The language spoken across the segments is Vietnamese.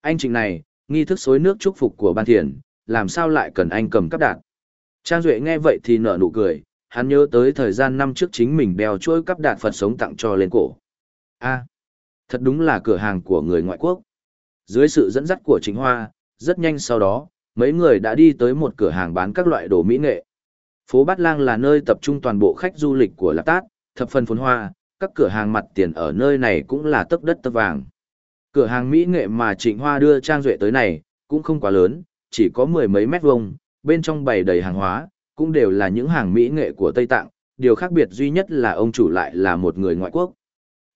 Anh Trịnh này, nghi thức xối nước chúc phục của ban thiền, làm sao lại cần anh cầm cắp đạt. Trang Duệ nghe vậy thì nở nụ cười, hắn nhớ tới thời gian năm trước chính mình đeo chuỗi cắp đạt Phật sống tặng cho lên cổ. a thật đúng là cửa hàng của người ngoại quốc. Dưới sự dẫn dắt của chính hoa, rất nhanh sau đó, mấy người đã đi tới một cửa hàng bán các loại đồ mỹ nghệ. Phố Bát Lang là nơi tập trung toàn bộ khách du lịch của Lạp Tát, thập phần phồn hoa, các cửa hàng mặt tiền ở nơi này cũng là tấc đất tấc vàng. Cửa hàng mỹ nghệ mà Trịnh Hoa đưa Trang Duệ tới này, cũng không quá lớn, chỉ có mười mấy mét vuông, bên trong bày đầy hàng hóa, cũng đều là những hàng mỹ nghệ của Tây Tạng, điều khác biệt duy nhất là ông chủ lại là một người ngoại quốc.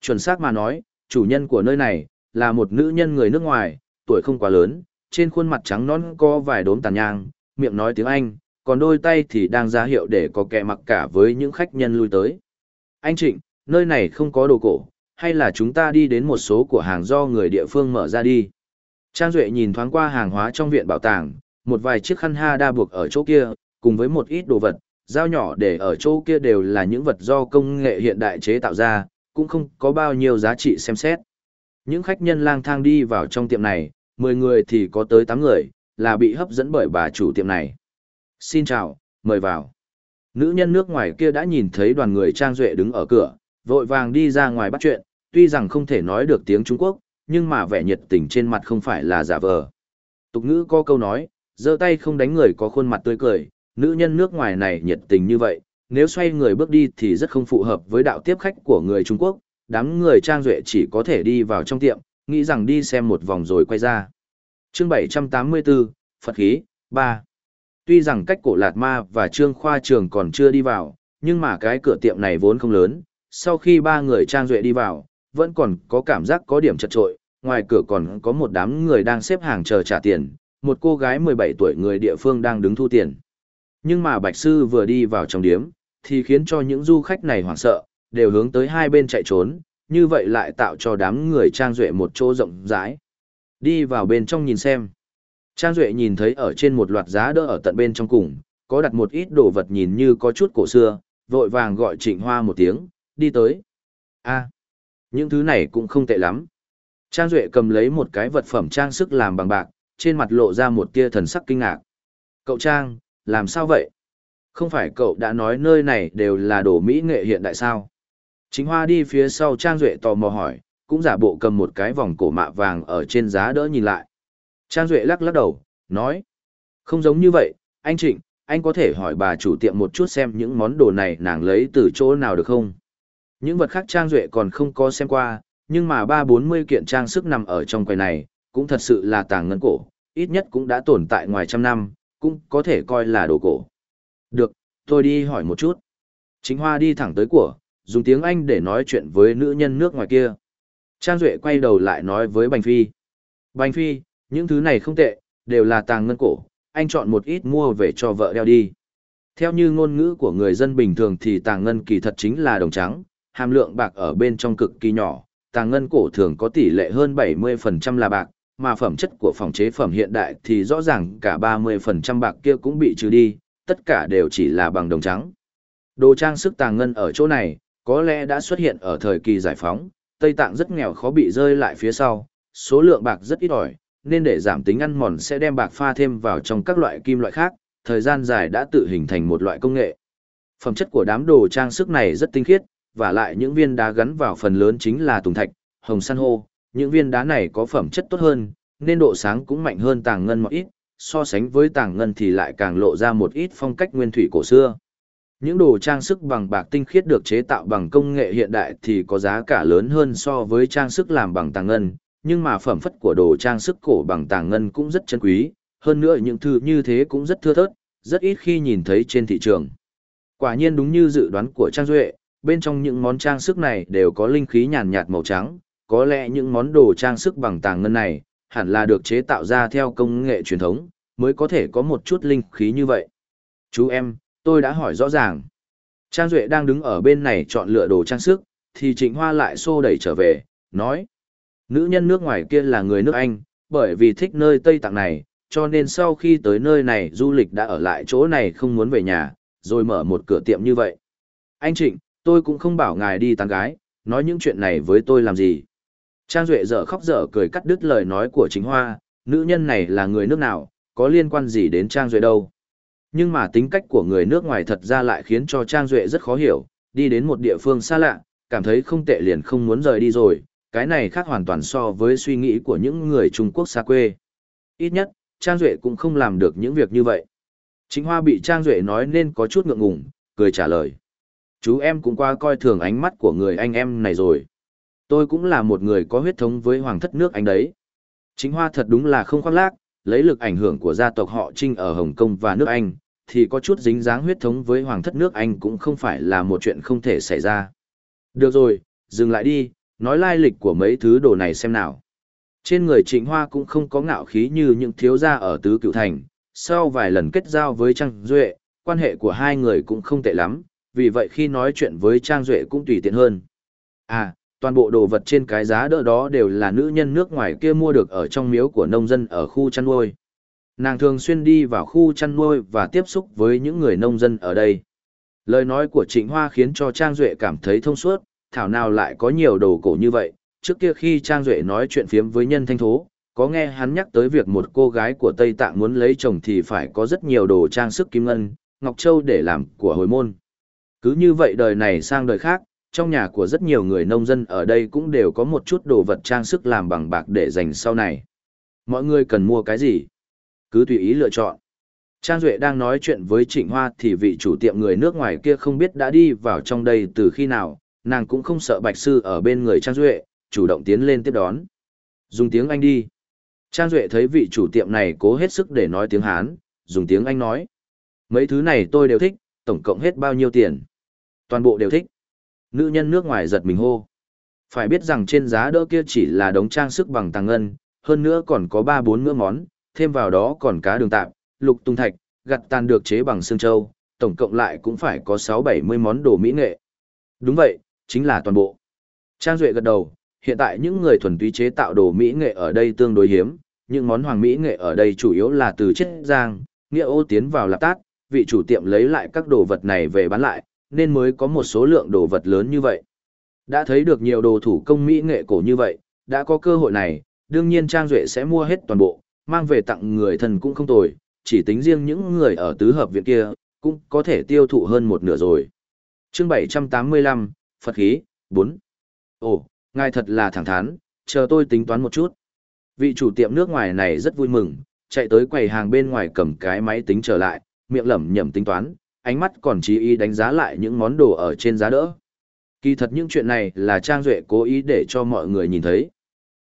Chuẩn xác mà nói, chủ nhân của nơi này, là một nữ nhân người nước ngoài, tuổi không quá lớn, trên khuôn mặt trắng non có vài đốm tàn nhang, miệng nói tiếng Anh, còn đôi tay thì đang ra hiệu để có kẻ mặc cả với những khách nhân lui tới. Anh Trịnh, nơi này không có đồ cổ, hay là chúng ta đi đến một số của hàng do người địa phương mở ra đi. Trang Duệ nhìn thoáng qua hàng hóa trong viện bảo tàng, một vài chiếc khăn ha đa buộc ở chỗ kia, cùng với một ít đồ vật, dao nhỏ để ở chỗ kia đều là những vật do công nghệ hiện đại chế tạo ra, cũng không có bao nhiêu giá trị xem xét. Những khách nhân lang thang đi vào trong tiệm này, 10 người thì có tới 8 người, là bị hấp dẫn bởi bà chủ tiệm này. Xin chào, mời vào. Nữ nhân nước ngoài kia đã nhìn thấy đoàn người Trang Duệ đứng ở cửa, vội vàng đi ra ngoài bắt chuyện, tuy rằng không thể nói được tiếng Trung Quốc, nhưng mà vẻ nhiệt tình trên mặt không phải là giả vờ. Tục ngữ có câu nói, giơ tay không đánh người có khuôn mặt tươi cười, nữ nhân nước ngoài này nhiệt tình như vậy, nếu xoay người bước đi thì rất không phù hợp với đạo tiếp khách của người Trung Quốc, đám người Trang Duệ chỉ có thể đi vào trong tiệm, nghĩ rằng đi xem một vòng rồi quay ra. chương 784, Phật khí, 3. Tuy rằng cách cổ Lạt Ma và Trương Khoa Trường còn chưa đi vào, nhưng mà cái cửa tiệm này vốn không lớn, sau khi ba người Trang Duệ đi vào, vẫn còn có cảm giác có điểm chật trội, ngoài cửa còn có một đám người đang xếp hàng chờ trả tiền, một cô gái 17 tuổi người địa phương đang đứng thu tiền. Nhưng mà Bạch Sư vừa đi vào trong điếm, thì khiến cho những du khách này hoảng sợ, đều hướng tới hai bên chạy trốn, như vậy lại tạo cho đám người Trang Duệ một chỗ rộng rãi. Đi vào bên trong nhìn xem. Trang Duệ nhìn thấy ở trên một loạt giá đỡ ở tận bên trong cùng, có đặt một ít đồ vật nhìn như có chút cổ xưa, vội vàng gọi Trịnh Hoa một tiếng, đi tới. a những thứ này cũng không tệ lắm. Trang Duệ cầm lấy một cái vật phẩm trang sức làm bằng bạc, trên mặt lộ ra một tia thần sắc kinh ngạc. Cậu Trang, làm sao vậy? Không phải cậu đã nói nơi này đều là đồ mỹ nghệ hiện đại sao? Chính Hoa đi phía sau Trang Duệ tò mò hỏi, cũng giả bộ cầm một cái vòng cổ mạ vàng ở trên giá đỡ nhìn lại. Trang Duệ lắc lắc đầu, nói, không giống như vậy, anh Trịnh, anh có thể hỏi bà chủ tiệm một chút xem những món đồ này nàng lấy từ chỗ nào được không? Những vật khác Trang Duệ còn không có xem qua, nhưng mà ba bốn mươi kiện trang sức nằm ở trong quầy này, cũng thật sự là tàng ngân cổ, ít nhất cũng đã tồn tại ngoài trăm năm, cũng có thể coi là đồ cổ. Được, tôi đi hỏi một chút. Chính Hoa đi thẳng tới của, dùng tiếng Anh để nói chuyện với nữ nhân nước ngoài kia. Trang Duệ quay đầu lại nói với Bành Phi. Bành Phi, những thứ này không tệ, đều là tàng ngân cổ, anh chọn một ít mua về cho vợ đeo đi. Theo như ngôn ngữ của người dân bình thường thì tàng ngân kỳ thật chính là đồng trắng, hàm lượng bạc ở bên trong cực kỳ nhỏ, tàng ngân cổ thường có tỷ lệ hơn 70% là bạc, mà phẩm chất của phòng chế phẩm hiện đại thì rõ ràng cả 30% bạc kia cũng bị trừ đi, tất cả đều chỉ là bằng đồng trắng. Đồ trang sức tàng ngân ở chỗ này, có lẽ đã xuất hiện ở thời kỳ giải phóng, Tây Tạng rất nghèo khó bị rơi lại phía sau, số lượng bạc rất ít ỏi, nên để giảm tính ăn mòn sẽ đem bạc pha thêm vào trong các loại kim loại khác, thời gian dài đã tự hình thành một loại công nghệ. Phẩm chất của đám đồ trang sức này rất tinh khiết, và lại những viên đá gắn vào phần lớn chính là tùng thạch, hồng san hô, những viên đá này có phẩm chất tốt hơn, nên độ sáng cũng mạnh hơn tàng ngân một ít, so sánh với tàng ngân thì lại càng lộ ra một ít phong cách nguyên thủy cổ xưa. Những đồ trang sức bằng bạc tinh khiết được chế tạo bằng công nghệ hiện đại thì có giá cả lớn hơn so với trang sức làm bằng tàng ngân, nhưng mà phẩm phất của đồ trang sức cổ bằng tàng ngân cũng rất chân quý, hơn nữa những thứ như thế cũng rất thưa thớt, rất ít khi nhìn thấy trên thị trường. Quả nhiên đúng như dự đoán của Trang Duệ, bên trong những món trang sức này đều có linh khí nhàn nhạt màu trắng, có lẽ những món đồ trang sức bằng tàng ngân này, hẳn là được chế tạo ra theo công nghệ truyền thống, mới có thể có một chút linh khí như vậy. Chú em, tôi đã hỏi rõ ràng. Trang Duệ đang đứng ở bên này chọn lựa đồ trang sức, thì Trịnh Hoa lại xô đẩy trở về, nói. Nữ nhân nước ngoài kia là người nước Anh, bởi vì thích nơi Tây Tạng này, cho nên sau khi tới nơi này du lịch đã ở lại chỗ này không muốn về nhà, rồi mở một cửa tiệm như vậy. Anh Trịnh, tôi cũng không bảo ngài đi tán gái, nói những chuyện này với tôi làm gì. Trang Duệ dở khóc dở cười cắt đứt lời nói của chính hoa, nữ nhân này là người nước nào, có liên quan gì đến Trang Duệ đâu. Nhưng mà tính cách của người nước ngoài thật ra lại khiến cho Trang Duệ rất khó hiểu, đi đến một địa phương xa lạ, cảm thấy không tệ liền không muốn rời đi rồi, cái này khác hoàn toàn so với suy nghĩ của những người Trung Quốc xa quê. Ít nhất, Trang Duệ cũng không làm được những việc như vậy. Chính Hoa bị Trang Duệ nói nên có chút ngượng ngùng, cười trả lời. Chú em cũng qua coi thường ánh mắt của người anh em này rồi. Tôi cũng là một người có huyết thống với hoàng thất nước Anh đấy. Chính Hoa thật đúng là không khoác lác, lấy lực ảnh hưởng của gia tộc họ Trinh ở Hồng Kông và nước Anh, thì có chút dính dáng huyết thống với hoàng thất nước Anh cũng không phải là một chuyện không thể xảy ra. Được rồi, dừng lại đi, nói lai lịch của mấy thứ đồ này xem nào. Trên người trịnh hoa cũng không có ngạo khí như những thiếu gia ở tứ cựu thành, sau vài lần kết giao với Trang Duệ, quan hệ của hai người cũng không tệ lắm, vì vậy khi nói chuyện với Trang Duệ cũng tùy tiện hơn. À, toàn bộ đồ vật trên cái giá đỡ đó đều là nữ nhân nước ngoài kia mua được ở trong miếu của nông dân ở khu chăn nuôi. Nàng thường xuyên đi vào khu chăn nuôi và tiếp xúc với những người nông dân ở đây. Lời nói của Trịnh Hoa khiến cho Trang Duệ cảm thấy thông suốt, thảo nào lại có nhiều đồ cổ như vậy. Trước kia khi Trang Duệ nói chuyện phiếm với nhân thanh thố, có nghe hắn nhắc tới việc một cô gái của Tây Tạng muốn lấy chồng thì phải có rất nhiều đồ trang sức kim ngân, ngọc châu để làm của hồi môn. Cứ như vậy đời này sang đời khác, trong nhà của rất nhiều người nông dân ở đây cũng đều có một chút đồ vật trang sức làm bằng bạc để dành sau này. Mọi người cần mua cái gì? Cứ tùy ý lựa chọn. Trang Duệ đang nói chuyện với Trịnh Hoa thì vị chủ tiệm người nước ngoài kia không biết đã đi vào trong đây từ khi nào, nàng cũng không sợ Bạch Sư ở bên người Trang Duệ, chủ động tiến lên tiếp đón. Dùng tiếng Anh đi. Trang Duệ thấy vị chủ tiệm này cố hết sức để nói tiếng Hán, dùng tiếng Anh nói. Mấy thứ này tôi đều thích, tổng cộng hết bao nhiêu tiền. Toàn bộ đều thích. Nữ nhân nước ngoài giật mình hô. Phải biết rằng trên giá đỡ kia chỉ là đống trang sức bằng tàng ngân, hơn nữa còn có 3-4 mỡ món, thêm vào đó còn cá đường tạm, lục tung thạch, gặt tàn được chế bằng xương châu, tổng cộng lại cũng phải có 6-70 món đồ mỹ nghệ. Đúng vậy, chính là toàn bộ. Trang Duệ gật đầu, hiện tại những người thuần túy chế tạo đồ mỹ nghệ ở đây tương đối hiếm, những món hoàng mỹ nghệ ở đây chủ yếu là từ chất giang, nghĩa ô tiến vào lạp tát, vị chủ tiệm lấy lại các đồ vật này về bán lại, nên mới có một số lượng đồ vật lớn như vậy. Đã thấy được nhiều đồ thủ công mỹ nghệ cổ như vậy, đã có cơ hội này, đương nhiên Trang Duệ sẽ mua hết toàn bộ, mang về tặng người thần cũng không tồi, chỉ tính riêng những người ở tứ hợp viện kia, cũng có thể tiêu thụ hơn một nửa rồi. chương 785, Phật khí, 4. Ồ, ngài thật là thẳng thắn, chờ tôi tính toán một chút. Vị chủ tiệm nước ngoài này rất vui mừng, chạy tới quầy hàng bên ngoài cầm cái máy tính trở lại, miệng lẩm nhẩm tính toán, ánh mắt còn chí ý đánh giá lại những món đồ ở trên giá đỡ. Kỳ thật những chuyện này là Trang Duệ cố ý để cho mọi người nhìn thấy.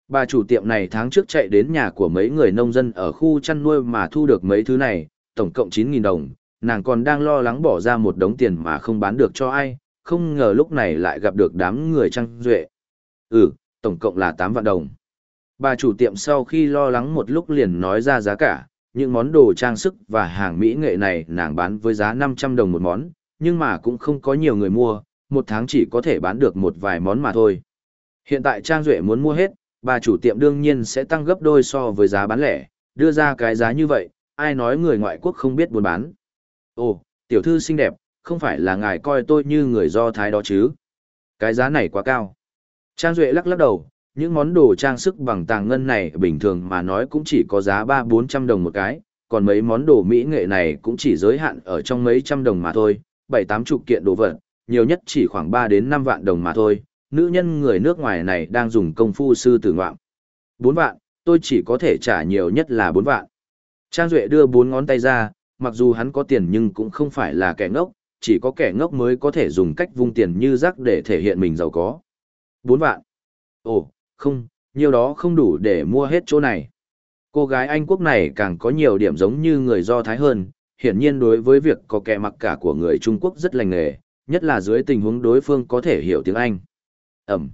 Bà chủ tiệm này tháng trước chạy đến nhà của mấy người nông dân ở khu chăn nuôi mà thu được mấy thứ này, tổng cộng 9.000 đồng, nàng còn đang lo lắng bỏ ra một đống tiền mà không bán được cho ai, không ngờ lúc này lại gặp được đám người Trang Duệ. Ừ, tổng cộng là 8 vạn đồng. Bà chủ tiệm sau khi lo lắng một lúc liền nói ra giá cả, những món đồ trang sức và hàng mỹ nghệ này nàng bán với giá 500 đồng một món, nhưng mà cũng không có nhiều người mua, một tháng chỉ có thể bán được một vài món mà thôi. Hiện tại Trang Duệ muốn mua hết, bà chủ tiệm đương nhiên sẽ tăng gấp đôi so với giá bán lẻ, đưa ra cái giá như vậy, ai nói người ngoại quốc không biết buôn bán. Ồ, tiểu thư xinh đẹp, không phải là ngài coi tôi như người do thái đó chứ. Cái giá này quá cao. Trang Duệ lắc lắc đầu, những món đồ trang sức bằng tàng ngân này bình thường mà nói cũng chỉ có giá 3-400 đồng một cái, còn mấy món đồ mỹ nghệ này cũng chỉ giới hạn ở trong mấy trăm đồng mà thôi, 7-8 chục kiện đồ vật, nhiều nhất chỉ khoảng ba đến năm vạn đồng mà thôi, nữ nhân người nước ngoài này đang dùng công phu sư tử ngoạm. Bốn vạn, tôi chỉ có thể trả nhiều nhất là bốn vạn. Trang Duệ đưa bốn ngón tay ra, mặc dù hắn có tiền nhưng cũng không phải là kẻ ngốc, chỉ có kẻ ngốc mới có thể dùng cách vung tiền như rác để thể hiện mình giàu có. Bốn vạn. Ồ, không, nhiều đó không đủ để mua hết chỗ này. Cô gái Anh quốc này càng có nhiều điểm giống như người Do Thái hơn, hiển nhiên đối với việc có kẻ mặc cả của người Trung Quốc rất lành nghề, nhất là dưới tình huống đối phương có thể hiểu tiếng Anh. Ẩm.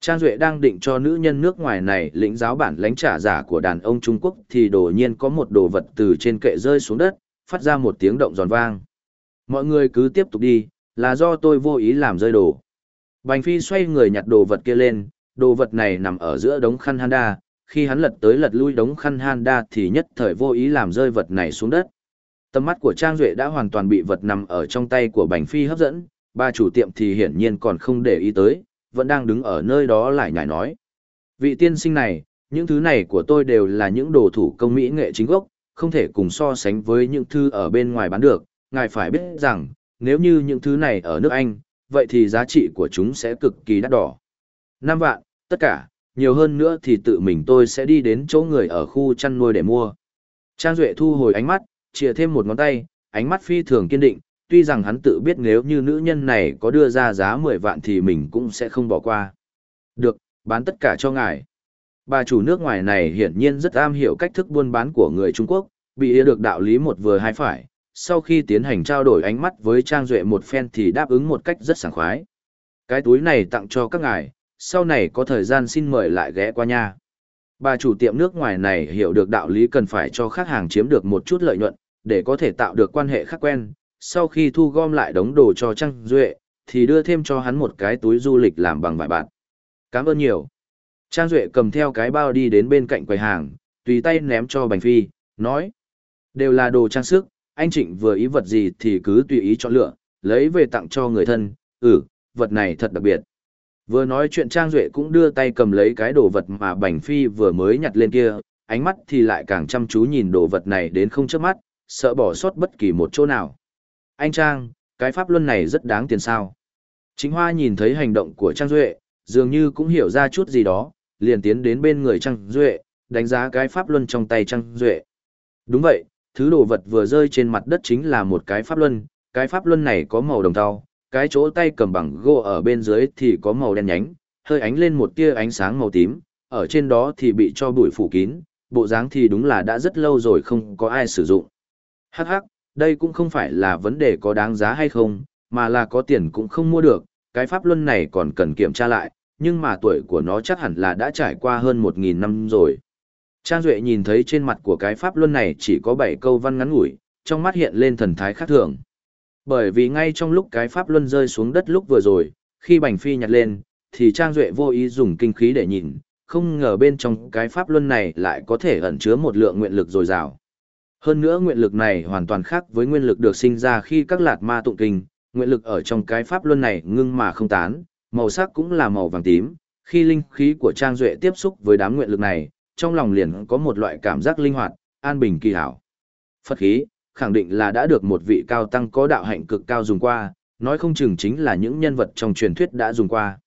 Trang Duệ đang định cho nữ nhân nước ngoài này lĩnh giáo bản lãnh trả giả của đàn ông Trung Quốc thì đột nhiên có một đồ vật từ trên kệ rơi xuống đất, phát ra một tiếng động giòn vang. Mọi người cứ tiếp tục đi, là do tôi vô ý làm rơi đồ. Bành Phi xoay người nhặt đồ vật kia lên, đồ vật này nằm ở giữa đống khăn handa, khi hắn lật tới lật lui đống khăn handa thì nhất thời vô ý làm rơi vật này xuống đất. Tầm mắt của Trang Duệ đã hoàn toàn bị vật nằm ở trong tay của Bành Phi hấp dẫn, ba chủ tiệm thì hiển nhiên còn không để ý tới, vẫn đang đứng ở nơi đó lại nhảy nói. Vị tiên sinh này, những thứ này của tôi đều là những đồ thủ công mỹ nghệ chính gốc, không thể cùng so sánh với những thứ ở bên ngoài bán được. Ngài phải biết rằng, nếu như những thứ này ở nước Anh, vậy thì giá trị của chúng sẽ cực kỳ đắt đỏ. 5 vạn, tất cả, nhiều hơn nữa thì tự mình tôi sẽ đi đến chỗ người ở khu chăn nuôi để mua. Trang Duệ thu hồi ánh mắt, chia thêm một ngón tay, ánh mắt phi thường kiên định, tuy rằng hắn tự biết nếu như nữ nhân này có đưa ra giá 10 vạn thì mình cũng sẽ không bỏ qua. Được, bán tất cả cho ngài. Bà chủ nước ngoài này hiển nhiên rất am hiểu cách thức buôn bán của người Trung Quốc, bị ý được đạo lý một vừa hai phải. Sau khi tiến hành trao đổi ánh mắt với Trang Duệ một phen thì đáp ứng một cách rất sảng khoái. Cái túi này tặng cho các ngài, sau này có thời gian xin mời lại ghé qua nha. Bà chủ tiệm nước ngoài này hiểu được đạo lý cần phải cho khách hàng chiếm được một chút lợi nhuận, để có thể tạo được quan hệ khác quen. Sau khi thu gom lại đống đồ cho Trang Duệ, thì đưa thêm cho hắn một cái túi du lịch làm bằng vải bạt. Cảm ơn nhiều. Trang Duệ cầm theo cái bao đi đến bên cạnh quầy hàng, tùy tay ném cho Bành Phi, nói. Đều là đồ trang sức, anh Trịnh vừa ý vật gì thì cứ tùy ý chọn lựa, lấy về tặng cho người thân, ừ, vật này thật đặc biệt. Vừa nói chuyện Trang Duệ cũng đưa tay cầm lấy cái đồ vật mà Bành Phi vừa mới nhặt lên kia, ánh mắt thì lại càng chăm chú nhìn đồ vật này đến không chớp mắt, sợ bỏ sót bất kỳ một chỗ nào. Anh Trang, cái pháp luân này rất đáng tiền sao. Chính Hoa nhìn thấy hành động của Trang Duệ, dường như cũng hiểu ra chút gì đó, liền tiến đến bên người Trang Duệ, đánh giá cái pháp luân trong tay Trang Duệ. Đúng vậy, thứ đồ vật vừa rơi trên mặt đất chính là một cái pháp luân, cái pháp luân này có màu đồng tàu, cái chỗ tay cầm bằng gỗ ở bên dưới thì có màu đen nhánh, hơi ánh lên một tia ánh sáng màu tím, ở trên đó thì bị cho bụi phủ kín, bộ dáng thì đúng là đã rất lâu rồi không có ai sử dụng. Hắc hắc, đây cũng không phải là vấn đề có đáng giá hay không, mà là có tiền cũng không mua được, cái pháp luân này còn cần kiểm tra lại, nhưng mà tuổi của nó chắc hẳn là đã trải qua hơn 1.000 năm rồi. Trang Duệ nhìn thấy trên mặt của cái pháp luân này chỉ có 7 câu văn ngắn ngủi, trong mắt hiện lên thần thái khác thường. Bởi vì ngay trong lúc cái pháp luân rơi xuống đất lúc vừa rồi, khi Bành Phi nhặt lên, thì Trang Duệ vô ý dùng kinh khí để nhìn, không ngờ bên trong cái pháp luân này lại có thể ẩn chứa một lượng nguyện lực dồi dào. Hơn nữa nguyện lực này hoàn toàn khác với nguyên lực được sinh ra khi các lạt ma tụng kinh, nguyện lực ở trong cái pháp luân này ngưng mà không tán, màu sắc cũng là màu vàng tím. Khi linh khí của Trang Duệ tiếp xúc với đám nguyện lực này, trong lòng liền có một loại cảm giác linh hoạt, an bình kỳ hảo. Phật khí, khẳng định là đã được một vị cao tăng có đạo hạnh cực cao dùng qua, nói không chừng chính là những nhân vật trong truyền thuyết đã dùng qua.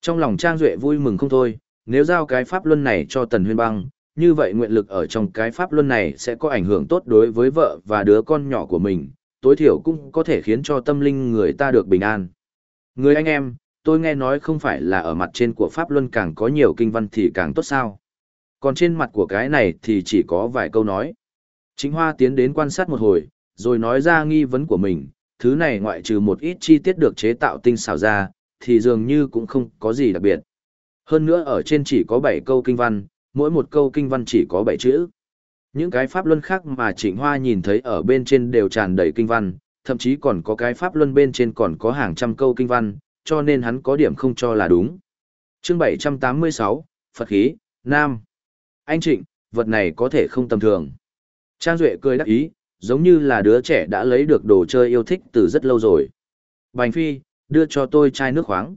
Trong lòng Trang Duệ vui mừng không thôi, nếu giao cái pháp luân này cho Tần Huyên Băng, như vậy nguyện lực ở trong cái pháp luân này sẽ có ảnh hưởng tốt đối với vợ và đứa con nhỏ của mình, tối thiểu cũng có thể khiến cho tâm linh người ta được bình an. Người anh em, tôi nghe nói không phải là ở mặt trên của pháp luân càng có nhiều kinh văn thì càng tốt sao. Còn trên mặt của cái này thì chỉ có vài câu nói. Chính Hoa tiến đến quan sát một hồi, rồi nói ra nghi vấn của mình, thứ này ngoại trừ một ít chi tiết được chế tạo tinh xảo ra, thì dường như cũng không có gì đặc biệt. Hơn nữa ở trên chỉ có 7 câu kinh văn, mỗi một câu kinh văn chỉ có 7 chữ. Những cái pháp luân khác mà Trịnh Hoa nhìn thấy ở bên trên đều tràn đầy kinh văn, thậm chí còn có cái pháp luân bên trên còn có hàng trăm câu kinh văn, cho nên hắn có điểm không cho là đúng. Chương 786, Phật khí, Nam. Anh Trịnh, vật này có thể không tầm thường. Trang Duệ cười đắc ý, giống như là đứa trẻ đã lấy được đồ chơi yêu thích từ rất lâu rồi. Bành Phi, đưa cho tôi chai nước khoáng.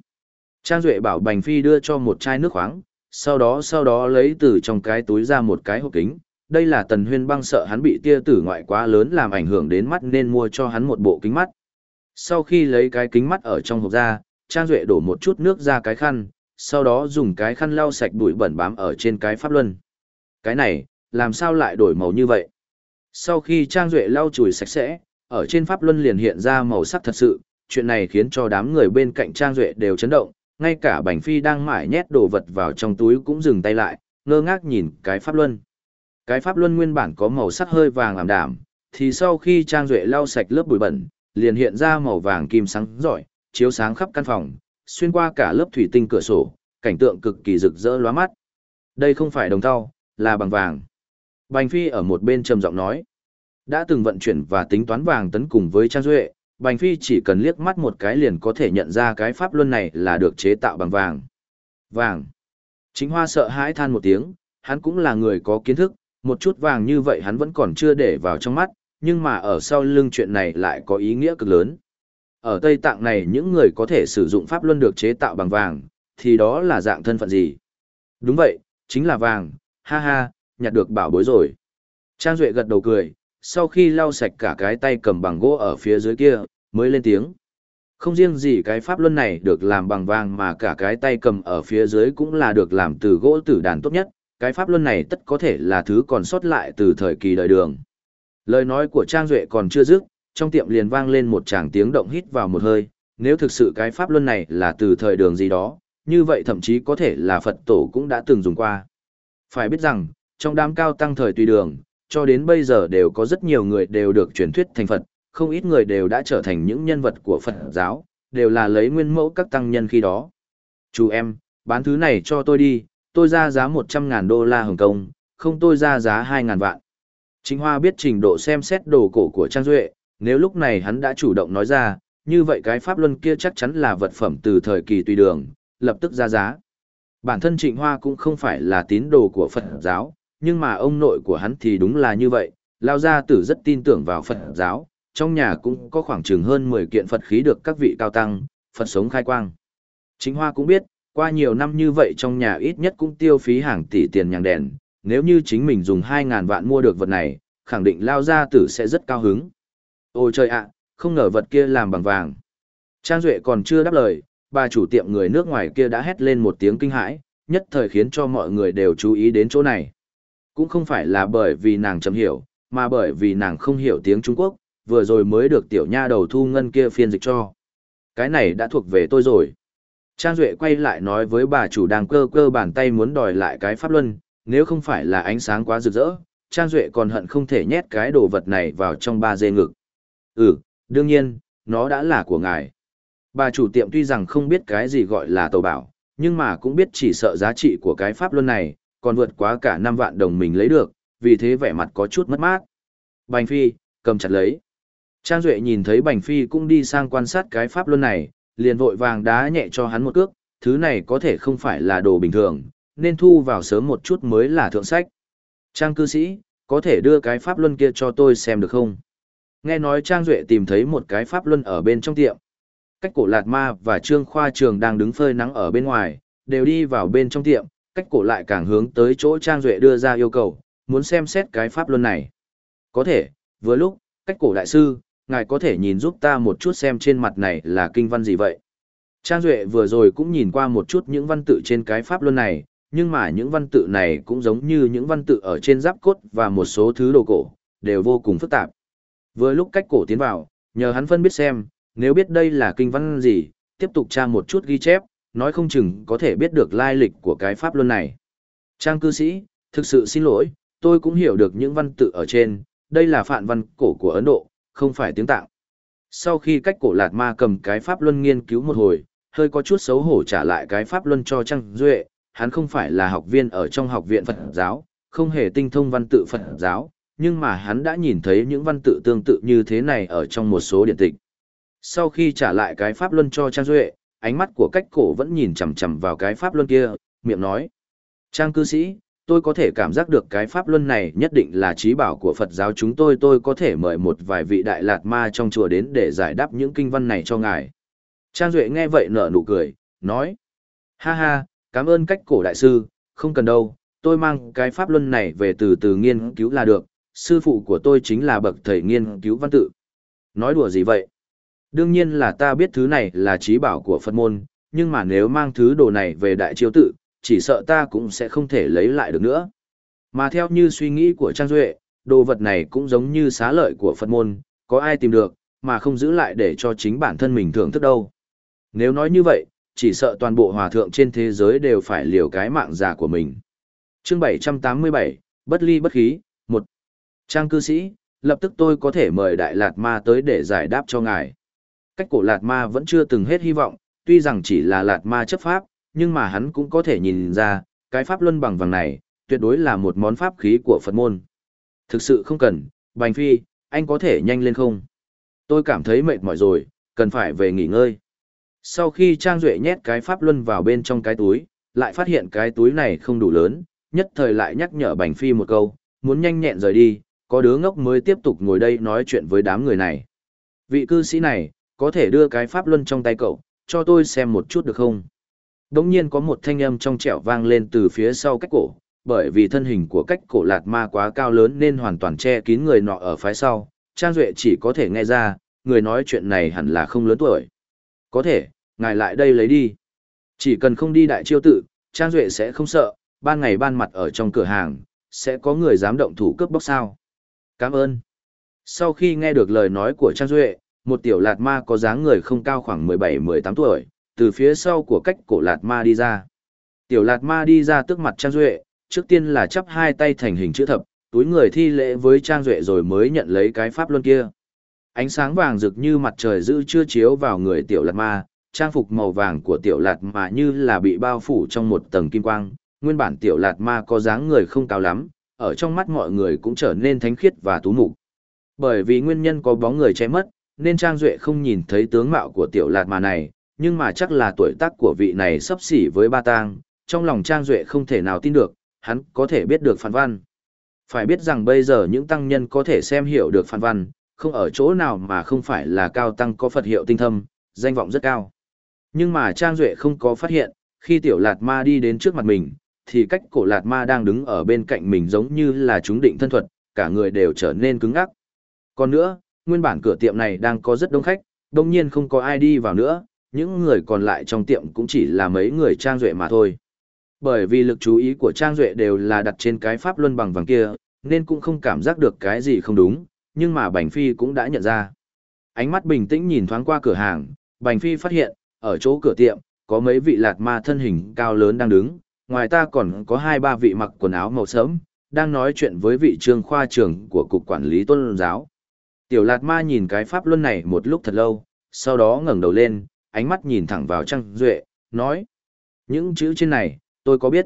Trang Duệ bảo Bành Phi đưa cho một chai nước khoáng, sau đó sau đó lấy từ trong cái túi ra một cái hộp kính. Đây là tần huyên băng sợ hắn bị tia tử ngoại quá lớn làm ảnh hưởng đến mắt nên mua cho hắn một bộ kính mắt. Sau khi lấy cái kính mắt ở trong hộp ra, Trang Duệ đổ một chút nước ra cái khăn, sau đó dùng cái khăn lau sạch bụi bẩn bám ở trên cái pháp luân. Cái này, làm sao lại đổi màu như vậy? Sau khi Trang Duệ lau chùi sạch sẽ, ở trên pháp luân liền hiện ra màu sắc thật sự, chuyện này khiến cho đám người bên cạnh Trang Duệ đều chấn động, ngay cả Bành Phi đang mải nhét đồ vật vào trong túi cũng dừng tay lại, ngơ ngác nhìn cái pháp luân. Cái pháp luân nguyên bản có màu sắc hơi vàng ảm đạm, thì sau khi Trang Duệ lau sạch lớp bụi bẩn, liền hiện ra màu vàng kim sáng giỏi, chiếu sáng khắp căn phòng, xuyên qua cả lớp thủy tinh cửa sổ, cảnh tượng cực kỳ rực rỡ lóa mắt. Đây không phải đồng thau, là bằng vàng. Bành Phi ở một bên trầm giọng nói. Đã từng vận chuyển và tính toán vàng tấn cùng với Trang Duệ, Bành Phi chỉ cần liếc mắt một cái liền có thể nhận ra cái pháp luân này là được chế tạo bằng vàng. Vàng. Chính Hoa sợ hãi than một tiếng, hắn cũng là người có kiến thức, một chút vàng như vậy hắn vẫn còn chưa để vào trong mắt, nhưng mà ở sau lưng chuyện này lại có ý nghĩa cực lớn. Ở Tây Tạng này những người có thể sử dụng pháp luân được chế tạo bằng vàng, thì đó là dạng thân phận gì? Đúng vậy, chính là vàng, ha ha, nhặt được bảo bối rồi. Trang Duệ gật đầu cười, sau khi lau sạch cả cái tay cầm bằng gỗ ở phía dưới kia, mới lên tiếng. Không riêng gì cái pháp luân này được làm bằng vàng mà cả cái tay cầm ở phía dưới cũng là được làm từ gỗ tử đàn tốt nhất, cái pháp luân này tất có thể là thứ còn sót lại từ thời kỳ đời đường. Lời nói của Trang Duệ còn chưa dứt, trong tiệm liền vang lên một tràng tiếng động hít vào một hơi, nếu thực sự cái pháp luân này là từ thời đường gì đó, như vậy thậm chí có thể là Phật tổ cũng đã từng dùng qua. Phải biết rằng, trong đám cao tăng thời tùy đường, cho đến bây giờ đều có rất nhiều người đều được truyền thuyết thành Phật, không ít người đều đã trở thành những nhân vật của Phật giáo, đều là lấy nguyên mẫu các tăng nhân khi đó. Chú em, bán thứ này cho tôi đi, tôi ra giá 100.000 đô la Hồng Kông, không tôi ra giá 2.000 vạn. Trịnh Hoa biết trình độ xem xét đồ cổ của Trang Duệ, nếu lúc này hắn đã chủ động nói ra, như vậy cái pháp luân kia chắc chắn là vật phẩm từ thời kỳ tùy đường, lập tức ra giá. Bản thân Trịnh Hoa cũng không phải là tín đồ của Phật giáo, nhưng mà ông nội của hắn thì đúng là như vậy, lao gia tử rất tin tưởng vào Phật giáo, trong nhà cũng có khoảng chừng hơn 10 kiện Phật khí được các vị cao tăng, Phật sống khai quang. Chính Hoa cũng biết, qua nhiều năm như vậy trong nhà ít nhất cũng tiêu phí hàng tỷ tiền nhang đèn, nếu như chính mình dùng 2.000 vạn mua được vật này, khẳng định lao gia tử sẽ rất cao hứng. Ôi trời ạ, không ngờ vật kia làm bằng vàng. Trang Duệ còn chưa đáp lời, bà chủ tiệm người nước ngoài kia đã hét lên một tiếng kinh hãi, nhất thời khiến cho mọi người đều chú ý đến chỗ này. Cũng không phải là bởi vì nàng chấm hiểu, mà bởi vì nàng không hiểu tiếng Trung Quốc, vừa rồi mới được tiểu nha đầu thu ngân kia phiên dịch cho. Cái này đã thuộc về tôi rồi. Trang Duệ quay lại nói với bà chủ đang cơ cơ bàn tay muốn đòi lại cái pháp luân, nếu không phải là ánh sáng quá rực rỡ, Trang Duệ còn hận không thể nhét cái đồ vật này vào trong ba dê ngực. Ừ, đương nhiên, nó đã là của ngài. Bà chủ tiệm tuy rằng không biết cái gì gọi là tàu bảo, nhưng mà cũng biết chỉ sợ giá trị của cái pháp luân này, còn vượt quá cả 5 vạn đồng mình lấy được, vì thế vẻ mặt có chút mất mát. Bành Phi, cầm chặt lấy. Trang Duệ nhìn thấy Bành Phi cũng đi sang quan sát cái pháp luân này, liền vội vàng đá nhẹ cho hắn một cước, thứ này có thể không phải là đồ bình thường, nên thu vào sớm một chút mới là thượng sách. Trang cư sĩ, có thể đưa cái pháp luân kia cho tôi xem được không? Nghe nói Trang Duệ tìm thấy một cái pháp luân ở bên trong tiệm. Cách cổ Lạt Ma và Trương Khoa Trường đang đứng phơi nắng ở bên ngoài, đều đi vào bên trong tiệm, cách cổ lại càng hướng tới chỗ Trang Duệ đưa ra yêu cầu, muốn xem xét cái pháp luân này. Có thể, vừa lúc, cách cổ đại sư, ngài có thể nhìn giúp ta một chút xem trên mặt này là kinh văn gì vậy. Trang Duệ vừa rồi cũng nhìn qua một chút những văn tự trên cái pháp luân này, nhưng mà những văn tự này cũng giống như những văn tự ở trên giáp cốt và một số thứ đồ cổ, đều vô cùng phức tạp. Vừa lúc cách cổ tiến vào, nhờ hắn phân biết xem, nếu biết đây là kinh văn gì, tiếp tục tra một chút ghi chép, nói không chừng có thể biết được lai lịch của cái pháp luân này. Trang cư sĩ, thực sự xin lỗi, tôi cũng hiểu được những văn tự ở trên, đây là phạn văn cổ của Ấn Độ, không phải tiếng tạng. Sau khi cách cổ lạt ma cầm cái pháp luân nghiên cứu một hồi, hơi có chút xấu hổ trả lại cái pháp luân cho Trang Duệ, hắn không phải là học viên ở trong học viện Phật giáo, không hề tinh thông văn tự Phật giáo, nhưng mà hắn đã nhìn thấy những văn tự tương tự như thế này ở trong một số điện tịch. Sau khi trả lại cái pháp luân cho Trang Duệ, ánh mắt của cách cổ vẫn nhìn chằm chằm vào cái pháp luân kia, miệng nói. Trang cư sĩ, tôi có thể cảm giác được cái pháp luân này nhất định là trí bảo của Phật giáo chúng tôi tôi có thể mời một vài vị đại lạt ma trong chùa đến để giải đáp những kinh văn này cho ngài. Trang Duệ nghe vậy nở nụ cười, nói. Ha ha, cảm ơn cách cổ đại sư, không cần đâu, tôi mang cái pháp luân này về từ từ nghiên cứu là được, sư phụ của tôi chính là bậc thầy nghiên cứu văn tự. Nói đùa gì vậy? Đương nhiên là ta biết thứ này là trí bảo của Phật môn, nhưng mà nếu mang thứ đồ này về đại chiếu tự, chỉ sợ ta cũng sẽ không thể lấy lại được nữa. Mà theo như suy nghĩ của Trang Duệ, đồ vật này cũng giống như xá lợi của Phật môn, có ai tìm được, mà không giữ lại để cho chính bản thân mình thưởng thức đâu. Nếu nói như vậy, chỉ sợ toàn bộ hòa thượng trên thế giới đều phải liều cái mạng già của mình. chương 787, Bất ly bất khí, một Trang cư sĩ, lập tức tôi có thể mời Đại Lạt Ma tới để giải đáp cho ngài. Cách cổ Lạt Ma vẫn chưa từng hết hy vọng, tuy rằng chỉ là Lạt Ma chấp pháp, nhưng mà hắn cũng có thể nhìn ra, cái pháp luân bằng vàng này, tuyệt đối là một món pháp khí của Phật môn. Thực sự không cần, Bành Phi, anh có thể nhanh lên không? Tôi cảm thấy mệt mỏi rồi, cần phải về nghỉ ngơi. Sau khi Trang Duệ nhét cái pháp luân vào bên trong cái túi, lại phát hiện cái túi này không đủ lớn, nhất thời lại nhắc nhở Bành Phi một câu, muốn nhanh nhẹn rời đi, có đứa ngốc mới tiếp tục ngồi đây nói chuyện với đám người này. Vị cư sĩ này, có thể đưa cái pháp luân trong tay cậu, cho tôi xem một chút được không? Đống nhiên có một thanh âm trong trẻo vang lên từ phía sau cách cổ, bởi vì thân hình của cách cổ lạt ma quá cao lớn nên hoàn toàn che kín người nọ ở phía sau, Trang Duệ chỉ có thể nghe ra, người nói chuyện này hẳn là không lớn tuổi. Có thể, ngài lại đây lấy đi. Chỉ cần không đi đại chiêu tự, Trang Duệ sẽ không sợ, ban ngày ban mặt ở trong cửa hàng, sẽ có người dám động thủ cướp bóc sao. Cảm ơn. Sau khi nghe được lời nói của Trang Duệ, một tiểu lạt ma có dáng người không cao khoảng 17-18 tuổi, từ phía sau của cách cổ lạt ma đi ra. Tiểu lạt ma đi ra tức mặt Trang Duệ, trước tiên là chắp hai tay thành hình chữ thập, túi người thi lễ với Trang Duệ rồi mới nhận lấy cái pháp luân kia. Ánh sáng vàng rực như mặt trời giữ chưa chiếu vào người tiểu lạt ma, trang phục màu vàng của tiểu lạt ma như là bị bao phủ trong một tầng kim quang, nguyên bản tiểu lạt ma có dáng người không cao lắm, ở trong mắt mọi người cũng trở nên thánh khiết và tú mục. Bởi vì nguyên nhân có bóng người che mất, nên Trang Duệ không nhìn thấy tướng mạo của tiểu lạt ma này, nhưng mà chắc là tuổi tác của vị này sắp xỉ với ba tang, trong lòng Trang Duệ không thể nào tin được, hắn có thể biết được phản văn. Phải biết rằng bây giờ những tăng nhân có thể xem hiểu được phản văn, không ở chỗ nào mà không phải là cao tăng có Phật hiệu tinh thâm, danh vọng rất cao. Nhưng mà Trang Duệ không có phát hiện, khi tiểu lạt ma đi đến trước mặt mình, thì cách cổ lạt ma đang đứng ở bên cạnh mình giống như là chúng định thân thuật, cả người đều trở nên cứng ngắc. Còn nữa, nguyên bản cửa tiệm này đang có rất đông khách, đông nhiên không có ai đi vào nữa, những người còn lại trong tiệm cũng chỉ là mấy người Trang Duệ mà thôi. Bởi vì lực chú ý của Trang Duệ đều là đặt trên cái pháp luân bằng vàng kia, nên cũng không cảm giác được cái gì không đúng, nhưng mà Bành Phi cũng đã nhận ra. Ánh mắt bình tĩnh nhìn thoáng qua cửa hàng, Bành Phi phát hiện, ở chỗ cửa tiệm, có mấy vị lạt ma thân hình cao lớn đang đứng, ngoài ta còn có hai ba vị mặc quần áo màu sớm, đang nói chuyện với vị trương khoa trưởng của Cục Quản lý Tôn giáo. Tiểu lạt ma nhìn cái pháp luân này một lúc thật lâu, sau đó ngẩng đầu lên, ánh mắt nhìn thẳng vào Trang Duệ, nói. Những chữ trên này, tôi có biết.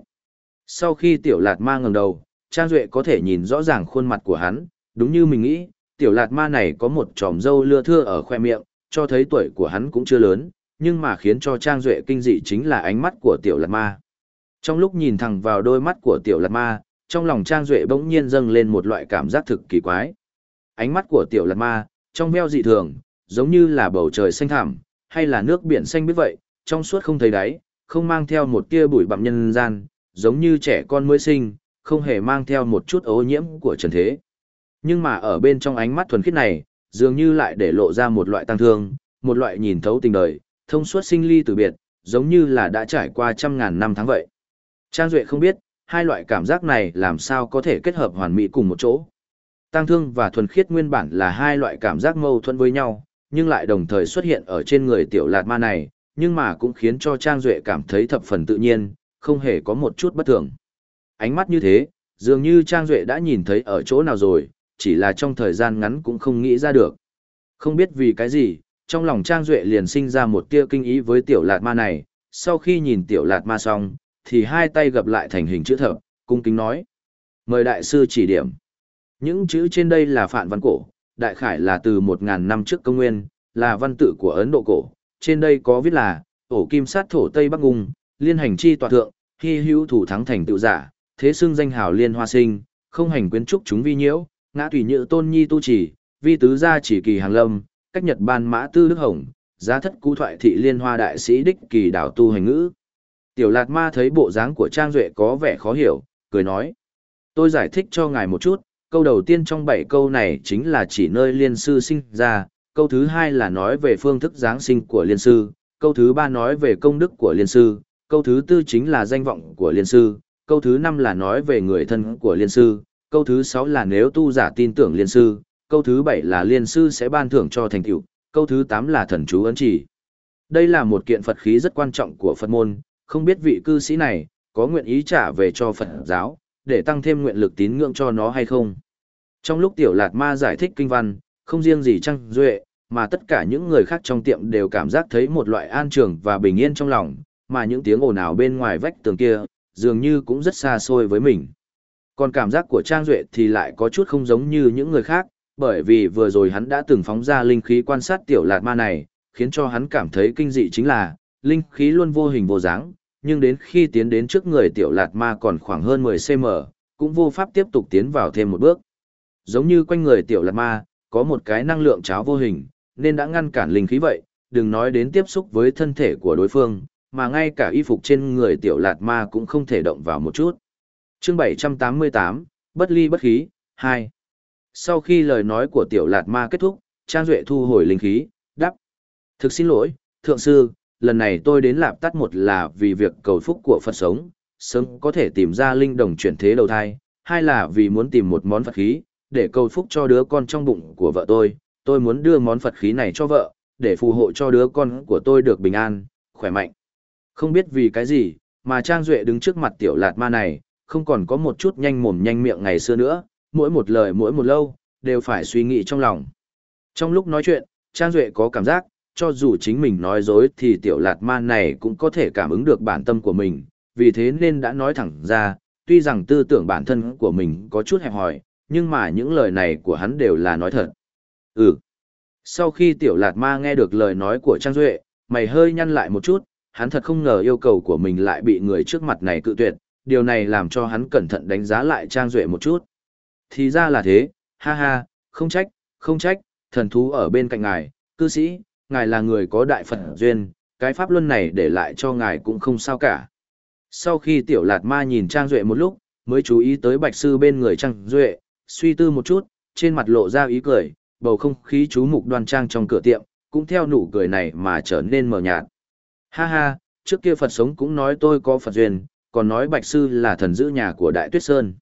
Sau khi tiểu lạt ma ngẩng đầu, Trang Duệ có thể nhìn rõ ràng khuôn mặt của hắn, đúng như mình nghĩ, tiểu lạt ma này có một tròm dâu lưa thưa ở khoe miệng, cho thấy tuổi của hắn cũng chưa lớn, nhưng mà khiến cho Trang Duệ kinh dị chính là ánh mắt của tiểu lạt ma. Trong lúc nhìn thẳng vào đôi mắt của tiểu lạt ma, trong lòng Trang Duệ bỗng nhiên dâng lên một loại cảm giác thực kỳ quái. Ánh mắt của tiểu lạt ma, trong veo dị thường, giống như là bầu trời xanh thẳm, hay là nước biển xanh biết vậy, trong suốt không thấy đáy, không mang theo một tia bụi bặm nhân gian, giống như trẻ con mới sinh, không hề mang theo một chút ô nhiễm của trần thế. Nhưng mà ở bên trong ánh mắt thuần khiết này, dường như lại để lộ ra một loại tăng thương, một loại nhìn thấu tình đời, thông suốt sinh ly từ biệt, giống như là đã trải qua trăm ngàn năm tháng vậy. Trang Duệ không biết, hai loại cảm giác này làm sao có thể kết hợp hoàn mỹ cùng một chỗ. Tăng thương và thuần khiết nguyên bản là hai loại cảm giác mâu thuẫn với nhau, nhưng lại đồng thời xuất hiện ở trên người tiểu lạt ma này, nhưng mà cũng khiến cho Trang Duệ cảm thấy thập phần tự nhiên, không hề có một chút bất thường. Ánh mắt như thế, dường như Trang Duệ đã nhìn thấy ở chỗ nào rồi, chỉ là trong thời gian ngắn cũng không nghĩ ra được. Không biết vì cái gì, trong lòng Trang Duệ liền sinh ra một tia kinh ý với tiểu lạt ma này, sau khi nhìn tiểu lạt ma xong, thì hai tay gập lại thành hình chữ thập, cung kính nói. Mời đại sư chỉ điểm. Những chữ trên đây là phạn văn cổ, đại khải là từ 1.000 năm trước công nguyên, là văn tự của Ấn Độ cổ. Trên đây có viết là, ổ kim sát thổ Tây Bắc Ngung, liên hành chi tòa thượng, hy hữu thủ thắng thành tự giả, thế xưng danh hào liên hoa sinh, không hành quyến trúc chúng vi nhiễu, ngã thủy nhự tôn nhi tu chỉ, vi tứ gia chỉ kỳ hàng lâm, cách nhật ban mã tư đức hồng, giá thất cú thoại thị liên hoa đại sĩ đích kỳ đảo tu hành ngữ. Tiểu Lạt Ma thấy bộ dáng của Trang Duệ có vẻ khó hiểu, cười nói. Tôi giải thích cho ngài một chút, câu đầu tiên trong bảy câu này chính là chỉ nơi liên sư sinh ra, câu thứ hai là nói về phương thức giáng sinh của liên sư, câu thứ ba nói về công đức của liên sư, câu thứ tư chính là danh vọng của liên sư, câu thứ năm là nói về người thân của liên sư, câu thứ sáu là nếu tu giả tin tưởng liên sư, câu thứ bảy là liên sư sẽ ban thưởng cho thành tựu, câu thứ tám là thần chú ấn chỉ. Đây là một kiện Phật khí rất quan trọng của Phật môn, không biết vị cư sĩ này có nguyện ý trả về cho Phật giáo, để tăng thêm nguyện lực tín ngưỡng cho nó hay không. Trong lúc Tiểu Lạt Ma giải thích kinh văn, không riêng gì Trăng Duệ, mà tất cả những người khác trong tiệm đều cảm giác thấy một loại an trường và bình yên trong lòng, mà những tiếng ồn ào bên ngoài vách tường kia, dường như cũng rất xa xôi với mình. Còn cảm giác của Trang Duệ thì lại có chút không giống như những người khác, bởi vì vừa rồi hắn đã từng phóng ra linh khí quan sát tiểu lạt ma này, khiến cho hắn cảm thấy kinh dị chính là, linh khí luôn vô hình vô dáng, nhưng đến khi tiến đến trước người tiểu lạt ma còn khoảng hơn 10cm, cũng vô pháp tiếp tục tiến vào thêm một bước. Giống như quanh người tiểu lạt ma, có một cái năng lượng cháo vô hình, nên đã ngăn cản linh khí vậy, đừng nói đến tiếp xúc với thân thể của đối phương, mà ngay cả y phục trên người tiểu lạt ma cũng không thể động vào một chút. Chương 788, bất ly bất khí, 2. Sau khi lời nói của tiểu lạt ma kết thúc, Trang Duệ thu hồi linh khí, đắp. Thực xin lỗi, thượng sư, lần này tôi đến lạp tắt một là vì việc cầu phúc của Phật sống, sớm có thể tìm ra linh đồng chuyển thế đầu thai, hai là vì muốn tìm một món Phật khí, để cầu phúc cho đứa con trong bụng của vợ tôi, tôi muốn đưa món Phật khí này cho vợ, để phù hộ cho đứa con của tôi được bình an, khỏe mạnh. Không biết vì cái gì, mà Trang Duệ đứng trước mặt tiểu lạt ma này, không còn có một chút nhanh mồm nhanh miệng ngày xưa nữa, mỗi một lời mỗi một lâu, đều phải suy nghĩ trong lòng. Trong lúc nói chuyện, Trang Duệ có cảm giác, cho dù chính mình nói dối thì tiểu lạt ma này cũng có thể cảm ứng được bản tâm của mình, vì thế nên đã nói thẳng ra, tuy rằng tư tưởng bản thân của mình có chút hẹp hòi, nhưng mà những lời này của hắn đều là nói thật. Ừ. Sau khi tiểu lạt ma nghe được lời nói của Trang Duệ, mày hơi nhăn lại một chút, hắn thật không ngờ yêu cầu của mình lại bị người trước mặt này cự tuyệt, điều này làm cho hắn cẩn thận đánh giá lại Trang Duệ một chút. Thì ra là thế, ha ha, không trách, không trách, thần thú ở bên cạnh ngài, cư sĩ, ngài là người có đại phật duyên, cái pháp luân này để lại cho ngài cũng không sao cả. Sau khi tiểu lạt ma nhìn Trang Duệ một lúc, mới chú ý tới bạch sư bên người Trang Duệ, suy tư một chút, trên mặt lộ ra ý cười, bầu không khí chú mục đoan trang trong cửa tiệm, cũng theo nụ cười này mà trở nên mờ nhạt. Ha ha, trước kia Phật sống cũng nói tôi có Phật duyên, còn nói Bạch Sư là thần giữ nhà của Đại Tuyết Sơn.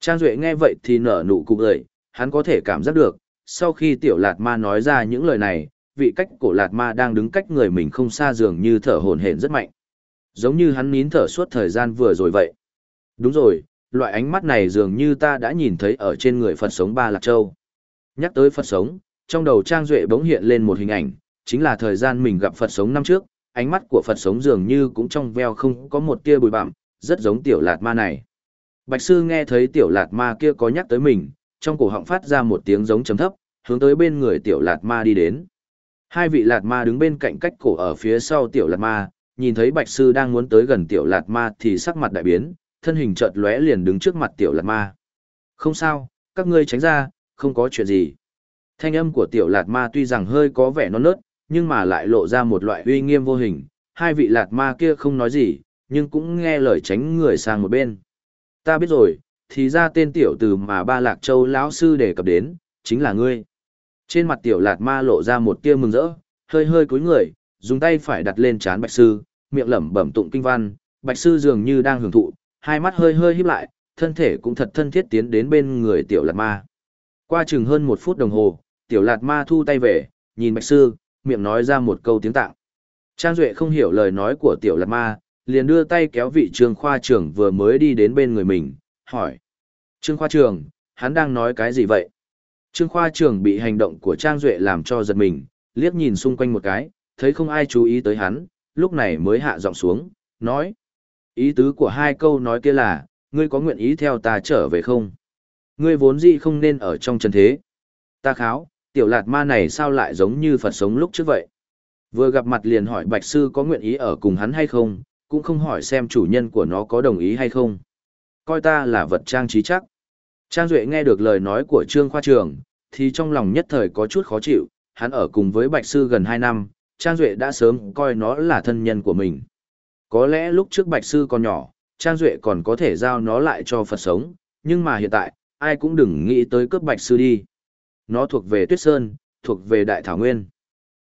Trang Duệ nghe vậy thì nở nụ cụ cười, hắn có thể cảm giác được, sau khi Tiểu Lạt Ma nói ra những lời này, vị cách cổ Lạt Ma đang đứng cách người mình không xa dường như thở hổn hển rất mạnh. Giống như hắn nín thở suốt thời gian vừa rồi vậy. Đúng rồi, loại ánh mắt này dường như ta đã nhìn thấy ở trên người Phật sống Ba Lạc Châu. Nhắc tới Phật sống, trong đầu Trang Duệ bỗng hiện lên một hình ảnh, chính là thời gian mình gặp Phật sống năm trước, ánh mắt của Phật sống dường như cũng trong veo không có một tia bụi bặm, rất giống tiểu lạt ma này. Bạch sư nghe thấy tiểu lạt ma kia có nhắc tới mình, trong cổ họng phát ra một tiếng giống chấm thấp, hướng tới bên người tiểu lạt ma đi đến. Hai vị lạt ma đứng bên cạnh cách cổ ở phía sau tiểu lạt ma, nhìn thấy bạch sư đang muốn tới gần tiểu lạt ma thì sắc mặt đại biến, thân hình chợt lóe liền đứng trước mặt tiểu lạt ma. Không sao, các ngươi tránh ra, không có chuyện gì. Thanh âm của tiểu lạt ma tuy rằng hơi có vẻ non nớt, nhưng mà lại lộ ra một loại uy nghiêm vô hình. Hai vị lạt ma kia không nói gì, nhưng cũng nghe lời tránh người sang một bên. Ta biết rồi, thì ra tên tiểu từ mà ba lạc châu lão sư đề cập đến, chính là ngươi. Trên mặt tiểu lạt ma lộ ra một tia mừng rỡ, hơi hơi cúi người, dùng tay phải đặt lên trán bạch sư, miệng lẩm bẩm tụng kinh văn, bạch sư dường như đang hưởng thụ, hai mắt hơi hơi híp lại, thân thể cũng thật thân thiết tiến đến bên người tiểu lạt ma. Qua chừng hơn một phút đồng hồ, tiểu lạt ma thu tay về, nhìn bạch sư, miệng nói ra một câu tiếng tạng. Trang Duệ không hiểu lời nói của tiểu lạt ma, liền đưa tay kéo vị trường khoa trưởng vừa mới đi đến bên người mình, hỏi. Trương khoa trưởng, hắn đang nói cái gì vậy? Trương khoa Trường bị hành động của Trang Duệ làm cho giật mình, liếc nhìn xung quanh một cái, thấy không ai chú ý tới hắn, lúc này mới hạ giọng xuống, nói. Ý tứ của hai câu nói kia là, ngươi có nguyện ý theo ta trở về không? Ngươi vốn gì không nên ở trong chân thế. Ta kháo, tiểu lạt ma này sao lại giống như Phật sống lúc trước vậy? Vừa gặp mặt liền hỏi Bạch Sư có nguyện ý ở cùng hắn hay không, cũng không hỏi xem chủ nhân của nó có đồng ý hay không. Coi ta là vật trang trí chắc. Trang Duệ nghe được lời nói của Trương Khoa Trường, thì trong lòng nhất thời có chút khó chịu, hắn ở cùng với Bạch Sư gần 2 năm, Trang Duệ đã sớm coi nó là thân nhân của mình. Có lẽ lúc trước Bạch Sư còn nhỏ, Trang Duệ còn có thể giao nó lại cho Phật sống, nhưng mà hiện tại, ai cũng đừng nghĩ tới cướp Bạch Sư đi. Nó thuộc về Tuyết Sơn, thuộc về Đại Thảo Nguyên.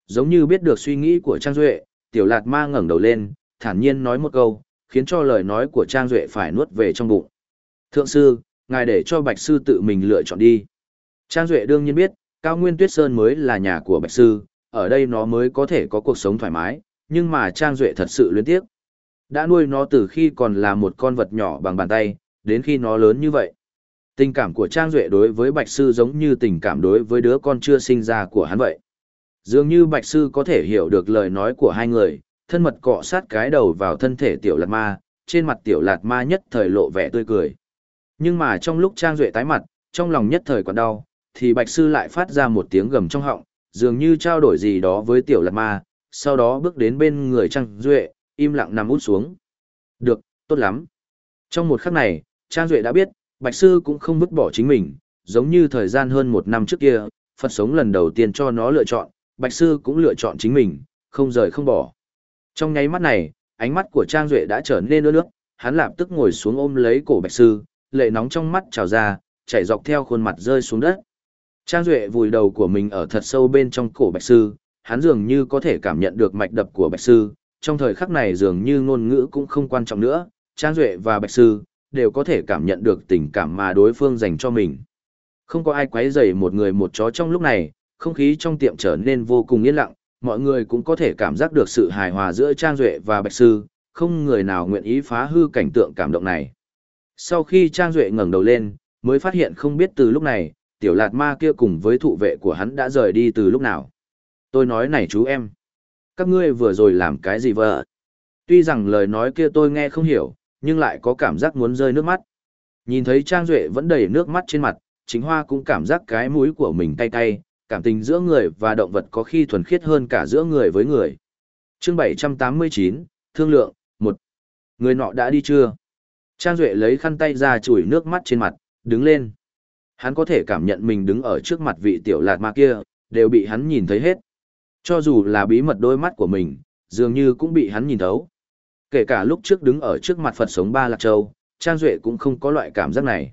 Giống như biết được suy nghĩ của Trang Duệ, Tiểu Lạt Ma ngẩng đầu lên, thản nhiên nói một câu, khiến cho lời nói của Trang Duệ phải nuốt về trong bụng. Thượng sư, ngài để cho Bạch Sư tự mình lựa chọn đi. Trang Duệ đương nhiên biết, Cao Nguyên Tuyết Sơn mới là nhà của Bạch Sư, ở đây nó mới có thể có cuộc sống thoải mái, nhưng mà Trang Duệ thật sự luyến tiếc. Đã nuôi nó từ khi còn là một con vật nhỏ bằng bàn tay, đến khi nó lớn như vậy. Tình cảm của Trang Duệ đối với Bạch Sư giống như tình cảm đối với đứa con chưa sinh ra của hắn vậy. Dường như Bạch Sư có thể hiểu được lời nói của hai người, thân mật cọ sát cái đầu vào thân thể tiểu lạt ma, trên mặt tiểu lạt ma nhất thời lộ vẻ tươi cười. Nhưng mà trong lúc Trang Duệ tái mặt, trong lòng nhất thời còn đau, thì Bạch Sư lại phát ra một tiếng gầm trong họng, dường như trao đổi gì đó với tiểu lạt ma, sau đó bước đến bên người Trang Duệ, im lặng nằm út xuống. Được, tốt lắm. Trong một khắc này, Trang Duệ đã biết, Bạch Sư cũng không vứt bỏ chính mình, giống như thời gian hơn một năm trước kia, Phật sống lần đầu tiên cho nó lựa chọn, Bạch Sư cũng lựa chọn chính mình, không rời không bỏ. Trong nháy mắt này, ánh mắt của Trang Duệ đã trở nên ướt nước, hắn lập tức ngồi xuống ôm lấy cổ Bạch Sư, lệ nóng trong mắt trào ra, chảy dọc theo khuôn mặt rơi xuống đất. Trang Duệ vùi đầu của mình ở thật sâu bên trong cổ Bạch Sư, hắn dường như có thể cảm nhận được mạch đập của Bạch Sư, trong thời khắc này dường như ngôn ngữ cũng không quan trọng nữa, Trang Duệ và Bạch Sư đều có thể cảm nhận được tình cảm mà đối phương dành cho mình. Không có ai quấy rầy một người một chó trong lúc này, không khí trong tiệm trở nên vô cùng yên lặng, mọi người cũng có thể cảm giác được sự hài hòa giữa Trang Duệ và Bạch Sư, không người nào nguyện ý phá hư cảnh tượng cảm động này. Sau khi Trang Duệ ngẩng đầu lên, mới phát hiện không biết từ lúc này, tiểu lạt ma kia cùng với thụ vệ của hắn đã rời đi từ lúc nào. Tôi nói này chú em, các ngươi vừa rồi làm cái gì vợ? Tuy rằng lời nói kia tôi nghe không hiểu, nhưng lại có cảm giác muốn rơi nước mắt. Nhìn thấy Trang Duệ vẫn đầy nước mắt trên mặt, chính hoa cũng cảm giác cái mũi của mình cay cay, cảm tình giữa người và động vật có khi thuần khiết hơn cả giữa người với người. chương 789, Thương lượng, một Người nọ đã đi chưa? Trang Duệ lấy khăn tay ra chùi nước mắt trên mặt, đứng lên. Hắn có thể cảm nhận mình đứng ở trước mặt vị tiểu lạt ma kia, đều bị hắn nhìn thấy hết. Cho dù là bí mật đôi mắt của mình, dường như cũng bị hắn nhìn thấu. Kể cả lúc trước đứng ở trước mặt Phật sống ba lạc châu, Trang Duệ cũng không có loại cảm giác này.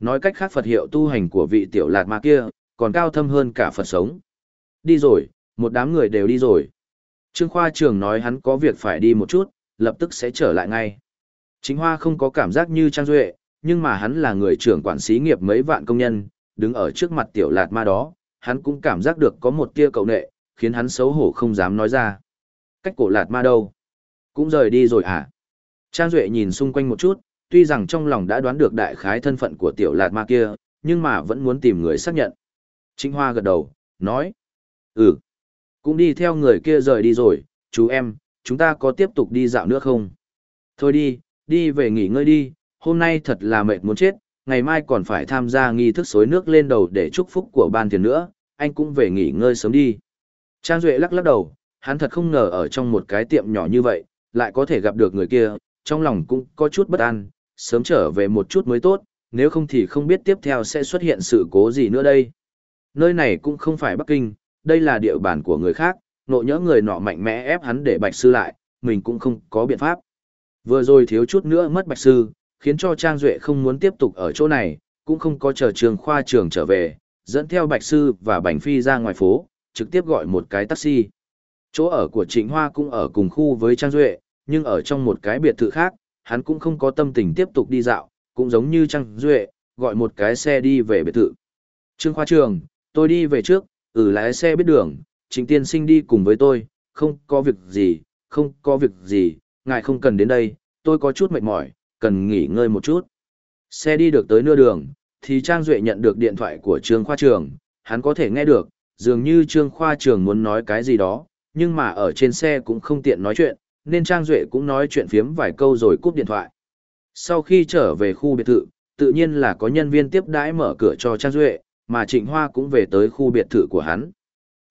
Nói cách khác Phật hiệu tu hành của vị tiểu lạt ma kia, còn cao thâm hơn cả Phật sống. Đi rồi, một đám người đều đi rồi. Trương Khoa Trường nói hắn có việc phải đi một chút, lập tức sẽ trở lại ngay. Chính Hoa không có cảm giác như Trang Duệ, nhưng mà hắn là người trưởng quản xí nghiệp mấy vạn công nhân, đứng ở trước mặt tiểu lạt ma đó, hắn cũng cảm giác được có một tia cậu nệ, khiến hắn xấu hổ không dám nói ra. Cách cổ lạt ma đâu? Cũng rời đi rồi à? Trang Duệ nhìn xung quanh một chút, tuy rằng trong lòng đã đoán được đại khái thân phận của tiểu lạt ma kia, nhưng mà vẫn muốn tìm người xác nhận. Trinh Hoa gật đầu, nói. Ừ, cũng đi theo người kia rời đi rồi, chú em, chúng ta có tiếp tục đi dạo nữa không? Thôi đi, đi về nghỉ ngơi đi, hôm nay thật là mệt muốn chết, ngày mai còn phải tham gia nghi thức xối nước lên đầu để chúc phúc của ban tiền nữa, anh cũng về nghỉ ngơi sớm đi. Trang Duệ lắc lắc đầu, hắn thật không ngờ ở trong một cái tiệm nhỏ như vậy, lại có thể gặp được người kia, trong lòng cũng có chút bất an, sớm trở về một chút mới tốt, nếu không thì không biết tiếp theo sẽ xuất hiện sự cố gì nữa đây. Nơi này cũng không phải Bắc Kinh, đây là địa bàn của người khác, nộ nhỡ người nọ mạnh mẽ ép hắn để bạch sư lại, mình cũng không có biện pháp. Vừa rồi thiếu chút nữa mất bạch sư, khiến cho Trang Duệ không muốn tiếp tục ở chỗ này, cũng không có chờ trường khoa trường trở về, dẫn theo bạch sư và bành phi ra ngoài phố, trực tiếp gọi một cái taxi. Chỗ ở của Trịnh Hoa cũng ở cùng khu với Trang Duệ, nhưng ở trong một cái biệt thự khác, hắn cũng không có tâm tình tiếp tục đi dạo, cũng giống như Trang Duệ, gọi một cái xe đi về biệt thự. Trương khoa trường, tôi đi về trước, ừ lái xe biết đường, Trịnh tiên sinh đi cùng với tôi, không có việc gì, không có việc gì, ngài không cần đến đây, tôi có chút mệt mỏi, cần nghỉ ngơi một chút. Xe đi được tới nửa đường, thì Trang Duệ nhận được điện thoại của Trương Khoa Trường, hắn có thể nghe được, dường như Trương Khoa Trường muốn nói cái gì đó, nhưng mà ở trên xe cũng không tiện nói chuyện, nên Trang Duệ cũng nói chuyện phiếm vài câu rồi cúp điện thoại. Sau khi trở về khu biệt thự, tự nhiên là có nhân viên tiếp đãi mở cửa cho Trang Duệ, mà Trịnh Hoa cũng về tới khu biệt thự của hắn.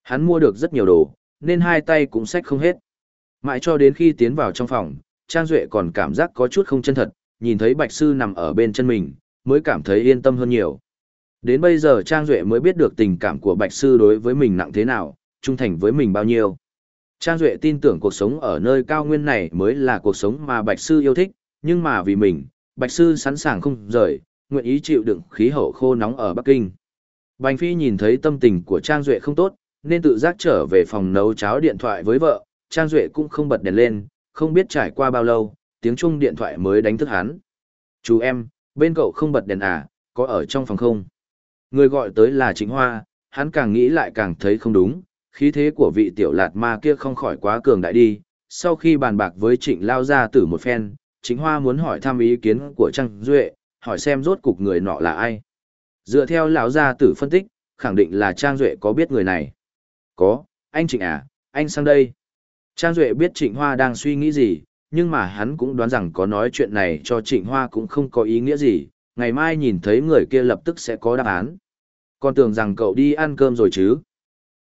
Hắn mua được rất nhiều đồ, nên hai tay cũng xách không hết. Mãi cho đến khi tiến vào trong phòng, Trang Duệ còn cảm giác có chút không chân thật, nhìn thấy Bạch Sư nằm ở bên chân mình, mới cảm thấy yên tâm hơn nhiều. Đến bây giờ Trang Duệ mới biết được tình cảm của Bạch Sư đối với mình nặng thế nào, trung thành với mình bao nhiêu. Trang Duệ tin tưởng cuộc sống ở nơi cao nguyên này mới là cuộc sống mà Bạch Sư yêu thích, nhưng mà vì mình, Bạch Sư sẵn sàng không rời, nguyện ý chịu đựng khí hậu khô nóng ở Bắc Kinh. Bành Phi nhìn thấy tâm tình của Trang Duệ không tốt, nên tự giác trở về phòng nấu cháo điện thoại với vợ, Trang Duệ cũng không bật đèn lên, không biết trải qua bao lâu, tiếng chuông điện thoại mới đánh thức hắn. Chú em, bên cậu không bật đèn à, có ở trong phòng không? Người gọi tới là Trịnh Hoa, hắn càng nghĩ lại càng thấy không đúng, khí thế của vị tiểu lạt ma kia không khỏi quá cường đại đi. Sau khi bàn bạc với Trịnh Lao ra tử một phen, Trịnh Hoa muốn hỏi thăm ý kiến của Trang Duệ, hỏi xem rốt cục người nọ là ai. Dựa theo lão gia tử phân tích, khẳng định là Trang Duệ có biết người này. Có, anh Trịnh à, anh sang đây. Trang Duệ biết Trịnh Hoa đang suy nghĩ gì, nhưng mà hắn cũng đoán rằng có nói chuyện này cho Trịnh Hoa cũng không có ý nghĩa gì, ngày mai nhìn thấy người kia lập tức sẽ có đáp án. Còn tưởng rằng cậu đi ăn cơm rồi chứ.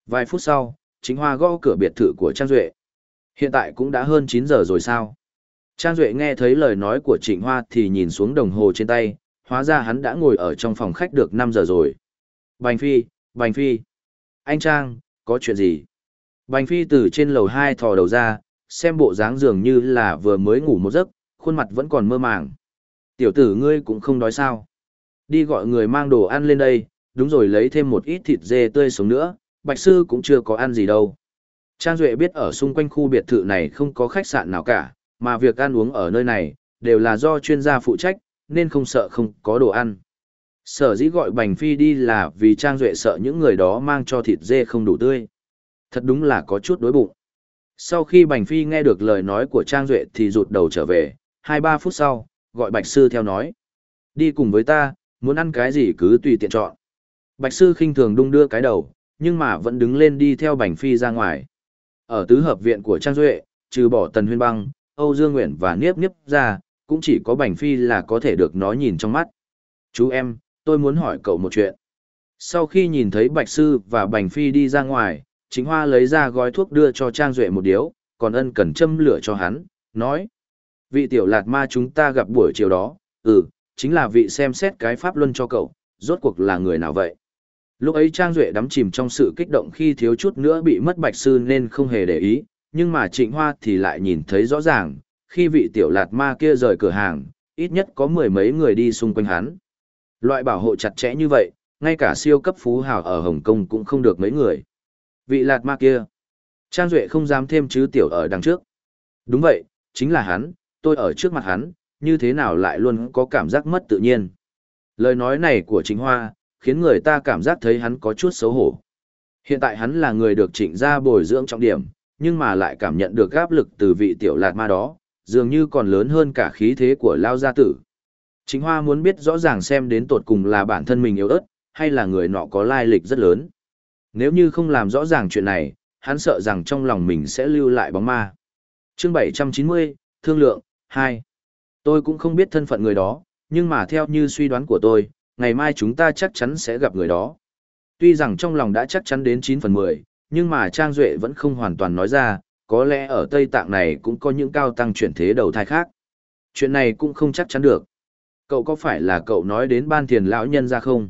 Vài phút sau, Trịnh Hoa gõ cửa biệt thự của Trang Duệ. Hiện tại cũng đã hơn 9 giờ rồi sao? Trang Duệ nghe thấy lời nói của Trịnh Hoa thì nhìn xuống đồng hồ trên tay, hóa ra hắn đã ngồi ở trong phòng khách được 5 giờ rồi. Bành Phi, Bành Phi. Anh Trang, có chuyện gì? Bành Phi từ trên lầu 2 thò đầu ra, xem bộ dáng dường như là vừa mới ngủ một giấc, khuôn mặt vẫn còn mơ màng. Tiểu tử ngươi cũng không đói sao. Đi gọi người mang đồ ăn lên đây, đúng rồi lấy thêm một ít thịt dê tươi sống nữa, bạch sư cũng chưa có ăn gì đâu. Trang Duệ biết ở xung quanh khu biệt thự này không có khách sạn nào cả, mà việc ăn uống ở nơi này, đều là do chuyên gia phụ trách, nên không sợ không có đồ ăn. Sở dĩ gọi Bành Phi đi là vì Trang Duệ sợ những người đó mang cho thịt dê không đủ tươi. Thật đúng là có chút đối bụng. Sau khi Bành Phi nghe được lời nói của Trang Duệ thì rụt đầu trở về, 2-3 phút sau, gọi Bạch Sư theo nói. Đi cùng với ta, muốn ăn cái gì cứ tùy tiện chọn. Bạch Sư khinh thường đung đưa cái đầu, nhưng mà vẫn đứng lên đi theo Bành Phi ra ngoài. Ở tứ hợp viện của Trang Duệ, trừ bỏ Tần Huyên Băng, Âu Dương Nguyện và Niếp Niếp ra, cũng chỉ có Bành Phi là có thể được nó nhìn trong mắt. Chú em, tôi muốn hỏi cậu một chuyện. Sau khi nhìn thấy Bạch Sư và Bành Phi đi ra ngoài, chính hoa lấy ra gói thuốc đưa cho Trang Duệ một điếu, còn ân cần châm lửa cho hắn, nói. Vị tiểu lạt ma chúng ta gặp buổi chiều đó, ừ, chính là vị xem xét cái pháp luân cho cậu, rốt cuộc là người nào vậy? Lúc ấy Trang Duệ đắm chìm trong sự kích động khi thiếu chút nữa bị mất bạch sư nên không hề để ý, nhưng mà trịnh hoa thì lại nhìn thấy rõ ràng, khi vị tiểu lạt ma kia rời cửa hàng, ít nhất có mười mấy người đi xung quanh hắn. Loại bảo hộ chặt chẽ như vậy, ngay cả siêu cấp phú hào ở Hồng Kông cũng không được mấy người. Vị lạt ma kia. Trang Duệ không dám thêm chứ tiểu ở đằng trước. Đúng vậy, chính là hắn, tôi ở trước mặt hắn, như thế nào lại luôn có cảm giác mất tự nhiên. Lời nói này của chính hoa, khiến người ta cảm giác thấy hắn có chút xấu hổ. Hiện tại hắn là người được trịnh ra bồi dưỡng trọng điểm, nhưng mà lại cảm nhận được áp lực từ vị tiểu lạt ma đó, dường như còn lớn hơn cả khí thế của Lao Gia Tử. Chính Hoa muốn biết rõ ràng xem đến tột cùng là bản thân mình yếu ớt, hay là người nọ có lai lịch rất lớn. Nếu như không làm rõ ràng chuyện này, hắn sợ rằng trong lòng mình sẽ lưu lại bóng ma. chương 790, Thương lượng, 2. Tôi cũng không biết thân phận người đó, nhưng mà theo như suy đoán của tôi, ngày mai chúng ta chắc chắn sẽ gặp người đó. Tuy rằng trong lòng đã chắc chắn đến 9 phần 10, nhưng mà Trang Duệ vẫn không hoàn toàn nói ra, có lẽ ở Tây Tạng này cũng có những cao tăng chuyển thế đầu thai khác. Chuyện này cũng không chắc chắn được. Cậu có phải là cậu nói đến ban thiền lão nhân ra không?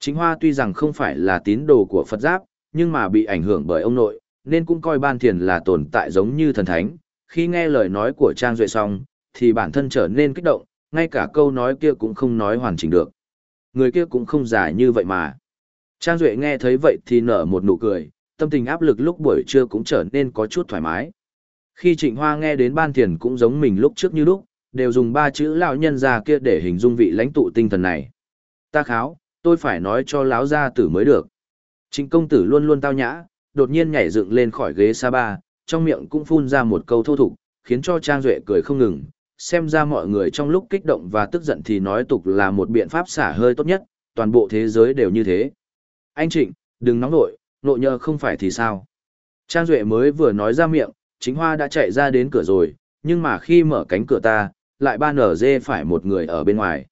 Chính Hoa tuy rằng không phải là tín đồ của Phật Giáp, nhưng mà bị ảnh hưởng bởi ông nội, nên cũng coi ban thiền là tồn tại giống như thần thánh. Khi nghe lời nói của Trang Duệ xong, thì bản thân trở nên kích động, ngay cả câu nói kia cũng không nói hoàn chỉnh được. Người kia cũng không giả như vậy mà. Trang Duệ nghe thấy vậy thì nở một nụ cười, tâm tình áp lực lúc buổi trưa cũng trở nên có chút thoải mái. Khi Trịnh Hoa nghe đến ban thiền cũng giống mình lúc trước như lúc, đều dùng ba chữ lão nhân già kia để hình dung vị lãnh tụ tinh thần này. Ta kháo, tôi phải nói cho láo gia tử mới được. Trịnh công tử luôn luôn tao nhã, đột nhiên nhảy dựng lên khỏi ghế sa ba, trong miệng cũng phun ra một câu thô thục, khiến cho Trang Duệ cười không ngừng. Xem ra mọi người trong lúc kích động và tức giận thì nói tục là một biện pháp xả hơi tốt nhất, toàn bộ thế giới đều như thế. Anh Trịnh, đừng nóng nổi, nộ nhờ không phải thì sao. Trang Duệ mới vừa nói ra miệng, chính hoa đã chạy ra đến cửa rồi, nhưng mà khi mở cánh cửa ta, lại ba nở dê phải một người ở bên ngoài.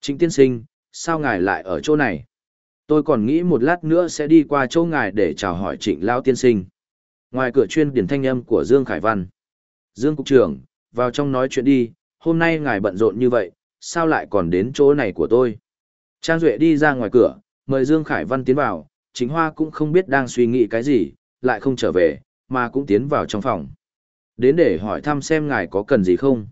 Trịnh tiên sinh, sao ngài lại ở chỗ này? Tôi còn nghĩ một lát nữa sẽ đi qua chỗ ngài để chào hỏi trịnh lao tiên sinh. Ngoài cửa chuyên điển thanh âm của Dương Khải Văn. Dương Cục trưởng, vào trong nói chuyện đi, hôm nay ngài bận rộn như vậy, sao lại còn đến chỗ này của tôi? Trang Duệ đi ra ngoài cửa, mời Dương Khải Văn tiến vào, chính hoa cũng không biết đang suy nghĩ cái gì, lại không trở về, mà cũng tiến vào trong phòng. Đến để hỏi thăm xem ngài có cần gì không.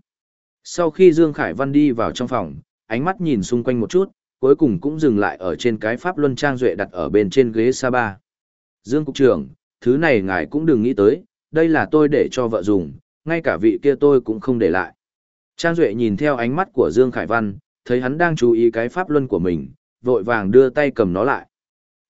Sau khi Dương Khải Văn đi vào trong phòng, ánh mắt nhìn xung quanh một chút, cuối cùng cũng dừng lại ở trên cái pháp luân trang duệ đặt ở bên trên ghế sa ba. Dương Cục trưởng, thứ này ngài cũng đừng nghĩ tới, đây là tôi để cho vợ dùng, ngay cả vị kia tôi cũng không để lại. Trang Duệ nhìn theo ánh mắt của Dương Khải Văn, thấy hắn đang chú ý cái pháp luân của mình, vội vàng đưa tay cầm nó lại.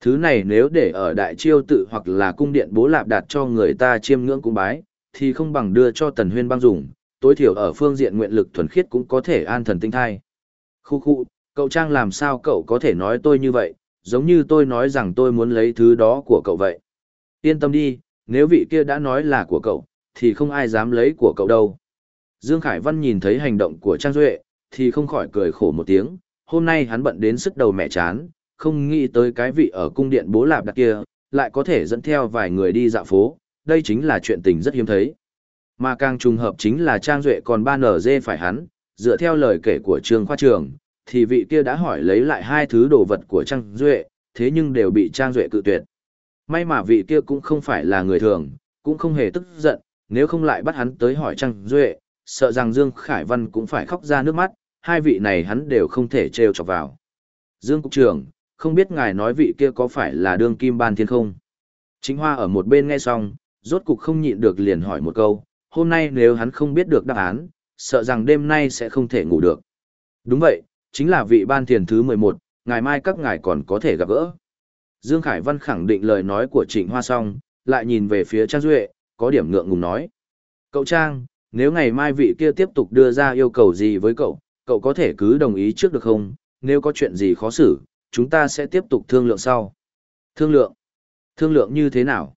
Thứ này nếu để ở đại chiêu tự hoặc là cung điện bố lạp đạt cho người ta chiêm ngưỡng cung bái, thì không bằng đưa cho tần huyên băng dùng, tối thiểu ở phương diện nguyện lực thuần khiết cũng có thể an thần tinh thai. Khu khu, cậu Trang làm sao cậu có thể nói tôi như vậy, giống như tôi nói rằng tôi muốn lấy thứ đó của cậu vậy. Yên tâm đi, nếu vị kia đã nói là của cậu, thì không ai dám lấy của cậu đâu. Dương Khải Văn nhìn thấy hành động của Trang Duệ, thì không khỏi cười khổ một tiếng, hôm nay hắn bận đến sức đầu mẹ chán, không nghĩ tới cái vị ở cung điện bố lạp đặc kia, lại có thể dẫn theo vài người đi dạo phố, đây chính là chuyện tình rất hiếm thấy. Mà càng trùng hợp chính là Trang Duệ còn ba nở dê phải hắn, dựa theo lời kể của Trương Khoa Trường, thì vị kia đã hỏi lấy lại hai thứ đồ vật của Trang Duệ, thế nhưng đều bị Trang Duệ cự tuyệt. May mà vị kia cũng không phải là người thường, cũng không hề tức giận, nếu không lại bắt hắn tới hỏi Trang Duệ, sợ rằng Dương Khải Văn cũng phải khóc ra nước mắt, hai vị này hắn đều không thể trêu chọc vào. Dương Cục trưởng, không biết ngài nói vị kia có phải là đương kim ban thiên không? Chính Hoa ở một bên nghe xong, rốt cục không nhịn được liền hỏi một câu, hôm nay nếu hắn không biết được đáp án, sợ rằng đêm nay sẽ không thể ngủ được. Đúng vậy, chính là vị ban thiền thứ 11, ngày mai các ngài còn có thể gặp gỡ. Dương Khải Văn khẳng định lời nói của Trịnh Hoa xong, lại nhìn về phía Trang Duệ, có điểm ngượng ngùng nói. Cậu Trang, nếu ngày mai vị kia tiếp tục đưa ra yêu cầu gì với cậu, cậu có thể cứ đồng ý trước được không? Nếu có chuyện gì khó xử, chúng ta sẽ tiếp tục thương lượng sau. Thương lượng? Thương lượng như thế nào?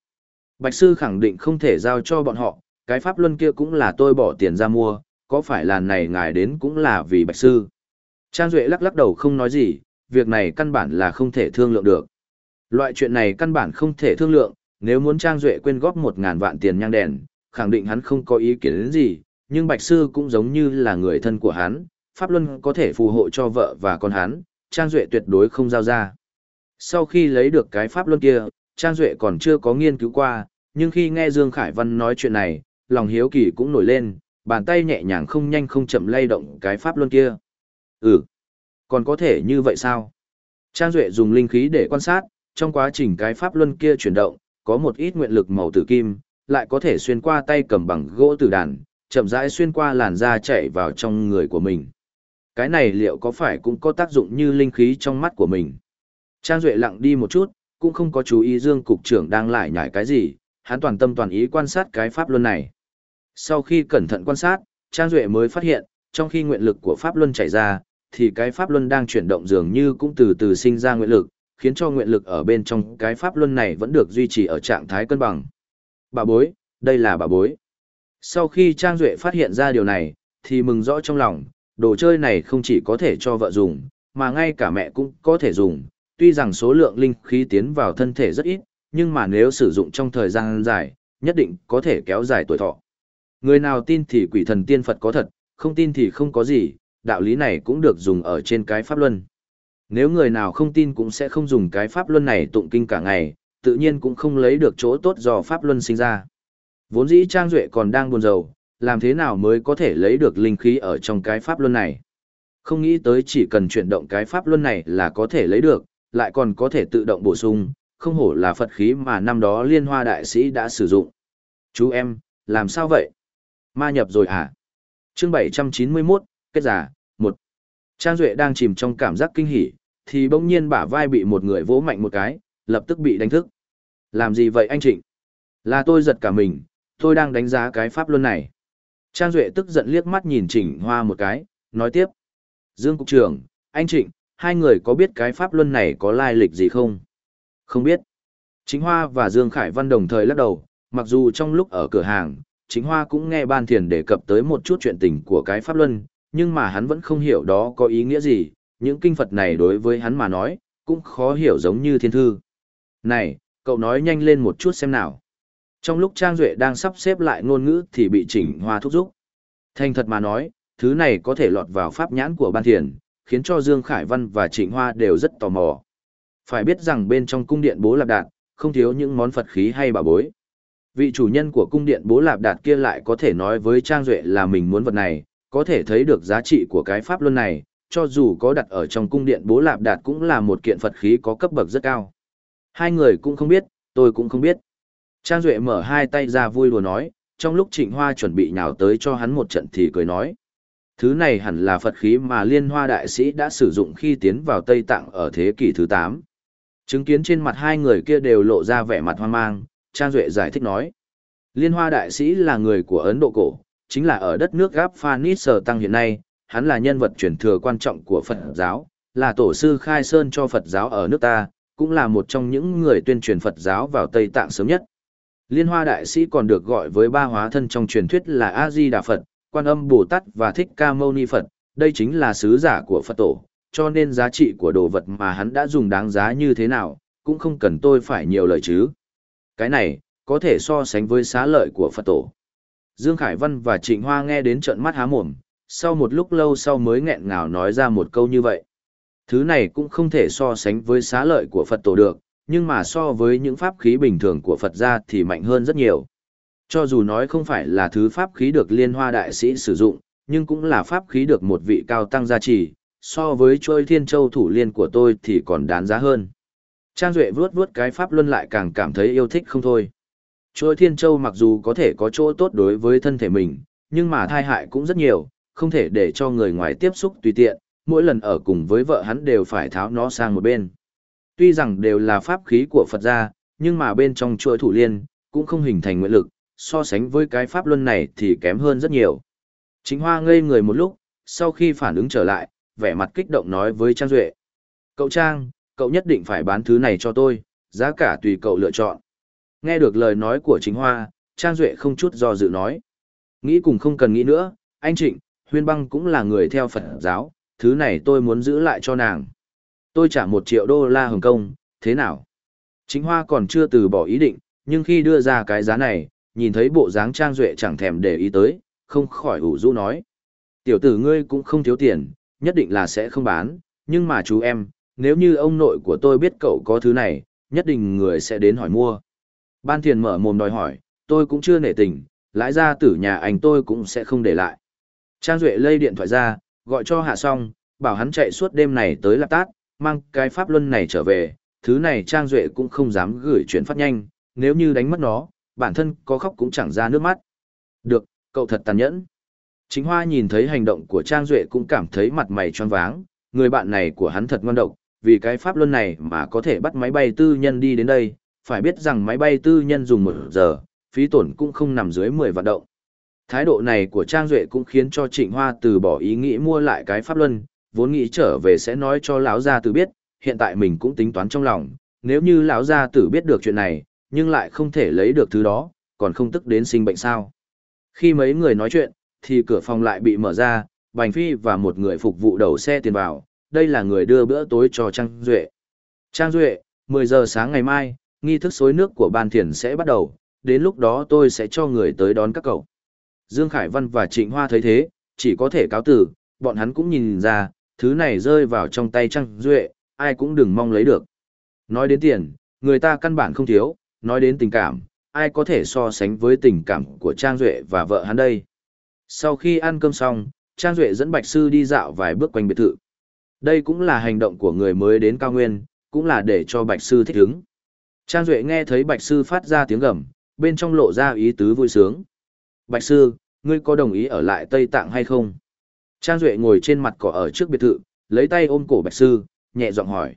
Bạch Sư khẳng định không thể giao cho bọn họ, cái pháp luân kia cũng là tôi bỏ tiền ra mua, có phải là này ngài đến cũng là vì Bạch Sư? Trang Duệ lắc lắc đầu không nói gì, việc này căn bản là không thể thương lượng được. Loại chuyện này căn bản không thể thương lượng, nếu muốn Trang Duệ quyên góp 1.000 vạn tiền nhang đèn, khẳng định hắn không có ý kiến đến gì, nhưng Bạch Sư cũng giống như là người thân của hắn, Pháp Luân có thể phù hộ cho vợ và con hắn, Trang Duệ tuyệt đối không giao ra. Sau khi lấy được cái Pháp Luân kia, Trang Duệ còn chưa có nghiên cứu qua, nhưng khi nghe Dương Khải Văn nói chuyện này, lòng hiếu kỳ cũng nổi lên, bàn tay nhẹ nhàng không nhanh không chậm lay động cái Pháp Luân kia. Ừ, còn có thể như vậy sao? Trang Duệ dùng linh khí để quan sát, trong quá trình cái Pháp Luân kia chuyển động, có một ít nguyện lực màu tử kim, lại có thể xuyên qua tay cầm bằng gỗ tử đàn, chậm rãi xuyên qua làn da chạy vào trong người của mình. Cái này liệu có phải cũng có tác dụng như linh khí trong mắt của mình? Trang Duệ lặng đi một chút, cũng không có chú ý Dương Cục trưởng đang lại nhảy cái gì, hắn toàn tâm toàn ý quan sát cái Pháp Luân này. Sau khi cẩn thận quan sát, Trang Duệ mới phát hiện, trong khi nguyện lực của Pháp Luân chảy ra, thì cái Pháp Luân đang chuyển động dường như cũng từ từ sinh ra nguyện lực, khiến cho nguyện lực ở bên trong cái Pháp Luân này vẫn được duy trì ở trạng thái cân bằng. Bà bối, đây là bà bối. Sau khi Trang Duệ phát hiện ra điều này, thì mừng rõ trong lòng, đồ chơi này không chỉ có thể cho vợ dùng, mà ngay cả mẹ cũng có thể dùng. Tuy rằng số lượng linh khí tiến vào thân thể rất ít, nhưng mà nếu sử dụng trong thời gian dài, nhất định có thể kéo dài tuổi thọ. Người nào tin thì quỷ thần tiên Phật có thật, không tin thì không có gì, đạo lý này cũng được dùng ở trên cái pháp luân. Nếu người nào không tin cũng sẽ không dùng cái pháp luân này tụng kinh cả ngày, tự nhiên cũng không lấy được chỗ tốt do pháp luân sinh ra. Vốn dĩ Trang Duệ còn đang buồn rầu, làm thế nào mới có thể lấy được linh khí ở trong cái pháp luân này. Không nghĩ tới chỉ cần chuyển động cái pháp luân này là có thể lấy được, lại còn có thể tự động bổ sung, không hổ là Phật khí mà năm đó liên hoa đại sĩ đã sử dụng. Chú em, làm sao vậy? Ma nhập rồi à? chương 791, kết giả, một, Trang Duệ đang chìm trong cảm giác kinh hỉ, thì bỗng nhiên bả vai bị một người vỗ mạnh một cái, lập tức bị đánh thức. Làm gì vậy anh Trịnh? Là tôi giật cả mình, tôi đang đánh giá cái pháp luân này. Trang Duệ tức giận liếc mắt nhìn Trịnh Hoa một cái, nói tiếp. Dương Cục trưởng, anh Trịnh, hai người có biết cái pháp luân này có lai lịch gì không? Không biết. Chính Hoa và Dương Khải Văn đồng thời lắc đầu, mặc dù trong lúc ở cửa hàng, Chính Hoa cũng nghe Ban Thiền đề cập tới một chút chuyện tình của cái pháp luân, nhưng mà hắn vẫn không hiểu đó có ý nghĩa gì, những kinh Phật này đối với hắn mà nói, cũng khó hiểu giống như thiên thư. Này, cậu nói nhanh lên một chút xem nào. Trong lúc Trang Duệ đang sắp xếp lại ngôn ngữ thì bị chỉnh hoa thúc giục. Thành thật mà nói, thứ này có thể lọt vào pháp nhãn của ban thiền, khiến cho Dương Khải Văn và Trịnh Hoa đều rất tò mò. Phải biết rằng bên trong cung điện bố lạp đạt, không thiếu những món Phật khí hay bảo bối. Vị chủ nhân của cung điện bố lạp đạt kia lại có thể nói với Trang Duệ là mình muốn vật này, có thể thấy được giá trị của cái pháp luân này, cho dù có đặt ở trong cung điện bố lạp đạt cũng là một kiện Phật khí có cấp bậc rất cao. Hai người cũng không biết, tôi cũng không biết. Trang Duệ mở hai tay ra vui đùa nói, trong lúc Trịnh Hoa chuẩn bị nhào tới cho hắn một trận thì cười nói. Thứ này hẳn là Phật khí mà Liên Hoa Đại Sĩ đã sử dụng khi tiến vào Tây Tạng ở thế kỷ thứ 8. Chứng kiến trên mặt hai người kia đều lộ ra vẻ mặt hoang mang, Trang Duệ giải thích nói. Liên Hoa Đại Sĩ là người của Ấn Độ Cổ, chính là ở đất nước Gáp Phanis Sở Tăng hiện nay, hắn là nhân vật truyền thừa quan trọng của Phật giáo, là tổ sư khai sơn cho Phật giáo ở nước ta, cũng là một trong những người tuyên truyền Phật giáo vào Tây Tạng sớm nhất. Liên Hoa Đại Sĩ còn được gọi với ba hóa thân trong truyền thuyết là A-di-đà Phật, Quan Âm Bồ Tát và Thích Ca Mâu Ni Phật, đây chính là sứ giả của Phật tổ, cho nên giá trị của đồ vật mà hắn đã dùng đáng giá như thế nào, cũng không cần tôi phải nhiều lời chứ. Cái này, có thể so sánh với xá lợi của Phật tổ. Dương Khải Văn và Trịnh Hoa nghe đến trận mắt há mồm, sau một lúc lâu sau mới nghẹn ngào nói ra một câu như vậy. Thứ này cũng không thể so sánh với xá lợi của Phật tổ được, nhưng mà so với những pháp khí bình thường của Phật gia thì mạnh hơn rất nhiều. Cho dù nói không phải là thứ pháp khí được liên hoa đại sĩ sử dụng, nhưng cũng là pháp khí được một vị cao tăng gia trì, so với trôi thiên châu thủ liên của tôi thì còn đáng giá hơn. Trang Duệ vuốt vuốt cái pháp luân lại càng cảm thấy yêu thích không thôi. Chuỗi thiên châu mặc dù có thể có chỗ tốt đối với thân thể mình, nhưng mà thai hại cũng rất nhiều, không thể để cho người ngoài tiếp xúc tùy tiện, mỗi lần ở cùng với vợ hắn đều phải tháo nó sang một bên. Tuy rằng đều là pháp khí của Phật gia, nhưng mà bên trong chuỗi thủ liên, cũng không hình thành nguyện lực, so sánh với cái pháp luân này thì kém hơn rất nhiều. Chính Hoa ngây người một lúc, sau khi phản ứng trở lại, vẻ mặt kích động nói với Trang Duệ. Cậu Trang, cậu nhất định phải bán thứ này cho tôi, giá cả tùy cậu lựa chọn. Nghe được lời nói của chính Hoa, Trang Duệ không chút do dự nói. Nghĩ cùng không cần nghĩ nữa, anh Trịnh, Huyên Băng cũng là người theo Phật giáo, thứ này tôi muốn giữ lại cho nàng. Tôi trả một triệu đô la Hồng Kông, thế nào? Chính Hoa còn chưa từ bỏ ý định, nhưng khi đưa ra cái giá này, nhìn thấy bộ dáng Trang Duệ chẳng thèm để ý tới, không khỏi ủ rũ nói. Tiểu tử ngươi cũng không thiếu tiền, nhất định là sẽ không bán, nhưng mà chú em, nếu như ông nội của tôi biết cậu có thứ này, nhất định người sẽ đến hỏi mua. Ban thiền mở mồm đòi hỏi, tôi cũng chưa nể tình, lãi ra tử nhà anh tôi cũng sẽ không để lại. Trang Duệ lây điện thoại ra, gọi cho Hạ Song, bảo hắn chạy suốt đêm này tới Lạp Tát, mang cái pháp luân này trở về, thứ này Trang Duệ cũng không dám gửi chuyển phát nhanh, nếu như đánh mất nó, bản thân có khóc cũng chẳng ra nước mắt. Được, cậu thật tàn nhẫn. Chính Hoa nhìn thấy hành động của Trang Duệ cũng cảm thấy mặt mày tròn váng, người bạn này của hắn thật ngon độc, vì cái pháp luân này mà có thể bắt máy bay tư nhân đi đến đây, phải biết rằng máy bay tư nhân dùng một giờ, phí tổn cũng không nằm dưới 10 vạn động. Thái độ này của Trang Duệ cũng khiến cho Trịnh Hoa từ bỏ ý nghĩ mua lại cái pháp luân, vốn nghĩ trở về sẽ nói cho lão gia tử biết, hiện tại mình cũng tính toán trong lòng, nếu như lão gia tử biết được chuyện này, nhưng lại không thể lấy được thứ đó, còn không tức đến sinh bệnh sao. Khi mấy người nói chuyện, thì cửa phòng lại bị mở ra, Bành Phi và một người phục vụ đầu xe tiền vào, đây là người đưa bữa tối cho Trang Duệ. Trang Duệ, 10 giờ sáng ngày mai, nghi thức xối nước của ban thiền sẽ bắt đầu, đến lúc đó tôi sẽ cho người tới đón các cậu. Dương Khải Văn và Trịnh Hoa thấy thế, chỉ có thể cáo tử, bọn hắn cũng nhìn ra, thứ này rơi vào trong tay Trang Duệ, ai cũng đừng mong lấy được. Nói đến tiền, người ta căn bản không thiếu, nói đến tình cảm, ai có thể so sánh với tình cảm của Trang Duệ và vợ hắn đây. Sau khi ăn cơm xong, Trang Duệ dẫn Bạch Sư đi dạo vài bước quanh biệt thự. Đây cũng là hành động của người mới đến cao nguyên, cũng là để cho Bạch Sư thích ứng. Trang Duệ nghe thấy Bạch Sư phát ra tiếng gầm, bên trong lộ ra ý tứ vui sướng. Bạch Sư, ngươi có đồng ý ở lại Tây Tạng hay không? Trang Duệ ngồi trên mặt cỏ ở trước biệt thự, lấy tay ôm cổ Bạch Sư, nhẹ giọng hỏi.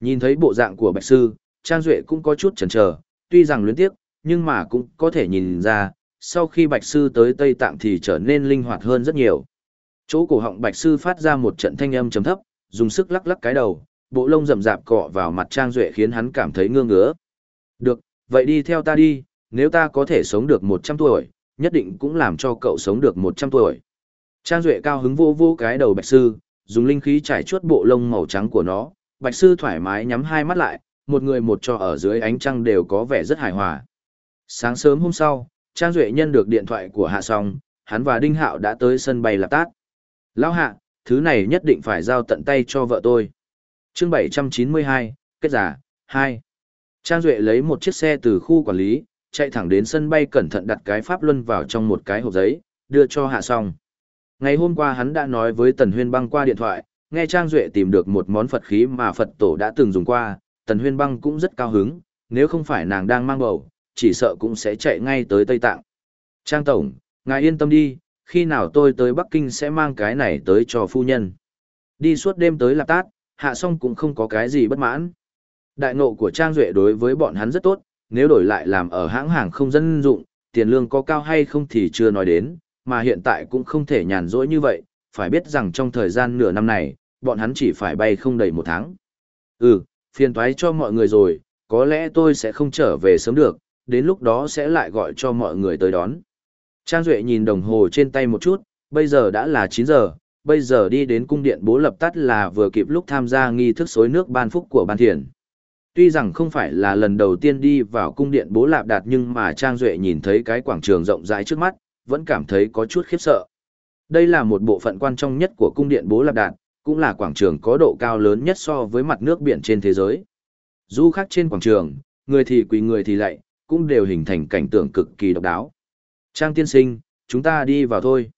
Nhìn thấy bộ dạng của Bạch Sư, Trang Duệ cũng có chút chần chờ tuy rằng luyến tiếc, nhưng mà cũng có thể nhìn ra, sau khi Bạch Sư tới Tây Tạng thì trở nên linh hoạt hơn rất nhiều. Chỗ cổ họng Bạch Sư phát ra một trận thanh âm trầm thấp, dùng sức lắc lắc cái đầu, bộ lông rậm rạp cọ vào mặt Trang Duệ khiến hắn cảm thấy ngương ngứa. Được, vậy đi theo ta đi, nếu ta có thể sống được 100 tuổi, nhất định cũng làm cho cậu sống được 100 tuổi. Trang Duệ cao hứng vô vô cái đầu Bạch Sư, dùng linh khí trải chuốt bộ lông màu trắng của nó, Bạch Sư thoải mái nhắm hai mắt lại, một người một trò ở dưới ánh trăng đều có vẻ rất hài hòa. Sáng sớm hôm sau, Trang Duệ nhân được điện thoại của Hạ Song, hắn và Đinh Hạo đã tới sân bay Lạp Tát. Lão Hạ, thứ này nhất định phải giao tận tay cho vợ tôi chương 792, kết giả, 2. Trang Duệ lấy một chiếc xe từ khu quản lý, chạy thẳng đến sân bay cẩn thận đặt cái pháp luân vào trong một cái hộp giấy, đưa cho Hạ Song. Ngày hôm qua hắn đã nói với Tần Huyên băng qua điện thoại, nghe Trang Duệ tìm được một món Phật khí mà Phật tổ đã từng dùng qua, Tần Huyên băng cũng rất cao hứng, nếu không phải nàng đang mang bầu, chỉ sợ cũng sẽ chạy ngay tới Tây Tạng. Trang Tổng, ngài yên tâm đi, khi nào tôi tới Bắc Kinh sẽ mang cái này tới cho phu nhân. Đi suốt đêm tới Lạp Tát, hạ Song cũng không có cái gì bất mãn. Đại ngộ của Trang Duệ đối với bọn hắn rất tốt, nếu đổi lại làm ở hãng hàng không dân dụng, tiền lương có cao hay không thì chưa nói đến, mà hiện tại cũng không thể nhàn rỗi như vậy, phải biết rằng trong thời gian nửa năm này, bọn hắn chỉ phải bay không đầy một tháng. Ừ, phiền thoái cho mọi người rồi, có lẽ tôi sẽ không trở về sớm được, đến lúc đó sẽ lại gọi cho mọi người tới đón. Trang Duệ nhìn đồng hồ trên tay một chút, bây giờ đã là 9 giờ, bây giờ đi đến cung điện bố lập tắt là vừa kịp lúc tham gia nghi thức xối nước ban phúc của ban thiền. Tuy rằng không phải là lần đầu tiên đi vào cung điện bố lạp đạt nhưng mà Trang Duệ nhìn thấy cái quảng trường rộng rãi trước mắt, vẫn cảm thấy có chút khiếp sợ. Đây là một bộ phận quan trọng nhất của cung điện bố lạp đạt, cũng là quảng trường có độ cao lớn nhất so với mặt nước biển trên thế giới. Du khách trên quảng trường, người thì quỳ người thì lạy, cũng đều hình thành cảnh tượng cực kỳ độc đáo. Trang tiên sinh, chúng ta đi vào thôi.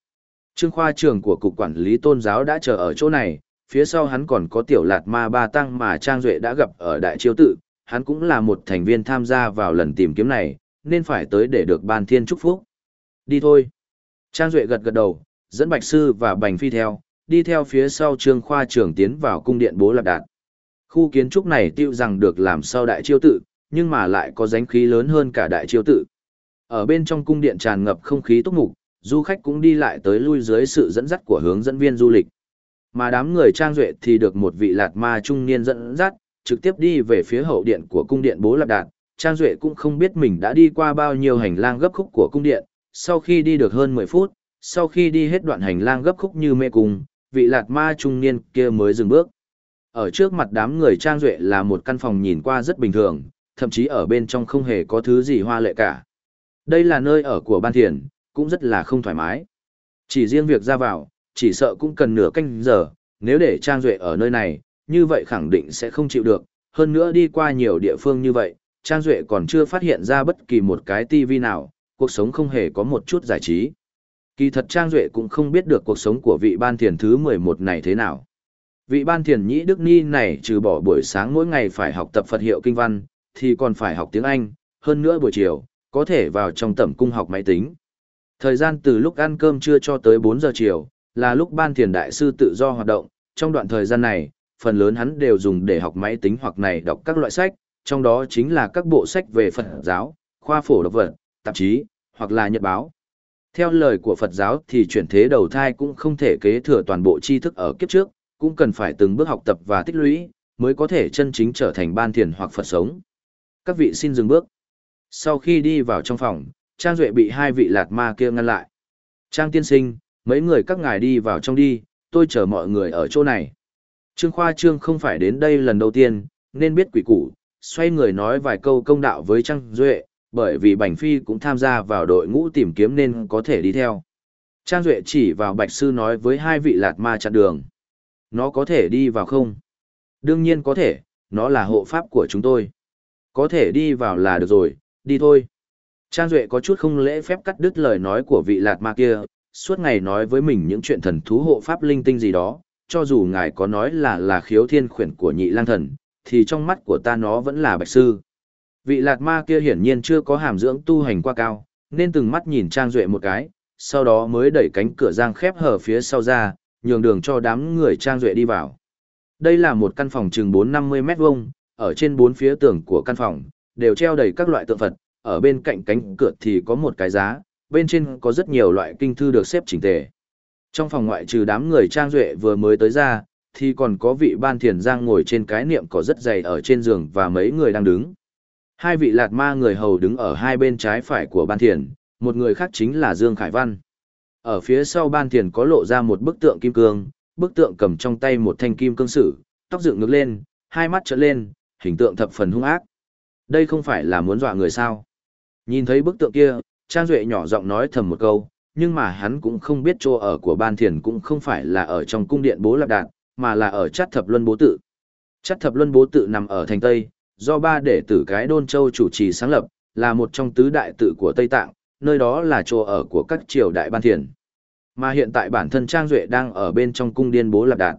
Trương khoa trưởng của cục quản lý tôn giáo đã chờ ở chỗ này, phía sau hắn còn có tiểu lạt ma ba tăng mà Trang Duệ đã gặp ở đại chiêu tự, hắn cũng là một thành viên tham gia vào lần tìm kiếm này, nên phải tới để được ban thiên chúc phúc. Đi thôi. Trang Duệ gật gật đầu, dẫn Bạch Sư và Bành Phi theo, đi theo phía sau Trương khoa trưởng tiến vào cung điện bố lạp đạt. Khu kiến trúc này tiêu rằng được làm sau đại chiêu tự, nhưng mà lại có dánh khí lớn hơn cả đại chiêu tự. Ở bên trong cung điện tràn ngập không khí túc mục, du khách cũng đi lại tới lui dưới sự dẫn dắt của hướng dẫn viên du lịch. Mà đám người trang duệ thì được một vị lạt ma trung niên dẫn dắt, trực tiếp đi về phía hậu điện của cung điện Bố Lạp Đạt. Trang Duệ cũng không biết mình đã đi qua bao nhiêu hành lang gấp khúc của cung điện, sau khi đi được hơn 10 phút, sau khi đi hết đoạn hành lang gấp khúc như mê cung, vị lạt ma trung niên kia mới dừng bước. Ở trước mặt đám người Trang Duệ là một căn phòng nhìn qua rất bình thường, thậm chí ở bên trong không hề có thứ gì hoa lệ cả. Đây là nơi ở của ban thiền, cũng rất là không thoải mái. Chỉ riêng việc ra vào, chỉ sợ cũng cần nửa canh giờ, nếu để Trang Duệ ở nơi này, như vậy khẳng định sẽ không chịu được. Hơn nữa đi qua nhiều địa phương như vậy, Trang Duệ còn chưa phát hiện ra bất kỳ một cái tivi nào, cuộc sống không hề có một chút giải trí. Kỳ thật Trang Duệ cũng không biết được cuộc sống của vị ban thiền thứ 11 này thế nào. Vị ban thiền nhĩ Đức Ni này trừ bỏ buổi sáng mỗi ngày phải học tập Phật hiệu kinh văn, thì còn phải học tiếng Anh, hơn nữa buổi chiều, có thể vào trong tẩm cung học máy tính. Thời gian từ lúc ăn cơm trưa cho tới 4 giờ chiều, là lúc ban thiền đại sư tự do hoạt động, trong đoạn thời gian này, phần lớn hắn đều dùng để học máy tính hoặc này đọc các loại sách, trong đó chính là các bộ sách về Phật giáo, khoa phổ độc vật, tạp chí, hoặc là nhật báo. Theo lời của Phật giáo thì chuyển thế đầu thai cũng không thể kế thừa toàn bộ tri thức ở kiếp trước, cũng cần phải từng bước học tập và tích lũy, mới có thể chân chính trở thành ban thiền hoặc Phật sống. Các vị xin dừng bước. Sau khi đi vào trong phòng, Trang Duệ bị hai vị lạt ma kia ngăn lại. Trang tiên sinh, mấy người các ngài đi vào trong đi, tôi chờ mọi người ở chỗ này. Trương Khoa Trương không phải đến đây lần đầu tiên, nên biết quỷ củ, xoay người nói vài câu công đạo với Trang Duệ, bởi vì Bành Phi cũng tham gia vào đội ngũ tìm kiếm nên có thể đi theo. Trang Duệ chỉ vào Bạch Sư nói với hai vị lạt ma chặn đường. Nó có thể đi vào không? Đương nhiên có thể, nó là hộ pháp của chúng tôi. Có thể đi vào là được rồi, đi thôi. Trang Duệ có chút không lễ phép cắt đứt lời nói của vị lạt ma kia, suốt ngày nói với mình những chuyện thần thú hộ pháp linh tinh gì đó, cho dù ngài có nói là là khiếu thiên khuyển của nhị lang thần, thì trong mắt của ta nó vẫn là bạch sư. Vị lạt ma kia hiển nhiên chưa có hàm dưỡng tu hành qua cao, nên từng mắt nhìn Trang Duệ một cái, sau đó mới đẩy cánh cửa giang khép hở phía sau ra, nhường đường cho đám người Trang Duệ đi vào. Đây là một căn phòng chừng 450 mét vuông, ở trên bốn phía tường của căn phòng, đều treo đầy các loại tượng Phật, ở bên cạnh cánh cửa thì có một cái giá, bên trên có rất nhiều loại kinh thư được xếp chỉnh tề. Trong phòng ngoại trừ đám người trang duệ vừa mới tới ra, thì còn có vị ban thiền giang ngồi trên cái niệm có rất dày ở trên giường và mấy người đang đứng. Hai vị lạt ma người hầu đứng ở hai bên trái phải của ban thiền, một người khác chính là Dương Khải Văn. Ở phía sau ban thiền có lộ ra một bức tượng kim cương, bức tượng cầm trong tay một thanh kim cương sử, tóc dựng ngược lên, hai mắt trợn lên, hình tượng thập phần hung ác. Đây không phải là muốn dọa người sao. Nhìn thấy bức tượng kia, Trang Duệ nhỏ giọng nói thầm một câu, nhưng mà hắn cũng không biết chỗ ở của ban thiền cũng không phải là ở trong cung điện bố lạp đạn, mà là ở chát thập luân bố tự. Chát thập luân bố tự nằm ở thành Tây, do ba đệ tử cái đôn châu chủ trì sáng lập, là một trong tứ đại tự của Tây Tạng, nơi đó là chỗ ở của các triều đại ban thiền. Mà hiện tại bản thân Trang Duệ đang ở bên trong cung điện bố lạp đạn.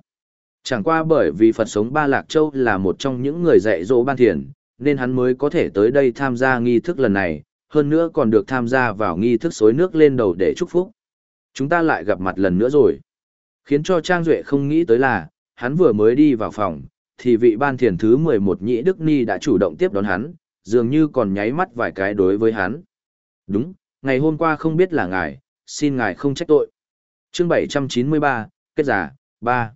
Chẳng qua bởi vì Phật sống Ba Lạc Châu là một trong những người dạy dỗ ban thiền, nên hắn mới có thể tới đây tham gia nghi thức lần này, hơn nữa còn được tham gia vào nghi thức xối nước lên đầu để chúc phúc. Chúng ta lại gặp mặt lần nữa rồi. Khiến cho Trang Duệ không nghĩ tới là, hắn vừa mới đi vào phòng, thì vị ban thiền thứ 11 nhĩ Đức Ni đã chủ động tiếp đón hắn, dường như còn nháy mắt vài cái đối với hắn. Đúng, ngày hôm qua không biết là ngài, xin ngài không trách tội. chương 793, kết giả, 3.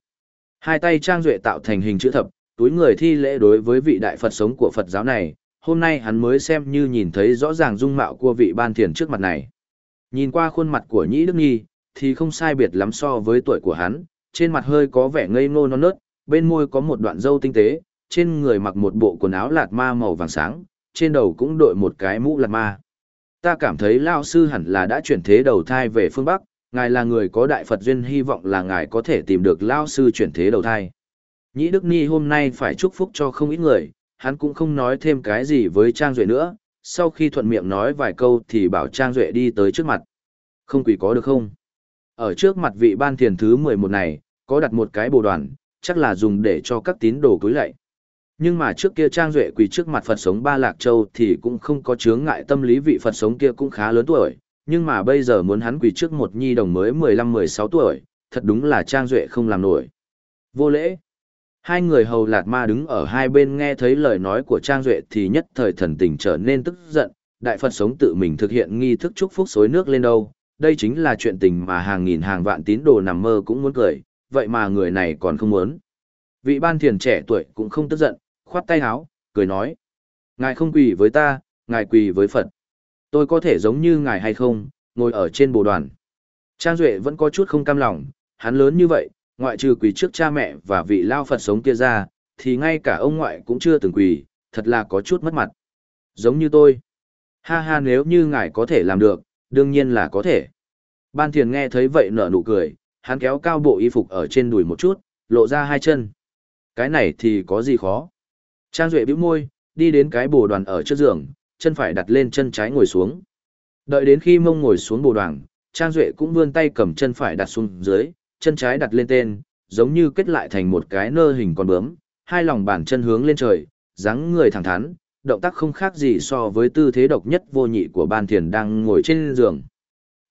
Hai tay Trang Duệ tạo thành hình chữ thập, túi người thi lễ đối với vị đại Phật sống của Phật giáo này, hôm nay hắn mới xem như nhìn thấy rõ ràng dung mạo của vị ban thiền trước mặt này. Nhìn qua khuôn mặt của Nhĩ Đức Nhi, thì không sai biệt lắm so với tuổi của hắn, trên mặt hơi có vẻ ngây ngô non nớt, bên môi có một đoạn râu tinh tế, trên người mặc một bộ quần áo lạt ma màu vàng sáng, trên đầu cũng đội một cái mũ lạt ma. Ta cảm thấy Lao Sư hẳn là đã chuyển thế đầu thai về phương Bắc, ngài là người có đại Phật duyên hy vọng là ngài có thể tìm được Lao Sư chuyển thế đầu thai. Nhĩ Đức Ni hôm nay phải chúc phúc cho không ít người, hắn cũng không nói thêm cái gì với Trang Duệ nữa, sau khi thuận miệng nói vài câu thì bảo Trang Duệ đi tới trước mặt. Không quỷ có được không? Ở trước mặt vị ban thiền thứ 11 này, có đặt một cái bồ đoàn, chắc là dùng để cho các tín đồ cúi lạy. Nhưng mà trước kia Trang Duệ quỳ trước mặt Phật sống Ba Lạc Châu thì cũng không có chướng ngại tâm lý vị Phật sống kia cũng khá lớn tuổi, nhưng mà bây giờ muốn hắn quỳ trước một nhi đồng mới 15-16 tuổi, thật đúng là Trang Duệ không làm nổi. Vô lễ. Hai người hầu lạt ma đứng ở hai bên nghe thấy lời nói của Trang Duệ thì nhất thời thần tình trở nên tức giận, Đại Phật sống tự mình thực hiện nghi thức chúc phúc xối nước lên đâu, đây chính là chuyện tình mà hàng nghìn hàng vạn tín đồ nằm mơ cũng muốn cười, vậy mà người này còn không muốn. Vị ban thiền trẻ tuổi cũng không tức giận, khoát tay áo, cười nói. Ngài không quỳ với ta, ngài quỳ với Phật. Tôi có thể giống như ngài hay không, ngồi ở trên bồ đoàn. Trang Duệ vẫn có chút không cam lòng, hắn lớn như vậy, ngoại trừ quỳ trước cha mẹ và vị lao Phật sống kia ra, thì ngay cả ông ngoại cũng chưa từng quỳ, thật là có chút mất mặt. Giống như tôi. Ha ha nếu như ngài có thể làm được, đương nhiên là có thể. Ban thiền nghe thấy vậy nở nụ cười, hắn kéo cao bộ y phục ở trên đùi một chút, lộ ra hai chân. Cái này thì có gì khó. Trang Duệ bĩu môi, đi đến cái bồ đoàn ở trước giường, chân phải đặt lên chân trái ngồi xuống. Đợi đến khi mông ngồi xuống bồ đoàn, Trang Duệ cũng vươn tay cầm chân phải đặt xuống dưới, chân trái đặt lên tên, giống như kết lại thành một cái nơ hình con bướm, hai lòng bàn chân hướng lên trời, dáng người thẳng thắn, động tác không khác gì so với tư thế độc nhất vô nhị của ban thiền đang ngồi trên giường.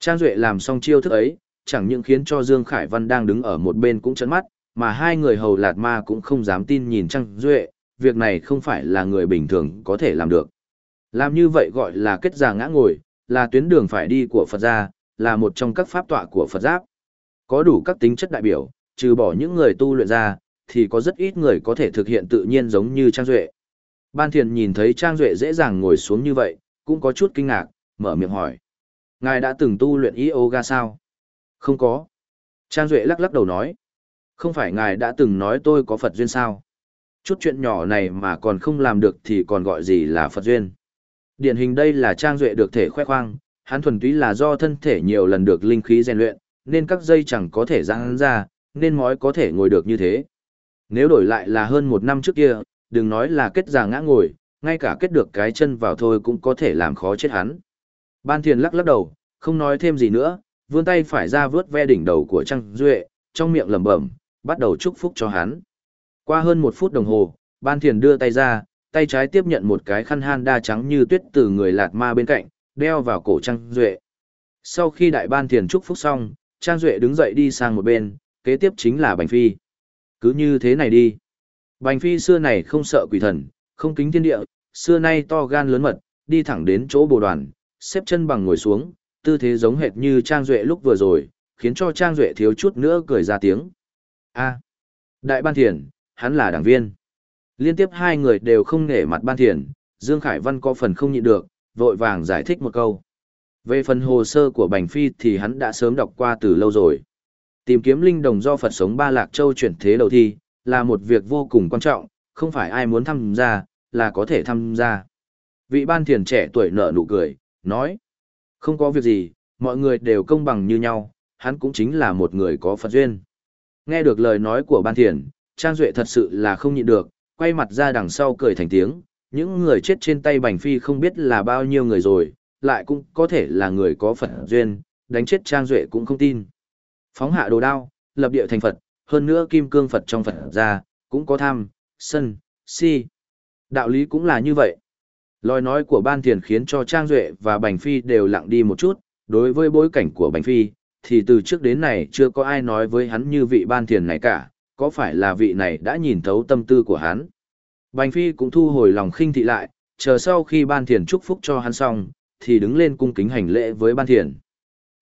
Trang Duệ làm xong chiêu thức ấy, chẳng những khiến cho Dương Khải Văn đang đứng ở một bên cũng chấn mắt, mà hai người hầu lạt ma cũng không dám tin nhìn Trang Duệ, việc này không phải là người bình thường có thể làm được. Làm như vậy gọi là kết già ngã ngồi, là tuyến đường phải đi của Phật gia, là một trong các pháp tọa của Phật giáp. Có đủ các tính chất đại biểu, trừ bỏ những người tu luyện ra, thì có rất ít người có thể thực hiện tự nhiên giống như Trang Duệ. Ban thiền nhìn thấy Trang Duệ dễ dàng ngồi xuống như vậy, cũng có chút kinh ngạc, mở miệng hỏi. Ngài đã từng tu luyện yoga sao? Không có. Trang Duệ lắc lắc đầu nói. Không phải ngài đã từng nói tôi có Phật duyên sao? Chút chuyện nhỏ này mà còn không làm được thì còn gọi gì là Phật duyên. Điển hình đây là Trang Duệ được thể khoe khoang, hắn thuần túy là do thân thể nhiều lần được linh khí rèn luyện, nên các dây chẳng có thể giãn ra, nên mói có thể ngồi được như thế. Nếu đổi lại là hơn một năm trước kia, đừng nói là kết già ngã ngồi, ngay cả kết được cái chân vào thôi cũng có thể làm khó chết hắn. Ban thiền lắc lắc đầu, không nói thêm gì nữa, vươn tay phải ra vướt ve đỉnh đầu của Trang Duệ, trong miệng lẩm bẩm, bắt đầu chúc phúc cho hắn. Qua hơn một phút đồng hồ, ban thiền đưa tay ra, tay trái tiếp nhận một cái khăn han đa trắng như tuyết từ người lạt ma bên cạnh, đeo vào cổ Trang Duệ. Sau khi đại ban thiền chúc phúc xong, Trang Duệ đứng dậy đi sang một bên, kế tiếp chính là Bành Phi. Cứ như thế này đi. Bành Phi xưa này không sợ quỷ thần, không kính thiên địa, xưa nay to gan lớn mật, đi thẳng đến chỗ bồ đoàn, xếp chân bằng ngồi xuống, tư thế giống hệt như Trang Duệ lúc vừa rồi, khiến cho Trang Duệ thiếu chút nữa cười ra tiếng. a Đại Ban Thiền, hắn là đảng viên. Liên tiếp hai người đều không nể mặt Ban Thiền, Dương Khải Văn có phần không nhịn được, vội vàng giải thích một câu. Về phần hồ sơ của Bành Phi thì hắn đã sớm đọc qua từ lâu rồi. Tìm kiếm linh đồng do Phật sống Ba Lạc Châu chuyển thế đầu thi, là một việc vô cùng quan trọng, không phải ai muốn tham gia, là có thể tham gia. Vị ban thiền trẻ tuổi nở nụ cười, nói. Không có việc gì, mọi người đều công bằng như nhau, hắn cũng chính là một người có Phật duyên. Nghe được lời nói của ban thiền, Trang Duệ thật sự là không nhịn được, quay mặt ra đằng sau cười thành tiếng, những người chết trên tay Bành Phi không biết là bao nhiêu người rồi, lại cũng có thể là người có Phật duyên, đánh chết Trang Duệ cũng không tin. Phóng hạ đồ đao, lập địa thành Phật, hơn nữa kim cương Phật trong Phật ra, cũng có tham, sân, si. Đạo lý cũng là như vậy. Lời nói của ban thiền khiến cho Trang Duệ và Bành Phi đều lặng đi một chút, đối với bối cảnh của Bành Phi, thì từ trước đến này chưa có ai nói với hắn như vị ban thiền này cả, có phải là vị này đã nhìn thấu tâm tư của hắn. Bành Phi cũng thu hồi lòng khinh thị lại, chờ sau khi ban thiền chúc phúc cho hắn xong, thì đứng lên cung kính hành lễ với ban thiền.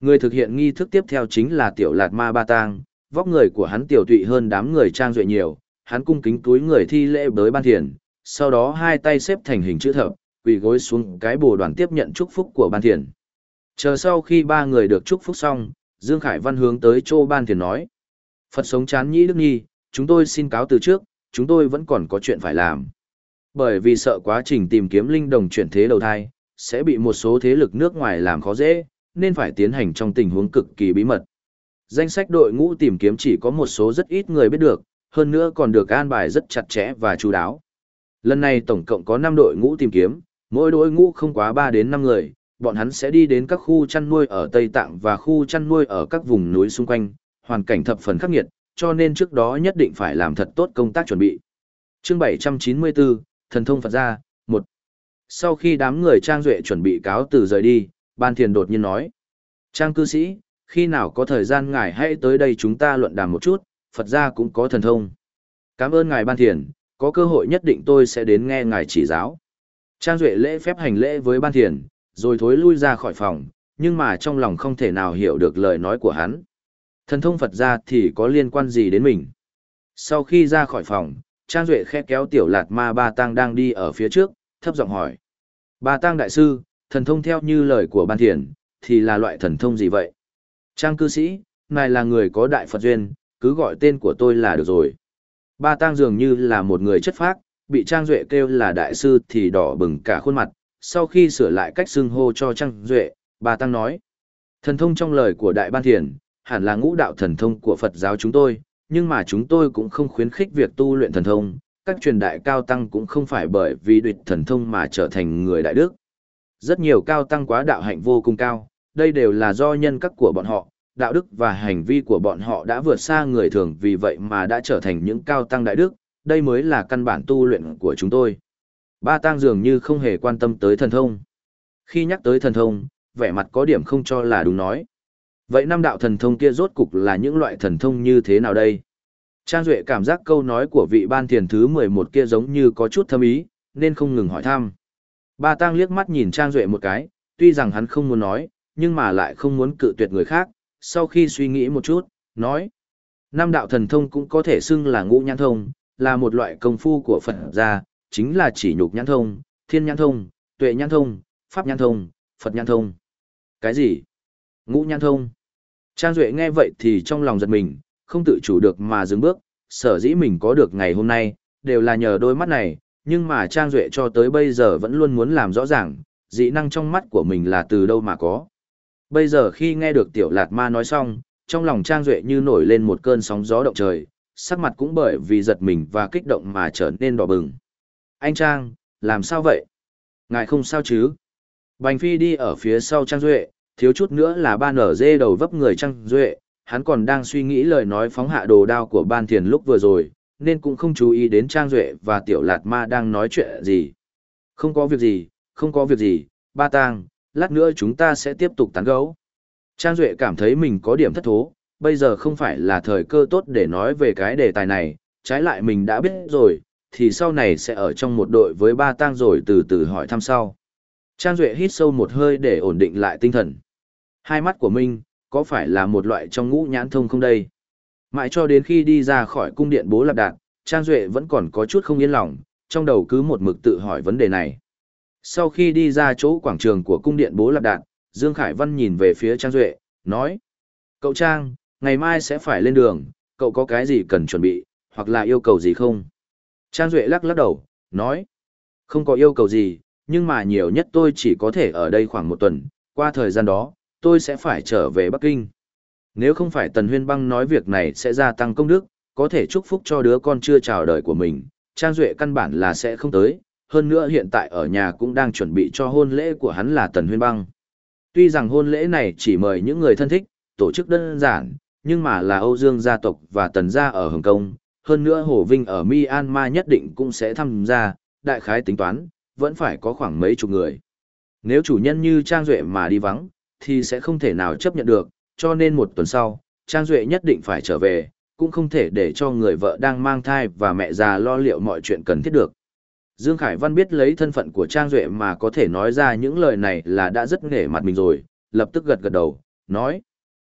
Người thực hiện nghi thức tiếp theo chính là tiểu lạt ma ba tang, vóc người của hắn tiểu tụy hơn đám người trang duệ nhiều, hắn cung kính túi người thi lễ với ban thiền, sau đó hai tay xếp thành hình chữ thập, quỳ gối xuống cái bồ đoàn tiếp nhận chúc phúc của ban thiền. Chờ sau khi ba người được chúc phúc xong, Dương Khải Văn hướng tới Châu Ban Thiền nói. Phật sống chán nhĩ đức nhi, chúng tôi xin cáo từ trước, chúng tôi vẫn còn có chuyện phải làm. Bởi vì sợ quá trình tìm kiếm linh đồng chuyển thế đầu thai, sẽ bị một số thế lực nước ngoài làm khó dễ, nên phải tiến hành trong tình huống cực kỳ bí mật. Danh sách đội ngũ tìm kiếm chỉ có một số rất ít người biết được, hơn nữa còn được an bài rất chặt chẽ và chú đáo. Lần này tổng cộng có 5 đội ngũ tìm kiếm, mỗi đội ngũ không quá 3 đến 5 người, bọn hắn sẽ đi đến các khu chăn nuôi ở Tây Tạng và khu chăn nuôi ở các vùng núi xung quanh, hoàn cảnh thập phần khắc nghiệt, cho nên trước đó nhất định phải làm thật tốt công tác chuẩn bị. Chương 794, Thần thông Phật gia, sau khi đám người Trang Duệ chuẩn bị cáo từ rời đi, Ban Thiền đột nhiên nói. Trang cư sĩ, khi nào có thời gian ngài hãy tới đây chúng ta luận đàm một chút, Phật gia cũng có thần thông. Cảm ơn ngài Ban Thiền, có cơ hội nhất định tôi sẽ đến nghe ngài chỉ giáo. Trang Duệ lễ phép hành lễ với Ban Thiền, rồi thối lui ra khỏi phòng, nhưng mà trong lòng không thể nào hiểu được lời nói của hắn. Thần thông Phật gia thì có liên quan gì đến mình? Sau khi ra khỏi phòng, Trang Duệ khẽ kéo tiểu lạt ma ba tang đang đi ở phía trước, thấp giọng hỏi. bà tăng đại sư, thần thông theo như lời của ban thiền, thì là loại thần thông gì vậy? Trang cư sĩ, ngài là người có đại Phật duyên, cứ gọi tên của tôi là được rồi. Ba tăng dường như là một người chất phác, bị Trang Duệ kêu là đại sư thì đỏ bừng cả khuôn mặt, sau khi sửa lại cách xưng hô cho Trang Duệ, bà Tăng nói. Thần thông trong lời của Đại Ban Thiền, hẳn là ngũ đạo thần thông của Phật giáo chúng tôi, nhưng mà chúng tôi cũng không khuyến khích việc tu luyện thần thông, các truyền đại cao tăng cũng không phải bởi vì đuyệt thần thông mà trở thành người đại đức. Rất nhiều cao tăng quá đạo hạnh vô cùng cao, đây đều là do nhân cách của bọn họ, đạo đức và hành vi của bọn họ đã vượt xa người thường vì vậy mà đã trở thành những cao tăng đại đức, đây mới là căn bản tu luyện của chúng tôi. Ba tăng dường như không hề quan tâm tới thần thông. Khi nhắc tới thần thông, vẻ mặt có điểm không cho là đúng nói. Vậy năm đạo thần thông kia rốt cục là những loại thần thông như thế nào đây? Trang Duệ cảm giác câu nói của vị ban thiền thứ 11 kia giống như có chút thâm ý, nên không ngừng hỏi thăm. Ba Tăng liếc mắt nhìn Trang Duệ một cái, tuy rằng hắn không muốn nói, nhưng mà lại không muốn cự tuyệt người khác, sau khi suy nghĩ một chút, nói. Nam đạo thần thông cũng có thể xưng là ngũ nhãn thông, là một loại công phu của Phật gia, chính là chỉ nhục nhãn thông, thiên nhãn thông, tuệ nhãn thông, pháp nhãn thông, Phật nhãn thông. Cái gì? Ngũ nhãn thông. Trang Duệ nghe vậy thì trong lòng giật mình, không tự chủ được mà dừng bước, sở dĩ mình có được ngày hôm nay, đều là nhờ đôi mắt này, nhưng mà Trang Duệ cho tới bây giờ vẫn luôn muốn làm rõ ràng, dị năng trong mắt của mình là từ đâu mà có. Bây giờ khi nghe được Tiểu Lạt Ma nói xong, trong lòng Trang Duệ như nổi lên một cơn sóng gió động trời, sắc mặt cũng bởi vì giật mình và kích động mà trở nên đỏ bừng. Anh Trang, làm sao vậy? Ngài không sao chứ? Bành Phi đi ở phía sau Trang Duệ, thiếu chút nữa là ban ở dê đầu vấp người Trang Duệ, hắn còn đang suy nghĩ lời nói phóng hạ đồ đao của ban thiền lúc vừa rồi, nên cũng không chú ý đến Trang Duệ và Tiểu Lạt Ma đang nói chuyện gì. Không có việc gì, không có việc gì, ba tang, lát nữa chúng ta sẽ tiếp tục tán gấu. Trang Duệ cảm thấy mình có điểm thất thố, bây giờ không phải là thời cơ tốt để nói về cái đề tài này, trái lại mình đã biết rồi, thì sau này sẽ ở trong một đội với ba tang rồi từ từ hỏi thăm sau. Trang Duệ hít sâu một hơi để ổn định lại tinh thần. Hai mắt của Minh, có phải là một loại trong ngũ nhãn thông không đây? Mãi cho đến khi đi ra khỏi cung điện bố lạp đạn, Trang Duệ vẫn còn có chút không yên lòng, trong đầu cứ một mực tự hỏi vấn đề này. Sau khi đi ra chỗ quảng trường của cung điện bố lạp đạn, Dương Khải Văn nhìn về phía Trang Duệ, nói. Cậu Trang, ngày mai sẽ phải lên đường, cậu có cái gì cần chuẩn bị, hoặc là yêu cầu gì không? Trang Duệ lắc lắc đầu, nói. Không có yêu cầu gì, nhưng mà nhiều nhất tôi chỉ có thể ở đây khoảng một tuần, qua thời gian đó, tôi sẽ phải trở về Bắc Kinh. Nếu không phải Tần Huyên Băng nói việc này sẽ gia tăng công đức, có thể chúc phúc cho đứa con chưa chào đời của mình, Trang Duệ căn bản là sẽ không tới, hơn nữa hiện tại ở nhà cũng đang chuẩn bị cho hôn lễ của hắn là Tần Huyên Băng. Tuy rằng hôn lễ này chỉ mời những người thân thích, tổ chức đơn giản, nhưng mà là Âu Dương gia tộc và Tần gia ở Hồng Kông, hơn nữa Hồ Vinh ở Myanmar nhất định cũng sẽ tham gia, đại khái tính toán, vẫn phải có khoảng mấy chục người. Nếu chủ nhân như Trang Duệ mà đi vắng, thì sẽ không thể nào chấp nhận được, cho nên một tuần sau, Trang Duệ nhất định phải trở về, cũng không thể để cho người vợ đang mang thai và mẹ già lo liệu mọi chuyện cần thiết được. Dương Khải Văn biết lấy thân phận của Trang Duệ mà có thể nói ra những lời này là đã rất nghề mặt mình rồi, lập tức gật gật đầu, nói.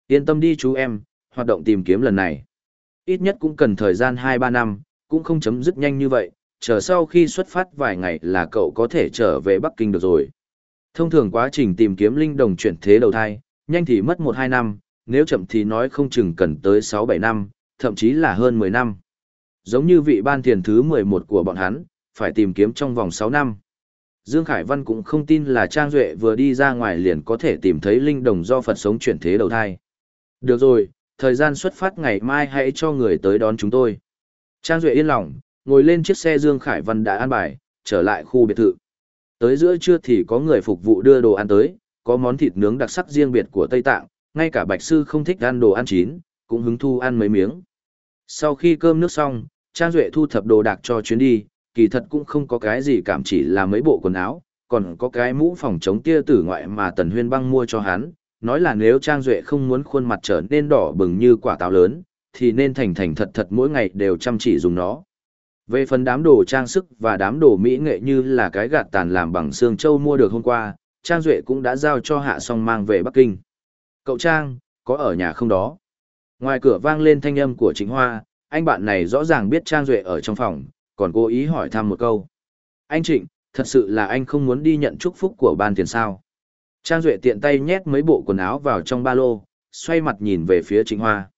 Yên tâm đi chú em, hoạt động tìm kiếm lần này. Ít nhất cũng cần thời gian 2-3 năm, cũng không chấm dứt nhanh như vậy, chờ sau khi xuất phát vài ngày là cậu có thể trở về Bắc Kinh được rồi. Thông thường quá trình tìm kiếm linh đồng chuyển thế đầu thai, nhanh thì mất 1-2 năm, nếu chậm thì nói không chừng cần tới 6-7 năm, thậm chí là hơn 10 năm. Giống như vị ban thiền thứ 11 của bọn hắn, phải tìm kiếm trong vòng 6 năm. Dương Khải Văn cũng không tin là Trang Duệ vừa đi ra ngoài liền có thể tìm thấy linh đồng do Phật sống chuyển thế đầu thai. Được rồi, thời gian xuất phát ngày mai hãy cho người tới đón chúng tôi. Trang Duệ yên lòng, ngồi lên chiếc xe Dương Khải Văn đã an bài, trở lại khu biệt thự. Tới giữa trưa thì có người phục vụ đưa đồ ăn tới, có món thịt nướng đặc sắc riêng biệt của Tây Tạng, ngay cả Bạch Sư không thích ăn đồ ăn chín, cũng hứng thu ăn mấy miếng. Sau khi cơm nước xong, Trang Duệ thu thập đồ đạc cho chuyến đi, kỳ thật cũng không có cái gì cảm chỉ là mấy bộ quần áo, còn có cái mũ phòng chống tia tử ngoại mà Tần Huyên băng mua cho hắn, nói là nếu Trang Duệ không muốn khuôn mặt trở nên đỏ bừng như quả táo lớn, thì nên thành thành thật thật mỗi ngày đều chăm chỉ dùng nó. Về phần đám đồ trang sức và đám đồ mỹ nghệ như là cái gạt tàn làm bằng xương châu mua được hôm qua, Trang Duệ cũng đã giao cho Hạ Song mang về Bắc Kinh. Cậu Trang, có ở nhà không đó? Ngoài cửa vang lên thanh âm của Trịnh Hoa, anh bạn này rõ ràng biết Trang Duệ ở trong phòng, còn cố ý hỏi thăm một câu. Anh Trịnh, thật sự là anh không muốn đi nhận chúc phúc của ban tiền sao? Trang Duệ tiện tay nhét mấy bộ quần áo vào trong ba lô, xoay mặt nhìn về phía Trịnh Hoa.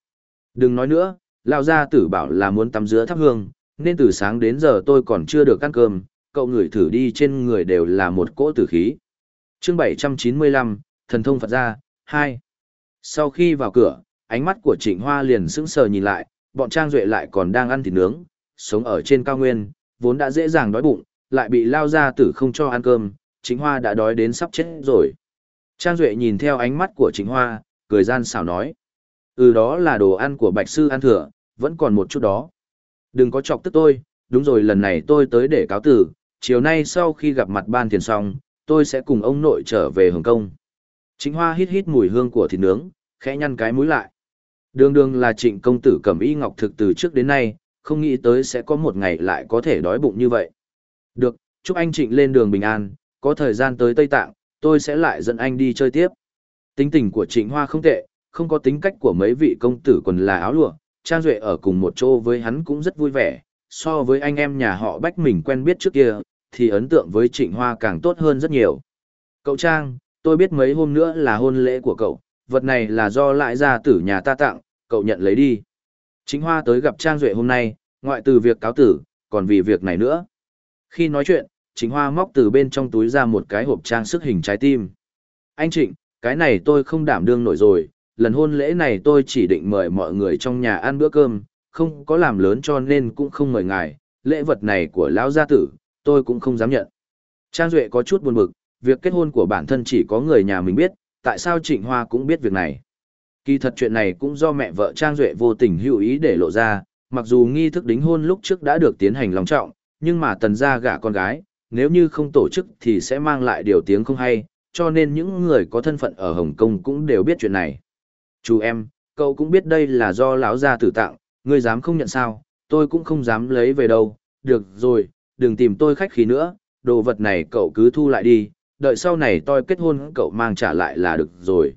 Đừng nói nữa, Lao Gia tử bảo là muốn tắm dứa thắp hương, nên từ sáng đến giờ tôi còn chưa được ăn cơm, cậu ngửi thử đi trên người đều là một cỗ tử khí. chương 795, Thần thông Phật gia, 2. Sau khi vào cửa, ánh mắt của Trịnh Hoa liền sững sờ nhìn lại, bọn Trang Duệ lại còn đang ăn thịt nướng, sống ở trên cao nguyên, vốn đã dễ dàng đói bụng, lại bị lao ra tử không cho ăn cơm, Trịnh Hoa đã đói đến sắp chết rồi. Trang Duệ nhìn theo ánh mắt của Trịnh Hoa, cười gian xảo nói. Ừ đó là đồ ăn của Bạch Sư ăn thừa, vẫn còn một chút đó. Đừng có chọc tức tôi, đúng rồi lần này tôi tới để cáo tử, chiều nay sau khi gặp mặt ban thiền xong, tôi sẽ cùng ông nội trở về Hồng Kông. Trịnh Hoa hít hít mùi hương của thịt nướng, khẽ nhăn cái mũi lại. Đường đường là trịnh công tử cầm y ngọc thực từ trước đến nay, không nghĩ tới sẽ có một ngày lại có thể đói bụng như vậy. Được, chúc anh trịnh lên đường bình an, có thời gian tới Tây Tạng, tôi sẽ lại dẫn anh đi chơi tiếp. Tính tình của trịnh hoa không tệ, không có tính cách của mấy vị công tử quần là áo lụa, Trang Duệ ở cùng một chỗ với hắn cũng rất vui vẻ, so với anh em nhà họ bách mình quen biết trước kia, thì ấn tượng với trịnh hoa càng tốt hơn rất nhiều. Cậu Trang, tôi biết mấy hôm nữa là hôn lễ của cậu, vật này là do lại gia tử nhà ta tặng, cậu nhận lấy đi. Trịnh Hoa tới gặp Trang Duệ hôm nay, ngoại từ việc cáo tử, còn vì việc này nữa. Khi nói chuyện, Trịnh Hoa móc từ bên trong túi ra một cái hộp trang sức hình trái tim. Anh Trịnh, cái này tôi không đảm đương nổi rồi, lần hôn lễ này tôi chỉ định mời mọi người trong nhà ăn bữa cơm, không có làm lớn cho nên cũng không mời ngài, lễ vật này của lão gia tử, tôi cũng không dám nhận. Trang Duệ có chút buồn bực, việc kết hôn của bản thân chỉ có người nhà mình biết, tại sao Trịnh Hoa cũng biết việc này. Kỳ thật chuyện này cũng do mẹ vợ Trang Duệ vô tình hữu ý để lộ ra, mặc dù nghi thức đính hôn lúc trước đã được tiến hành long trọng, nhưng mà tần gia gả con gái, nếu như không tổ chức thì sẽ mang lại điều tiếng không hay, cho nên những người có thân phận ở Hồng Kông cũng đều biết chuyện này. Chú em, cậu cũng biết đây là do lão gia tử tặng, ngươi dám không nhận sao, tôi cũng không dám lấy về đâu, được rồi, đừng tìm tôi khách khí nữa, đồ vật này cậu cứ thu lại đi, đợi sau này tôi kết hôn cậu mang trả lại là được rồi.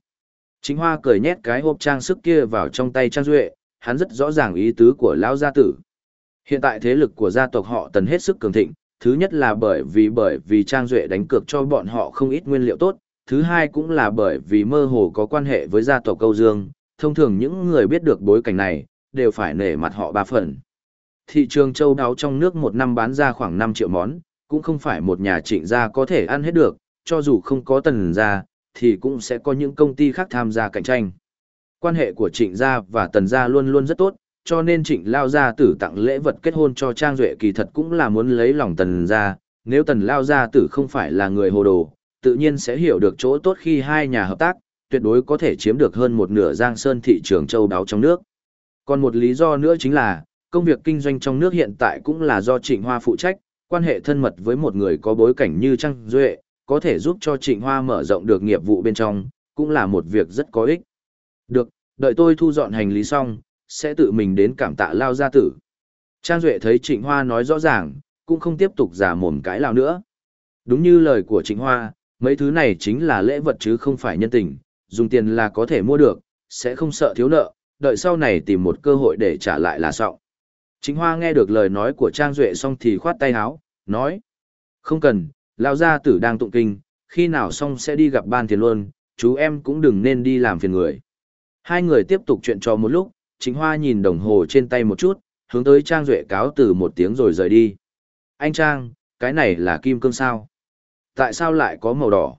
Chính Hoa cười nhét cái hộp trang sức kia vào trong tay Trang Duệ, hắn rất rõ ràng ý tứ của lão gia tử. Hiện tại thế lực của gia tộc họ tần hết sức cường thịnh, thứ nhất là bởi vì bởi vì Trang Duệ đánh cược cho bọn họ không ít nguyên liệu tốt, thứ hai cũng là bởi vì mơ hồ có quan hệ với gia tộc Câu Dương, thông thường những người biết được bối cảnh này, đều phải nể mặt họ ba phần. Thị trường châu đáo trong nước một năm bán ra khoảng 5 triệu món, cũng không phải một nhà trịnh gia có thể ăn hết được, cho dù không có tần gia, thì cũng sẽ có những công ty khác tham gia cạnh tranh. Quan hệ của trịnh gia và tần gia luôn luôn rất tốt, cho nên trịnh lao gia tử tặng lễ vật kết hôn cho Trang Duệ kỳ thật cũng là muốn lấy lòng tần gia, nếu tần lao gia tử không phải là người hồ đồ, tự nhiên sẽ hiểu được chỗ tốt khi hai nhà hợp tác, tuyệt đối có thể chiếm được hơn một nửa giang sơn thị trường châu đáo trong nước. Còn một lý do nữa chính là, công việc kinh doanh trong nước hiện tại cũng là do trịnh hoa phụ trách, quan hệ thân mật với một người có bối cảnh như Trang Duệ, có thể giúp cho Trịnh Hoa mở rộng được nghiệp vụ bên trong, cũng là một việc rất có ích. Được, đợi tôi thu dọn hành lý xong, sẽ tự mình đến cảm tạ lao gia tử. Trang Duệ thấy Trịnh Hoa nói rõ ràng, cũng không tiếp tục giả mồm cái lao nữa. Đúng như lời của Trịnh Hoa, mấy thứ này chính là lễ vật chứ không phải nhân tình, dùng tiền là có thể mua được, sẽ không sợ thiếu nợ, đợi sau này tìm một cơ hội để trả lại là xong. Chính Hoa nghe được lời nói của Trang Duệ xong thì khoát tay áo, nói. Không cần, Lão gia tử đang tụng kinh, khi nào xong sẽ đi gặp ban thiền luôn, chú em cũng đừng nên đi làm phiền người. Hai người tiếp tục chuyện trò một lúc, chính hoa nhìn đồng hồ trên tay một chút, hướng tới Trang Duệ cáo từ một tiếng rồi rời đi. Anh Trang, cái này là kim cương sao? Tại sao lại có màu đỏ?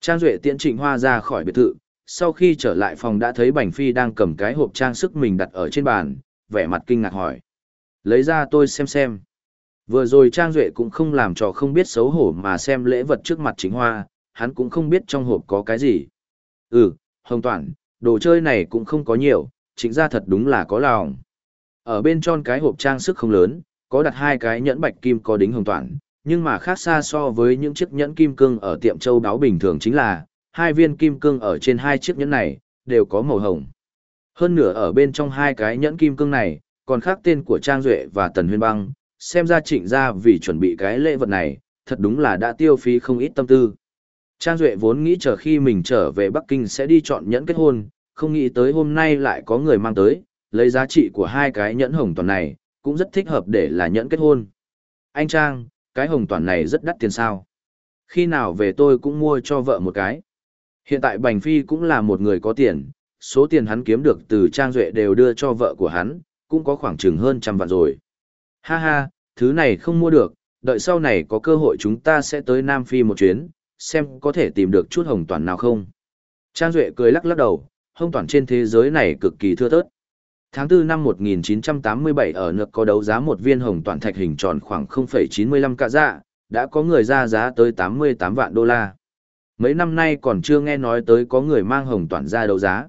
Trang Duệ tiễn trịnh hoa ra khỏi biệt thự, sau khi trở lại phòng đã thấy Bành Phi đang cầm cái hộp trang sức mình đặt ở trên bàn, vẻ mặt kinh ngạc hỏi. Lấy ra tôi xem xem. Vừa rồi Trang Duệ cũng không làm trò không biết xấu hổ mà xem lễ vật trước mặt chính hoa, hắn cũng không biết trong hộp có cái gì. Ừ, Hồng Toản, đồ chơi này cũng không có nhiều, chính ra thật đúng là có lòng. Ở bên trong cái hộp trang sức không lớn, có đặt hai cái nhẫn bạch kim có đính Hồng Toản, nhưng mà khác xa so với những chiếc nhẫn kim cương ở tiệm châu đáo bình thường chính là, hai viên kim cương ở trên hai chiếc nhẫn này, đều có màu hồng. Hơn nửa ở bên trong hai cái nhẫn kim cương này, còn khác tên của Trang Duệ và Tần Huyên Băng, xem ra trịnh ra vì chuẩn bị cái lễ vật này, thật đúng là đã tiêu phí không ít tâm tư. Trang Duệ vốn nghĩ chờ khi mình trở về Bắc Kinh sẽ đi chọn nhẫn kết hôn, không nghĩ tới hôm nay lại có người mang tới, lấy giá trị của hai cái nhẫn hồng toàn này, cũng rất thích hợp để là nhẫn kết hôn. Anh Trang, cái hồng toàn này rất đắt tiền sao. Khi nào về tôi cũng mua cho vợ một cái. Hiện tại Bành Phi cũng là một người có tiền, số tiền hắn kiếm được từ Trang Duệ đều đưa cho vợ của hắn, cũng có khoảng chừng hơn trăm vạn rồi. Ha ha, thứ này không mua được, đợi sau này có cơ hội chúng ta sẽ tới Nam Phi một chuyến, xem có thể tìm được chút hồng toàn nào không. Trang Duệ cười lắc lắc đầu, hồng toàn trên thế giới này cực kỳ thưa thớt. Tháng 4 năm 1987 ở nước có đấu giá một viên hồng toàn thạch hình tròn khoảng 0,95 cạ dạ, đã có người ra giá tới 88 vạn đô la. Mấy năm nay còn chưa nghe nói tới có người mang hồng toàn ra đấu giá.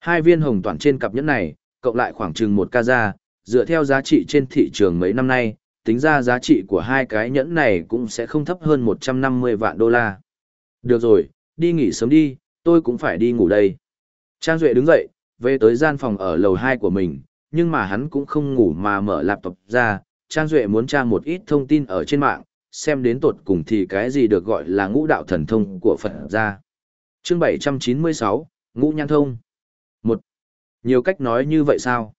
Hai viên hồng toàn trên cặp nhẫn này, cộng lại khoảng chừng một ca ra, dạ, dựa theo giá trị trên thị trường mấy năm nay, tính ra giá trị của hai cái nhẫn này cũng sẽ không thấp hơn 150 vạn đô la. Được rồi, đi nghỉ sớm đi, tôi cũng phải đi ngủ đây. Trang Duệ đứng dậy, về tới gian phòng ở lầu 2 của mình, nhưng mà hắn cũng không ngủ mà mở laptop ra. Trang Duệ muốn tra một ít thông tin ở trên mạng, xem đến tột cùng thì cái gì được gọi là ngũ đạo thần thông của Phật ra. chương 796, Ngũ Nhan Thông. một Nhiều cách nói như vậy sao?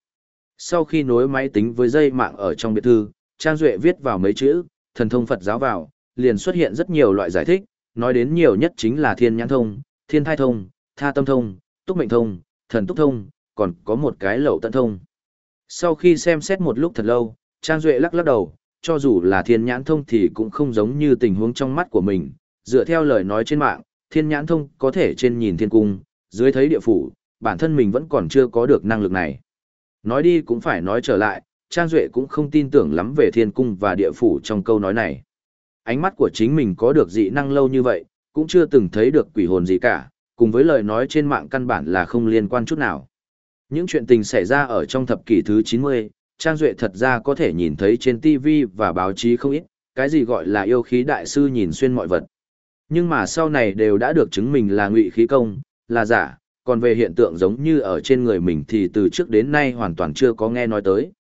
Sau khi nối máy tính với dây mạng ở trong biệt thư, Trang Duệ viết vào mấy chữ, thần thông Phật giáo vào, liền xuất hiện rất nhiều loại giải thích, nói đến nhiều nhất chính là thiên nhãn thông, thiên thai thông, tha tâm thông, túc mệnh thông, thần túc thông, còn có một cái lậu tận thông. Sau khi xem xét một lúc thật lâu, Trang Duệ lắc lắc đầu, cho dù là thiên nhãn thông thì cũng không giống như tình huống trong mắt của mình, dựa theo lời nói trên mạng, thiên nhãn thông có thể trên nhìn thiên cung, dưới thấy địa phủ, bản thân mình vẫn còn chưa có được năng lực này. Nói đi cũng phải nói trở lại, Trang Duệ cũng không tin tưởng lắm về thiên cung và địa phủ trong câu nói này. Ánh mắt của chính mình có được dị năng lâu như vậy, cũng chưa từng thấy được quỷ hồn gì cả, cùng với lời nói trên mạng căn bản là không liên quan chút nào. Những chuyện tình xảy ra ở trong thập kỷ thứ 90, Trang Duệ thật ra có thể nhìn thấy trên TV và báo chí không ít, cái gì gọi là yêu khí đại sư nhìn xuyên mọi vật. Nhưng mà sau này đều đã được chứng minh là ngụy khí công, là giả, còn về hiện tượng giống như ở trên người mình thì từ trước đến nay hoàn toàn chưa có nghe nói tới.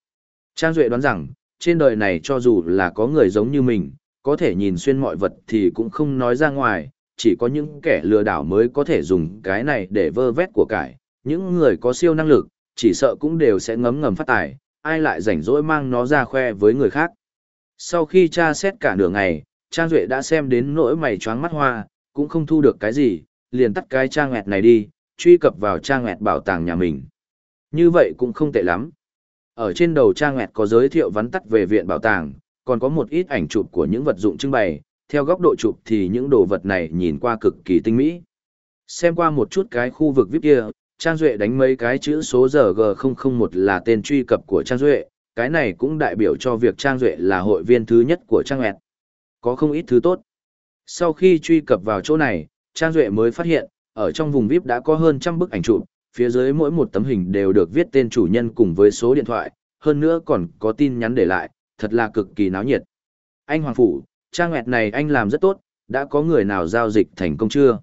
Trang Duệ đoán rằng, trên đời này cho dù là có người giống như mình, có thể nhìn xuyên mọi vật thì cũng không nói ra ngoài, chỉ có những kẻ lừa đảo mới có thể dùng cái này để vơ vét của cải. Những người có siêu năng lực, chỉ sợ cũng đều sẽ ngấm ngầm phát tài, ai lại rảnh rỗi mang nó ra khoe với người khác. Sau khi tra xét cả nửa ngày, Trang Duệ đã xem đến nỗi mày choáng mắt hoa, cũng không thu được cái gì, liền tắt cái trang ngẹt này đi, truy cập vào trang ngẹt bảo tàng nhà mình. Như vậy cũng không tệ lắm. Ở trên đầu trang ngẹt có giới thiệu vắn tắt về viện bảo tàng, còn có một ít ảnh chụp của những vật dụng trưng bày, theo góc độ chụp thì những đồ vật này nhìn qua cực kỳ tinh mỹ. Xem qua một chút cái khu vực VIP kia, Trang Duệ đánh mấy cái chữ số giờ G001 là tên truy cập của Trang Duệ, cái này cũng đại biểu cho việc Trang Duệ là hội viên thứ nhất của Trang Duệ. Có không ít thứ tốt. Sau khi truy cập vào chỗ này, Trang Duệ mới phát hiện, ở trong vùng VIP đã có hơn trăm bức ảnh chụp, phía dưới mỗi một tấm hình đều được viết tên chủ nhân cùng với số điện thoại, hơn nữa còn có tin nhắn để lại, thật là cực kỳ náo nhiệt. Anh Hoàng Phủ, trang nguyệt này anh làm rất tốt, đã có người nào giao dịch thành công chưa?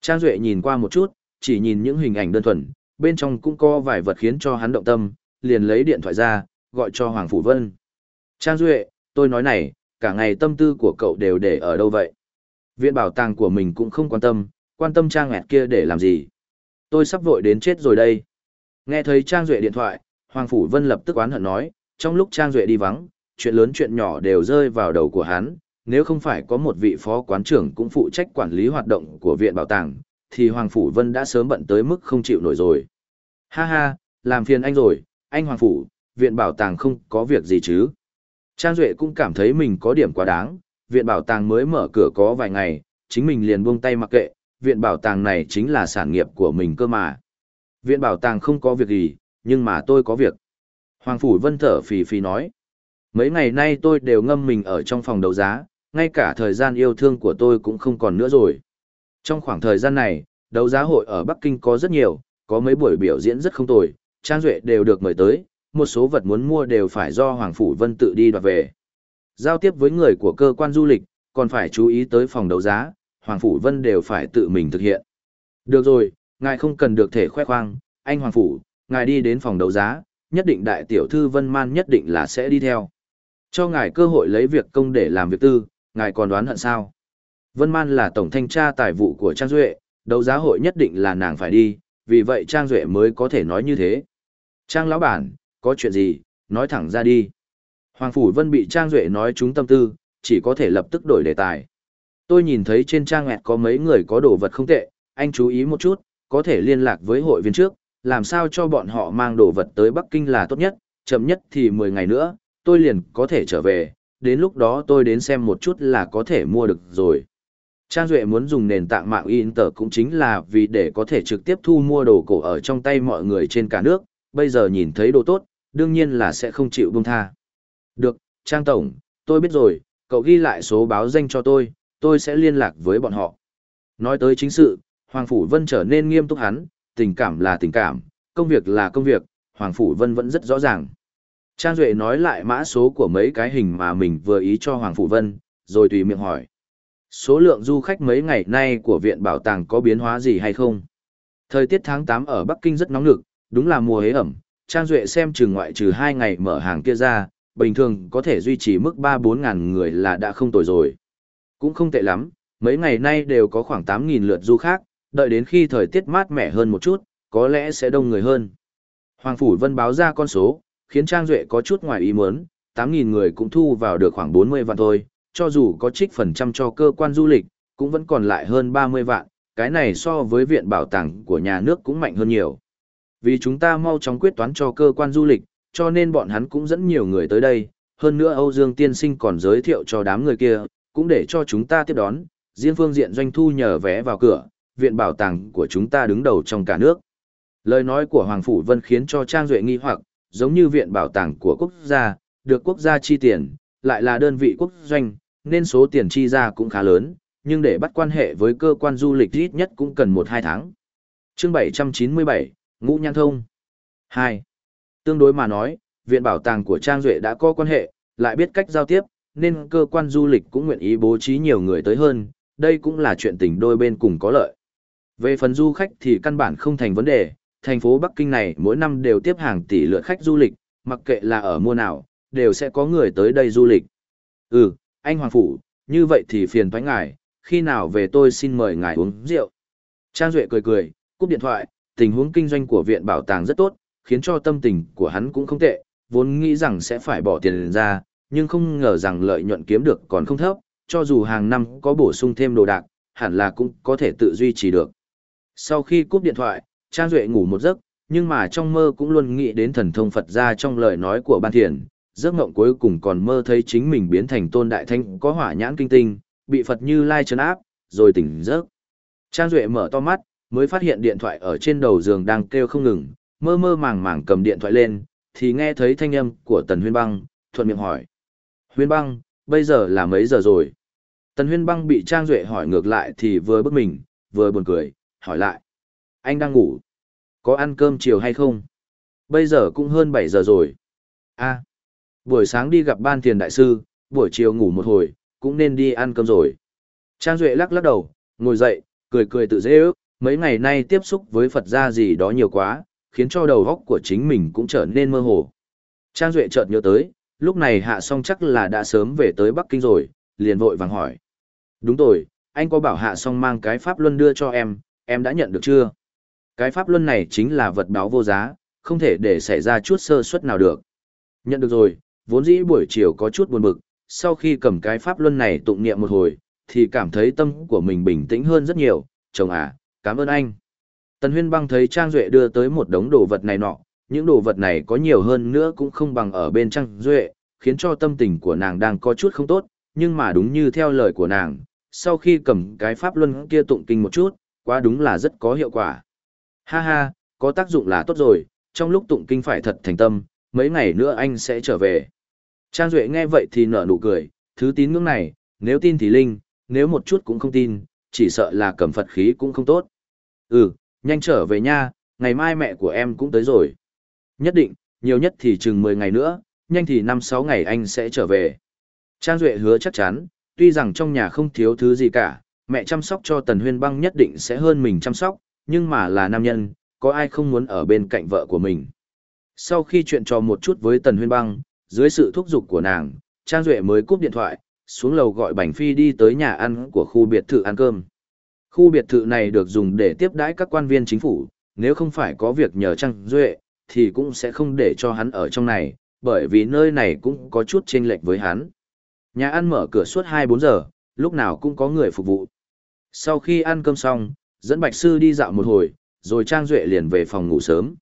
Trang Duệ nhìn qua một chút, chỉ nhìn những hình ảnh đơn thuần, bên trong cũng có vài vật khiến cho hắn động tâm, liền lấy điện thoại ra, gọi cho Hoàng Phủ Vân. Trang Duệ, tôi nói này, cả ngày tâm tư của cậu đều để ở đâu vậy? Viện bảo tàng của mình cũng không quan tâm, quan tâm Trang Nguyệt kia để làm gì? Tôi sắp vội đến chết rồi đây. Nghe thấy Trang Duệ điện thoại, Hoàng Phủ Vân lập tức oán hận nói, trong lúc Trang Duệ đi vắng, chuyện lớn chuyện nhỏ đều rơi vào đầu của hắn, nếu không phải có một vị phó quán trưởng cũng phụ trách quản lý hoạt động của viện bảo tàng, thì Hoàng Phủ Vân đã sớm bận tới mức không chịu nổi rồi. Ha ha, làm phiền anh rồi, anh Hoàng Phủ, viện bảo tàng không có việc gì chứ. Trang Duệ cũng cảm thấy mình có điểm quá đáng, viện bảo tàng mới mở cửa có vài ngày, chính mình liền buông tay mặc kệ, viện bảo tàng này chính là sản nghiệp của mình cơ mà. Viện bảo tàng không có việc gì, nhưng mà tôi có việc. Hoàng Phủ Vân thở phì phì nói. Mấy ngày nay tôi đều ngâm mình ở trong phòng đấu giá, ngay cả thời gian yêu thương của tôi cũng không còn nữa rồi. Trong khoảng thời gian này, đấu giá hội ở Bắc Kinh có rất nhiều, có mấy buổi biểu diễn rất không tồi, Trang Duệ đều được mời tới, một số vật muốn mua đều phải do Hoàng Phủ Vân tự đi đoạt về. Giao tiếp với người của cơ quan du lịch, còn phải chú ý tới phòng đấu giá, Hoàng Phủ Vân đều phải tự mình thực hiện. Được rồi, ngài không cần được thể khoe khoang, anh Hoàng Phủ, ngài đi đến phòng đấu giá, nhất định đại tiểu thư Vân Man nhất định là sẽ đi theo. Cho ngài cơ hội lấy việc công để làm việc tư, ngài còn đoán hận sao? Vân Man là tổng thanh tra tài vụ của Trang Duệ, đấu giá hội nhất định là nàng phải đi, vì vậy Trang Duệ mới có thể nói như thế. Trang lão bản, có chuyện gì, nói thẳng ra đi. Hoàng Phủ Vân bị Trang Duệ nói trúng tâm tư, chỉ có thể lập tức đổi đề tài. Tôi nhìn thấy trên trang ngẹt có mấy người có đồ vật không tệ, anh chú ý một chút, có thể liên lạc với hội viên trước, làm sao cho bọn họ mang đồ vật tới Bắc Kinh là tốt nhất, chậm nhất thì 10 ngày nữa, tôi liền có thể trở về, đến lúc đó tôi đến xem một chút là có thể mua được rồi. Trang Duệ muốn dùng nền tảng mạng Inter cũng chính là vì để có thể trực tiếp thu mua đồ cổ ở trong tay mọi người trên cả nước, bây giờ nhìn thấy đồ tốt, đương nhiên là sẽ không chịu buông tha. Được, Trang Tổng, tôi biết rồi, cậu ghi lại số báo danh cho tôi, tôi sẽ liên lạc với bọn họ. Nói tới chính sự, Hoàng Phủ Vân trở nên nghiêm túc hắn, tình cảm là tình cảm, công việc là công việc, Hoàng Phủ Vân vẫn rất rõ ràng. Trang Duệ nói lại mã số của mấy cái hình mà mình vừa ý cho Hoàng Phủ Vân, rồi tùy miệng hỏi. Số lượng du khách mấy ngày nay của viện bảo tàng có biến hóa gì hay không? Thời tiết tháng 8 ở Bắc Kinh rất nóng nực, đúng là mùa hế ẩm. Trang Duệ xem trừ ngoại trừ 2 ngày mở hàng kia ra, bình thường có thể duy trì mức 3-4 ngàn người là đã không tồi rồi. Cũng không tệ lắm, mấy ngày nay đều có khoảng 8.000 lượt du khách, đợi đến khi thời tiết mát mẻ hơn một chút, có lẽ sẽ đông người hơn. Hoàng Phủ Vân báo ra con số, khiến Trang Duệ có chút ngoài ý muốn, 8.000 người cũng thu vào được khoảng 40 vạn thôi, cho dù có trích phần trăm cho cơ quan du lịch, cũng vẫn còn lại hơn 30 vạn, cái này so với viện bảo tàng của nhà nước cũng mạnh hơn nhiều. Vì chúng ta mau chóng quyết toán cho cơ quan du lịch, cho nên bọn hắn cũng dẫn nhiều người tới đây, hơn nữa Âu Dương Tiên Sinh còn giới thiệu cho đám người kia, cũng để cho chúng ta tiếp đón, riêng phương diện doanh thu nhờ vé vào cửa, viện bảo tàng của chúng ta đứng đầu trong cả nước. Lời nói của Hoàng Phủ Vân khiến cho Trang Duệ nghi hoặc, giống như viện bảo tàng của quốc gia, được quốc gia chi tiền, lại là đơn vị quốc doanh, nên số tiền chi ra cũng khá lớn, nhưng để bắt quan hệ với cơ quan du lịch ít nhất cũng cần 1-2 tháng. chương 797, Ngũ Nhan Thông 2. Tương đối mà nói, Viện Bảo tàng của Trang Duệ đã có quan hệ, lại biết cách giao tiếp, nên cơ quan du lịch cũng nguyện ý bố trí nhiều người tới hơn, đây cũng là chuyện tình đôi bên cùng có lợi. Về phần du khách thì căn bản không thành vấn đề, thành phố Bắc Kinh này mỗi năm đều tiếp hàng tỷ lượt khách du lịch, mặc kệ là ở mùa nào, đều sẽ có người tới đây du lịch. Ừ, anh Hoàng Phủ, như vậy thì phiền thoái ngài, khi nào về tôi xin mời ngài uống rượu. Trang Duệ cười cười, cúp điện thoại, tình huống kinh doanh của viện bảo tàng rất tốt, khiến cho tâm tình của hắn cũng không tệ, vốn nghĩ rằng sẽ phải bỏ tiền ra, nhưng không ngờ rằng lợi nhuận kiếm được còn không thấp, cho dù hàng năm có bổ sung thêm đồ đạc, hẳn là cũng có thể tự duy trì được. Sau khi cúp điện thoại, Trang Duệ ngủ một giấc, nhưng mà trong mơ cũng luôn nghĩ đến thần thông Phật ra trong lời nói của Ban Thiền, giấc mộng cuối cùng còn mơ thấy chính mình biến thành tôn đại thanh có hỏa nhãn kinh tinh, bị Phật như lai trấn áp, rồi tỉnh giấc. Trang Duệ mở to mắt, mới phát hiện điện thoại ở trên đầu giường đang kêu không ngừng, mơ mơ màng màng cầm điện thoại lên, thì nghe thấy thanh âm của Tần Huyên Băng, thuận miệng hỏi. Huyên Băng, bây giờ là mấy giờ rồi? Tần Huyên Băng bị Trang Duệ hỏi ngược lại thì vừa bức mình, vừa buồn cười, hỏi lại. Anh đang ngủ. Có ăn cơm chiều hay không? Bây giờ cũng hơn bảy giờ rồi. a buổi sáng đi gặp ban thiền đại sư, buổi chiều ngủ một hồi, cũng nên đi ăn cơm rồi. Trang Duệ lắc lắc đầu, ngồi dậy, cười cười tự dễ ước, mấy ngày nay tiếp xúc với Phật gia gì đó nhiều quá, khiến cho đầu góc của chính mình cũng trở nên mơ hồ. Trang Duệ chợt nhớ tới, lúc này hạ Song chắc là đã sớm về tới Bắc Kinh rồi, liền vội vàng hỏi. Đúng rồi, anh có bảo hạ Song mang cái pháp luân đưa cho em, em đã nhận được chưa? Cái pháp luân này chính là vật báo vô giá, không thể để xảy ra chút sơ suất nào được. Nhận được rồi, vốn dĩ buổi chiều có chút buồn bực, sau khi cầm cái pháp luân này tụng niệm một hồi, thì cảm thấy tâm của mình bình tĩnh hơn rất nhiều, chồng à, cảm ơn anh. Tần Huyên Băng thấy Trang Duệ đưa tới một đống đồ vật này nọ, những đồ vật này có nhiều hơn nữa cũng không bằng ở bên Trang Duệ, khiến cho tâm tình của nàng đang có chút không tốt, nhưng mà đúng như theo lời của nàng, sau khi cầm cái pháp luân kia tụng kinh một chút, quá đúng là rất có hiệu quả. Ha ha, có tác dụng là tốt rồi, trong lúc tụng kinh phải thật thành tâm, mấy ngày nữa anh sẽ trở về. Trang Duệ nghe vậy thì nở nụ cười, thứ tín ngưỡng này, nếu tin thì linh, nếu một chút cũng không tin, chỉ sợ là cầm Phật khí cũng không tốt. Ừ, nhanh trở về nha, ngày mai mẹ của em cũng tới rồi. Nhất định, nhiều nhất thì chừng 10 ngày nữa, nhanh thì 5-6 ngày anh sẽ trở về. Trang Duệ hứa chắc chắn, tuy rằng trong nhà không thiếu thứ gì cả, mẹ chăm sóc cho Tần Huyên Băng nhất định sẽ hơn mình chăm sóc, nhưng mà là nam nhân, có ai không muốn ở bên cạnh vợ của mình. Sau khi chuyện trò một chút với Tần Huyên Băng, dưới sự thúc giục của nàng, Trang Duệ mới cúp điện thoại, xuống lầu gọi Bành Phi đi tới nhà ăn của khu biệt thự ăn cơm. Khu biệt thự này được dùng để tiếp đãi các quan viên chính phủ, nếu không phải có việc nhờ Trang Duệ, thì cũng sẽ không để cho hắn ở trong này, bởi vì nơi này cũng có chút chênh lệch với hắn. Nhà ăn mở cửa suốt 24 giờ, lúc nào cũng có người phục vụ. Sau khi ăn cơm xong, dẫn Bạch Sư đi dạo một hồi, rồi Trang Duệ liền về phòng ngủ sớm.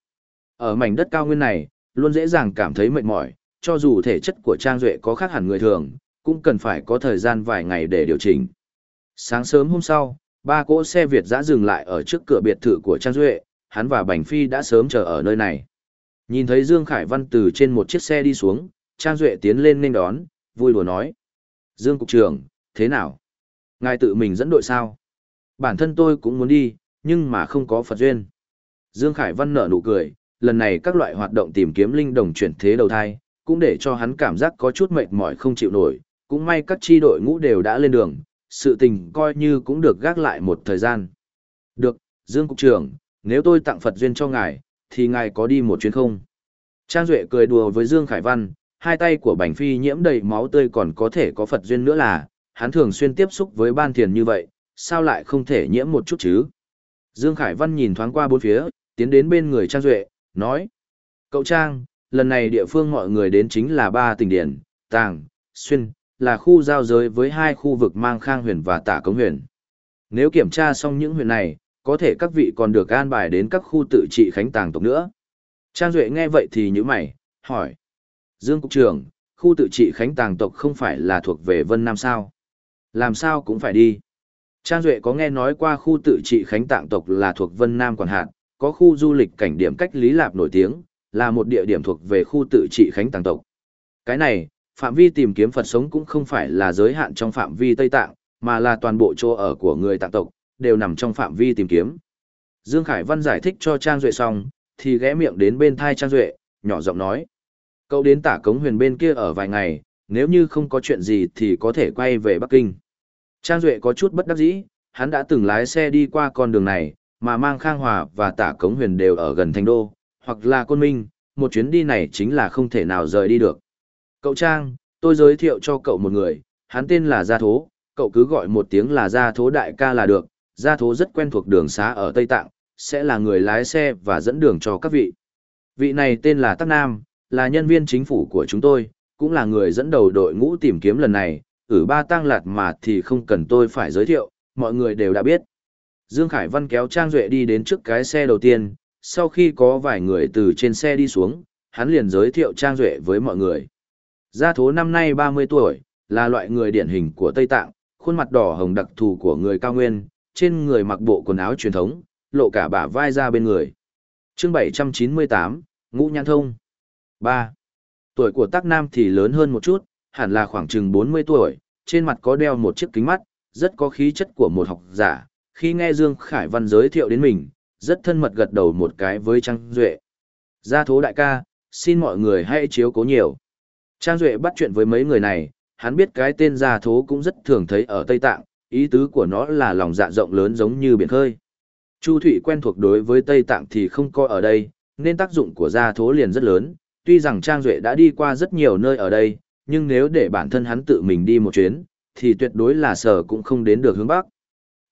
Ở mảnh đất cao nguyên này, luôn dễ dàng cảm thấy mệt mỏi, cho dù thể chất của Trang Duệ có khác hẳn người thường, cũng cần phải có thời gian vài ngày để điều chỉnh. Sáng sớm hôm sau, ba cỗ xe Việt giã dừng lại ở trước cửa biệt thự của Trang Duệ, hắn và Bành Phi đã sớm chờ ở nơi này. Nhìn thấy Dương Khải Văn từ trên một chiếc xe đi xuống, Trang Duệ tiến lên nên đón, vui đùa nói. Dương Cục trưởng, thế nào? Ngài tự mình dẫn đội sao? Bản thân tôi cũng muốn đi, nhưng mà không có Phật duyên. Dương Khải Văn nở nụ cười, lần này các loại hoạt động tìm kiếm linh đồng chuyển thế đầu thai, cũng để cho hắn cảm giác có chút mệt mỏi không chịu nổi, cũng may các chi đội ngũ đều đã lên đường, sự tình coi như cũng được gác lại một thời gian. Được, Dương Cục trưởng, nếu tôi tặng Phật duyên cho ngài, thì ngài có đi một chuyến không? Trang Duệ cười đùa với Dương Khải Văn, hai tay của Bành Phi nhiễm đầy máu tươi còn có thể có Phật duyên nữa là, hắn thường xuyên tiếp xúc với ban thiền như vậy, sao lại không thể nhiễm một chút chứ? Dương Khải Văn nhìn thoáng qua bốn phía, tiến đến bên người Trang Duệ, nói. Cậu Trang, lần này địa phương mọi người đến chính là ba tỉnh điển, Tàng, Xuyên, là khu giao giới với hai khu vực mang khang huyền và tả cống huyền. Nếu kiểm tra xong những huyện này, có thể các vị còn được an bài đến các khu tự trị khánh tàng tộc nữa. Trang Duệ nghe vậy thì như mày, hỏi. Dương Cục trưởng, khu tự trị khánh tàng tộc không phải là thuộc về Vân Nam sao? Làm sao cũng phải đi. Trang Duệ có nghe nói qua khu tự trị khánh Tạng tộc là thuộc Vân Nam quản hạt, có khu du lịch cảnh điểm cách Lý Lạp nổi tiếng, là một địa điểm thuộc về khu tự trị khánh Tạng tộc. Cái này, phạm vi tìm kiếm Phật sống cũng không phải là giới hạn trong phạm vi Tây Tạng, mà là toàn bộ chỗ ở của người tạng tộc, đều nằm trong phạm vi tìm kiếm. Dương Khải Văn giải thích cho Trang Duệ xong, thì ghé miệng đến bên thai Trang Duệ, nhỏ giọng nói. Cậu đến tả cống huyền bên kia ở vài ngày, nếu như không có chuyện gì thì có thể quay về Bắc Kinh. Trang Duệ có chút bất đắc dĩ, hắn đã từng lái xe đi qua con đường này, mà mang Khang Hòa và tả cống huyền đều ở gần thành đô, hoặc là Côn Minh, một chuyến đi này chính là không thể nào rời đi được. Cậu Trang, tôi giới thiệu cho cậu một người, hắn tên là Gia Thố, cậu cứ gọi một tiếng là Gia Thố Đại ca là được, Gia Thố rất quen thuộc đường xá ở Tây Tạng, sẽ là người lái xe và dẫn đường cho các vị. Vị này tên là Tắc Nam, là nhân viên chính phủ của chúng tôi, cũng là người dẫn đầu đội ngũ tìm kiếm lần này, ử ba tang lạt mà thì không cần tôi phải giới thiệu, mọi người đều đã biết. Dương Khải Văn kéo Trang Duệ đi đến trước cái xe đầu tiên, sau khi có vài người từ trên xe đi xuống, hắn liền giới thiệu Trang Duệ với mọi người. Gia thố năm nay 30 tuổi, là loại người điển hình của Tây Tạng, khuôn mặt đỏ hồng đặc thù của người cao nguyên, trên người mặc bộ quần áo truyền thống, lộ cả bả vai ra bên người. chương 798, Ngũ Nhãn Thông 3. Tuổi của Tắc Nam thì lớn hơn một chút, hẳn là khoảng chừng 40 tuổi, trên mặt có đeo một chiếc kính mắt, rất có khí chất của một học giả. Khi nghe Dương Khải Văn giới thiệu đến mình, rất thân mật gật đầu một cái với Trang Duệ. Gia thố đại ca, xin mọi người hãy chiếu cố nhiều. Trang Duệ bắt chuyện với mấy người này, hắn biết cái tên gia thố cũng rất thường thấy ở Tây Tạng, ý tứ của nó là lòng dạ rộng lớn giống như biển khơi. Chu Thủy quen thuộc đối với Tây Tạng thì không coi ở đây, nên tác dụng của gia thố liền rất lớn, tuy rằng Trang Duệ đã đi qua rất nhiều nơi ở đây, nhưng nếu để bản thân hắn tự mình đi một chuyến, thì tuyệt đối là sở cũng không đến được hướng Bắc.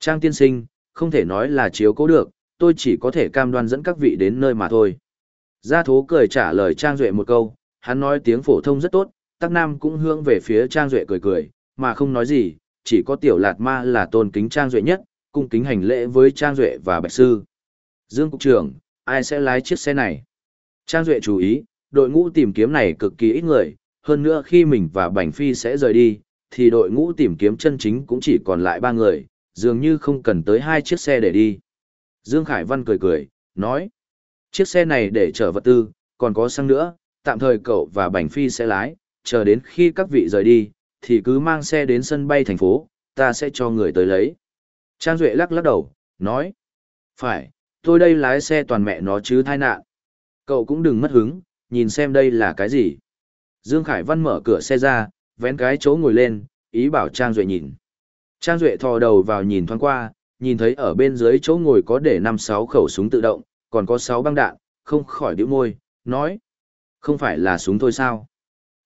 Trang tiên sinh, không thể nói là chiếu cố được, tôi chỉ có thể cam đoan dẫn các vị đến nơi mà thôi. Gia thố cười trả lời Trang Duệ một câu, hắn nói tiếng phổ thông rất tốt, Tắc Nam cũng hướng về phía Trang Duệ cười cười, mà không nói gì, chỉ có Tiểu Lạt Ma là tôn kính Trang Duệ nhất, cung kính hành lễ với Trang Duệ và Bạch Sư. Dương Cục trưởng, ai sẽ lái chiếc xe này? Trang Duệ chú ý, đội ngũ tìm kiếm này cực kỳ ít người, hơn nữa khi mình và Bành Phi sẽ rời đi, thì đội ngũ tìm kiếm chân chính cũng chỉ còn lại ba người, dường như không cần tới hai chiếc xe để đi. Dương Khải Văn cười cười, nói, chiếc xe này để chở vật tư, còn có xăng nữa, tạm thời cậu và Bành Phi sẽ lái, chờ đến khi các vị rời đi, thì cứ mang xe đến sân bay thành phố, ta sẽ cho người tới lấy. Trang Duệ lắc lắc đầu, nói. Phải, tôi đây lái xe toàn mẹ nó chứ thai nạn. Cậu cũng đừng mất hứng, nhìn xem đây là cái gì. Dương Khải Văn mở cửa xe ra, vén cái chỗ ngồi lên, ý bảo Trang Duệ nhìn. Trang Duệ thò đầu vào nhìn thoáng qua, nhìn thấy ở bên dưới chỗ ngồi có để 5-6 khẩu súng tự động, còn có 6 băng đạn, không khỏi điệu môi, nói. Không phải là súng thôi sao?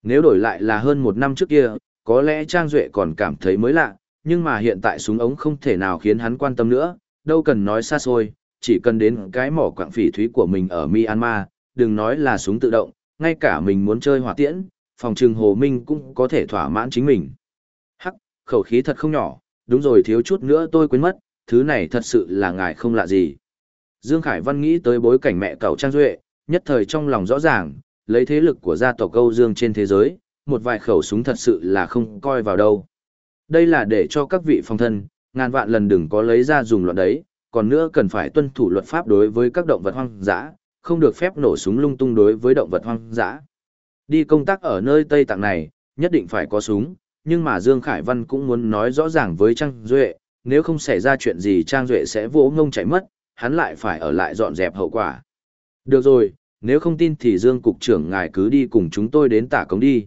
Nếu đổi lại là hơn một năm trước kia, có lẽ Trang Duệ còn cảm thấy mới lạ, nhưng mà hiện tại súng ống không thể nào khiến hắn quan tâm nữa, đâu cần nói xa xôi, chỉ cần đến cái mỏ quạng phỉ thúy của mình ở Myanmar, đừng nói là súng tự động, ngay cả mình muốn chơi hỏa tiễn, phòng trừng Hồ Minh cũng có thể thỏa mãn chính mình. Hắc, khẩu khí thật không nhỏ, đúng rồi thiếu chút nữa tôi quên mất, thứ này thật sự là ngài không lạ gì. Dương Khải Văn nghĩ tới bối cảnh mẹ cậu Trang Duệ, nhất thời trong lòng rõ ràng, lấy thế lực của gia tộc Âu Dương trên thế giới, một vài khẩu súng thật sự là không coi vào đâu. Đây là để cho các vị phòng thân, ngàn vạn lần đừng có lấy ra dùng loạn đấy, còn nữa cần phải tuân thủ luật pháp đối với các động vật hoang dã, không được phép nổ súng lung tung đối với động vật hoang dã. Đi công tác ở nơi Tây Tạng này, nhất định phải có súng, nhưng mà Dương Khải Văn cũng muốn nói rõ ràng với Trang Duệ, nếu không xảy ra chuyện gì Trang Duệ sẽ vỗ ngông chạy mất, hắn lại phải ở lại dọn dẹp hậu quả. Được rồi, nếu không tin thì Dương Cục trưởng ngài cứ đi cùng chúng tôi đến tả cống đi.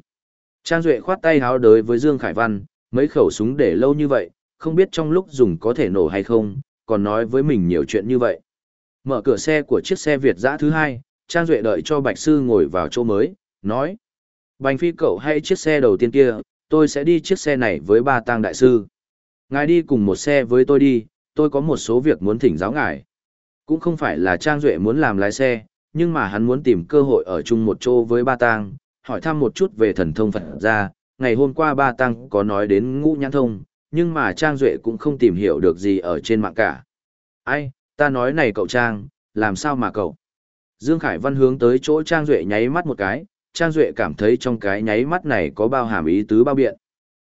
Trang Duệ khoát tay háo đới với Dương Khải Văn, mấy khẩu súng để lâu như vậy, không biết trong lúc dùng có thể nổ hay không, còn nói với mình nhiều chuyện như vậy. Mở cửa xe của chiếc xe Việt dã thứ hai, Trang Duệ đợi cho Bạch Sư ngồi vào chỗ mới, nói. Bành phi cậu hay chiếc xe đầu tiên kia, tôi sẽ đi chiếc xe này với ba tang đại sư. Ngài đi cùng một xe với tôi đi, tôi có một số việc muốn thỉnh giáo ngài. Cũng không phải là Trang Duệ muốn làm lái xe, nhưng mà hắn muốn tìm cơ hội ở chung một chỗ với ba tang, hỏi thăm một chút về thần thông Phật ra. Ngày hôm qua ba tăng có nói đến ngũ nhãn thông, nhưng mà Trang Duệ cũng không tìm hiểu được gì ở trên mạng cả. Ai, ta nói này cậu Trang, làm sao mà cậu? Dương Khải Văn hướng tới chỗ Trang Duệ nháy mắt một cái, Trang Duệ cảm thấy trong cái nháy mắt này có bao hàm ý tứ bao biện.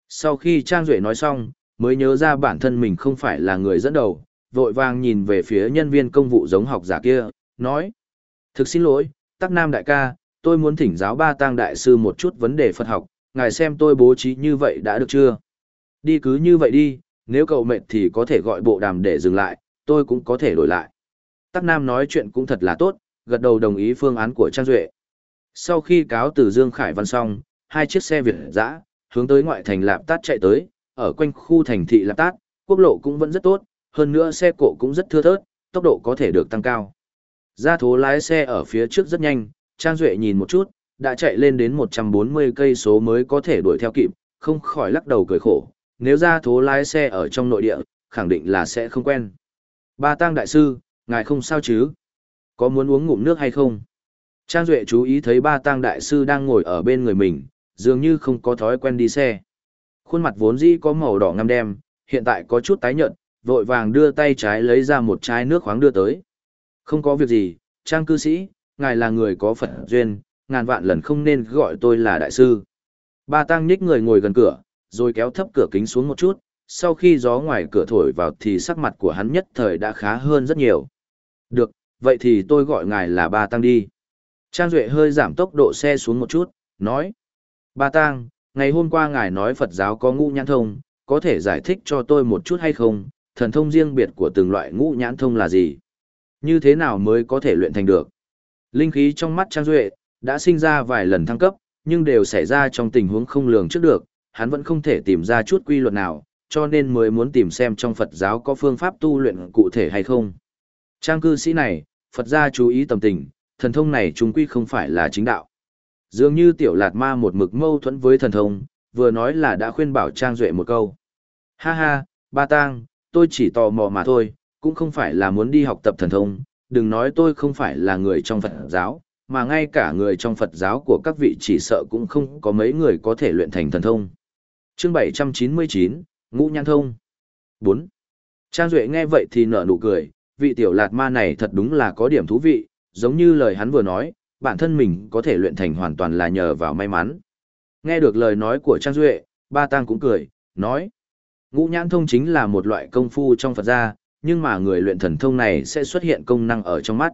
Sau khi Trang Duệ nói xong, mới nhớ ra bản thân mình không phải là người dẫn đầu, vội vàng nhìn về phía nhân viên công vụ giống học giả kia, nói. Thực xin lỗi, Tắc Nam đại ca, tôi muốn thỉnh giáo ba tang đại sư một chút vấn đề Phật học, ngài xem tôi bố trí như vậy đã được chưa? Đi cứ như vậy đi, nếu cậu mệt thì có thể gọi bộ đàm để dừng lại, tôi cũng có thể đổi lại. Tắc Nam nói chuyện cũng thật là tốt, gật đầu đồng ý phương án của Trang Duệ. Sau khi cáo từ Dương Khải Văn xong, hai chiếc xe Việt dã hướng tới ngoại thành Lạp Tát chạy tới, ở quanh khu thành thị Lạp Tát, quốc lộ cũng vẫn rất tốt, hơn nữa xe cộ cũng rất thưa thớt, tốc độ có thể được tăng cao. Gia thố lái xe ở phía trước rất nhanh, Trang Duệ nhìn một chút, đã chạy lên đến 140 cây số mới có thể đuổi theo kịp, không khỏi lắc đầu cười khổ, nếu gia thố lái xe ở trong nội địa, khẳng định là sẽ không quen. Ba tang đại sư, ngài không sao chứ? Có muốn uống ngụm nước hay không? Trang Duệ chú ý thấy ba tang đại sư đang ngồi ở bên người mình, dường như không có thói quen đi xe. Khuôn mặt vốn dĩ có màu đỏ ngăm đen, hiện tại có chút tái nhợt, vội vàng đưa tay trái lấy ra một chai nước khoáng đưa tới. Không có việc gì, Trang cư sĩ, ngài là người có phận duyên, ngàn vạn lần không nên gọi tôi là đại sư. Ba tang nhích người ngồi gần cửa, rồi kéo thấp cửa kính xuống một chút, sau khi gió ngoài cửa thổi vào thì sắc mặt của hắn nhất thời đã khá hơn rất nhiều. Được, vậy thì tôi gọi ngài là ba tăng đi. Trang Duệ hơi giảm tốc độ xe xuống một chút, nói. Ba tăng, ngày hôm qua ngài nói Phật giáo có ngũ nhãn thông, có thể giải thích cho tôi một chút hay không, thần thông riêng biệt của từng loại ngũ nhãn thông là gì? Như thế nào mới có thể luyện thành được? Linh khí trong mắt Trang Duệ, đã sinh ra vài lần thăng cấp, nhưng đều xảy ra trong tình huống không lường trước được, hắn vẫn không thể tìm ra chút quy luật nào, cho nên mới muốn tìm xem trong Phật giáo có phương pháp tu luyện cụ thể hay không. Trang cư sĩ này, Phật gia chú ý tầm tình, thần thông này chúng quy không phải là chính đạo. Dường như tiểu lạt ma một mực mâu thuẫn với thần thông, vừa nói là đã khuyên bảo Trang Duệ một câu. Ha ha, ba tang, tôi chỉ tò mò mà thôi, cũng không phải là muốn đi học tập thần thông, đừng nói tôi không phải là người trong Phật giáo, mà ngay cả người trong Phật giáo của các vị chỉ sợ cũng không có mấy người có thể luyện thành thần thông. Chương 799, Ngũ Nhan Thông 4. Trang Duệ nghe vậy thì nở nụ cười, vị tiểu lạt ma này thật đúng là có điểm thú vị, giống như lời hắn vừa nói, bản thân mình có thể luyện thành hoàn toàn là nhờ vào may mắn. Nghe được lời nói của Trang Duệ, ba tang cũng cười, nói. Ngũ nhãn thông chính là một loại công phu trong Phật gia, nhưng mà người luyện thần thông này sẽ xuất hiện công năng ở trong mắt.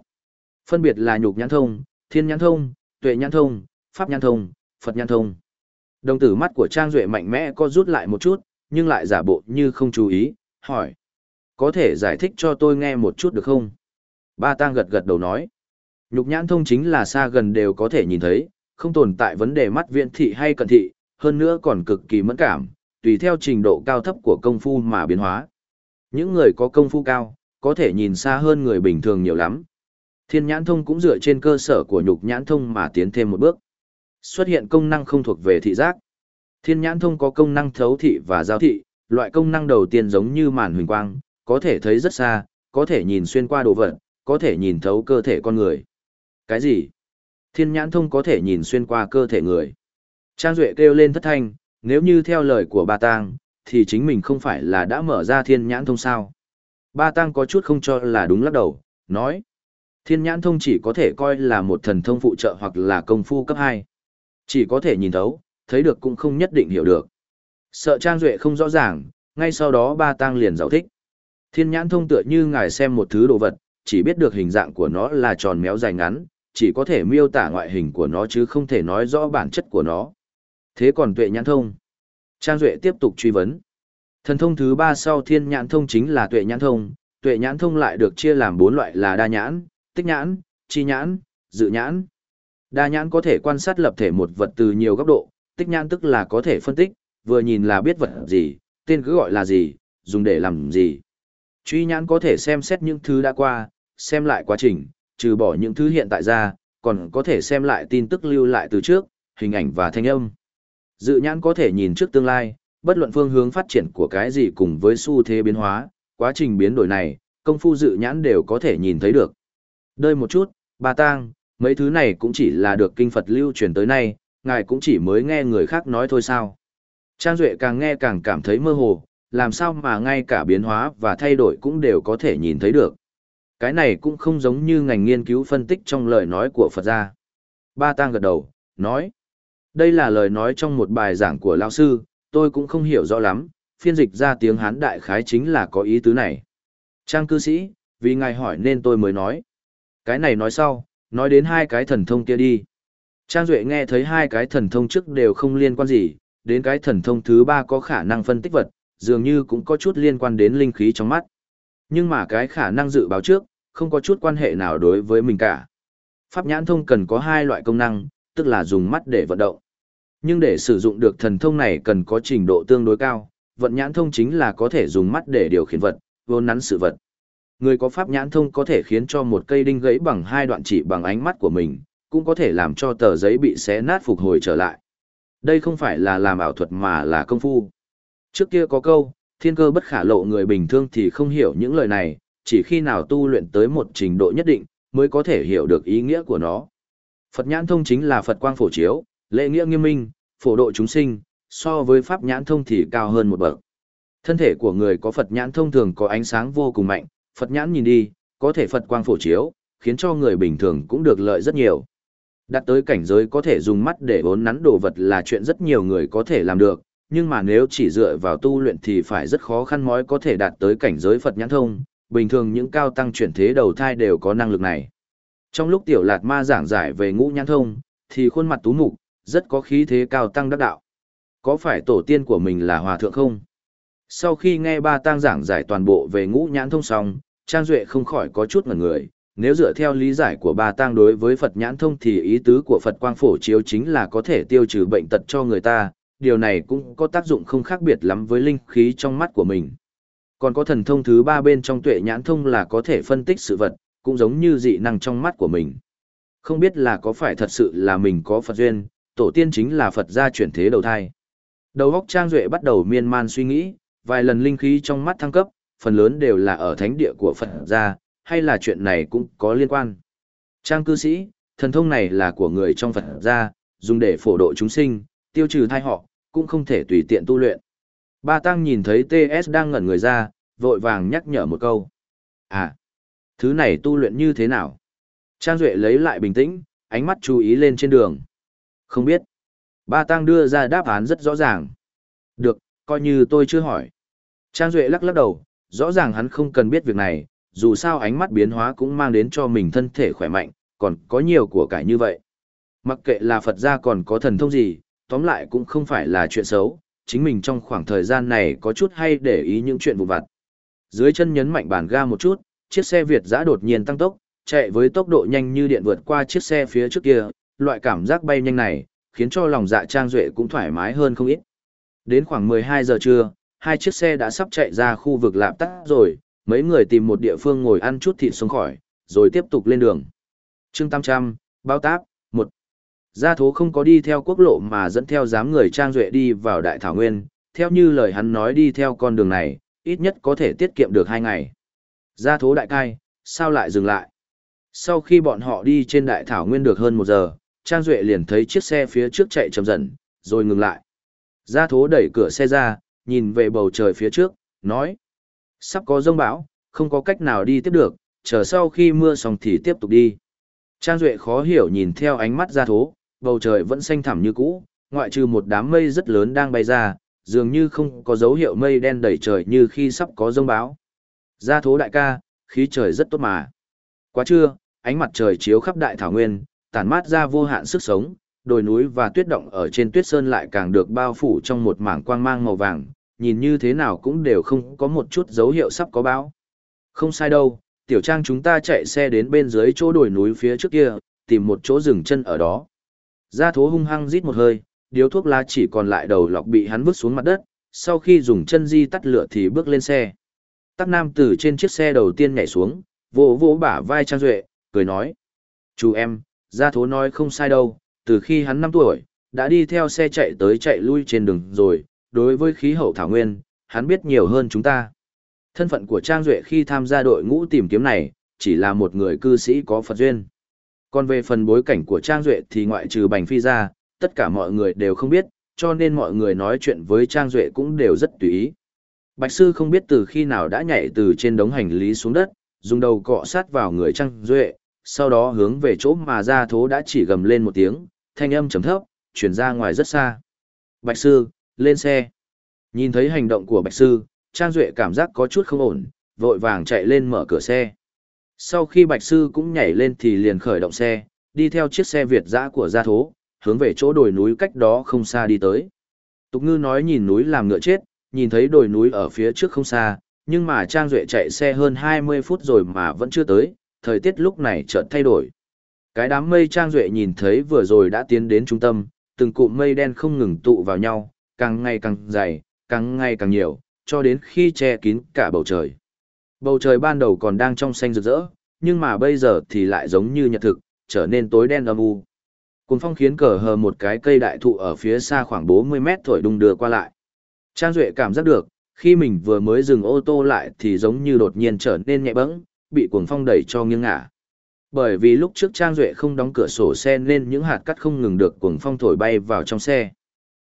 Phân biệt là nhục nhãn thông, thiên nhãn thông, tuệ nhãn thông, pháp nhãn thông, Phật nhãn thông. Đồng tử mắt của Trang Duệ mạnh mẽ co rút lại một chút, nhưng lại giả bộ như không chú ý, hỏi. Có thể giải thích cho tôi nghe một chút được không? Ba tang gật gật đầu nói. Nhục nhãn thông chính là xa gần đều có thể nhìn thấy, không tồn tại vấn đề mắt viễn thị hay cận thị, hơn nữa còn cực kỳ mẫn cảm, tùy theo trình độ cao thấp của công phu mà biến hóa. Những người có công phu cao, có thể nhìn xa hơn người bình thường nhiều lắm. Thiên nhãn thông cũng dựa trên cơ sở của nhục nhãn thông mà tiến thêm một bước. Xuất hiện công năng không thuộc về thị giác. Thiên nhãn thông có công năng thấu thị và giao thị, loại công năng đầu tiên giống như màn huỳnh quang, có thể thấy rất xa, có thể nhìn xuyên qua đồ vật, có thể nhìn thấu cơ thể con người. Cái gì? Thiên nhãn thông có thể nhìn xuyên qua cơ thể người. Trang Duệ kêu lên thất thanh, nếu như theo lời của ba tang, thì chính mình không phải là đã mở ra thiên nhãn thông sao. Ba Tăng có chút không cho là đúng lắc đầu, nói. Thiên nhãn thông chỉ có thể coi là một thần thông phụ trợ hoặc là công phu cấp 2. Chỉ có thể nhìn thấu, thấy được cũng không nhất định hiểu được. Sợ Trang Duệ không rõ ràng, ngay sau đó ba tang liền giải thích. Thiên nhãn thông tựa như ngài xem một thứ đồ vật, chỉ biết được hình dạng của nó là tròn méo dài ngắn, chỉ có thể miêu tả ngoại hình của nó chứ không thể nói rõ bản chất của nó. Thế còn tuệ nhãn thông? Trang Duệ tiếp tục truy vấn. Thần thông thứ ba sau thiên nhãn thông chính là tuệ nhãn thông, tuệ nhãn thông lại được chia làm bốn loại là đa nhãn, tích nhãn, chi nhãn, dự nhãn. Đa nhãn có thể quan sát lập thể một vật từ nhiều góc độ, tích nhãn tức là có thể phân tích, vừa nhìn là biết vật gì, tên cứ gọi là gì, dùng để làm gì. Truy nhãn có thể xem xét những thứ đã qua, xem lại quá trình, trừ bỏ những thứ hiện tại ra, còn có thể xem lại tin tức lưu lại từ trước, hình ảnh và thanh âm. Dự nhãn có thể nhìn trước tương lai, bất luận phương hướng phát triển của cái gì cùng với xu thế biến hóa, quá trình biến đổi này, công phu dự nhãn đều có thể nhìn thấy được. Đơi một chút, bà tang, mấy thứ này cũng chỉ là được kinh Phật lưu truyền tới nay, ngài cũng chỉ mới nghe người khác nói thôi sao. Trang Duệ càng nghe càng cảm thấy mơ hồ, làm sao mà ngay cả biến hóa và thay đổi cũng đều có thể nhìn thấy được. Cái này cũng không giống như ngành nghiên cứu phân tích trong lời nói của Phật gia. Ba tang gật đầu, nói. Đây là lời nói trong một bài giảng của lão sư, tôi cũng không hiểu rõ lắm, phiên dịch ra tiếng Hán đại khái chính là có ý tứ này. Trang cư sĩ, vì ngài hỏi nên tôi mới nói. Cái này nói sau, nói đến hai cái thần thông kia đi. Trang Duệ nghe thấy hai cái thần thông trước đều không liên quan gì, đến cái thần thông thứ ba có khả năng phân tích vật, dường như cũng có chút liên quan đến linh khí trong mắt. Nhưng mà cái khả năng dự báo trước, không có chút quan hệ nào đối với mình cả. Pháp nhãn thông cần có hai loại công năng, tức là dùng mắt để vận động. Nhưng để sử dụng được thần thông này cần có trình độ tương đối cao, vận nhãn thông chính là có thể dùng mắt để điều khiển vật, vốn nắn sự vật. Người có pháp nhãn thông có thể khiến cho một cây đinh gãy bằng hai đoạn chỉ bằng ánh mắt của mình, cũng có thể làm cho tờ giấy bị xé nát phục hồi trở lại. Đây không phải là làm ảo thuật mà là công phu. Trước kia có câu, thiên cơ bất khả lộ người bình thường thì không hiểu những lời này, chỉ khi nào tu luyện tới một trình độ nhất định, mới có thể hiểu được ý nghĩa của nó. Phật nhãn thông chính là Phật quang phổ chiếu, lễ nghĩa nghiêm minh, phổ độ chúng sinh, so với pháp nhãn thông thì cao hơn một bậc. Thân thể của người có Phật nhãn thông thường có ánh sáng vô cùng mạnh, Phật nhãn nhìn đi, có thể Phật quang phổ chiếu, khiến cho người bình thường cũng được lợi rất nhiều. Đạt tới cảnh giới có thể dùng mắt để bốn nắn đồ vật là chuyện rất nhiều người có thể làm được, nhưng mà nếu chỉ dựa vào tu luyện thì phải rất khó khăn mói có thể đạt tới cảnh giới Phật nhãn thông, bình thường những cao tăng chuyển thế đầu thai đều có năng lực này. Trong lúc tiểu lạt ma giảng giải về ngũ nhãn thông, thì khuôn mặt tú mục, rất có khí thế cao tăng đắc đạo. Có phải tổ tiên của mình là hòa thượng không? Sau khi nghe ba tăng giảng giải toàn bộ về ngũ nhãn thông xong, Trang Duệ không khỏi có chút ngần người, nếu dựa theo lý giải của bà tăng đối với Phật nhãn thông thì ý tứ của Phật quang phổ chiếu chính là có thể tiêu trừ bệnh tật cho người ta, điều này cũng có tác dụng không khác biệt lắm với linh khí trong mắt của mình. Còn có thần thông thứ ba bên trong tuệ nhãn thông là có thể phân tích sự vật, cũng giống như dị năng trong mắt của mình. Không biết là có phải thật sự là mình có Phật duyên, tổ tiên chính là Phật gia chuyển thế đầu thai. Đầu óc Trang Duệ bắt đầu miên man suy nghĩ, vài lần linh khí trong mắt thăng cấp, phần lớn đều là ở thánh địa của Phật gia, hay là chuyện này cũng có liên quan. Trang cư sĩ, thần thông này là của người trong Phật gia, dùng để phổ độ chúng sinh, tiêu trừ thai họ, cũng không thể tùy tiện tu luyện. Ba Tăng nhìn thấy TS đang ngẩn người ra, vội vàng nhắc nhở một câu. À, thứ này tu luyện như thế nào? Trang Duệ lấy lại bình tĩnh, ánh mắt chú ý lên trên đường. Không biết. Ba Tăng đưa ra đáp án rất rõ ràng. Được, coi như tôi chưa hỏi. Trang Duệ lắc lắc đầu, rõ ràng hắn không cần biết việc này, dù sao ánh mắt biến hóa cũng mang đến cho mình thân thể khỏe mạnh, còn có nhiều của cải như vậy. Mặc kệ là Phật gia còn có thần thông gì, tóm lại cũng không phải là chuyện xấu, chính mình trong khoảng thời gian này có chút hay để ý những chuyện vụ vặt. Dưới chân nhấn mạnh bàn ga một chút, chiếc xe Việt giã đột nhiên tăng tốc, chạy với tốc độ nhanh như điện vượt qua chiếc xe phía trước kia, loại cảm giác bay nhanh này, khiến cho lòng dạ Trang Duệ cũng thoải mái hơn không ít. Đến khoảng 12 giờ trưa, hai chiếc xe đã sắp chạy ra khu vực lạp tắc rồi, mấy người tìm một địa phương ngồi ăn chút thịt xuống khỏi, rồi tiếp tục lên đường. chương 800, bao táp, 1. Gia thố không có đi theo quốc lộ mà dẫn theo giám người Trang Duệ đi vào Đại Thảo Nguyên, theo như lời hắn nói đi theo con đường này, ít nhất có thể tiết kiệm được hai ngày. Gia thố đại cai, sao lại dừng lại? Sau khi bọn họ đi trên Đại Thảo Nguyên được hơn một giờ, Trang Duệ liền thấy chiếc xe phía trước chạy chậm dần, rồi ngừng lại. Gia thố đẩy cửa xe ra, nhìn về bầu trời phía trước, nói. Sắp có rông bão, không có cách nào đi tiếp được, chờ sau khi mưa xong thì tiếp tục đi. Trang Duệ khó hiểu nhìn theo ánh mắt gia thố, bầu trời vẫn xanh thẳm như cũ, ngoại trừ một đám mây rất lớn đang bay ra, dường như không có dấu hiệu mây đen đầy trời như khi sắp có rông bão. Gia thố đại ca, khí trời rất tốt mà. Quá trưa, ánh mặt trời chiếu khắp đại thảo nguyên, tản mát ra vô hạn sức sống, đồi núi và tuyết động ở trên tuyết sơn lại càng được bao phủ trong một mảng quang mang màu vàng, nhìn như thế nào cũng đều không có một chút dấu hiệu sắp có bão. Không sai đâu, tiểu trang chúng ta chạy xe đến bên dưới chỗ đồi núi phía trước kia, tìm một chỗ dừng chân ở đó. Gia thố hung hăng rít một hơi, điếu thuốc lá chỉ còn lại đầu lọc bị hắn vứt xuống mặt đất, sau khi dùng chân di tắt lửa thì bước lên xe. Tắc Nam từ trên chiếc xe đầu tiên nhảy xuống, vỗ vỗ bả vai Trang Duệ, cười nói. Chú em, Gia Thố nói không sai đâu, từ khi hắn 5 tuổi, đã đi theo xe chạy tới chạy lui trên đường rồi, đối với khí hậu thảo nguyên, hắn biết nhiều hơn chúng ta. Thân phận của Trang Duệ khi tham gia đội ngũ tìm kiếm này, chỉ là một người cư sĩ có Phật duyên. Còn về phần bối cảnh của Trang Duệ thì ngoại trừ Bành Phi ra, tất cả mọi người đều không biết, cho nên mọi người nói chuyện với Trang Duệ cũng đều rất tùy ý. Bạch Sư không biết từ khi nào đã nhảy từ trên đống hành lý xuống đất, dùng đầu cọ sát vào người Trang Duệ, sau đó hướng về chỗ mà ra thố đã chỉ gầm lên một tiếng, thanh âm trầm thấp, chuyển ra ngoài rất xa. Bạch Sư, lên xe. Nhìn thấy hành động của Bạch Sư, Trang Duệ cảm giác có chút không ổn, vội vàng chạy lên mở cửa xe. Sau khi Bạch Sư cũng nhảy lên thì liền khởi động xe, đi theo chiếc xe Việt dã của gia thố, hướng về chỗ đồi núi cách đó không xa đi tới. Tục ngư nói nhìn núi làm ngựa chết, nhìn thấy đồi núi ở phía trước không xa, nhưng mà Trang Duệ chạy xe hơn 20 phút rồi mà vẫn chưa tới, thời tiết lúc này chợt thay đổi. Cái đám mây Trang Duệ nhìn thấy vừa rồi đã tiến đến trung tâm, từng cụm mây đen không ngừng tụ vào nhau, càng ngày càng dày, càng ngày càng nhiều, cho đến khi che kín cả bầu trời. Bầu trời ban đầu còn đang trong xanh rực rỡ, nhưng mà bây giờ thì lại giống như nhật thực, trở nên tối đen âm u. Cùng phong khiến cờ hờ một cái cây đại thụ ở phía xa khoảng 40 mét thổi đung đưa qua lại. Trang Duệ cảm giác được, khi mình vừa mới dừng ô tô lại thì giống như đột nhiên trở nên nhẹ bẫng, bị cuồng phong đẩy cho nghiêng ngả. Bởi vì lúc trước Trang Duệ không đóng cửa sổ xe nên những hạt cắt không ngừng được cuồng phong thổi bay vào trong xe.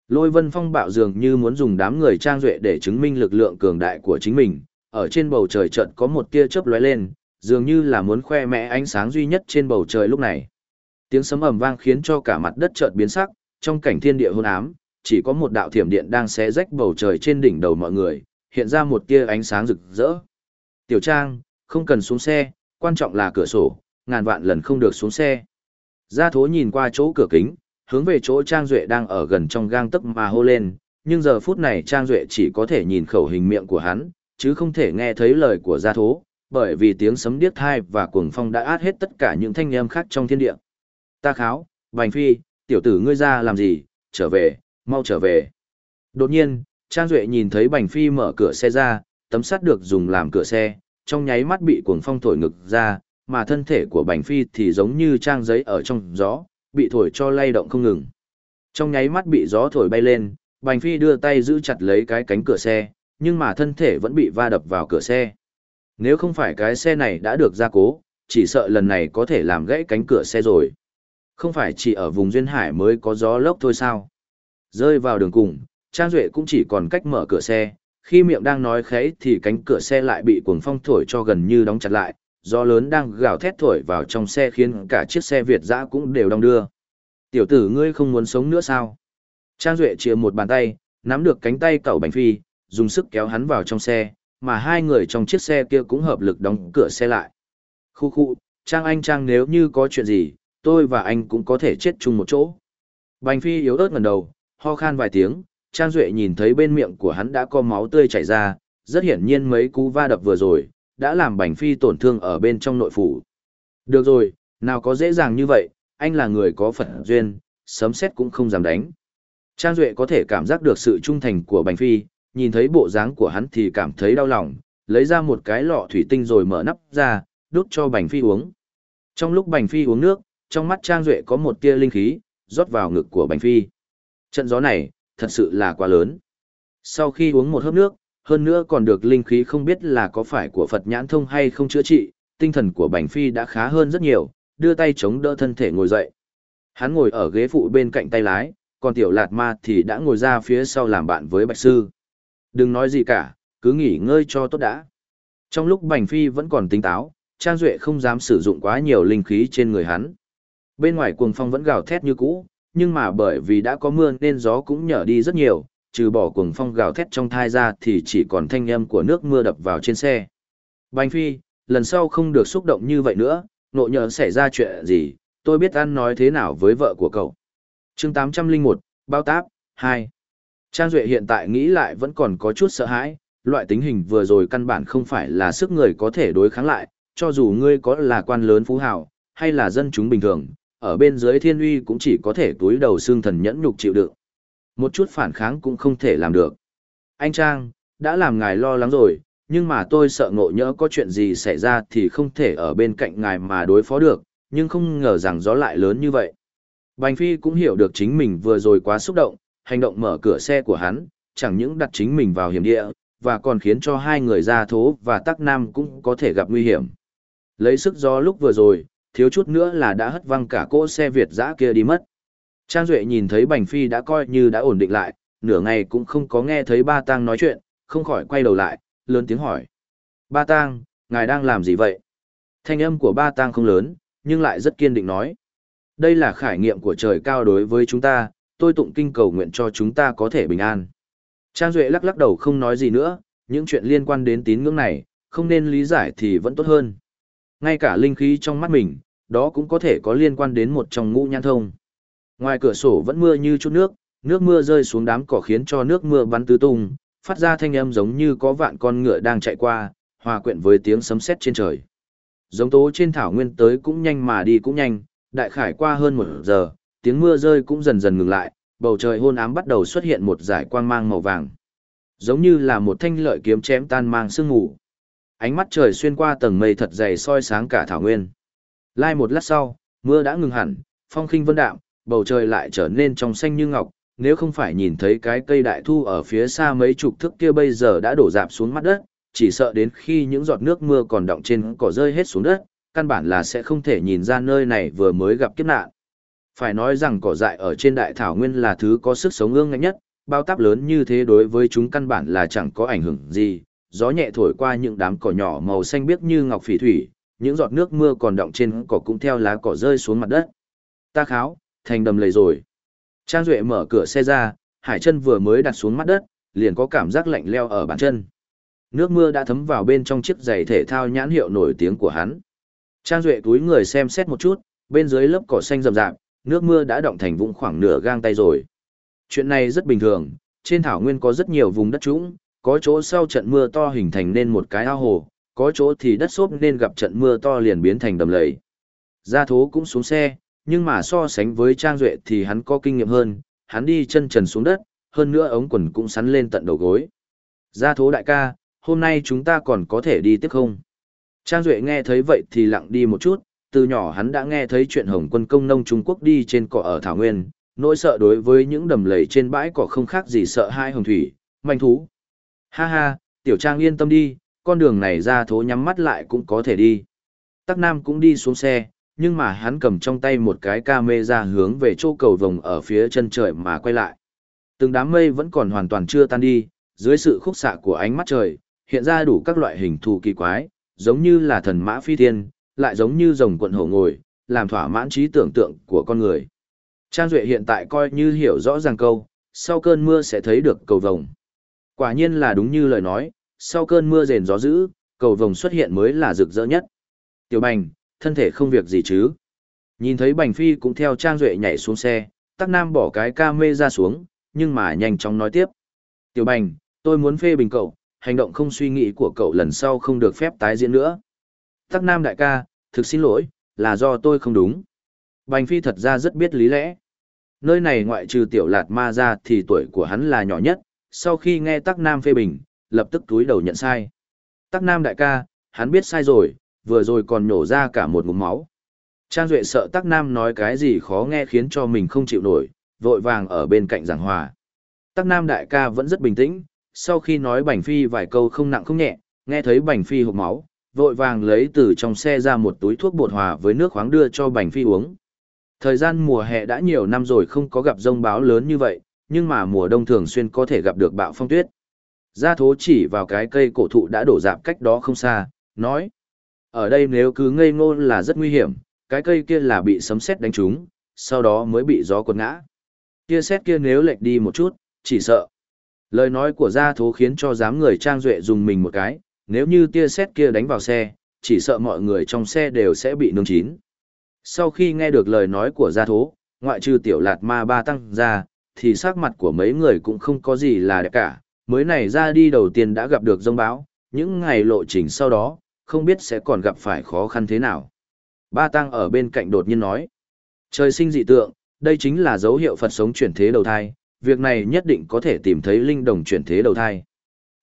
Lôi vân phong bạo dường như muốn dùng đám người Trang Duệ để chứng minh lực lượng cường đại của chính mình. Ở trên bầu trời trận có một tia chớp lóe lên, dường như là muốn khoe mẽ ánh sáng duy nhất trên bầu trời lúc này. Tiếng sấm ầm vang khiến cho cả mặt đất chợt biến sắc, trong cảnh thiên địa hôn ám, chỉ có một đạo thiểm điện đang xé rách bầu trời trên đỉnh đầu mọi người, hiện ra một tia ánh sáng rực rỡ. Tiểu Trang, không cần xuống xe, quan trọng là cửa sổ, ngàn vạn lần không được xuống xe. Gia thố nhìn qua chỗ cửa kính, hướng về chỗ Trang Duệ đang ở gần trong gang tấc mà hô lên, nhưng giờ phút này Trang Duệ chỉ có thể nhìn khẩu hình miệng của hắn, chứ không thể nghe thấy lời của gia thố, bởi vì tiếng sấm điếc thai và cuồng phong đã át hết tất cả những thanh âm khác trong thiên địa. Ta kháo, Bành Phi, tiểu tử ngươi ra làm gì, trở về, mau trở về. Đột nhiên, Trang Duệ nhìn thấy Bành Phi mở cửa xe ra, tấm sắt được dùng làm cửa xe, trong nháy mắt bị cuồng phong thổi ngực ra, mà thân thể của Bành Phi thì giống như trang giấy ở trong gió, bị thổi cho lay động không ngừng. Trong nháy mắt bị gió thổi bay lên, Bành Phi đưa tay giữ chặt lấy cái cánh cửa xe, nhưng mà thân thể vẫn bị va đập vào cửa xe. Nếu không phải cái xe này đã được gia cố, chỉ sợ lần này có thể làm gãy cánh cửa xe rồi. Không phải chỉ ở vùng Duyên Hải mới có gió lốc thôi sao? Rơi vào đường cùng, Trang Duệ cũng chỉ còn cách mở cửa xe, khi miệng đang nói khẽ thì cánh cửa xe lại bị cuồng phong thổi cho gần như đóng chặt lại, gió lớn đang gào thét thổi vào trong xe khiến cả chiếc xe Việt dã cũng đều đong đưa. Tiểu tử ngươi không muốn sống nữa sao? Trang Duệ chia một bàn tay, nắm được cánh tay cậu Bành phi, dùng sức kéo hắn vào trong xe, mà hai người trong chiếc xe kia cũng hợp lực đóng cửa xe lại. Khu khu, Trang anh Trang nếu như có chuyện gì, tôi và anh cũng có thể chết chung một chỗ. Bành phi yếu ớt ngần đầu, ho khan vài tiếng, Trang Duệ nhìn thấy bên miệng của hắn đã có máu tươi chảy ra, rất hiển nhiên mấy cú va đập vừa rồi, đã làm Bành Phi tổn thương ở bên trong nội phủ. Được rồi, nào có dễ dàng như vậy, anh là người có phận duyên, sấm xét cũng không dám đánh. Trang Duệ có thể cảm giác được sự trung thành của Bành Phi, nhìn thấy bộ dáng của hắn thì cảm thấy đau lòng, lấy ra một cái lọ thủy tinh rồi mở nắp ra, đút cho Bành Phi uống. Trong lúc Bành Phi uống nước, trong mắt Trang Duệ có một tia linh khí, rót vào ngực của Bành Phi. Trận gió này, thật sự là quá lớn. Sau khi uống một hớp nước, hơn nữa còn được linh khí không biết là có phải của Phật nhãn thông hay không chữa trị, tinh thần của Bành Phi đã khá hơn rất nhiều, đưa tay chống đỡ thân thể ngồi dậy. Hắn ngồi ở ghế phụ bên cạnh tay lái, còn tiểu lạt ma thì đã ngồi ra phía sau làm bạn với Bạch Sư. Đừng nói gì cả, cứ nghỉ ngơi cho tốt đã. Trong lúc Bành Phi vẫn còn tỉnh táo, Trang Duệ không dám sử dụng quá nhiều linh khí trên người hắn. Bên ngoài cuồng phong vẫn gào thét như cũ, nhưng mà bởi vì đã có mưa nên gió cũng nhở đi rất nhiều, trừ bỏ cuồng phong gào thét trong thai ra thì chỉ còn thanh âm của nước mưa đập vào trên xe. Bành Phi, lần sau không được xúc động như vậy nữa, nộ nhớ xảy ra chuyện gì, tôi biết ăn nói thế nào với vợ của cậu. chương 801, Bao Táp, 2. Trang Duệ hiện tại nghĩ lại vẫn còn có chút sợ hãi, loại tính hình vừa rồi căn bản không phải là sức người có thể đối kháng lại, cho dù ngươi có là quan lớn phú hào, hay là dân chúng bình thường, ở bên dưới thiên uy cũng chỉ có thể túi đầu xương thần nhẫn nhục chịu đựng. Một chút phản kháng cũng không thể làm được. Anh Trang, đã làm ngài lo lắng rồi, nhưng mà tôi sợ ngộ nhỡ có chuyện gì xảy ra thì không thể ở bên cạnh ngài mà đối phó được, nhưng không ngờ rằng gió lại lớn như vậy. Bành Phi cũng hiểu được chính mình vừa rồi quá xúc động, hành động mở cửa xe của hắn, chẳng những đặt chính mình vào hiểm địa, và còn khiến cho hai người ra thố và tắc nam cũng có thể gặp nguy hiểm. Lấy sức gió lúc vừa rồi, thiếu chút nữa là đã hất văng cả cỗ xe Việt dã kia đi mất. Trang Duệ nhìn thấy Bành Phi đã coi như đã ổn định lại, nửa ngày cũng không có nghe thấy ba tang nói chuyện, không khỏi quay đầu lại, lớn tiếng hỏi. Ba tang, ngài đang làm gì vậy? Thanh âm của ba tang không lớn, nhưng lại rất kiên định nói. Đây là khải nghiệm của trời cao đối với chúng ta, tôi tụng kinh cầu nguyện cho chúng ta có thể bình an. Trang Duệ lắc lắc đầu không nói gì nữa, những chuyện liên quan đến tín ngưỡng này, không nên lý giải thì vẫn tốt hơn. Ngay cả linh khí trong mắt mình, đó cũng có thể có liên quan đến một trong ngũ nhãn thông. Ngoài cửa sổ vẫn mưa như chút nước, nước mưa rơi xuống đám cỏ khiến cho nước mưa bắn tứ tung, phát ra thanh âm giống như có vạn con ngựa đang chạy qua, hòa quyện với tiếng sấm sét trên trời. Giống tố trên thảo nguyên tới cũng nhanh mà đi cũng nhanh, đại khải qua hơn một giờ, tiếng mưa rơi cũng dần dần ngừng lại, bầu trời hôn ám bắt đầu xuất hiện một dải quang mang màu vàng. Giống như là một thanh lợi kiếm chém tan mang sương ngủ. Ánh mắt trời xuyên qua tầng mây thật dày soi sáng cả thảo nguyên. Lai một lát sau, mưa đã ngừng hẳn, phong khinh vân đạm, bầu trời lại trở nên trong xanh như ngọc, nếu không phải nhìn thấy cái cây đại thu ở phía xa mấy chục thước kia bây giờ đã đổ dạp xuống mặt đất, chỉ sợ đến khi những giọt nước mưa còn đọng trên cỏ rơi hết xuống đất, căn bản là sẽ không thể nhìn ra nơi này vừa mới gặp kiếp nạn. Phải nói rằng cỏ dại ở trên đại thảo nguyên là thứ có sức sống ương ngạnh nhất, bao táp lớn như thế đối với chúng căn bản là chẳng có ảnh hưởng gì, gió nhẹ thổi qua những đám cỏ nhỏ màu xanh biếc như ngọc phỉ thủy, những giọt nước mưa còn đọng trên cỏ cũng theo lá cỏ rơi xuống mặt đất. Ta kháo, thành đầm lầy rồi. Trang Duệ mở cửa xe ra, hải chân vừa mới đặt xuống mặt đất, liền có cảm giác lạnh leo ở bàn chân. Nước mưa đã thấm vào bên trong chiếc giày thể thao nhãn hiệu nổi tiếng của hắn. Trang Duệ túi người xem xét một chút, bên dưới lớp cỏ xanh rậm rạp, nước mưa đã động thành vũng khoảng nửa gang tay rồi. Chuyện này rất bình thường, trên thảo nguyên có rất nhiều vùng đất trũng, có chỗ sau trận mưa to hình thành nên một cái ao hồ, có chỗ thì đất xốp nên gặp trận mưa to liền biến thành đầm lầy. Gia thố cũng xuống xe, nhưng mà so sánh với Trang Duệ thì hắn có kinh nghiệm hơn, hắn đi chân trần xuống đất, hơn nữa ống quần cũng sắn lên tận đầu gối. Gia thố đại ca, hôm nay chúng ta còn có thể đi tiếp không? Trang Duệ nghe thấy vậy thì lặng đi một chút, từ nhỏ hắn đã nghe thấy chuyện Hồng quân công nông Trung Quốc đi trên cỏ ở Thảo Nguyên, nỗi sợ đối với những đầm lầy trên bãi cỏ không khác gì sợ hai hồng thủy, manh thú. Ha ha, tiểu trang yên tâm đi, con đường này ra thố nhắm mắt lại cũng có thể đi. Tắc Nam cũng đi xuống xe, nhưng mà hắn cầm trong tay một cái ca mê ra hướng về chỗ cầu vồng ở phía chân trời mà quay lại. Từng đám mây vẫn còn hoàn toàn chưa tan đi, dưới sự khúc xạ của ánh mắt trời, hiện ra đủ các loại hình thù kỳ quái, giống như là thần mã phi thiên, lại giống như rồng quận hổ ngồi, làm thỏa mãn trí tưởng tượng của con người. Trang Duệ hiện tại coi như hiểu rõ ràng câu, sau cơn mưa sẽ thấy được cầu vồng. Quả nhiên là đúng như lời nói, sau cơn mưa rền gió dữ, cầu vồng xuất hiện mới là rực rỡ nhất. Tiểu Bành, thân thể không việc gì chứ. Nhìn thấy Bành Phi cũng theo Trang Duệ nhảy xuống xe, Tắc Nam bỏ cái ca mê ra xuống, nhưng mà nhanh chóng nói tiếp. Tiểu Bành, tôi muốn phê bình cậu, hành động không suy nghĩ của cậu lần sau không được phép tái diễn nữa. Tắc Nam đại ca, thực xin lỗi, là do tôi không đúng. Bành Phi thật ra rất biết lý lẽ. Nơi này ngoại trừ tiểu lạt ma ra thì tuổi của hắn là nhỏ nhất, sau khi nghe Tắc Nam phê bình, lập tức túi đầu nhận sai. Tắc Nam đại ca, hắn biết sai rồi, vừa rồi còn nhổ ra cả một ngụm máu. Trang Duệ sợ Tắc Nam nói cái gì khó nghe khiến cho mình không chịu nổi, vội vàng ở bên cạnh giảng hòa. Tắc Nam đại ca vẫn rất bình tĩnh, sau khi nói Bành Phi vài câu không nặng không nhẹ, nghe thấy Bành Phi hộp máu, vội vàng lấy từ trong xe ra một túi thuốc bột hòa với nước khoáng đưa cho Bành Phi uống. Thời gian mùa hè đã nhiều năm rồi không có gặp rông báo lớn như vậy, nhưng mà mùa đông thường xuyên có thể gặp được bão phong tuyết. Gia thố chỉ vào cái cây cổ thụ đã đổ dạp cách đó không xa, nói. Ở đây nếu cứ ngây ngô là rất nguy hiểm, cái cây kia là bị sấm sét đánh trúng, sau đó mới bị gió cuốn ngã. Kia sét kia nếu lệch đi một chút, chỉ sợ. Lời nói của gia thố khiến cho dám người trang duệ dùng mình một cái, nếu như tia sét kia đánh vào xe, chỉ sợ mọi người trong xe đều sẽ bị nương chín. Sau khi nghe được lời nói của gia thố, ngoại trừ tiểu lạt ma ba tăng ra, thì sắc mặt của mấy người cũng không có gì là đẹp cả, mới này ra đi đầu tiên đã gặp được dông báo, những ngày lộ trình sau đó, không biết sẽ còn gặp phải khó khăn thế nào. Ba tăng ở bên cạnh đột nhiên nói, trời sinh dị tượng, đây chính là dấu hiệu Phật sống chuyển thế đầu thai, việc này nhất định có thể tìm thấy linh đồng chuyển thế đầu thai.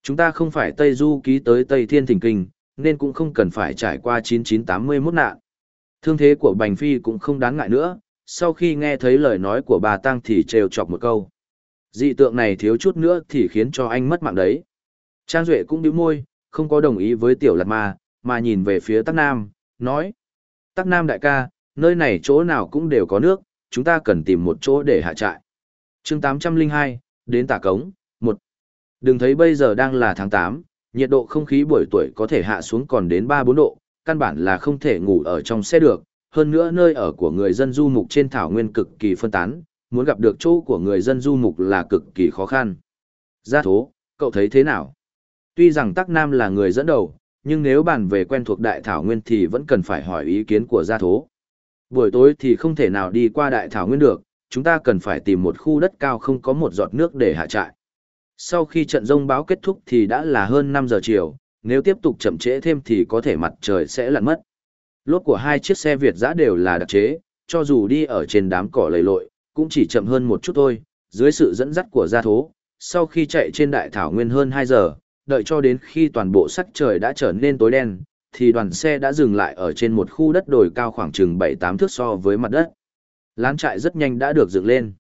Chúng ta không phải Tây Du ký tới Tây Thiên Thỉnh Kinh, nên cũng không cần phải trải qua 9981 nạn. Thương thế của Bành Phi cũng không đáng ngại nữa, sau khi nghe thấy lời nói của bà Tăng thì trêu chọc một câu. Dị tượng này thiếu chút nữa thì khiến cho anh mất mạng đấy. Trang Duệ cũng bĩu môi, không có đồng ý với Tiểu Lạt Ma, mà nhìn về phía Tắc Nam, nói. Tắc Nam đại ca, nơi này chỗ nào cũng đều có nước, chúng ta cần tìm một chỗ để hạ trại. chương 802, đến tả cống, một Đừng thấy bây giờ đang là tháng 8, nhiệt độ không khí buổi tuổi có thể hạ xuống còn đến 3-4 độ, căn bản là không thể ngủ ở trong xe được, hơn nữa nơi ở của người dân du mục trên thảo nguyên cực kỳ phân tán, muốn gặp được chỗ của người dân du mục là cực kỳ khó khăn. Gia thố, cậu thấy thế nào? Tuy rằng Tắc Nam là người dẫn đầu, nhưng nếu bàn về quen thuộc đại thảo nguyên thì vẫn cần phải hỏi ý kiến của gia thố. Buổi tối thì không thể nào đi qua đại thảo nguyên được, chúng ta cần phải tìm một khu đất cao không có một giọt nước để hạ trại. Sau khi trận rông báo kết thúc thì đã là hơn 5 giờ chiều, nếu tiếp tục chậm trễ thêm thì có thể mặt trời sẽ lặn mất. Lốt của hai chiếc xe Việt giã đều là đặc chế, cho dù đi ở trên đám cỏ lầy lội, cũng chỉ chậm hơn một chút thôi, dưới sự dẫn dắt của gia thố. Sau khi chạy trên đại thảo nguyên hơn 2 giờ, đợi cho đến khi toàn bộ sắc trời đã trở nên tối đen, thì đoàn xe đã dừng lại ở trên một khu đất đồi cao khoảng chừng 7-8 thước so với mặt đất. Lán trại rất nhanh đã được dựng lên.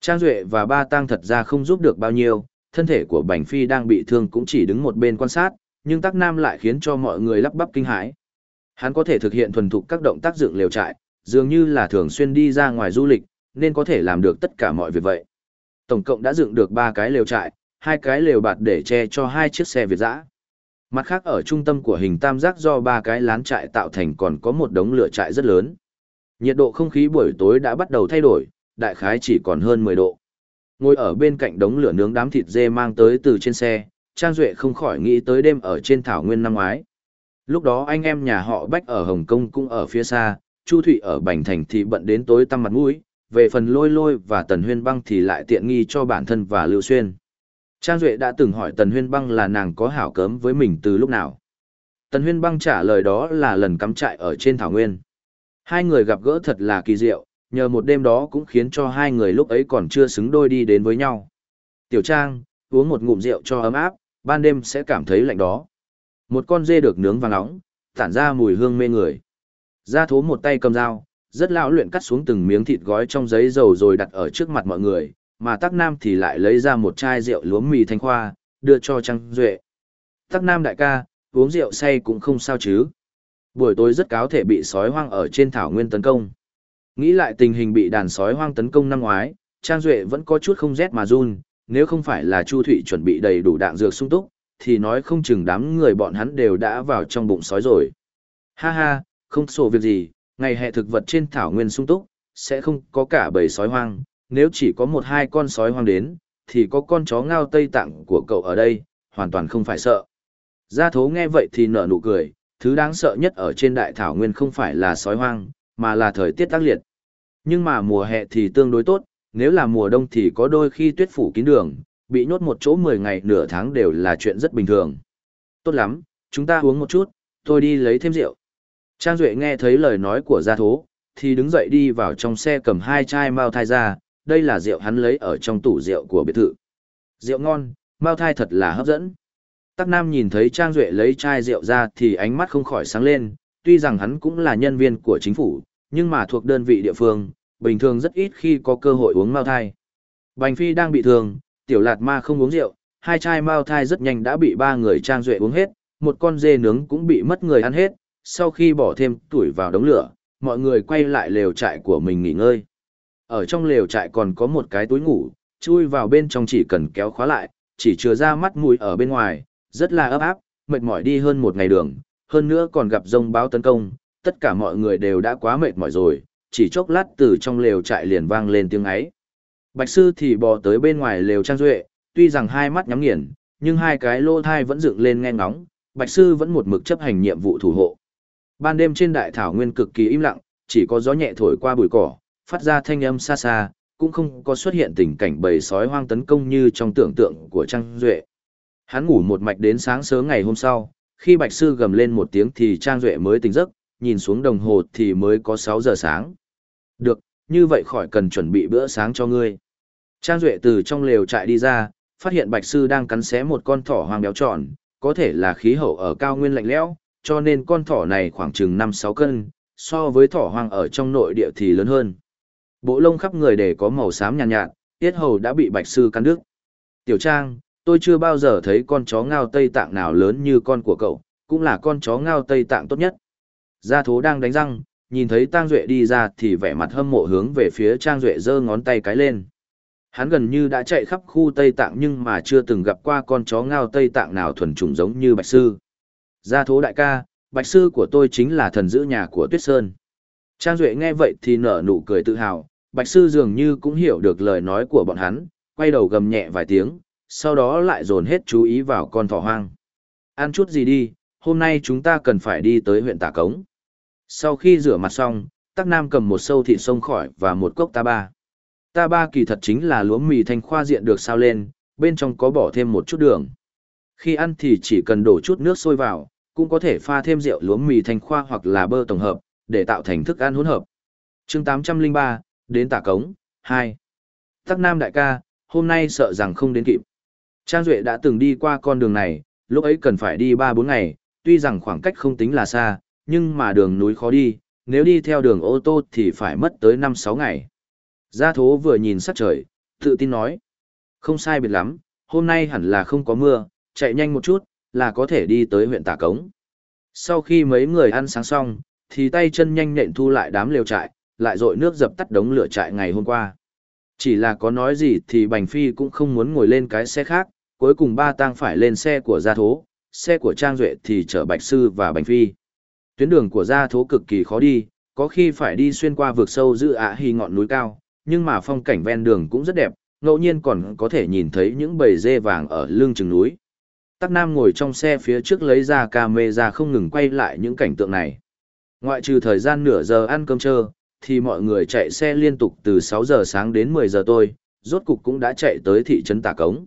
Trang Duệ và Ba Tăng thật ra không giúp được bao nhiêu, thân thể của Bành Phi đang bị thương cũng chỉ đứng một bên quan sát, nhưng Tắc Nam lại khiến cho mọi người lắp bắp kinh hãi. Hắn có thể thực hiện thuần thục các động tác dựng lều trại, dường như là thường xuyên đi ra ngoài du lịch, nên có thể làm được tất cả mọi việc vậy. Tổng cộng đã dựng được 3 cái lều trại, hai cái lều bạt để che cho hai chiếc xe Việt giã. Mặt khác ở trung tâm của hình tam giác do ba cái lán trại tạo thành còn có một đống lửa trại rất lớn. Nhiệt độ không khí buổi tối đã bắt đầu thay đổi, đại khái chỉ còn hơn 10 độ. Ngồi ở bên cạnh đống lửa nướng đám thịt dê mang tới từ trên xe, Trang Duệ không khỏi nghĩ tới đêm ở trên thảo nguyên năm ngoái. Lúc đó anh em nhà họ Bách ở Hồng Kông cũng ở phía xa, Chu Thụy ở Bành Thành thì bận đến tối tăm mặt mũi, về phần lôi lôi và Tần Huyên Băng thì lại tiện nghi cho bản thân và Lưu Xuyên. Trang Duệ đã từng hỏi Tần Huyên Băng là nàng có hảo cấm với mình từ lúc nào. Tần Huyên Băng trả lời đó là lần cắm trại ở trên thảo nguyên. Hai người gặp gỡ thật là kỳ diệu, nhờ một đêm đó cũng khiến cho hai người lúc ấy còn chưa xứng đôi đi đến với nhau. Tiểu Trang, uống một ngụm rượu cho ấm áp, ban đêm sẽ cảm thấy lạnh đó. Một con dê được nướng vàng nóng, tản ra mùi hương mê người. Gia thố một tay cầm dao, rất lão luyện cắt xuống từng miếng thịt gói trong giấy dầu rồi đặt ở trước mặt mọi người, mà Tắc Nam thì lại lấy ra một chai rượu lúa mì thanh khoa, đưa cho Trang Duệ. Tắc Nam đại ca, uống rượu say cũng không sao chứ. Buổi tối rất cáo thể bị sói hoang ở trên thảo nguyên tấn công. Nghĩ lại tình hình bị đàn sói hoang tấn công năm ngoái, Trang Duệ vẫn có chút không rét mà run, nếu không phải là Chu Thụy chuẩn bị đầy đủ đạn dược sung túc, thì nói không chừng đám người bọn hắn đều đã vào trong bụng sói rồi. Ha ha, không sổ việc gì, ngày hè thực vật trên thảo nguyên sung túc, sẽ không có cả bầy sói hoang, nếu chỉ có một hai con sói hoang đến, thì có con chó ngao tây tặng của cậu ở đây, hoàn toàn không phải sợ. Gia thố nghe vậy thì nở nụ cười, thứ đáng sợ nhất ở trên đại thảo nguyên không phải là sói hoang, mà là thời tiết tác liệt. Nhưng mà mùa hè thì tương đối tốt, nếu là mùa đông thì có đôi khi tuyết phủ kín đường, bị nhốt một chỗ 10 ngày nửa tháng đều là chuyện rất bình thường. Tốt lắm, chúng ta uống một chút, tôi đi lấy thêm rượu. Trang Duệ nghe thấy lời nói của gia thố, thì đứng dậy đi vào trong xe cầm hai chai mao thai ra, đây là rượu hắn lấy ở trong tủ rượu của biệt thự. Rượu ngon, mao thai thật là hấp dẫn. Tắc Nam nhìn thấy Trang Duệ lấy chai rượu ra thì ánh mắt không khỏi sáng lên, tuy rằng hắn cũng là nhân viên của chính phủ, nhưng mà thuộc đơn vị địa phương, bình thường rất ít khi có cơ hội uống mao thai. Bành Phi đang bị thương, tiểu lạt ma không uống rượu, hai chai mao thai rất nhanh đã bị ba người Trang Duệ uống hết, một con dê nướng cũng bị mất người ăn hết, sau khi bỏ thêm tuổi vào đống lửa, mọi người quay lại lều trại của mình nghỉ ngơi. Ở trong lều trại còn có một cái túi ngủ, chui vào bên trong chỉ cần kéo khóa lại, chỉ chừa ra mắt mũi ở bên ngoài, rất là ấp áp, mệt mỏi đi hơn một ngày đường, hơn nữa còn gặp rông báo tấn công, tất cả mọi người đều đã quá mệt mỏi rồi, chỉ chốc lát từ trong lều trại liền vang lên tiếng ấy. Bạch sư thì bò tới bên ngoài lều trang duệ, tuy rằng hai mắt nhắm nghiền, nhưng hai cái lô thai vẫn dựng lên nghe ngóng, bạch sư vẫn một mực chấp hành nhiệm vụ thủ hộ. Ban đêm trên đại thảo nguyên cực kỳ im lặng, chỉ có gió nhẹ thổi qua bụi cỏ, phát ra thanh âm xa xa, cũng không có xuất hiện tình cảnh bầy sói hoang tấn công như trong tưởng tượng của Trang Duệ. Hắn ngủ một mạch đến sáng sớm ngày hôm sau, khi Bạch Sư gầm lên một tiếng thì Trang Duệ mới tỉnh giấc, nhìn xuống đồng hồ thì mới có 6 giờ sáng. Được, như vậy khỏi cần chuẩn bị bữa sáng cho ngươi. Trang Duệ từ trong lều chạy đi ra, phát hiện Bạch Sư đang cắn xé một con thỏ hoang béo tròn, có thể là khí hậu ở cao nguyên lạnh lẽo, cho nên con thỏ này khoảng chừng 5-6 cân, so với thỏ hoang ở trong nội địa thì lớn hơn. Bộ lông khắp người để có màu xám nhàn nhạt, nhạt, tiết hầu đã bị Bạch Sư cắn đứt. Tiểu Trang, tôi chưa bao giờ thấy con chó ngao Tây Tạng nào lớn như con của cậu, cũng là con chó ngao Tây Tạng tốt nhất. Gia thố đang đánh răng, nhìn thấy Tang Duệ đi ra thì vẻ mặt hâm mộ hướng về phía Trang Duệ giơ ngón tay cái lên. Hắn gần như đã chạy khắp khu Tây Tạng nhưng mà chưa từng gặp qua con chó ngao Tây Tạng nào thuần chủng giống như Bạch Sư. Gia thố đại ca, Bạch Sư của tôi chính là thần giữ nhà của Tuyết Sơn. Trang Duệ nghe vậy thì nở nụ cười tự hào, Bạch Sư dường như cũng hiểu được lời nói của bọn hắn, quay đầu gầm nhẹ vài tiếng, sau đó lại dồn hết chú ý vào con thỏ hoang. Ăn chút gì đi, hôm nay chúng ta cần phải đi tới huyện Tả Cống. Sau khi rửa mặt xong, Tắc Nam cầm một sâu thịt sông khỏi và một cốc ta ba. Ta ba kỳ thật chính là lúa mì thanh khoa diện được sao lên, bên trong có bỏ thêm một chút đường. Khi ăn thì chỉ cần đổ chút nước sôi vào, cũng có thể pha thêm rượu lúa mì thanh khoa hoặc là bơ tổng hợp, để tạo thành thức ăn hỗn hợp. chương 803, đến tả cống, 2. Tắc Nam đại ca, hôm nay sợ rằng không đến kịp. Trang Duệ đã từng đi qua con đường này, lúc ấy cần phải đi 3-4 ngày, tuy rằng khoảng cách không tính là xa, nhưng mà đường núi khó đi, nếu đi theo đường ô tô thì phải mất tới 5-6 ngày. Gia thố vừa nhìn sắc trời, tự tin nói. Không sai biệt lắm, hôm nay hẳn là không có mưa, chạy nhanh một chút, là có thể đi tới huyện Tả Cống. Sau khi mấy người ăn sáng xong, thì tay chân nhanh nện thu lại đám lều trại, lại dội nước dập tắt đống lửa trại ngày hôm qua. Chỉ là có nói gì thì Bành Phi cũng không muốn ngồi lên cái xe khác, cuối cùng ba tang phải lên xe của Gia Thố, xe của Trang Duệ thì chở Bạch Sư và Bành Phi. Tuyến đường của Gia Thố cực kỳ khó đi, có khi phải đi xuyên qua vực sâu giữ ạ hy ngọn núi cao, nhưng mà phong cảnh ven đường cũng rất đẹp, ngẫu nhiên còn có thể nhìn thấy những bầy dê vàng ở lưng chừng núi. Tắc Nam ngồi trong xe phía trước lấy ra camera không ngừng quay lại những cảnh tượng này. Ngoại trừ thời gian nửa giờ ăn cơm trưa, thì mọi người chạy xe liên tục từ 6 giờ sáng đến 10 giờ tôi, rốt cục cũng đã chạy tới thị trấn Tả Cống.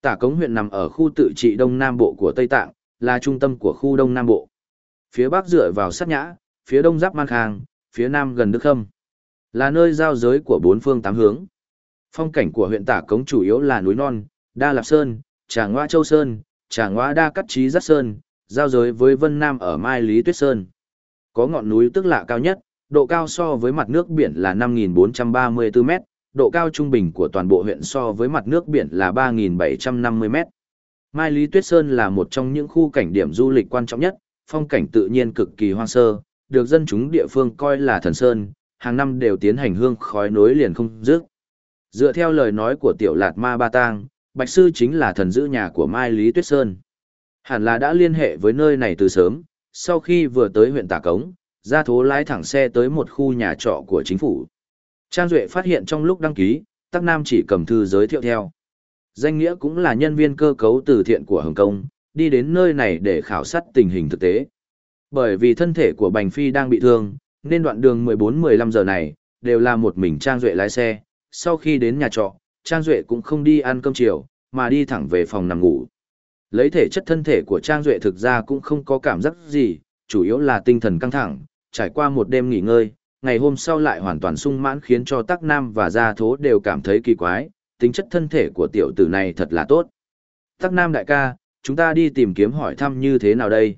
Tả Cống huyện nằm ở khu tự trị Đông Nam Bộ của Tây Tạng, là trung tâm của khu Đông Nam Bộ. Phía Bắc dựa vào sát nhã, phía Đông giáp Man Khang, phía Nam gần Đức Khâm. Là nơi giao giới của bốn phương tám hướng. Phong cảnh của huyện Tả Cống chủ yếu là núi non, Đa Lạp Sơn, Trà Ngoa Châu Sơn, Trà Ngoa Đa Cắt Trí Giác Sơn, giao giới với Vân Nam ở Mai Lý Tuyết Sơn. Có ngọn núi tức lạ cao nhất, độ cao so với mặt nước biển là 5.434 mét, độ cao trung bình của toàn bộ huyện so với mặt nước biển là 3.750 mét. Mai Lý Tuyết Sơn là một trong những khu cảnh điểm du lịch quan trọng nhất, phong cảnh tự nhiên cực kỳ hoang sơ, được dân chúng địa phương coi là thần sơn, hàng năm đều tiến hành hương khói nối liền không dứt. Dựa theo lời nói của tiểu lạt ma ba tang, Bạch Sư chính là thần giữ nhà của Mai Lý Tuyết Sơn. Hẳn là đã liên hệ với nơi này từ sớm, sau khi vừa tới huyện Tả Cống, gia thố lái thẳng xe tới một khu nhà trọ của chính phủ. Trang Duệ phát hiện trong lúc đăng ký, Tắc Nam chỉ cầm thư giới thiệu theo. Danh nghĩa cũng là nhân viên cơ cấu từ thiện của Hồng Kông, đi đến nơi này để khảo sát tình hình thực tế. Bởi vì thân thể của Bành Phi đang bị thương, nên đoạn đường 14-15 giờ này, đều là một mình Trang Duệ lái xe. Sau khi đến nhà trọ, Trang Duệ cũng không đi ăn cơm chiều, mà đi thẳng về phòng nằm ngủ. Lấy thể chất thân thể của Trang Duệ thực ra cũng không có cảm giác gì, chủ yếu là tinh thần căng thẳng, trải qua một đêm nghỉ ngơi, ngày hôm sau lại hoàn toàn sung mãn khiến cho Tắc Nam và Gia Thố đều cảm thấy kỳ quái, tính chất thân thể của tiểu tử này thật là tốt. Tắc Nam đại ca, chúng ta đi tìm kiếm hỏi thăm như thế nào đây?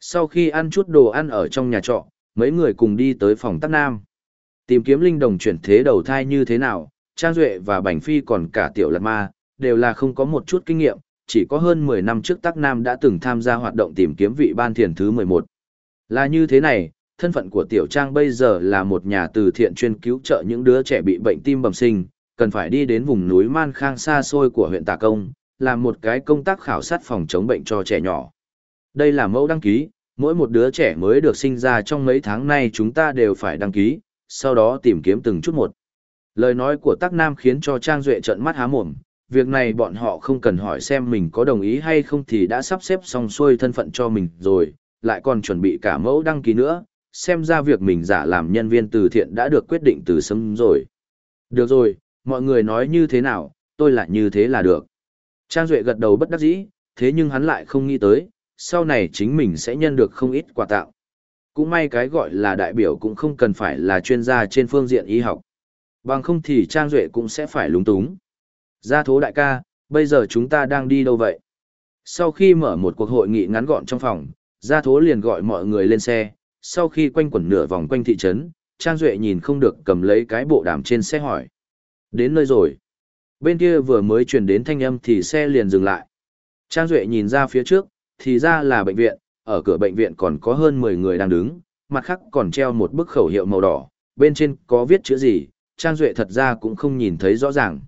Sau khi ăn chút đồ ăn ở trong nhà trọ, mấy người cùng đi tới phòng Tắc Nam. Tìm kiếm linh đồng chuyển thế đầu thai như thế nào, Trang Duệ và Bành Phi còn cả tiểu lạt ma, đều là không có một chút kinh nghiệm, chỉ có hơn 10 năm trước Tắc Nam đã từng tham gia hoạt động tìm kiếm vị ban thiền thứ 11. Là như thế này, thân phận của Tiểu Trang bây giờ là một nhà từ thiện chuyên cứu trợ những đứa trẻ bị bệnh tim bẩm sinh, cần phải đi đến vùng núi Man Khang xa xôi của huyện Tà Công, làm một cái công tác khảo sát phòng chống bệnh cho trẻ nhỏ. Đây là mẫu đăng ký, mỗi một đứa trẻ mới được sinh ra trong mấy tháng nay chúng ta đều phải đăng ký, sau đó tìm kiếm từng chút một. Lời nói của Tắc Nam khiến cho Trang Duệ trợn mắt há mồm, việc này bọn họ không cần hỏi xem mình có đồng ý hay không thì đã sắp xếp xong xuôi thân phận cho mình rồi, lại còn chuẩn bị cả mẫu đăng ký nữa, xem ra việc mình giả làm nhân viên từ thiện đã được quyết định từ sớm rồi. Được rồi, mọi người nói như thế nào, tôi lại như thế là được. Trang Duệ gật đầu bất đắc dĩ, thế nhưng hắn lại không nghĩ tới, sau này chính mình sẽ nhân được không ít quà tặng. Cũng may cái gọi là đại biểu cũng không cần phải là chuyên gia trên phương diện y học. Bằng không thì Trang Duệ cũng sẽ phải lúng túng. Gia thố đại ca, bây giờ chúng ta đang đi đâu vậy? Sau khi mở một cuộc hội nghị ngắn gọn trong phòng, Gia thố liền gọi mọi người lên xe. Sau khi quanh quẩn nửa vòng quanh thị trấn, Trang Duệ nhìn không được cầm lấy cái bộ đàm trên xe hỏi. Đến nơi rồi. Bên kia vừa mới truyền đến thanh âm thì xe liền dừng lại. Trang Duệ nhìn ra phía trước, thì ra là bệnh viện, ở cửa bệnh viện còn có hơn 10 người đang đứng, mặt khác còn treo một bức khẩu hiệu màu đỏ, bên trên có viết chữ gì, Trang Duệ thật ra cũng không nhìn thấy rõ ràng.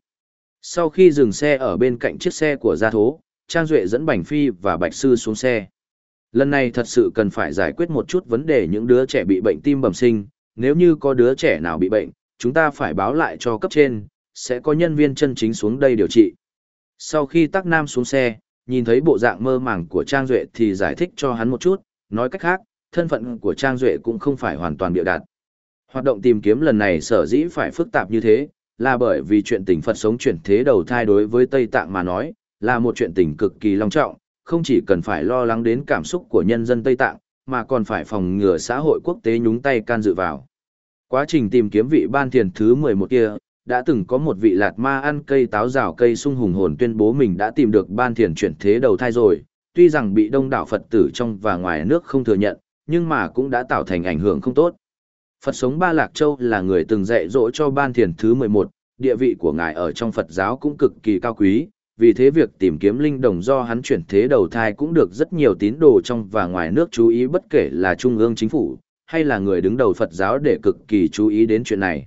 Sau khi dừng xe ở bên cạnh chiếc xe của gia thố, Trang Duệ dẫn Bành Phi và Bạch Sư xuống xe. Lần này thật sự cần phải giải quyết một chút vấn đề những đứa trẻ bị bệnh tim bẩm sinh, nếu như có đứa trẻ nào bị bệnh, chúng ta phải báo lại cho cấp trên, sẽ có nhân viên chân chính xuống đây điều trị. Sau khi Tắc Nam xuống xe, nhìn thấy bộ dạng mơ màng của Trang Duệ thì giải thích cho hắn một chút, nói cách khác, thân phận của Trang Duệ cũng không phải hoàn toàn biểu đạt. Hoạt động tìm kiếm lần này sở dĩ phải phức tạp như thế, là bởi vì chuyện tình Phật sống chuyển thế đầu thai đối với Tây Tạng mà nói, là một chuyện tình cực kỳ long trọng, không chỉ cần phải lo lắng đến cảm xúc của nhân dân Tây Tạng, mà còn phải phòng ngừa xã hội quốc tế nhúng tay can dự vào. Quá trình tìm kiếm vị ban thiền thứ 11 kia, đã từng có một vị lạt ma ăn cây táo rào cây sung hùng hồn tuyên bố mình đã tìm được ban thiền chuyển thế đầu thai rồi, tuy rằng bị đông đảo Phật tử trong và ngoài nước không thừa nhận, nhưng mà cũng đã tạo thành ảnh hưởng không tốt. Phật sống Ba Lạc Châu là người từng dạy dỗ cho ban thiền thứ 11, địa vị của ngài ở trong Phật giáo cũng cực kỳ cao quý, vì thế việc tìm kiếm linh đồng do hắn chuyển thế đầu thai cũng được rất nhiều tín đồ trong và ngoài nước chú ý bất kể là trung ương chính phủ, hay là người đứng đầu Phật giáo để cực kỳ chú ý đến chuyện này.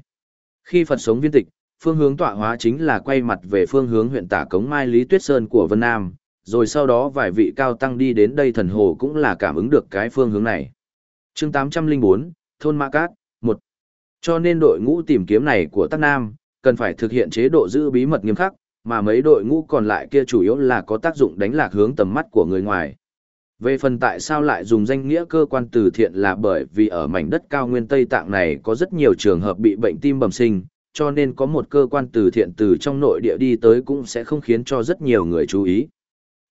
Khi Phật sống viên tịch, phương hướng tọa hóa chính là quay mặt về phương hướng huyện tả Cống Mai Lý Tuyết Sơn của Vân Nam, rồi sau đó vài vị cao tăng đi đến đây thần hồ cũng là cảm ứng được cái phương hướng này. chương 804, Thôn Mã Cát, 1. Cho nên đội ngũ tìm kiếm này của Tắc Nam, cần phải thực hiện chế độ giữ bí mật nghiêm khắc, mà mấy đội ngũ còn lại kia chủ yếu là có tác dụng đánh lạc hướng tầm mắt của người ngoài. Về phần tại sao lại dùng danh nghĩa cơ quan từ thiện là bởi vì ở mảnh đất cao nguyên Tây Tạng này có rất nhiều trường hợp bị bệnh tim bẩm sinh, cho nên có một cơ quan từ thiện từ trong nội địa đi tới cũng sẽ không khiến cho rất nhiều người chú ý.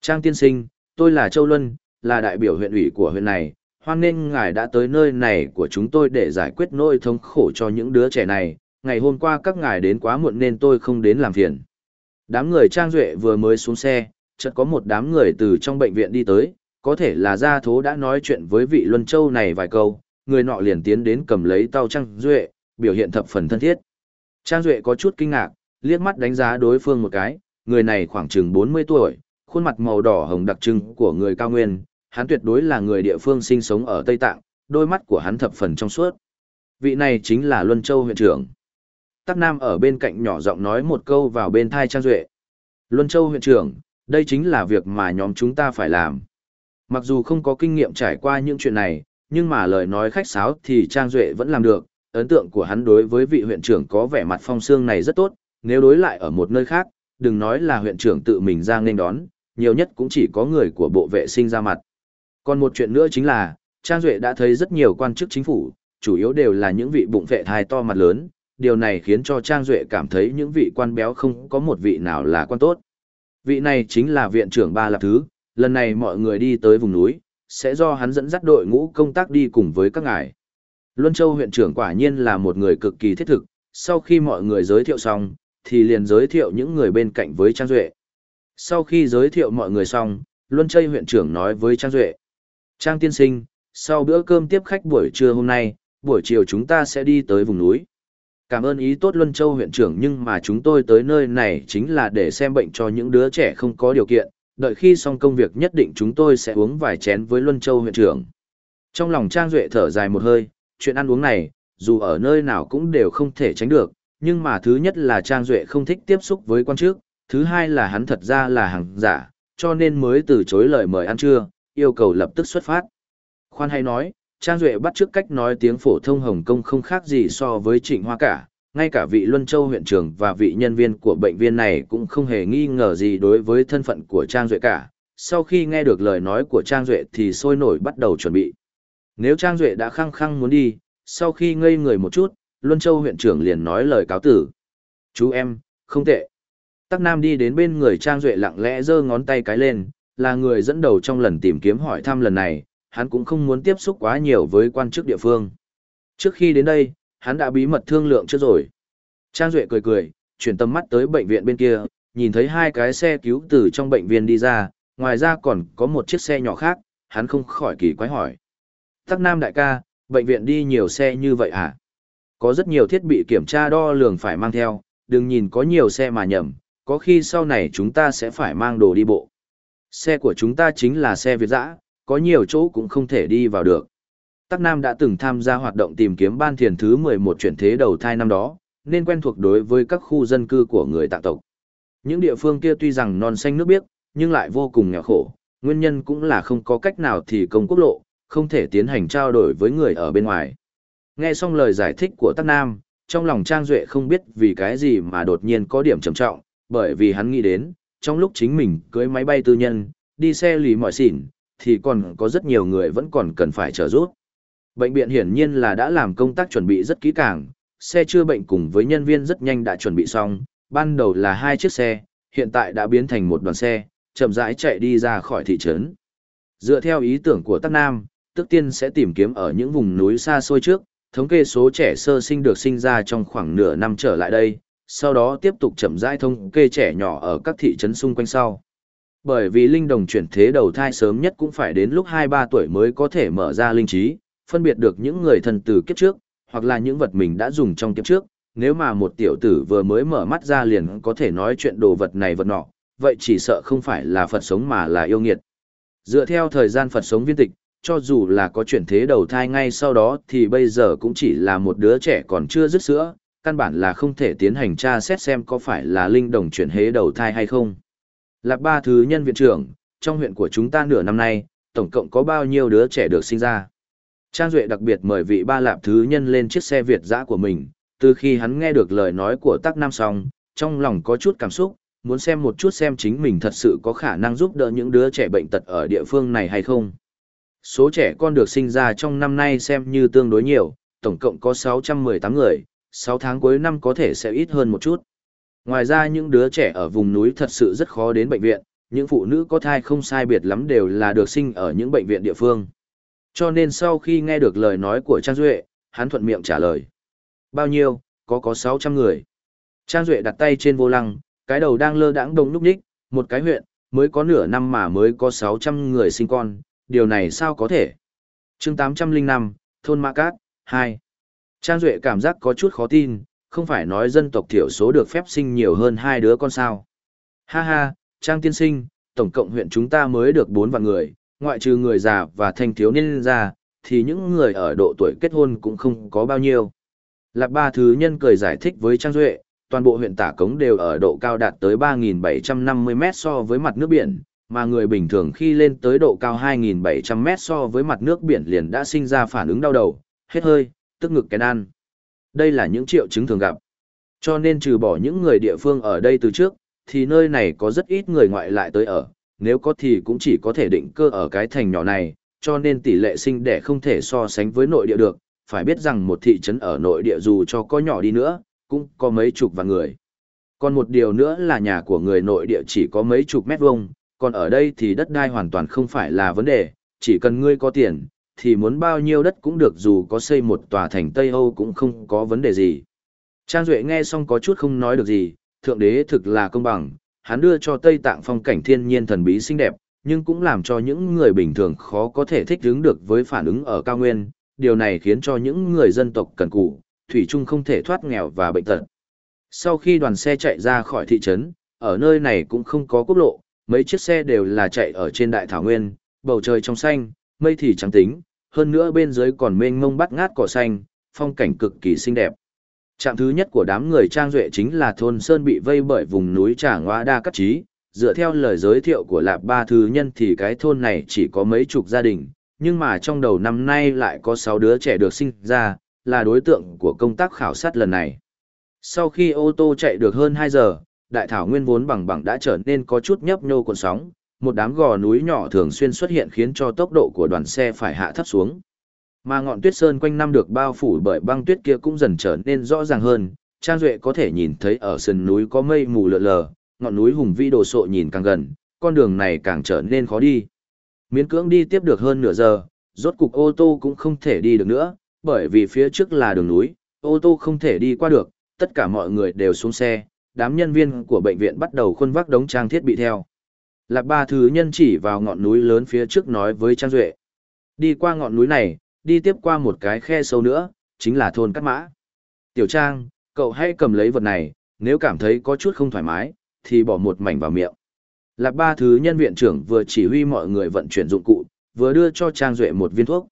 Trang tiên sinh, tôi là Châu Luân, là đại biểu huyện ủy của huyện này, hoan nên ngài đã tới nơi này của chúng tôi để giải quyết nỗi thống khổ cho những đứa trẻ này, ngày hôm qua các ngài đến quá muộn nên tôi không đến làm phiền. Đám người Trang Duệ vừa mới xuống xe, chợt có một đám người từ trong bệnh viện đi tới, có thể là gia thố đã nói chuyện với vị Luân Châu này vài câu, người nọ liền tiến đến cầm lấy tàu Trang Duệ, biểu hiện thập phần thân thiết. Trang Duệ có chút kinh ngạc, liếc mắt đánh giá đối phương một cái, người này khoảng chừng 40 tuổi, khuôn mặt màu đỏ hồng đặc trưng của người cao nguyên, hắn tuyệt đối là người địa phương sinh sống ở Tây Tạng, đôi mắt của hắn thập phần trong suốt. Vị này chính là Luân Châu huyện trưởng. Tắc Nam ở bên cạnh nhỏ giọng nói một câu vào bên thai Trang Duệ. Luân Châu huyện trưởng, đây chính là việc mà nhóm chúng ta phải làm. Mặc dù không có kinh nghiệm trải qua những chuyện này, nhưng mà lời nói khách sáo thì Trang Duệ vẫn làm được, ấn tượng của hắn đối với vị huyện trưởng có vẻ mặt phong xương này rất tốt, nếu đối lại ở một nơi khác, đừng nói là huyện trưởng tự mình ra nên đón, nhiều nhất cũng chỉ có người của bộ vệ sinh ra mặt. Còn một chuyện nữa chính là, Trang Duệ đã thấy rất nhiều quan chức chính phủ, chủ yếu đều là những vị bụng vệ thai to mặt lớn, điều này khiến cho Trang Duệ cảm thấy những vị quan béo không có một vị nào là quan tốt. Vị này chính là viện trưởng Ba Lạp Thứ, lần này mọi người đi tới vùng núi, sẽ do hắn dẫn dắt đội ngũ công tác đi cùng với các ngài. Luân Châu huyện trưởng quả nhiên là một người cực kỳ thiết thực, sau khi mọi người giới thiệu xong, thì liền giới thiệu những người bên cạnh với Trang Duệ. Sau khi giới thiệu mọi người xong, Luân Châu huyện trưởng nói với Trang Duệ. Trang tiên sinh, sau bữa cơm tiếp khách buổi trưa hôm nay, buổi chiều chúng ta sẽ đi tới vùng núi. Cảm ơn ý tốt Luân Châu huyện trưởng nhưng mà chúng tôi tới nơi này chính là để xem bệnh cho những đứa trẻ không có điều kiện, đợi khi xong công việc nhất định chúng tôi sẽ uống vài chén với Luân Châu huyện trưởng. Trong lòng Trang Duệ thở dài một hơi, chuyện ăn uống này, dù ở nơi nào cũng đều không thể tránh được, nhưng mà thứ nhất là Trang Duệ không thích tiếp xúc với quan chức, thứ hai là hắn thật ra là hàng giả, cho nên mới từ chối lời mời ăn trưa, yêu cầu lập tức xuất phát. Khoan hay nói, Trang Duệ bắt trước cách nói tiếng phổ thông Hồng Kông không khác gì so với Trịnh Hoa cả, ngay cả vị Luân Châu huyện trưởng và vị nhân viên của bệnh viện này cũng không hề nghi ngờ gì đối với thân phận của Trang Duệ cả. Sau khi nghe được lời nói của Trang Duệ thì sôi nổi bắt đầu chuẩn bị. Nếu Trang Duệ đã khăng khăng muốn đi, sau khi ngây người một chút, Luân Châu huyện trưởng liền nói lời cáo tử. Chú em, không tệ. Tắc Nam đi đến bên người Trang Duệ lặng lẽ giơ ngón tay cái lên, là người dẫn đầu trong lần tìm kiếm hỏi thăm lần này, hắn cũng không muốn tiếp xúc quá nhiều với quan chức địa phương. Trước khi đến đây, hắn đã bí mật thương lượng trước rồi. Trang Duệ cười cười, chuyển tầm mắt tới bệnh viện bên kia, nhìn thấy hai cái xe cứu từ trong bệnh viện đi ra, ngoài ra còn có một chiếc xe nhỏ khác, hắn không khỏi kỳ quái hỏi. Tắc Nam đại ca, bệnh viện đi nhiều xe như vậy à? Có rất nhiều thiết bị kiểm tra đo lường phải mang theo, đừng nhìn có nhiều xe mà nhầm, có khi sau này chúng ta sẽ phải mang đồ đi bộ. Xe của chúng ta chính là xe Việt dã, có nhiều chỗ cũng không thể đi vào được. Tắc Nam đã từng tham gia hoạt động tìm kiếm ban thiền thứ 11 chuyển thế đầu thai năm đó, nên quen thuộc đối với các khu dân cư của người tạng tộc. Những địa phương kia tuy rằng non xanh nước biếc, nhưng lại vô cùng nghèo khổ, nguyên nhân cũng là không có cách nào thì công quốc lộ, không thể tiến hành trao đổi với người ở bên ngoài. Nghe xong lời giải thích của Tắc Nam, trong lòng Trang Duệ không biết vì cái gì mà đột nhiên có điểm trầm trọng, bởi vì hắn nghĩ đến, trong lúc chính mình cưới máy bay tư nhân, đi xe lì mọi xỉn, thì còn có rất nhiều người vẫn còn cần phải trợ giúp. Bệnh viện hiển nhiên là đã làm công tác chuẩn bị rất kỹ càng, xe chữa bệnh cùng với nhân viên rất nhanh đã chuẩn bị xong, ban đầu là hai chiếc xe, hiện tại đã biến thành một đoàn xe, chậm rãi chạy đi ra khỏi thị trấn. Dựa theo ý tưởng của Tắc Nam, tức tiên sẽ tìm kiếm ở những vùng núi xa xôi trước, thống kê số trẻ sơ sinh được sinh ra trong khoảng nửa năm trở lại đây, sau đó tiếp tục chậm rãi thống kê trẻ nhỏ ở các thị trấn xung quanh sau. Bởi vì linh đồng chuyển thế đầu thai sớm nhất cũng phải đến lúc 2-3 tuổi mới có thể mở ra linh trí, phân biệt được những người thần từ kiếp trước, hoặc là những vật mình đã dùng trong kiếp trước. Nếu mà một tiểu tử vừa mới mở mắt ra liền có thể nói chuyện đồ vật này vật nọ, vậy chỉ sợ không phải là Phật sống mà là yêu nghiệt. Dựa theo thời gian Phật sống viên tịch, cho dù là có chuyển thế đầu thai ngay sau đó thì bây giờ cũng chỉ là một đứa trẻ còn chưa dứt sữa, căn bản là không thể tiến hành tra xét xem có phải là linh đồng chuyển thế đầu thai hay không. Lạc ba thứ nhân viện trưởng, trong huyện của chúng ta nửa năm nay, tổng cộng có bao nhiêu đứa trẻ được sinh ra. Trang Duệ đặc biệt mời vị ba lạp thứ nhân lên chiếc xe Việt dã của mình, từ khi hắn nghe được lời nói của Tắc Nam xong, trong lòng có chút cảm xúc, muốn xem một chút xem chính mình thật sự có khả năng giúp đỡ những đứa trẻ bệnh tật ở địa phương này hay không. Số trẻ con được sinh ra trong năm nay xem như tương đối nhiều, tổng cộng có 618 người, 6 tháng cuối năm có thể sẽ ít hơn một chút. Ngoài ra những đứa trẻ ở vùng núi thật sự rất khó đến bệnh viện, những phụ nữ có thai không sai biệt lắm đều là được sinh ở những bệnh viện địa phương. Cho nên sau khi nghe được lời nói của Trang Duệ, hắn thuận miệng trả lời. Bao nhiêu, có có 600 người. Trang Duệ đặt tay trên vô lăng, cái đầu đang lơ đãng đông lúc ních, một cái huyện, mới có nửa năm mà mới có 600 người sinh con, điều này sao có thể? chương 805, Thôn Mã Cát, 2. Trang Duệ cảm giác có chút khó tin, không phải nói dân tộc thiểu số được phép sinh nhiều hơn hai đứa con sao. Ha ha, Trang tiên sinh, tổng cộng huyện chúng ta mới được 4 vạn người, ngoại trừ người già và thanh thiếu niên ra, thì những người ở độ tuổi kết hôn cũng không có bao nhiêu. Lạc ba thứ nhân cười giải thích với Trang Duệ, toàn bộ huyện tả cống đều ở độ cao đạt tới 3.750 mét so với mặt nước biển, mà người bình thường khi lên tới độ cao 2.700 mét so với mặt nước biển liền đã sinh ra phản ứng đau đầu, hết hơi, tức ngực kén ăn. Đây là những triệu chứng thường gặp. Cho nên trừ bỏ những người địa phương ở đây từ trước, thì nơi này có rất ít người ngoại lại tới ở, nếu có thì cũng chỉ có thể định cơ ở cái thành nhỏ này, cho nên tỷ lệ sinh đẻ không thể so sánh với nội địa được, phải biết rằng một thị trấn ở nội địa dù cho có nhỏ đi nữa, cũng có mấy chục vạn người. Còn một điều nữa là nhà của người nội địa chỉ có mấy chục mét vuông, còn ở đây thì đất đai hoàn toàn không phải là vấn đề, chỉ cần ngươi có tiền, thì muốn bao nhiêu đất cũng được dù có xây một tòa thành Tây Âu cũng không có vấn đề gì. Trang Duệ nghe xong có chút không nói được gì, thượng đế thực là công bằng, hắn đưa cho Tây Tạng phong cảnh thiên nhiên thần bí xinh đẹp, nhưng cũng làm cho những người bình thường khó có thể thích ứng được với phản ứng ở cao nguyên, điều này khiến cho những người dân tộc cần cù, thủy chung không thể thoát nghèo và bệnh tật. Sau khi đoàn xe chạy ra khỏi thị trấn, ở nơi này cũng không có quốc lộ, mấy chiếc xe đều là chạy ở trên đại thảo nguyên, bầu trời trong xanh, mây thì trắng tính, hơn nữa bên dưới còn mênh mông bắt ngát cỏ xanh, phong cảnh cực kỳ xinh đẹp. Trạm thứ nhất của đám người trang duệ chính là thôn Sơn bị vây bởi vùng núi Trà Ngoa Đa Cắt Trí. Dựa theo lời giới thiệu của Lạp Ba Thứ Nhân thì cái thôn này chỉ có mấy chục gia đình, nhưng mà trong đầu năm nay lại có 6 đứa trẻ được sinh ra, là đối tượng của công tác khảo sát lần này. Sau khi ô tô chạy được hơn 2 giờ, đại thảo nguyên vốn bằng bằng đã trở nên có chút nhấp nhô cuộn sóng, một đám gò núi nhỏ thường xuyên xuất hiện khiến cho tốc độ của đoàn xe phải hạ thấp xuống. Mà ngọn tuyết sơn quanh năm được bao phủ bởi băng tuyết kia cũng dần trở nên rõ ràng hơn, Trang Duệ có thể nhìn thấy ở sườn núi có mây mù lờ lờ, ngọn núi hùng vĩ đồ sộ nhìn càng gần, con đường này càng trở nên khó đi. Miễn cưỡng đi tiếp được hơn nửa giờ, rốt cục ô tô cũng không thể đi được nữa, bởi vì phía trước là đường núi, ô tô không thể đi qua được, tất cả mọi người đều xuống xe, đám nhân viên của bệnh viện bắt đầu khuôn vác đống trang thiết bị theo. Lạc ba thứ nhân chỉ vào ngọn núi lớn phía trước nói với Trang Duệ. Đi qua ngọn núi này, đi tiếp qua một cái khe sâu nữa, chính là thôn Cát Mã. Tiểu Trang, cậu hãy cầm lấy vật này, nếu cảm thấy có chút không thoải mái, thì bỏ một mảnh vào miệng. Lạc ba thứ nhân viện trưởng vừa chỉ huy mọi người vận chuyển dụng cụ, vừa đưa cho Trang Duệ một viên thuốc.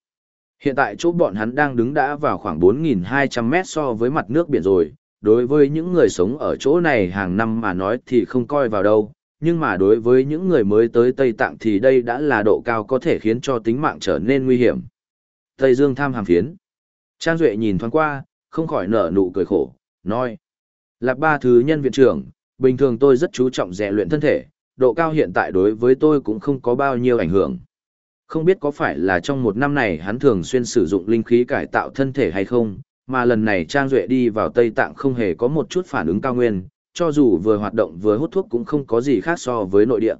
Hiện tại chỗ bọn hắn đang đứng đã vào khoảng 4.200 mét so với mặt nước biển rồi, đối với những người sống ở chỗ này hàng năm mà nói thì không coi vào đâu, nhưng mà đối với những người mới tới Tây Tạng thì đây đã là độ cao có thể khiến cho tính mạng trở nên nguy hiểm. Tây Dương tham hàm phiến. Trang Duệ nhìn thoáng qua, không khỏi nở nụ cười khổ, nói. Lạp ba thứ nhân viện trưởng, bình thường tôi rất chú trọng rèn luyện thân thể, độ cao hiện tại đối với tôi cũng không có bao nhiêu ảnh hưởng. Không biết có phải là trong một năm này hắn thường xuyên sử dụng linh khí cải tạo thân thể hay không, mà lần này Trang Duệ đi vào Tây Tạng không hề có một chút phản ứng cao nguyên, cho dù vừa hoạt động vừa hút thuốc cũng không có gì khác so với nội địa.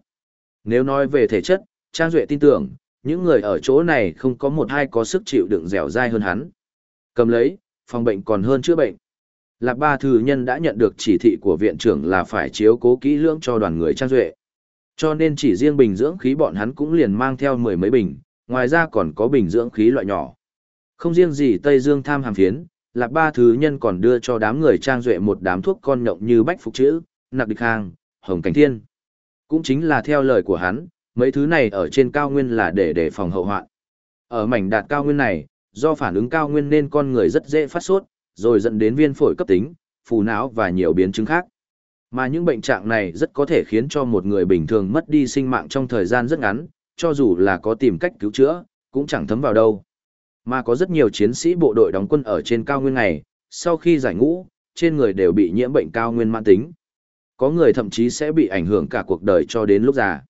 Nếu nói về thể chất, Trang Duệ tin tưởng, những người ở chỗ này không có một hai có sức chịu đựng dẻo dai hơn hắn. Cầm lấy, phòng bệnh còn hơn chữa bệnh. Lạc ba thư nhân đã nhận được chỉ thị của viện trưởng là phải chiếu cố kỹ lưỡng cho đoàn người Trang Duệ. Cho nên chỉ riêng bình dưỡng khí bọn hắn cũng liền mang theo mười mấy bình, ngoài ra còn có bình dưỡng khí loại nhỏ. Không riêng gì Tây Dương tham hàm phiến, Lạp ba thứ nhân còn đưa cho đám người trang duệ một đám thuốc con nhộng như bách phục chữ, nặc địch hàng, hồng cảnh thiên. Cũng chính là theo lời của hắn, mấy thứ này ở trên cao nguyên là để đề phòng hậu hoạn. Ở mảnh đạt cao nguyên này, do phản ứng cao nguyên nên con người rất dễ phát sốt, rồi dẫn đến viêm phổi cấp tính, phù não và nhiều biến chứng khác. Mà những bệnh trạng này rất có thể khiến cho một người bình thường mất đi sinh mạng trong thời gian rất ngắn, cho dù là có tìm cách cứu chữa, cũng chẳng thấm vào đâu. Mà có rất nhiều chiến sĩ bộ đội đóng quân ở trên cao nguyên này, sau khi giải ngũ, trên người đều bị nhiễm bệnh cao nguyên mãn tính. Có người thậm chí sẽ bị ảnh hưởng cả cuộc đời cho đến lúc già.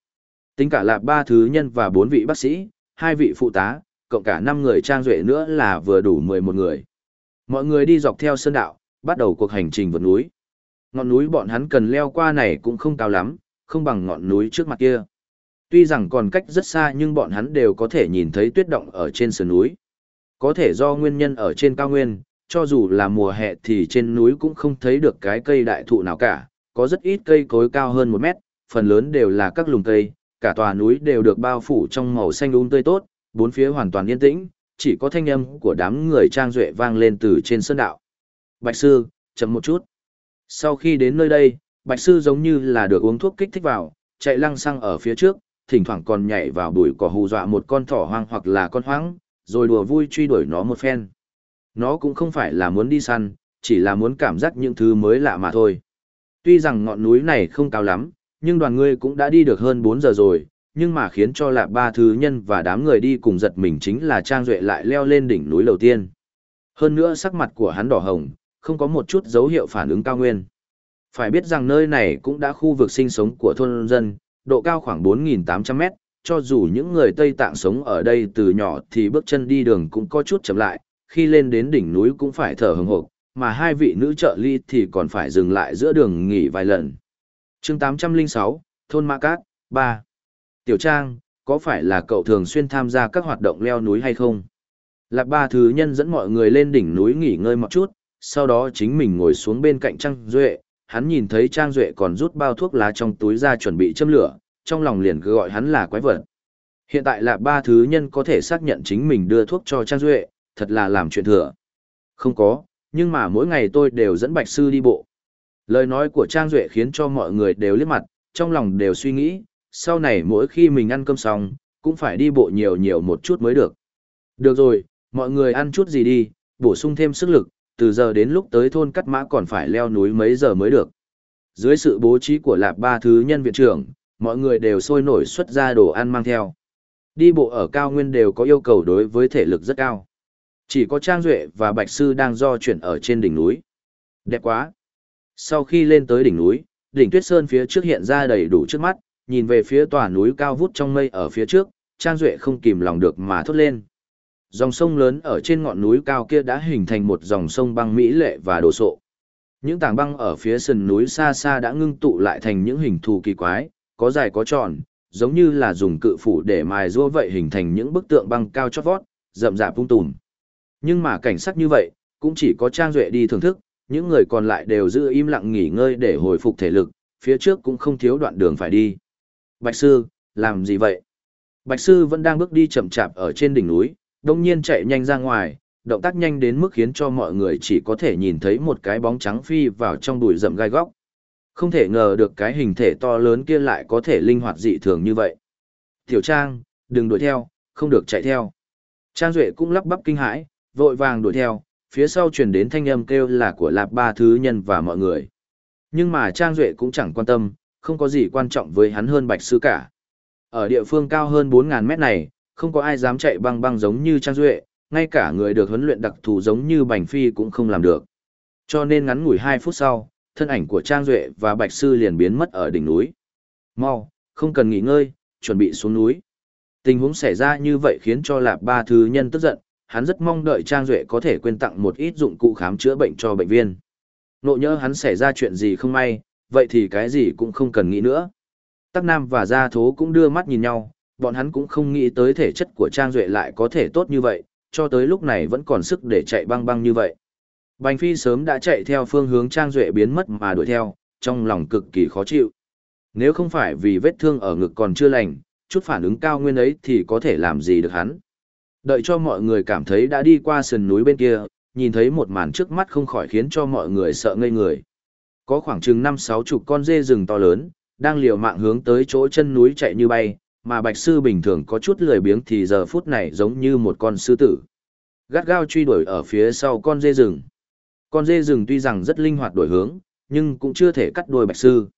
Tính cả là ba thứ nhân và bốn vị bác sĩ, hai vị phụ tá, cộng cả năm người trang duệ nữa là vừa đủ mười một người. Mọi người đi dọc theo sơn đạo, bắt đầu cuộc hành trình vượt núi. Ngọn núi bọn hắn cần leo qua này cũng không cao lắm, không bằng ngọn núi trước mặt kia. Tuy rằng còn cách rất xa nhưng bọn hắn đều có thể nhìn thấy tuyết động ở trên sườn núi. Có thể do nguyên nhân ở trên cao nguyên, cho dù là mùa hè thì trên núi cũng không thấy được cái cây đại thụ nào cả, có rất ít cây cối cao hơn một mét, phần lớn đều là các lùm cây, cả tòa núi đều được bao phủ trong màu xanh um tươi tốt, bốn phía hoàn toàn yên tĩnh, chỉ có thanh âm của đám người trang duệ vang lên từ trên sơn đạo. Bạch sư, chậm một chút. Sau khi đến nơi đây, Bạch sư giống như là được uống thuốc kích thích vào, chạy lăng xăng ở phía trước, thỉnh thoảng còn nhảy vào bụi cỏ hù dọa một con thỏ hoang hoặc là con hoang, rồi đùa vui truy đuổi nó một phen. Nó cũng không phải là muốn đi săn, chỉ là muốn cảm giác những thứ mới lạ mà thôi. Tuy rằng ngọn núi này không cao lắm, nhưng đoàn ngươi cũng đã đi được hơn 4 giờ rồi, nhưng mà khiến cho lạp ba thứ nhân và đám người đi cùng giật mình chính là Trang Duệ lại leo lên đỉnh núi đầu tiên. Hơn nữa sắc mặt của hắn đỏ hồng, không có một chút dấu hiệu phản ứng cao nguyên. Phải biết rằng nơi này cũng đã khu vực sinh sống của thôn dân, độ cao khoảng 4.800 mét, cho dù những người Tây Tạng sống ở đây từ nhỏ thì bước chân đi đường cũng có chút chậm lại, khi lên đến đỉnh núi cũng phải thở hừng hộp, mà hai vị nữ trợ lý thì còn phải dừng lại giữa đường nghỉ vài lần. chương 806, Thôn Mã Cát, 3. Tiểu Trang, có phải là cậu thường xuyên tham gia các hoạt động leo núi hay không? Lạc ba thứ nhân dẫn mọi người lên đỉnh núi nghỉ ngơi một chút, sau đó chính mình ngồi xuống bên cạnh Trang Duệ, hắn nhìn thấy Trang Duệ còn rút bao thuốc lá trong túi ra chuẩn bị châm lửa, trong lòng liền cứ gọi hắn là quái vật. Hiện tại là ba thứ nhân có thể xác nhận chính mình đưa thuốc cho Trang Duệ, thật là làm chuyện thừa. Không có, nhưng mà mỗi ngày tôi đều dẫn Bạch Sư đi bộ. Lời nói của Trang Duệ khiến cho mọi người đều liếc mặt, trong lòng đều suy nghĩ, sau này mỗi khi mình ăn cơm xong, cũng phải đi bộ nhiều nhiều một chút mới được. Được rồi, mọi người ăn chút gì đi, bổ sung thêm sức lực, từ giờ đến lúc tới thôn cắt mã còn phải leo núi mấy giờ mới được. Dưới sự bố trí của lạp ba thứ nhân viện trưởng, mọi người đều sôi nổi xuất ra đồ ăn mang theo. Đi bộ ở cao nguyên đều có yêu cầu đối với thể lực rất cao. Chỉ có Trang Duệ và Bạch Sư đang do chuyển ở trên đỉnh núi. Đẹp quá! Sau khi lên tới đỉnh núi, đỉnh tuyết sơn phía trước hiện ra đầy đủ trước mắt, nhìn về phía tòa núi cao vút trong mây ở phía trước, Trang Duệ không kìm lòng được mà thốt lên. Dòng sông lớn ở trên ngọn núi cao kia đã hình thành một dòng sông băng mỹ lệ và đồ sộ. Những tảng băng ở phía sườn núi xa xa đã ngưng tụ lại thành những hình thù kỳ quái, có dài có tròn, giống như là dùng cự phủ để mài rua vậy hình thành những bức tượng băng cao chót vót, rậm rạp vung tùm. Nhưng mà cảnh sắc như vậy, cũng chỉ có Trang Duệ đi thưởng thức, những người còn lại đều giữ im lặng nghỉ ngơi để hồi phục thể lực, phía trước cũng không thiếu đoạn đường phải đi. Bạch Sư, làm gì vậy? Bạch Sư vẫn đang bước đi chậm chạp ở trên đỉnh núi, đồng nhiên chạy nhanh ra ngoài, động tác nhanh đến mức khiến cho mọi người chỉ có thể nhìn thấy một cái bóng trắng phi vào trong bụi rậm gai góc. Không thể ngờ được cái hình thể to lớn kia lại có thể linh hoạt dị thường như vậy. Tiểu Trang, đừng đuổi theo, không được chạy theo. Trang Duệ cũng lắp bắp kinh hãi, vội vàng đuổi theo, phía sau truyền đến thanh âm kêu là của lạp ba thứ nhân và mọi người. Nhưng mà Trang Duệ cũng chẳng quan tâm, không có gì quan trọng với hắn hơn Bạch Sư cả. Ở địa phương cao hơn 4.000 mét này, không có ai dám chạy băng băng giống như Trang Duệ, ngay cả người được huấn luyện đặc thù giống như Bành Phi cũng không làm được. Cho nên ngắn ngủi 2 phút sau, thân ảnh của Trang Duệ và Bạch Sư liền biến mất ở đỉnh núi. Mau, không cần nghỉ ngơi, chuẩn bị xuống núi. Tình huống xảy ra như vậy khiến cho Lạp Ba Thứ Nhân tức giận, hắn rất mong đợi Trang Duệ có thể quên tặng một ít dụng cụ khám chữa bệnh cho bệnh viên. Nộ nhớ hắn xảy ra chuyện gì không may, vậy thì cái gì cũng không cần nghĩ nữa. Tắc Nam và Gia Thố cũng đưa mắt nhìn nhau, bọn hắn cũng không nghĩ tới thể chất của Trang Duệ lại có thể tốt như vậy, cho tới lúc này vẫn còn sức để chạy băng băng như vậy. Bành Phi sớm đã chạy theo phương hướng Trang Duệ biến mất mà đuổi theo, trong lòng cực kỳ khó chịu. Nếu không phải vì vết thương ở ngực còn chưa lành, chút phản ứng cao nguyên ấy thì có thể làm gì được hắn. Đợi cho mọi người cảm thấy đã đi qua sườn núi bên kia, nhìn thấy một màn trước mắt không khỏi khiến cho mọi người sợ ngây người. Có khoảng chừng năm sáu chục con dê rừng to lớn, đang liều mạng hướng tới chỗ chân núi chạy như bay, mà bạch sư bình thường có chút lười biếng thì giờ phút này giống như một con sư tử. Gắt gao truy đuổi ở phía sau con dê rừng. Con dê rừng tuy rằng rất linh hoạt đổi hướng, nhưng cũng chưa thể cắt đuôi bạch sư.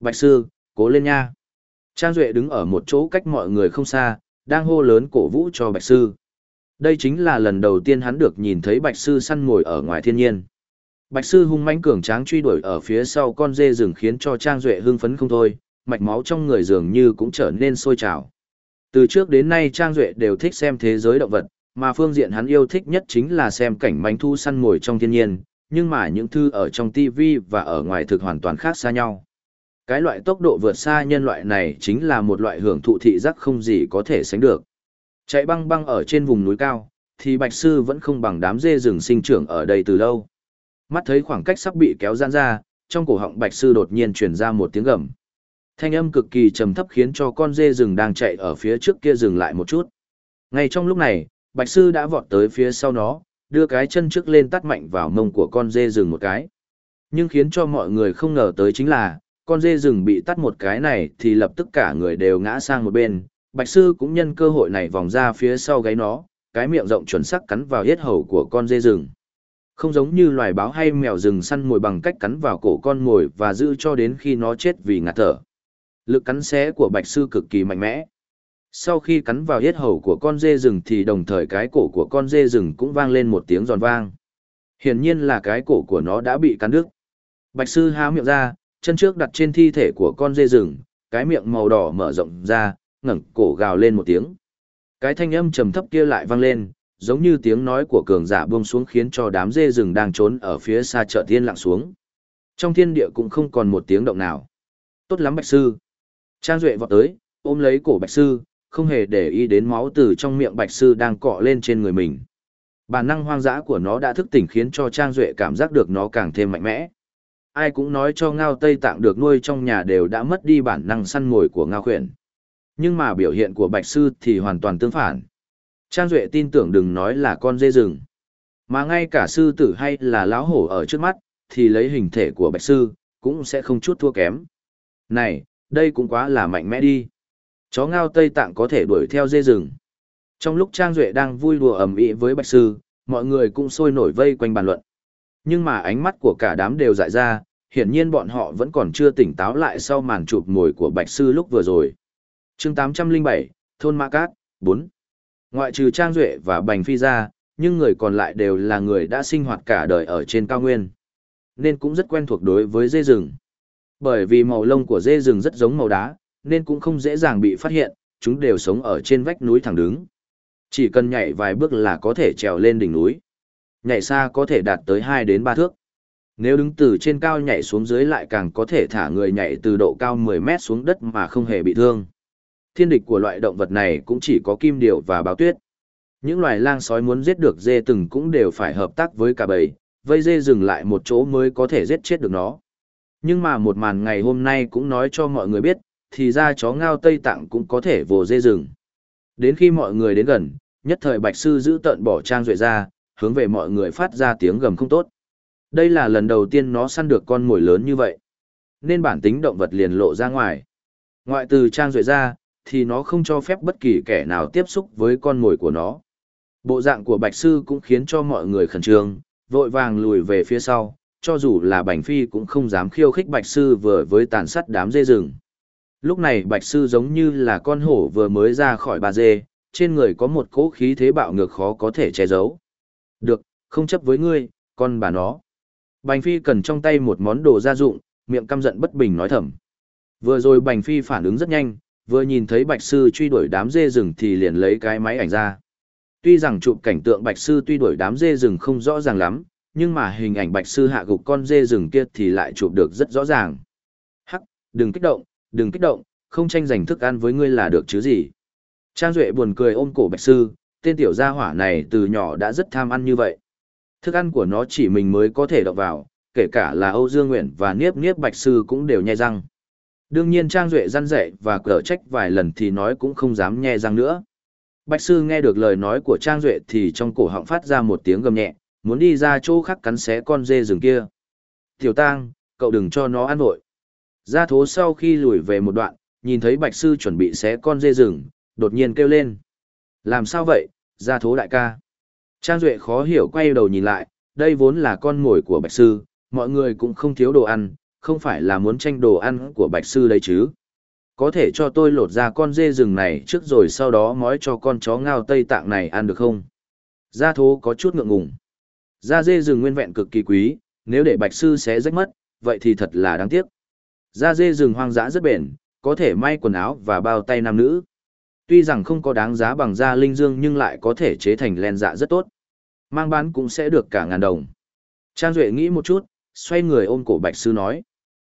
Bạch sư, cố lên nha. Trang Duệ đứng ở một chỗ cách mọi người không xa, đang hô lớn cổ vũ cho bạch sư. Đây chính là lần đầu tiên hắn được nhìn thấy bạch sư săn ngồi ở ngoài thiên nhiên. Bạch sư hung mãnh cường tráng truy đuổi ở phía sau con dê rừng khiến cho Trang Duệ hưng phấn không thôi, mạch máu trong người dường như cũng trở nên sôi trào. Từ trước đến nay Trang Duệ đều thích xem thế giới động vật, mà phương diện hắn yêu thích nhất chính là xem cảnh manh thu săn ngồi trong thiên nhiên, nhưng mà những thư ở trong TV và ở ngoài thực hoàn toàn khác xa nhau. Cái loại tốc độ vượt xa nhân loại này chính là một loại hưởng thụ thị giác không gì có thể sánh được. Chạy băng băng ở trên vùng núi cao, thì Bạch Sư vẫn không bằng đám dê rừng sinh trưởng ở đây từ lâu. Mắt thấy khoảng cách sắp bị kéo giãn ra, trong cổ họng Bạch Sư đột nhiên truyền ra một tiếng gầm. Thanh âm cực kỳ trầm thấp khiến cho con dê rừng đang chạy ở phía trước kia dừng lại một chút. Ngay trong lúc này, Bạch Sư đã vọt tới phía sau nó, đưa cái chân trước lên tắt mạnh vào mông của con dê rừng một cái. Nhưng khiến cho mọi người không ngờ tới chính là, con dê rừng bị tắt một cái này thì lập tức cả người đều ngã sang một bên. Bạch Sư cũng nhân cơ hội này vòng ra phía sau gáy nó, cái miệng rộng chuẩn sắc cắn vào hết hầu của con dê rừng. Không giống như loài báo hay mèo rừng săn mồi bằng cách cắn vào cổ con mồi và giữ cho đến khi nó chết vì ngạt thở. Lực cắn xé của bạch sư cực kỳ mạnh mẽ. Sau khi cắn vào yết hầu của con dê rừng thì đồng thời cái cổ của con dê rừng cũng vang lên một tiếng giòn vang. Hiển nhiên là cái cổ của nó đã bị cắn đứt. Bạch sư há miệng ra, chân trước đặt trên thi thể của con dê rừng, cái miệng màu đỏ mở rộng ra, ngẩng cổ gào lên một tiếng. Cái thanh âm trầm thấp kia lại vang lên, giống như tiếng nói của cường giả buông xuống khiến cho đám dê rừng đang trốn ở phía xa chợ thiên lặng xuống. Trong thiên địa cũng không còn một tiếng động nào. Tốt lắm Bạch Sư. Trang Duệ vọt tới, ôm lấy cổ Bạch Sư, không hề để ý đến máu từ trong miệng Bạch Sư đang cọ lên trên người mình. Bản năng hoang dã của nó đã thức tỉnh khiến cho Trang Duệ cảm giác được nó càng thêm mạnh mẽ. Ai cũng nói cho ngao Tây Tạng được nuôi trong nhà đều đã mất đi bản năng săn mồi của ngao khuyển. Nhưng mà biểu hiện của Bạch Sư thì hoàn toàn tương phản. Trang Duệ tin tưởng đừng nói là con dê rừng. Mà ngay cả sư tử hay là lão hổ ở trước mắt, thì lấy hình thể của Bạch Sư, cũng sẽ không chút thua kém. Này, đây cũng quá là mạnh mẽ đi. Chó ngao Tây Tạng có thể đuổi theo dê rừng. Trong lúc Trang Duệ đang vui đùa ầm ĩ với Bạch Sư, mọi người cũng sôi nổi vây quanh bàn luận. Nhưng mà ánh mắt của cả đám đều dại ra, hiển nhiên bọn họ vẫn còn chưa tỉnh táo lại sau màn chụp ngồi của Bạch Sư lúc vừa rồi. chương 807, Thôn Mã Cát, 4. Ngoại trừ Trang Duệ và Bành Phi ra, nhưng người còn lại đều là người đã sinh hoạt cả đời ở trên cao nguyên. Nên cũng rất quen thuộc đối với dê rừng. Bởi vì màu lông của dê rừng rất giống màu đá, nên cũng không dễ dàng bị phát hiện, chúng đều sống ở trên vách núi thẳng đứng. Chỉ cần nhảy vài bước là có thể trèo lên đỉnh núi. Nhảy xa có thể đạt tới 2 đến 3 thước. Nếu đứng từ trên cao nhảy xuống dưới lại càng có thể thả người nhảy từ độ cao 10 mét xuống đất mà không hề bị thương. Thiên địch của loại động vật này cũng chỉ có kim điểu và báo tuyết. Những loài lang sói muốn giết được dê từng cũng đều phải hợp tác với cả bầy, vây dê dừng lại một chỗ mới có thể giết chết được nó. Nhưng mà một màn ngày hôm nay cũng nói cho mọi người biết, thì ra chó ngao Tây Tạng cũng có thể vồ dê rừng. Đến khi mọi người đến gần, nhất thời Bạch Sư giữ tận bỏ trang duệ ra, hướng về mọi người phát ra tiếng gầm không tốt. Đây là lần đầu tiên nó săn được con mồi lớn như vậy. Nên bản tính động vật liền lộ ra ngoài. Ngoại từ trang duệ ra, thì nó không cho phép bất kỳ kẻ nào tiếp xúc với con mồi của nó. Bộ dạng của Bạch Sư cũng khiến cho mọi người khẩn trương, vội vàng lùi về phía sau, cho dù là Bành Phi cũng không dám khiêu khích Bạch Sư vừa với tàn sát đám dê rừng. Lúc này Bạch Sư giống như là con hổ vừa mới ra khỏi bà dê, trên người có một cỗ khí thế bạo ngược khó có thể che giấu. Được, không chấp với ngươi, con bà nó. Bành Phi cần trong tay một món đồ gia dụng, miệng căm giận bất bình nói thầm. Vừa rồi Bành Phi phản ứng rất nhanh, vừa nhìn thấy Bạch Sư truy đuổi đám dê rừng thì liền lấy cái máy ảnh ra. Tuy rằng chụp cảnh tượng Bạch Sư truy đuổi đám dê rừng không rõ ràng lắm, nhưng mà hình ảnh Bạch Sư hạ gục con dê rừng kia thì lại chụp được rất rõ ràng. Hắc, đừng kích động, đừng kích động, không tranh giành thức ăn với ngươi là được chứ gì. Trang Duệ buồn cười ôm cổ Bạch Sư, tên tiểu gia hỏa này từ nhỏ đã rất tham ăn như vậy. Thức ăn của nó chỉ mình mới có thể đọc vào, kể cả là Âu Dương Nguyện và Niếp Niếp Bạch Sư cũng đều nhai răng. Đương nhiên Trang Duệ răn rẻ và cở trách vài lần thì nói cũng không dám nhe răng nữa. Bạch Sư nghe được lời nói của Trang Duệ thì trong cổ họng phát ra một tiếng gầm nhẹ, muốn đi ra chỗ khác cắn xé con dê rừng kia. Tiểu tang, cậu đừng cho nó ăn vội. Gia thố sau khi lùi về một đoạn, nhìn thấy Bạch Sư chuẩn bị xé con dê rừng, đột nhiên kêu lên. Làm sao vậy, gia thố đại ca? Trang Duệ khó hiểu quay đầu nhìn lại, đây vốn là con mồi của Bạch Sư, mọi người cũng không thiếu đồ ăn, không phải là muốn tranh đồ ăn của Bạch Sư đấy chứ. Có thể cho tôi lột ra con dê rừng này trước rồi sau đó mói cho con chó ngao Tây Tạng này ăn được không? Gia thố có chút ngượng ngùng. Da dê rừng nguyên vẹn cực kỳ quý, nếu để Bạch Sư sẽ rách mất, vậy thì thật là đáng tiếc. Da dê rừng hoang dã rất bền, có thể may quần áo và bao tay nam nữ. Tuy rằng không có đáng giá bằng da linh dương nhưng lại có thể chế thành len dạ rất tốt. Mang bán cũng sẽ được cả ngàn đồng. Trang Duệ nghĩ một chút, xoay người ôm cổ Bạch Sư nói.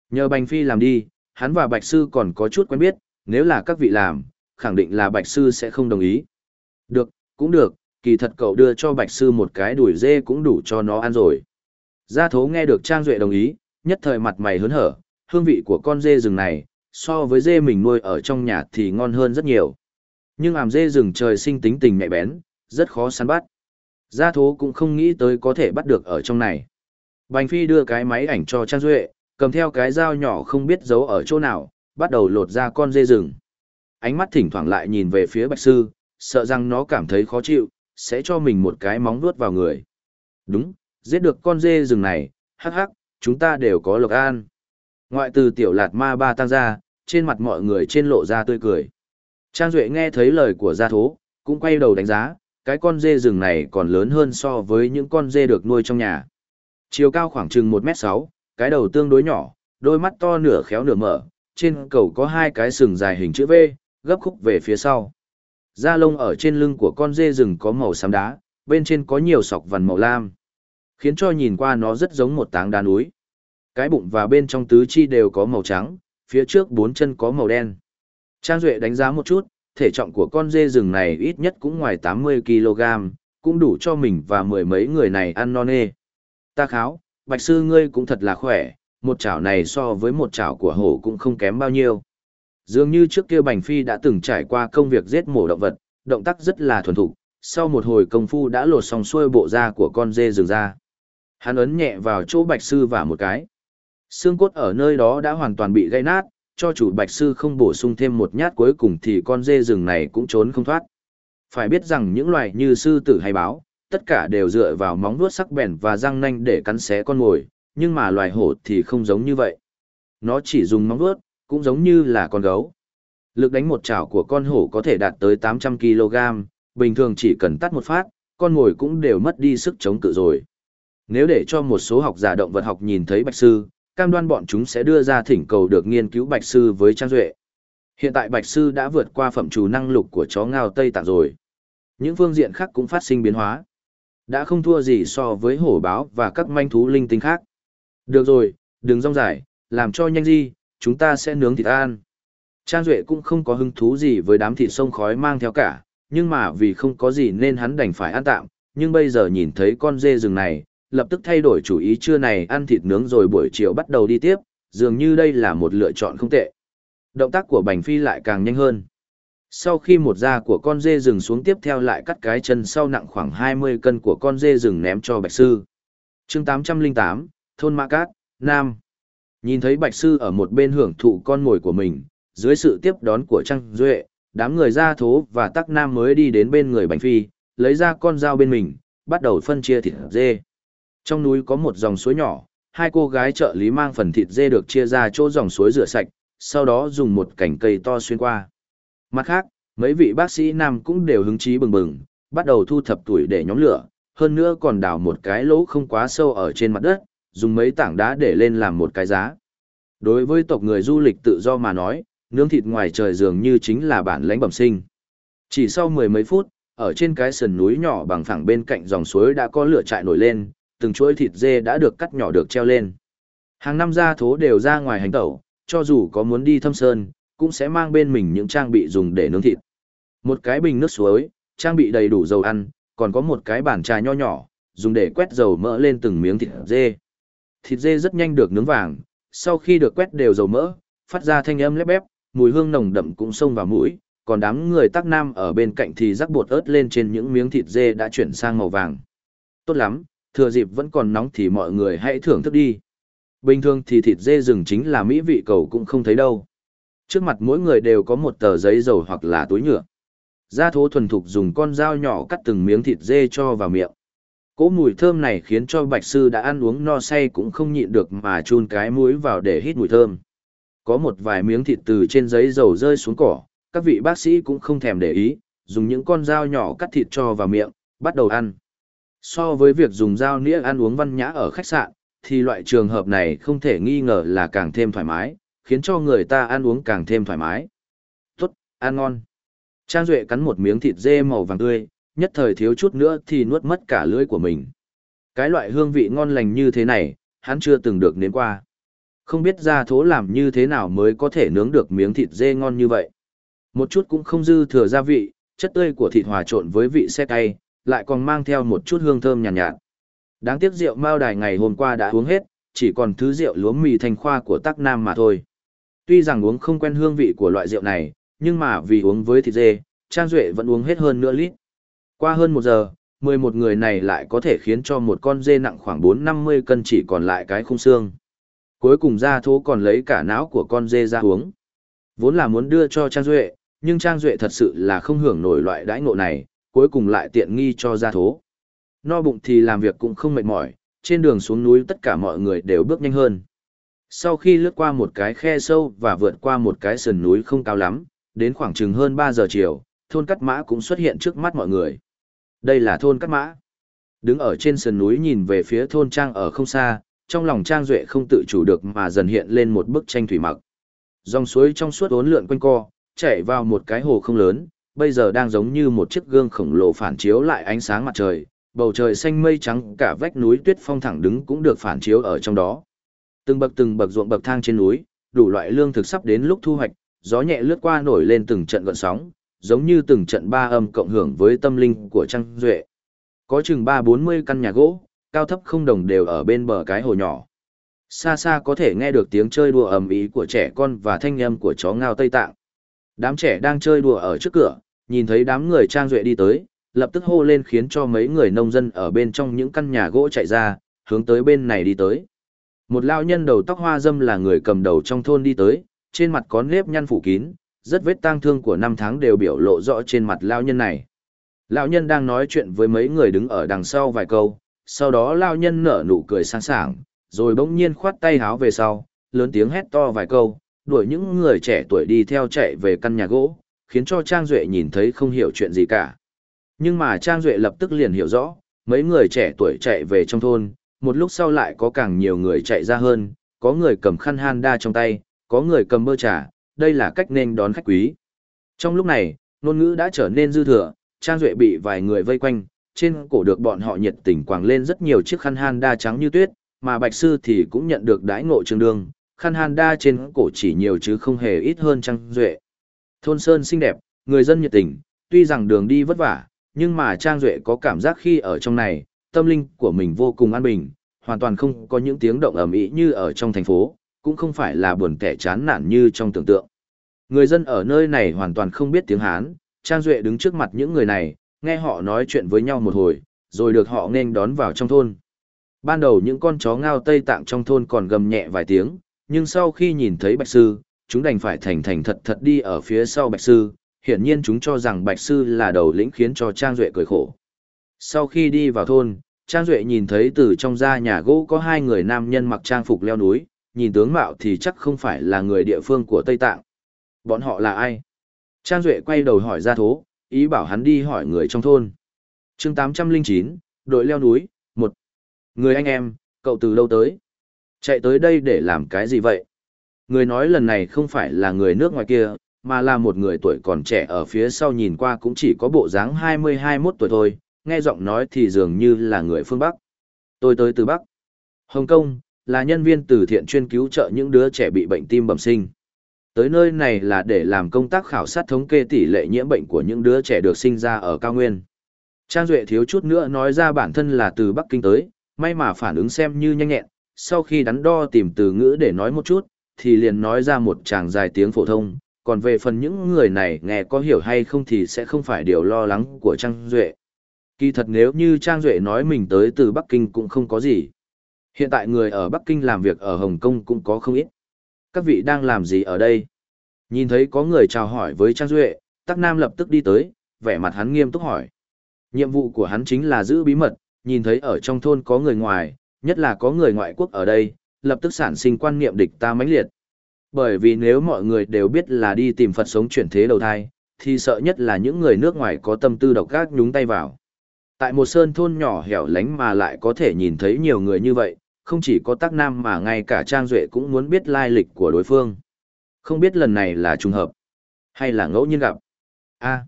Nhờ Bành Phi làm đi, hắn và Bạch Sư còn có chút quen biết, nếu là các vị làm, khẳng định là Bạch Sư sẽ không đồng ý. Được, cũng được, kỳ thật cậu đưa cho Bạch Sư một cái đùi dê cũng đủ cho nó ăn rồi. Gia thố nghe được Trang Duệ đồng ý, nhất thời mặt mày hớn hở, hương vị của con dê rừng này, so với dê mình nuôi ở trong nhà thì ngon hơn rất nhiều. Nhưng ảm dê rừng trời sinh tính tình mẹ bén, rất khó săn bắt. Gia thố cũng không nghĩ tới có thể bắt được ở trong này. Bành Phi đưa cái máy ảnh cho Trang Duệ, cầm theo cái dao nhỏ không biết giấu ở chỗ nào, bắt đầu lột ra con dê rừng. Ánh mắt thỉnh thoảng lại nhìn về phía Bạch Sư, sợ rằng nó cảm thấy khó chịu, sẽ cho mình một cái móng vuốt vào người. Đúng, giết được con dê rừng này, hắc hắc, chúng ta đều có lộc an. Ngoại từ tiểu lạt ma ba tăng ra, trên mặt mọi người trên lộ ra tươi cười. Trang Duệ nghe thấy lời của gia thố, cũng quay đầu đánh giá, cái con dê rừng này còn lớn hơn so với những con dê được nuôi trong nhà. Chiều cao khoảng chừng 1m6, cái đầu tương đối nhỏ, đôi mắt to nửa khéo nửa mở, trên cầu có hai cái sừng dài hình chữ V, gấp khúc về phía sau. Da lông ở trên lưng của con dê rừng có màu xám đá, bên trên có nhiều sọc vằn màu lam, khiến cho nhìn qua nó rất giống một táng đá núi. Cái bụng và bên trong tứ chi đều có màu trắng, phía trước bốn chân có màu đen. Trang Duệ đánh giá một chút, thể trọng của con dê rừng này ít nhất cũng ngoài 80kg, cũng đủ cho mình và mười mấy người này ăn non nê. Ta kháo, bạch sư ngươi cũng thật là khỏe, một chảo này so với một chảo của hổ cũng không kém bao nhiêu. Dường như trước kia Bành Phi đã từng trải qua công việc giết mổ động vật, động tác rất là thuần thục, sau một hồi công phu đã lột xong xuôi bộ da của con dê rừng ra. Hắn ấn nhẹ vào chỗ bạch sư và một cái. Xương cốt ở nơi đó đã hoàn toàn bị gây nát, cho chủ bạch sư không bổ sung thêm một nhát cuối cùng thì con dê rừng này cũng trốn không thoát. Phải biết rằng những loài như sư tử hay báo, tất cả đều dựa vào móng vuốt sắc bén và răng nanh để cắn xé con mồi, nhưng mà loài hổ thì không giống như vậy. Nó chỉ dùng móng vuốt, cũng giống như là con gấu. Lực đánh một chảo của con hổ có thể đạt tới 800 kg, bình thường chỉ cần tắt một phát, con mồi cũng đều mất đi sức chống cự rồi. Nếu để cho một số học giả động vật học nhìn thấy bạch sư, cam đoan bọn chúng sẽ đưa ra thỉnh cầu được nghiên cứu bạch sư với Trang Duệ. Hiện tại bạch sư đã vượt qua phẩm trù năng lực của chó ngao Tây Tạng rồi. Những phương diện khác cũng phát sinh biến hóa. Đã không thua gì so với hổ báo và các manh thú linh tinh khác. Được rồi, đừng rong dài, làm cho nhanh gì, chúng ta sẽ nướng thịt an. Trang Duệ cũng không có hứng thú gì với đám thịt sông khói mang theo cả, nhưng mà vì không có gì nên hắn đành phải ăn tạm, nhưng bây giờ nhìn thấy con dê rừng này, lập tức thay đổi chủ ý trưa này ăn thịt nướng rồi buổi chiều bắt đầu đi tiếp, dường như đây là một lựa chọn không tệ. Động tác của Bành Phi lại càng nhanh hơn. Sau khi một da của con dê rừng xuống tiếp theo lại cắt cái chân sau nặng khoảng 20 cân của con dê rừng ném cho Bạch Sư. chương 808, Thôn Mã Cát, Nam. Nhìn thấy Bạch Sư ở một bên hưởng thụ con mồi của mình, dưới sự tiếp đón của Trăng Duệ, đám người ra thố và tắc nam mới đi đến bên người Bành Phi, lấy ra con dao bên mình, bắt đầu phân chia thịt dê. Trong núi có một dòng suối nhỏ, hai cô gái trợ lý mang phần thịt dê được chia ra chỗ dòng suối rửa sạch, sau đó dùng một cành cây to xuyên qua. Mặt khác, mấy vị bác sĩ nam cũng đều hứng chí bừng bừng, bắt đầu thu thập tuổi để nhóm lửa, hơn nữa còn đào một cái lỗ không quá sâu ở trên mặt đất, dùng mấy tảng đá để lên làm một cái giá. Đối với tộc người du lịch tự do mà nói, nướng thịt ngoài trời dường như chính là bản lãnh bẩm sinh. Chỉ sau mười mấy phút, ở trên cái sườn núi nhỏ bằng phẳng bên cạnh dòng suối đã có lửa trại nổi lên, từng chuỗi thịt dê đã được cắt nhỏ được treo lên. Hàng năm gia thố đều ra ngoài hành tẩu, cho dù có muốn đi thâm sơn, cũng sẽ mang bên mình những trang bị dùng để nướng thịt. Một cái bình nước suối, trang bị đầy đủ dầu ăn, còn có một cái bàn trà nho nhỏ, dùng để quét dầu mỡ lên từng miếng thịt dê. Thịt dê rất nhanh được nướng vàng, sau khi được quét đều dầu mỡ, phát ra thanh âm lép bép, mùi hương nồng đậm cũng xông vào mũi, còn đám người tác nam ở bên cạnh thì rắc bột ớt lên trên những miếng thịt dê đã chuyển sang màu vàng. Tốt lắm, thừa dịp vẫn còn nóng thì mọi người hãy thưởng thức đi. Bình thường thì thịt dê rừng chính là mỹ vị cầu cũng không thấy đâu. Trước mặt mỗi người đều có một tờ giấy dầu hoặc là túi nhựa. Gia thố thuần thục dùng con dao nhỏ cắt từng miếng thịt dê cho vào miệng. Cỗ mùi thơm này khiến cho bạch sư đã ăn uống no say cũng không nhịn được mà chun cái mũi vào để hít mùi thơm. Có một vài miếng thịt từ trên giấy dầu rơi xuống cỏ, các vị bác sĩ cũng không thèm để ý, dùng những con dao nhỏ cắt thịt cho vào miệng, bắt đầu ăn. So với việc dùng dao nĩa ăn uống văn nhã ở khách sạn, thì loại trường hợp này không thể nghi ngờ là càng thêm thoải mái, khiến cho người ta ăn uống càng thêm thoải mái. Tốt, ăn ngon. Trang Duệ cắn một miếng thịt dê màu vàng tươi, nhất thời thiếu chút nữa thì nuốt mất cả lưỡi của mình. Cái loại hương vị ngon lành như thế này, hắn chưa từng được nếm qua. Không biết ra thố làm như thế nào mới có thể nướng được miếng thịt dê ngon như vậy. Một chút cũng không dư thừa gia vị, chất tươi của thịt hòa trộn với vị xe cay, lại còn mang theo một chút hương thơm nhàn nhạt, nhạt. Đáng tiếc rượu mao đài ngày hôm qua đã uống hết, chỉ còn thứ rượu lúa mì thành khoa của Tắc Nam mà thôi. Tuy rằng uống không quen hương vị của loại rượu này, nhưng mà vì uống với thịt dê, Trang Duệ vẫn uống hết hơn nửa lít. Qua hơn một giờ, 11 người này lại có thể khiến cho một con dê nặng khoảng 4-50 cân chỉ còn lại cái khung xương. Cuối cùng ra thố còn lấy cả não của con dê ra uống. Vốn là muốn đưa cho Trang Duệ, nhưng Trang Duệ thật sự là không hưởng nổi loại đãi ngộ này, cuối cùng lại tiện nghi cho gia thố. No bụng thì làm việc cũng không mệt mỏi, trên đường xuống núi tất cả mọi người đều bước nhanh hơn. Sau khi lướt qua một cái khe sâu và vượt qua một cái sườn núi không cao lắm, đến khoảng chừng hơn 3 giờ chiều, thôn Cắt Mã cũng xuất hiện trước mắt mọi người. Đây là thôn Cắt Mã. Đứng ở trên sườn núi nhìn về phía thôn Trang ở không xa, trong lòng Trang Duệ không tự chủ được mà dần hiện lên một bức tranh thủy mặc. Dòng suối trong suốt ốn lượn quanh co, chảy vào một cái hồ không lớn, bây giờ đang giống như một chiếc gương khổng lồ phản chiếu lại ánh sáng mặt trời, bầu trời xanh mây trắng cả vách núi tuyết phong thẳng đứng cũng được phản chiếu ở trong đó. Từng bậc từng bậc ruộng bậc thang trên núi, đủ loại lương thực sắp đến lúc thu hoạch, gió nhẹ lướt qua nổi lên từng trận gợn sóng, giống như từng trận ba âm cộng hưởng với tâm linh của Trang Duệ. Có chừng ba bốn mươi căn nhà gỗ, cao thấp không đồng đều ở bên bờ cái hồ nhỏ. Xa xa có thể nghe được tiếng chơi đùa ầm ĩ của trẻ con và thanh âm của chó ngao Tây Tạng. Đám trẻ đang chơi đùa ở trước cửa, nhìn thấy đám người Trang Duệ đi tới, lập tức hô lên khiến cho mấy người nông dân ở bên trong những căn nhà gỗ chạy ra, hướng tới bên này đi tới. Một lão nhân đầu tóc hoa dâm là người cầm đầu trong thôn đi tới, trên mặt có nếp nhăn phủ kín, rất vết tang thương của năm tháng đều biểu lộ rõ trên mặt lão nhân này. Lão nhân đang nói chuyện với mấy người đứng ở đằng sau vài câu, sau đó lão nhân nở nụ cười sáng sảng, rồi bỗng nhiên khoát tay háo về sau, lớn tiếng hét to vài câu, đuổi những người trẻ tuổi đi theo chạy về căn nhà gỗ, khiến cho Trang Duệ nhìn thấy không hiểu chuyện gì cả. Nhưng mà Trang Duệ lập tức liền hiểu rõ, mấy người trẻ tuổi chạy về trong thôn, một lúc sau lại có càng nhiều người chạy ra hơn, có người cầm khăn han đa trong tay, có người cầm bơ trà, đây là cách nên đón khách quý. Trong lúc này, ngôn ngữ đã trở nên dư thừa, Trang Duệ bị vài người vây quanh, trên cổ được bọn họ nhiệt tình quàng lên rất nhiều chiếc khăn han đa trắng như tuyết, mà Bạch Sư thì cũng nhận được đãi ngộ trường đương, khăn han đa trên cổ chỉ nhiều chứ không hề ít hơn Trang Duệ. Thôn Sơn xinh đẹp, người dân nhiệt tình, tuy rằng đường đi vất vả, nhưng mà Trang Duệ có cảm giác khi ở trong này, tâm linh của mình vô cùng an bình, hoàn toàn không có những tiếng động ầm ĩ như ở trong thành phố, cũng không phải là buồn kẻ chán nản như trong tưởng tượng. Người dân ở nơi này hoàn toàn không biết tiếng Hán, Trang Duệ đứng trước mặt những người này, nghe họ nói chuyện với nhau một hồi, rồi được họ nên đón vào trong thôn. Ban đầu những con chó ngao Tây Tạng trong thôn còn gầm nhẹ vài tiếng, nhưng sau khi nhìn thấy Bạch Sư, chúng đành phải thành thành thật thật đi ở phía sau Bạch Sư, hiển nhiên chúng cho rằng Bạch Sư là đầu lĩnh khiến cho Trang Duệ cười khổ. Sau khi đi vào thôn, Trang Duệ nhìn thấy từ trong ra nhà gỗ có hai người nam nhân mặc trang phục leo núi, nhìn tướng mạo thì chắc không phải là người địa phương của Tây Tạng. Bọn họ là ai? Trang Duệ quay đầu hỏi ra thố, ý bảo hắn đi hỏi người trong thôn. chương 809, đội leo núi, một Người anh em, cậu từ đâu tới? Chạy tới đây để làm cái gì vậy? Người nói lần này không phải là người nước ngoài kia, mà là một người tuổi còn trẻ ở phía sau nhìn qua cũng chỉ có bộ dáng 20-21 tuổi thôi, nghe giọng nói thì dường như là người phương Bắc. Tôi tới từ Bắc. Hồng Kông, là nhân viên từ thiện chuyên cứu trợ những đứa trẻ bị bệnh tim bẩm sinh. Tới nơi này là để làm công tác khảo sát thống kê tỷ lệ nhiễm bệnh của những đứa trẻ được sinh ra ở cao nguyên. Trang Duệ thiếu chút nữa nói ra bản thân là từ Bắc Kinh tới, may mà phản ứng xem như nhanh nhẹn, sau khi đắn đo tìm từ ngữ để nói một chút, thì liền nói ra một tràng dài tiếng phổ thông, còn về phần những người này nghe có hiểu hay không thì sẽ không phải điều lo lắng của Trang Duệ. Kỳ thật nếu như Trang Duệ nói mình tới từ Bắc Kinh cũng không có gì. Hiện tại người ở Bắc Kinh làm việc ở Hồng Kông cũng có không ít. Các vị đang làm gì ở đây? Nhìn thấy có người chào hỏi với Trang Duệ, Tắc Nam lập tức đi tới, vẻ mặt hắn nghiêm túc hỏi. Nhiệm vụ của hắn chính là giữ bí mật, nhìn thấy ở trong thôn có người ngoài, nhất là có người ngoại quốc ở đây, lập tức sản sinh quan niệm địch ta mãnh liệt. Bởi vì nếu mọi người đều biết là đi tìm Phật sống chuyển thế đầu thai, thì sợ nhất là những người nước ngoài có tâm tư độc ác nhúng tay vào. Tại một sơn thôn nhỏ hẻo lánh mà lại có thể nhìn thấy nhiều người như vậy, không chỉ có tác nam mà ngay cả Trang Duệ cũng muốn biết lai lịch của đối phương. Không biết lần này là trùng hợp, hay là ngẫu nhiên gặp. a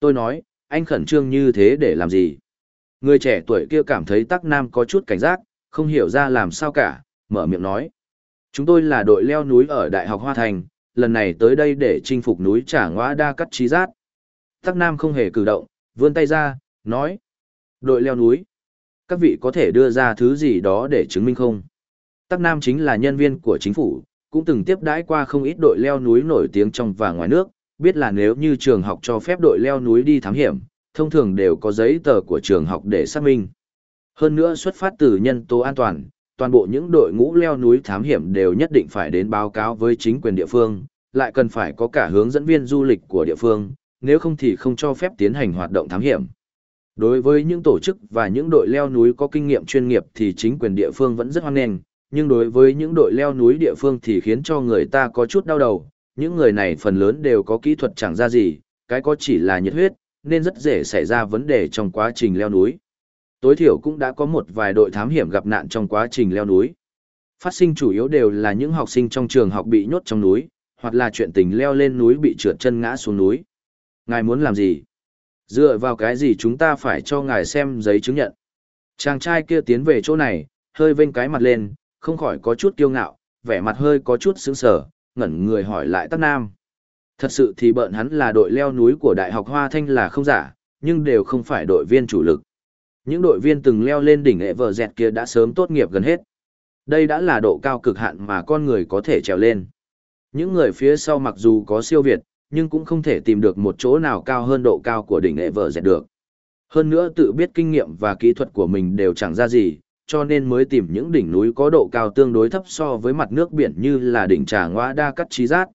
tôi nói, anh khẩn trương như thế để làm gì? Người trẻ tuổi kia cảm thấy tác nam có chút cảnh giác, không hiểu ra làm sao cả, mở miệng nói. Chúng tôi là đội leo núi ở Đại học Hoa Thành, lần này tới đây để chinh phục núi trả ngõa đa cắt trí giác. Tắc Nam không hề cử động, vươn tay ra, nói. Đội leo núi. Các vị có thể đưa ra thứ gì đó để chứng minh không? Tắc Nam chính là nhân viên của chính phủ, cũng từng tiếp đãi qua không ít đội leo núi nổi tiếng trong và ngoài nước, biết là nếu như trường học cho phép đội leo núi đi thám hiểm, thông thường đều có giấy tờ của trường học để xác minh. Hơn nữa xuất phát từ nhân tố an toàn, toàn bộ những đội ngũ leo núi thám hiểm đều nhất định phải đến báo cáo với chính quyền địa phương, lại cần phải có cả hướng dẫn viên du lịch của địa phương, nếu không thì không cho phép tiến hành hoạt động thám hiểm. Đối với những tổ chức và những đội leo núi có kinh nghiệm chuyên nghiệp thì chính quyền địa phương vẫn rất hoan nghênh, nhưng đối với những đội leo núi địa phương thì khiến cho người ta có chút đau đầu, những người này phần lớn đều có kỹ thuật chẳng ra gì, cái có chỉ là nhiệt huyết, nên rất dễ xảy ra vấn đề trong quá trình leo núi. Tối thiểu cũng đã có một vài đội thám hiểm gặp nạn trong quá trình leo núi. Phát sinh chủ yếu đều là những học sinh trong trường học bị nhốt trong núi, hoặc là chuyện tình leo lên núi bị trượt chân ngã xuống núi. Ngài muốn làm gì? Dựa vào cái gì chúng ta phải cho ngài xem giấy chứng nhận? Chàng trai kia tiến về chỗ này, hơi vênh cái mặt lên, không khỏi có chút kiêu ngạo, vẻ mặt hơi có chút sững sờ, ngẩn người hỏi lại Tắc Nam. Thật sự thì bận hắn là đội leo núi của Đại học Hoa Thanh là không giả, nhưng đều không phải đội viên chủ lực. Những đội viên từng leo lên đỉnh hệ vợ dẹt kia đã sớm tốt nghiệp gần hết. Đây đã là độ cao cực hạn mà con người có thể trèo lên. Những người phía sau mặc dù có siêu việt, nhưng cũng không thể tìm được một chỗ nào cao hơn độ cao của đỉnh hệ vợ dẹt được. Hơn nữa tự biết kinh nghiệm và kỹ thuật của mình đều chẳng ra gì, cho nên mới tìm những đỉnh núi có độ cao tương đối thấp so với mặt nước biển như là đỉnh Trà Ngoa Đa Cắt Trí Giác.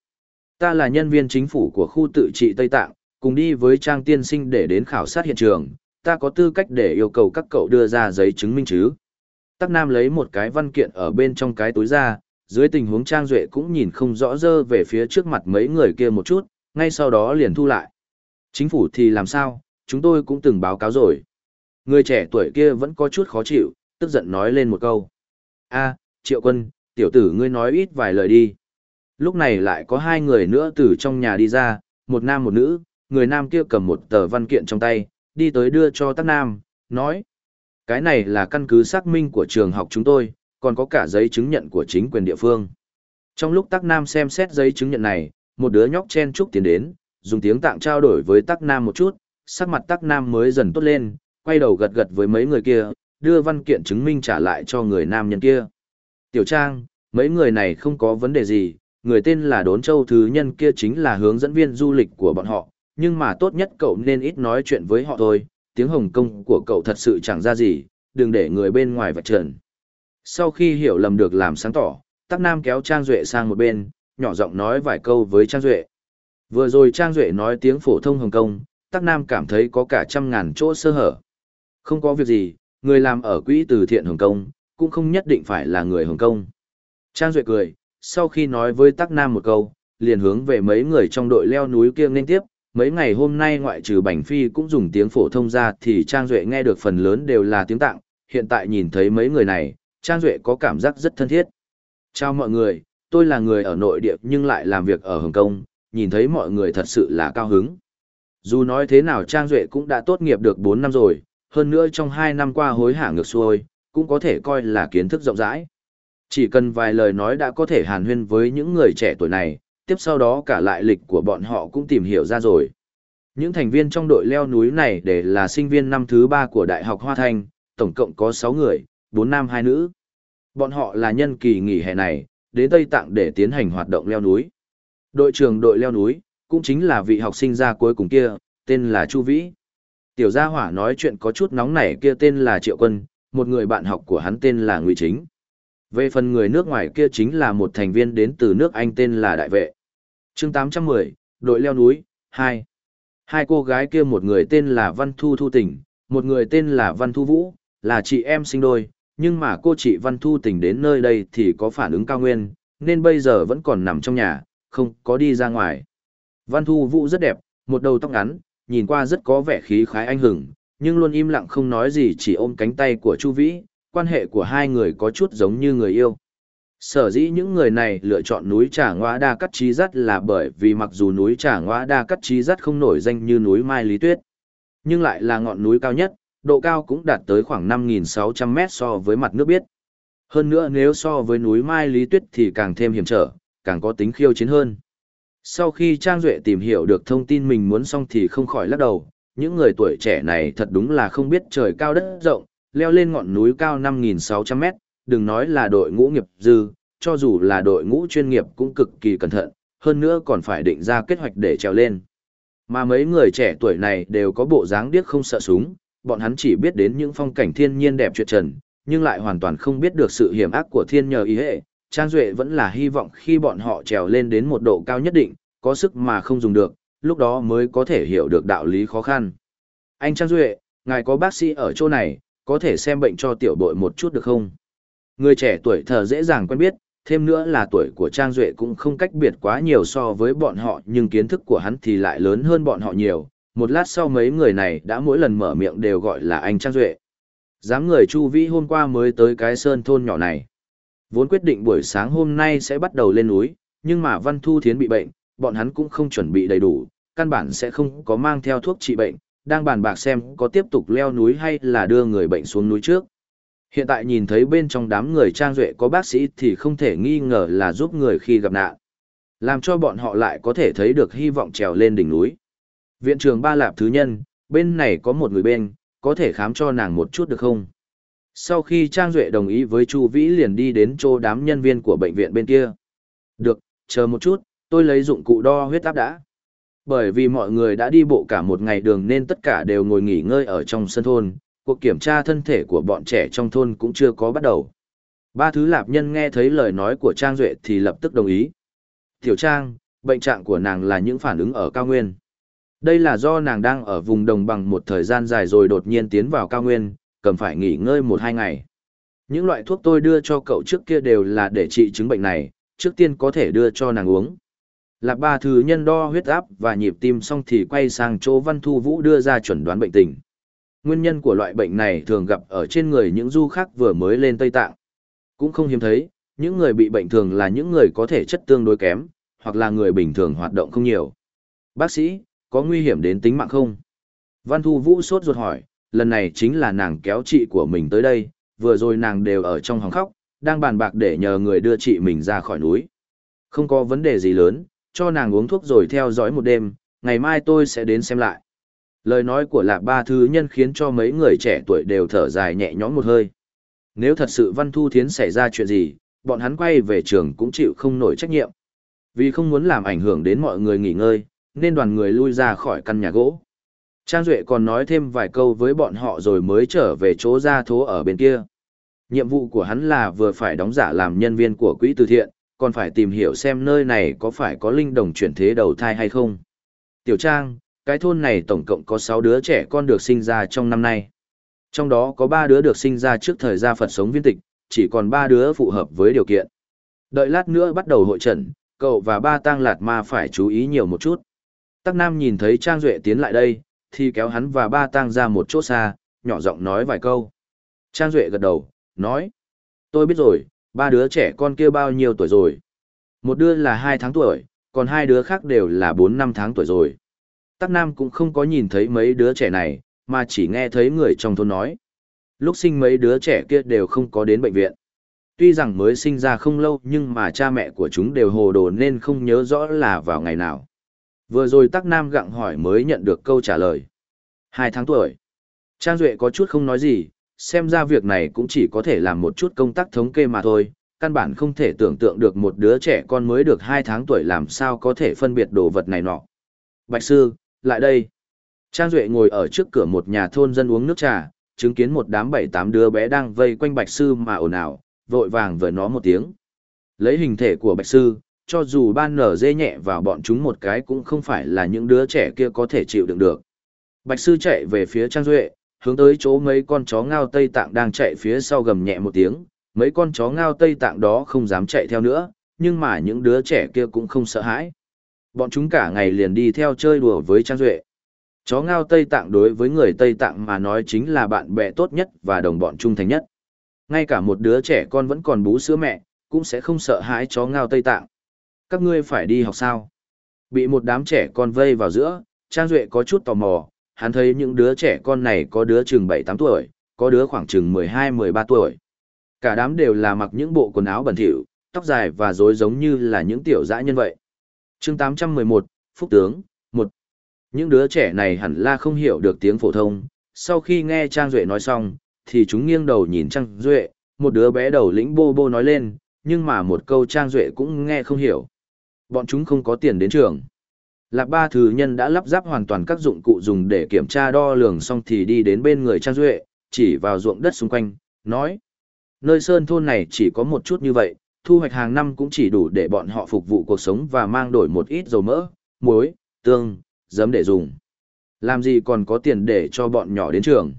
Ta là nhân viên chính phủ của khu tự trị Tây Tạng, cùng đi với Trang Tiên Sinh để đến khảo sát hiện trường, ta có tư cách để yêu cầu các cậu đưa ra giấy chứng minh chứ. Tắc Nam lấy một cái văn kiện ở bên trong cái túi ra, dưới tình huống Trang Duệ cũng nhìn không rõ dơ về phía trước mặt mấy người kia một chút, ngay sau đó liền thu lại. Chính phủ thì làm sao, chúng tôi cũng từng báo cáo rồi. Người trẻ tuổi kia vẫn có chút khó chịu, tức giận nói lên một câu. a Triệu Quân, tiểu tử ngươi nói ít vài lời đi. Lúc này lại có hai người nữa từ trong nhà đi ra, một nam một nữ, người nam kia cầm một tờ văn kiện trong tay, đi tới đưa cho Tắc Nam, nói. Cái này là căn cứ xác minh của trường học chúng tôi, còn có cả giấy chứng nhận của chính quyền địa phương. Trong lúc Tắc Nam xem xét giấy chứng nhận này, một đứa nhóc chen chúc tiến đến, dùng tiếng tạng trao đổi với Tắc Nam một chút, sắc mặt Tắc Nam mới dần tốt lên, quay đầu gật gật với mấy người kia, đưa văn kiện chứng minh trả lại cho người nam nhân kia. Tiểu Trang, mấy người này không có vấn đề gì, người tên là Đốn Châu Thứ Nhân kia chính là hướng dẫn viên du lịch của bọn họ, nhưng mà tốt nhất cậu nên ít nói chuyện với họ thôi, tiếng Hồng Kông của cậu thật sự chẳng ra gì, đừng để người bên ngoài vạch trần. Sau khi hiểu lầm được làm sáng tỏ, Tắc Nam kéo Trang Duệ sang một bên, nhỏ giọng nói vài câu với Trang Duệ. Vừa rồi Trang Duệ nói tiếng phổ thông Hồng Kông, Tắc Nam cảm thấy có cả trăm ngàn chỗ sơ hở. Không có việc gì, người làm ở quỹ từ thiện Hồng Kông, cũng không nhất định phải là người Hồng Kông. Trang Duệ cười, sau khi nói với Tắc Nam một câu, liền hướng về mấy người trong đội leo núi kia nên tiếp, mấy ngày hôm nay ngoại trừ Bành Phi cũng dùng tiếng phổ thông ra thì Trang Duệ nghe được phần lớn đều là tiếng tạng, hiện tại nhìn thấy mấy người này, Trang Duệ có cảm giác rất thân thiết. Chào mọi người, tôi là người ở nội địa nhưng lại làm việc ở Hồng Kông, nhìn thấy mọi người thật sự là cao hứng. Dù nói thế nào Trang Duệ cũng đã tốt nghiệp được 4 năm rồi, hơn nữa trong 2 năm qua hối hả ngược xuôi, cũng có thể coi là kiến thức rộng rãi. Chỉ cần vài lời nói đã có thể hàn huyên với những người trẻ tuổi này, tiếp sau đó cả lại lịch của bọn họ cũng tìm hiểu ra rồi. Những thành viên trong đội leo núi này để là sinh viên năm thứ 3 của Đại học Hoa Thanh, tổng cộng có 6 người, 4 nam 2 nữ. Bọn họ là nhân kỳ nghỉ hè này, đến Tây Tạng để tiến hành hoạt động leo núi. Đội trưởng đội leo núi, cũng chính là vị học sinh ra cuối cùng kia, tên là Chu Vĩ. Tiểu gia hỏa nói chuyện có chút nóng nảy kia tên là Triệu Quân, một người bạn học của hắn tên là Ngụy Chính. Về phần người nước ngoài kia chính là một thành viên đến từ nước Anh tên là Đại Vệ. chương 810, đội leo núi, 2. Hai cô gái kia một người tên là Văn Thu Thu Tình, một người tên là Văn Thu Vũ, là chị em sinh đôi, nhưng mà cô chị Văn Thu Tình đến nơi đây thì có phản ứng cao nguyên, nên bây giờ vẫn còn nằm trong nhà, không có đi ra ngoài. Văn Thu Vũ rất đẹp, một đầu tóc ngắn, nhìn qua rất có vẻ khí khái anh hùng, nhưng luôn im lặng không nói gì chỉ ôm cánh tay của Chu Vĩ, quan hệ của hai người có chút giống như người yêu. Sở dĩ những người này lựa chọn núi Trà Ngoa Đa Cắt Trí Dắt là bởi vì mặc dù núi Trà Ngoa Đa Cắt Trí Dắt không nổi danh như núi Mai Lý Tuyết, nhưng lại là ngọn núi cao nhất, độ cao cũng đạt tới khoảng 5.600 mét so với mặt nước biết. Hơn nữa nếu so với núi Mai Lý Tuyết thì càng thêm hiểm trở, càng có tính khiêu chiến hơn. Sau khi Trang Duệ tìm hiểu được thông tin mình muốn xong thì không khỏi lắc đầu, những người tuổi trẻ này thật đúng là không biết trời cao đất rộng, leo lên ngọn núi cao 5.600 mét, đừng nói là đội ngũ nghiệp dư, cho dù là đội ngũ chuyên nghiệp cũng cực kỳ cẩn thận, hơn nữa còn phải định ra kế hoạch để trèo lên. Mà mấy người trẻ tuổi này đều có bộ dáng điếc không sợ súng, bọn hắn chỉ biết đến những phong cảnh thiên nhiên đẹp tuyệt trần, nhưng lại hoàn toàn không biết được sự hiểm ác của thiên nhờ ý hệ. Trang Duệ vẫn là hy vọng khi bọn họ trèo lên đến một độ cao nhất định, có sức mà không dùng được, lúc đó mới có thể hiểu được đạo lý khó khăn. Anh Trang Duệ, ngài có bác sĩ ở chỗ này, có thể xem bệnh cho tiểu bội một chút được không? Người trẻ tuổi thờ dễ dàng quen biết, thêm nữa là tuổi của Trang Duệ cũng không cách biệt quá nhiều so với bọn họ nhưng kiến thức của hắn thì lại lớn hơn bọn họ nhiều. Một lát sau mấy người này đã mỗi lần mở miệng đều gọi là anh Trang Duệ. Dám người Chu Vĩ hôm qua mới tới cái sơn thôn nhỏ này. Vốn quyết định buổi sáng hôm nay sẽ bắt đầu lên núi, nhưng mà Văn Thu Thiến bị bệnh, bọn hắn cũng không chuẩn bị đầy đủ, căn bản sẽ không có mang theo thuốc trị bệnh, đang bàn bạc xem có tiếp tục leo núi hay là đưa người bệnh xuống núi trước, Hiện tại nhìn thấy bên trong đám người trang duệ có bác sĩ thì không thể nghi ngờ là giúp người khi gặp nạn. Làm cho bọn họ lại có thể thấy được hy vọng trèo lên đỉnh núi. Viện trường ba lạp thứ nhân, bên này có một người bên, có thể khám cho nàng một chút được không? Sau khi Trang Duệ đồng ý với Chu Vĩ liền đi đến chỗ đám nhân viên của bệnh viện bên kia. Được, chờ một chút, tôi lấy dụng cụ đo huyết áp đã. Bởi vì mọi người đã đi bộ cả một ngày đường nên tất cả đều ngồi nghỉ ngơi ở trong sân thôn, cuộc kiểm tra thân thể của bọn trẻ trong thôn cũng chưa có bắt đầu. Ba thứ lạp nhân nghe thấy lời nói của Trang Duệ thì lập tức đồng ý. Tiểu Trang, bệnh trạng của nàng là những phản ứng ở cao nguyên. Đây là do nàng đang ở vùng đồng bằng một thời gian dài rồi đột nhiên tiến vào cao nguyên, cần phải nghỉ ngơi một hai ngày. Những loại thuốc tôi đưa cho cậu trước kia đều là để trị chứng bệnh này, trước tiên có thể đưa cho nàng uống. Lạp ba thứ nhân đo huyết áp và nhịp tim xong thì quay sang chỗ Văn Thu Vũ đưa ra chuẩn đoán bệnh tình. Nguyên nhân của loại bệnh này thường gặp ở trên người những du khách vừa mới lên Tây Tạng. Cũng không hiếm thấy, những người bị bệnh thường là những người có thể chất tương đối kém, hoặc là người bình thường hoạt động không nhiều. Bác sĩ, có nguy hiểm đến tính mạng không? Văn Thu Vũ sốt ruột hỏi, lần này chính là nàng kéo chị của mình tới đây, vừa rồi nàng đều ở trong hòng khóc, đang bàn bạc để nhờ người đưa chị mình ra khỏi núi. Không có vấn đề gì lớn, cho nàng uống thuốc rồi theo dõi một đêm, ngày mai tôi sẽ đến xem lại. Lời nói của lạc ba thứ nhân khiến cho mấy người trẻ tuổi đều thở dài nhẹ nhõm một hơi. Nếu thật sự Văn Thu Thiến xảy ra chuyện gì, bọn hắn quay về trường cũng chịu không nổi trách nhiệm. Vì không muốn làm ảnh hưởng đến mọi người nghỉ ngơi, nên đoàn người lui ra khỏi căn nhà gỗ. Trang Duệ còn nói thêm vài câu với bọn họ rồi mới trở về chỗ ra thố ở bên kia. Nhiệm vụ của hắn là vừa phải đóng giả làm nhân viên của quỹ từ thiện, còn phải tìm hiểu xem nơi này có phải có linh đồng chuyển thế đầu thai hay không. Tiểu Trang, cái thôn này tổng cộng có 6 đứa trẻ con được sinh ra trong năm nay. Trong đó có 3 đứa được sinh ra trước thời gia Phật sống viên tịch, chỉ còn 3 đứa phù hợp với điều kiện. Đợi lát nữa bắt đầu hội trận, cậu và ba tang lạt ma phải chú ý nhiều một chút. Tắc Nam nhìn thấy Trang Duệ tiến lại đây, thì kéo hắn và ba tang ra một chỗ xa, nhỏ giọng nói vài câu. Trang Duệ gật đầu, nói. Tôi biết rồi, ba đứa trẻ con kia bao nhiêu tuổi rồi. Một đứa là hai tháng tuổi, còn hai đứa khác đều là bốn năm tháng tuổi rồi. Tắc Nam cũng không có nhìn thấy mấy đứa trẻ này, mà chỉ nghe thấy người trong thôn nói. Lúc sinh mấy đứa trẻ kia đều không có đến bệnh viện. Tuy rằng mới sinh ra không lâu nhưng mà cha mẹ của chúng đều hồ đồ nên không nhớ rõ là vào ngày nào. Vừa rồi Tắc Nam gặng hỏi mới nhận được câu trả lời. Hai tháng tuổi. Trang Duệ có chút không nói gì, xem ra việc này cũng chỉ có thể làm một chút công tác thống kê mà thôi, căn bản không thể tưởng tượng được một đứa trẻ con mới được hai tháng tuổi làm sao có thể phân biệt đồ vật này nọ. Bạch Sư, lại đây. Trang Duệ ngồi ở trước cửa một nhà thôn dân uống nước trà, chứng kiến một đám bảy tám đứa bé đang vây quanh Bạch Sư mà ồn ào, vội vàng với nó một tiếng. Lấy hình thể của Bạch Sư, cho dù ban nở dê nhẹ vào bọn chúng một cái cũng không phải là những đứa trẻ kia có thể chịu đựng được. Bạch sư chạy về phía Trang Duệ, hướng tới chỗ mấy con chó ngao Tây Tạng đang chạy phía sau gầm nhẹ một tiếng, mấy con chó ngao Tây Tạng đó không dám chạy theo nữa, nhưng mà những đứa trẻ kia cũng không sợ hãi. Bọn chúng cả ngày liền đi theo chơi đùa với Trang Duệ. Chó ngao Tây Tạng đối với người Tây Tạng mà nói chính là bạn bè tốt nhất và đồng bọn trung thành nhất. Ngay cả một đứa trẻ con vẫn còn bú sữa mẹ, cũng sẽ không sợ hãi chó ngao Tây Tạng. Các ngươi phải đi học sao? Bị một đám trẻ con vây vào giữa, Trang Duệ có chút tò mò, hắn thấy những đứa trẻ con này có đứa chừng 7-8 tuổi, có đứa khoảng chừng 12-13 tuổi. Cả đám đều là mặc những bộ quần áo bẩn thỉu, tóc dài và rối giống như là những tiểu dã nhân vậy. chương 811, Phúc Tướng, 1. Những đứa trẻ này hẳn là không hiểu được tiếng phổ thông, sau khi nghe Trang Duệ nói xong, thì chúng nghiêng đầu nhìn Trang Duệ, một đứa bé đầu lĩnh bô bô nói lên, nhưng mà một câu Trang Duệ cũng nghe không hiểu. Bọn chúng không có tiền đến trường. Lạc ba thứ nhân đã lắp ráp hoàn toàn các dụng cụ dùng để kiểm tra đo lường xong thì đi đến bên người Trang Duệ, chỉ vào ruộng đất xung quanh, nói. Nơi sơn thôn này chỉ có một chút như vậy, thu hoạch hàng năm cũng chỉ đủ để bọn họ phục vụ cuộc sống và mang đổi một ít dầu mỡ, muối, tương, giấm để dùng. Làm gì còn có tiền để cho bọn nhỏ đến trường.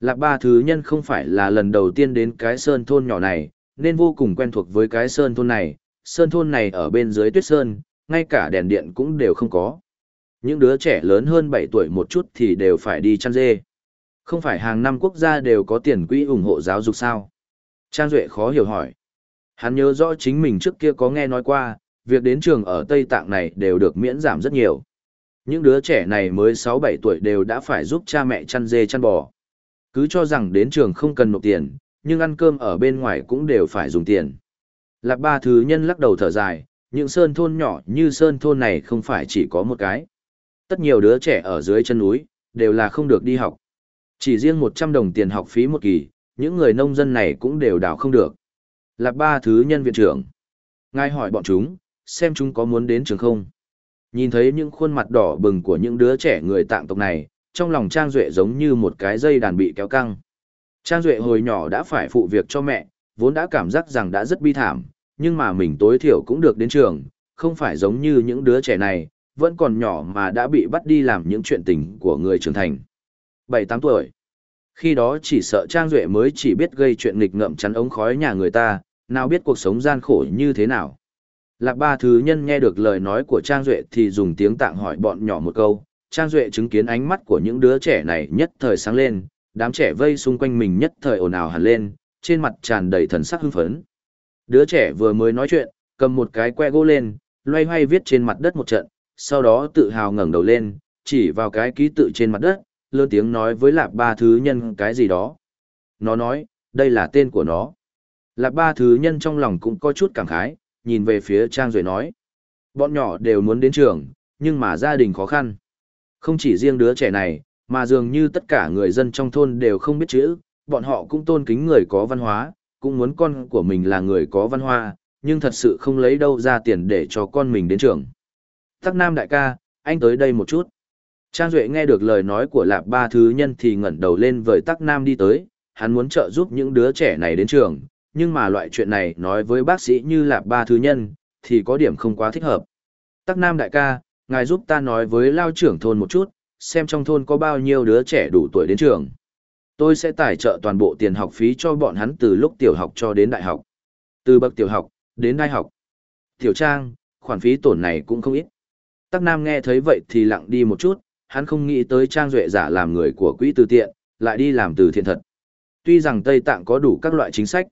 Lạc ba thứ nhân không phải là lần đầu tiên đến cái sơn thôn nhỏ này, nên vô cùng quen thuộc với cái sơn thôn này, sơn thôn này ở bên dưới tuyết sơn, ngay cả đèn điện cũng đều không có. Những đứa trẻ lớn hơn 7 tuổi một chút thì đều phải đi chăn dê. Không phải hàng năm quốc gia đều có tiền quỹ ủng hộ giáo dục sao? Trang Duệ khó hiểu hỏi. Hắn nhớ rõ chính mình trước kia có nghe nói qua, việc đến trường ở Tây Tạng này đều được miễn giảm rất nhiều. Những đứa trẻ này mới 6-7 tuổi đều đã phải giúp cha mẹ chăn dê chăn bò. Cứ cho rằng đến trường không cần nộp tiền, nhưng ăn cơm ở bên ngoài cũng đều phải dùng tiền. Lạc ba thứ nhân lắc đầu thở dài, những sơn thôn nhỏ như sơn thôn này không phải chỉ có một cái. Tất nhiều đứa trẻ ở dưới chân núi, đều là không được đi học. Chỉ riêng 100 đồng tiền học phí một kỳ, những người nông dân này cũng đều đào không được. Lạp ba thứ nhân viện trưởng. Ngài hỏi bọn chúng, xem chúng có muốn đến trường không. Nhìn thấy những khuôn mặt đỏ bừng của những đứa trẻ người tạng tộc này, trong lòng Trang Duệ giống như một cái dây đàn bị kéo căng. Trang Duệ hồi nhỏ đã phải phụ việc cho mẹ, vốn đã cảm giác rằng đã rất bi thảm, nhưng mà mình tối thiểu cũng được đến trường, không phải giống như những đứa trẻ này, vẫn còn nhỏ mà đã bị bắt đi làm những chuyện tình của người trưởng thành. 7-8 tuổi. Khi đó chỉ sợ Trang Duệ mới chỉ biết gây chuyện nghịch ngợm chắn ống khói nhà người ta, nào biết cuộc sống gian khổ như thế nào. Lạc ba thứ nhân nghe được lời nói của Trang Duệ thì dùng tiếng tạng hỏi bọn nhỏ một câu. Trang Duệ chứng kiến ánh mắt của những đứa trẻ này nhất thời sáng lên, đám trẻ vây xung quanh mình nhất thời ồn ào hẳn lên, trên mặt tràn đầy thần sắc hưng phấn. Đứa trẻ vừa mới nói chuyện, cầm một cái que gỗ lên, loay hoay viết trên mặt đất một trận, sau đó tự hào ngẩng đầu lên, chỉ vào cái ký tự trên mặt đất, lớn tiếng nói với lạp ba thứ nhân cái gì đó. Nó nói, đây là tên của nó. Lạp ba thứ nhân trong lòng cũng có chút cảm khái, nhìn về phía Trang rồi nói. Bọn nhỏ đều muốn đến trường, nhưng mà gia đình khó khăn. Không chỉ riêng đứa trẻ này, mà dường như tất cả người dân trong thôn đều không biết chữ, bọn họ cũng tôn kính người có văn hóa, cũng muốn con của mình là người có văn hóa, nhưng thật sự không lấy đâu ra tiền để cho con mình đến trường. Tắc Nam đại ca, anh tới đây một chút. Trang Duệ nghe được lời nói của Lạp Ba Thứ Nhân thì ngẩn đầu lên với Tắc Nam đi tới, hắn muốn trợ giúp những đứa trẻ này đến trường, nhưng mà loại chuyện này nói với bác sĩ như Lạp Ba Thứ Nhân, thì có điểm không quá thích hợp. Tắc Nam đại ca, ngài giúp ta nói với lao trưởng thôn một chút, xem trong thôn có bao nhiêu đứa trẻ đủ tuổi đến trường. Tôi sẽ tài trợ toàn bộ tiền học phí cho bọn hắn từ lúc tiểu học cho đến đại học. Từ bậc tiểu học, đến đại học. Tiểu trang, khoản phí tổn này cũng không ít. Tắc Nam nghe thấy vậy thì lặng đi một chút, hắn không nghĩ tới Trang Duệ giả làm người của quỹ từ thiện, lại đi làm từ thiện thật. Tuy rằng Tây Tạng có đủ các loại chính sách,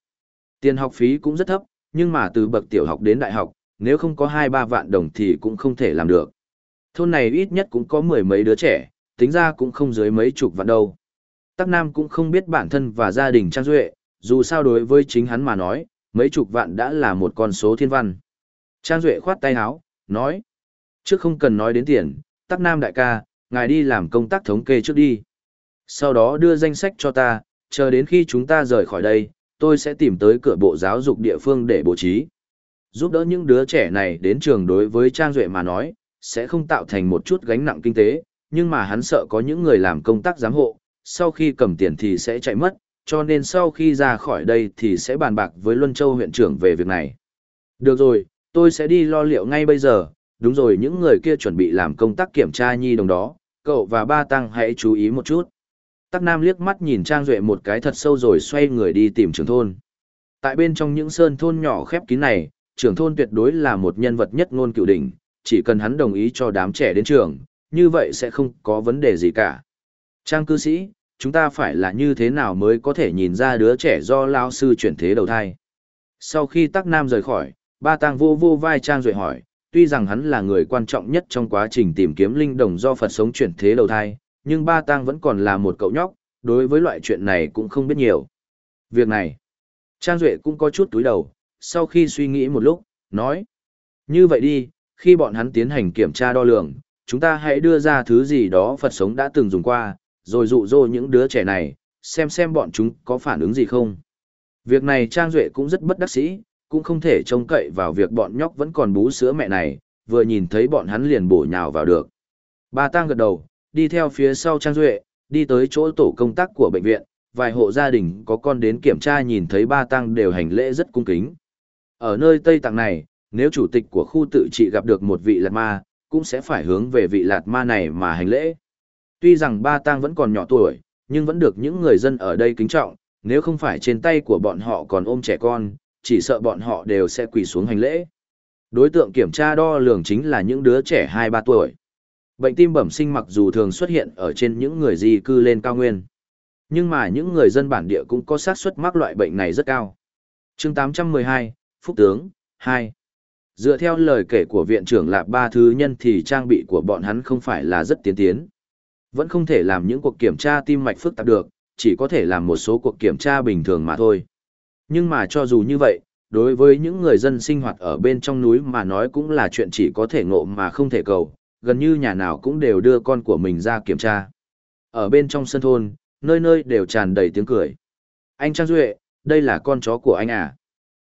tiền học phí cũng rất thấp, nhưng mà từ bậc tiểu học đến đại học, nếu không có 2-3 vạn đồng thì cũng không thể làm được. Thôn này ít nhất cũng có mười mấy đứa trẻ, tính ra cũng không dưới mấy chục vạn đâu. Tắc Nam cũng không biết bản thân và gia đình Trang Duệ, dù sao đối với chính hắn mà nói, mấy chục vạn đã là một con số thiên văn. Trang Duệ khoát tay áo, nói, trước không cần nói đến tiền, Tắc Nam đại ca, ngài đi làm công tác thống kê trước đi. Sau đó đưa danh sách cho ta, chờ đến khi chúng ta rời khỏi đây, tôi sẽ tìm tới cửa bộ giáo dục địa phương để bố trí. Giúp đỡ những đứa trẻ này đến trường đối với Trang Duệ mà nói, sẽ không tạo thành một chút gánh nặng kinh tế, nhưng mà hắn sợ có những người làm công tác giám hộ, sau khi cầm tiền thì sẽ chạy mất, cho nên sau khi ra khỏi đây thì sẽ bàn bạc với Luân Châu huyện trưởng về việc này. Được rồi, tôi sẽ đi lo liệu ngay bây giờ, đúng rồi những người kia chuẩn bị làm công tác kiểm tra nhi đồng đó, cậu và ba tăng hãy chú ý một chút. Tắc Nam liếc mắt nhìn Trang Duệ một cái thật sâu rồi xoay người đi tìm trưởng thôn. Tại bên trong những sơn thôn nhỏ khép kín này, trưởng thôn tuyệt đối là một nhân vật nhất ngôn cựu đỉnh, chỉ cần hắn đồng ý cho đám trẻ đến trường, như vậy sẽ không có vấn đề gì cả. Trang cư sĩ, chúng ta phải là như thế nào mới có thể nhìn ra đứa trẻ do lao sư chuyển thế đầu thai. Sau khi Tắc Nam rời khỏi, ba tang vô vô vai Trang Duệ hỏi, tuy rằng hắn là người quan trọng nhất trong quá trình tìm kiếm linh đồng do Phật sống chuyển thế đầu thai, nhưng ba tang vẫn còn là một cậu nhóc, đối với loại chuyện này cũng không biết nhiều. Việc này, Trang Duệ cũng có chút túi đầu, sau khi suy nghĩ một lúc, nói, như vậy đi, khi bọn hắn tiến hành kiểm tra đo lường, chúng ta hãy đưa ra thứ gì đó Phật sống đã từng dùng qua, rồi dụ dỗ những đứa trẻ này, xem xem bọn chúng có phản ứng gì không. Việc này Trang Duệ cũng rất bất đắc sĩ, cũng không thể trông cậy vào việc bọn nhóc vẫn còn bú sữa mẹ này, vừa nhìn thấy bọn hắn liền bổ nhào vào được. Bà Tăng gật đầu, đi theo phía sau Trang Duệ, đi tới chỗ tổ công tác của bệnh viện, vài hộ gia đình có con đến kiểm tra nhìn thấy ba Tăng đều hành lễ rất cung kính. Ở nơi Tây Tạng này, nếu chủ tịch của khu tự trị gặp được một vị lạt ma, cũng sẽ phải hướng về vị lạt ma này mà hành lễ. Tuy rằng ba tang vẫn còn nhỏ tuổi, nhưng vẫn được những người dân ở đây kính trọng, nếu không phải trên tay của bọn họ còn ôm trẻ con, chỉ sợ bọn họ đều sẽ quỳ xuống hành lễ. Đối tượng kiểm tra đo lường chính là những đứa trẻ 2-3 tuổi. Bệnh tim bẩm sinh mặc dù thường xuất hiện ở trên những người di cư lên cao nguyên. Nhưng mà những người dân bản địa cũng có xác suất mắc loại bệnh này rất cao. chương 812, Phúc Tướng, 2. Dựa theo lời kể của viện trưởng Lạp Ba Thứ Nhân thì trang bị của bọn hắn không phải là rất tiến tiến. Vẫn không thể làm những cuộc kiểm tra tim mạch phức tạp được, chỉ có thể làm một số cuộc kiểm tra bình thường mà thôi. Nhưng mà cho dù như vậy, đối với những người dân sinh hoạt ở bên trong núi mà nói cũng là chuyện chỉ có thể ngộ mà không thể cầu, gần như nhà nào cũng đều đưa con của mình ra kiểm tra. Ở bên trong sân thôn, nơi nơi đều tràn đầy tiếng cười. Anh Trang Duệ, đây là con chó của anh à?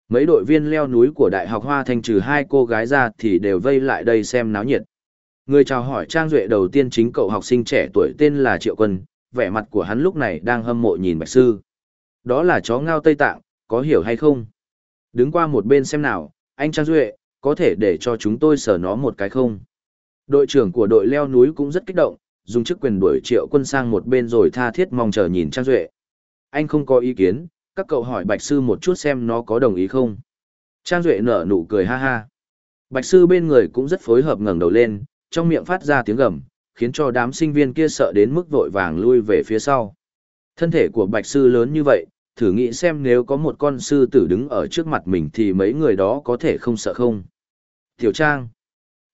Mấy đội viên leo núi của Đại học Hoa Thanh trừ hai cô gái ra thì đều vây lại đây xem náo nhiệt. Người chào hỏi Trang Duệ đầu tiên chính cậu học sinh trẻ tuổi tên là Triệu Quân, vẻ mặt của hắn lúc này đang hâm mộ nhìn Bạch Sư. Đó là chó ngao Tây Tạng, có hiểu hay không? Đứng qua một bên xem nào, anh Trang Duệ, có thể để cho chúng tôi sở nó một cái không? Đội trưởng của đội leo núi cũng rất kích động, dùng chức quyền đuổi Triệu Quân sang một bên rồi tha thiết mong chờ nhìn Trang Duệ. Anh không có ý kiến, các cậu hỏi Bạch Sư một chút xem nó có đồng ý không? Trang Duệ nở nụ cười ha ha. Bạch Sư bên người cũng rất phối hợp ngẩng đầu lên, trong miệng phát ra tiếng gầm, khiến cho đám sinh viên kia sợ đến mức vội vàng lui về phía sau. Thân thể của Bạch Sư lớn như vậy, thử nghĩ xem nếu có một con sư tử đứng ở trước mặt mình thì mấy người đó có thể không sợ không. Tiểu Trang,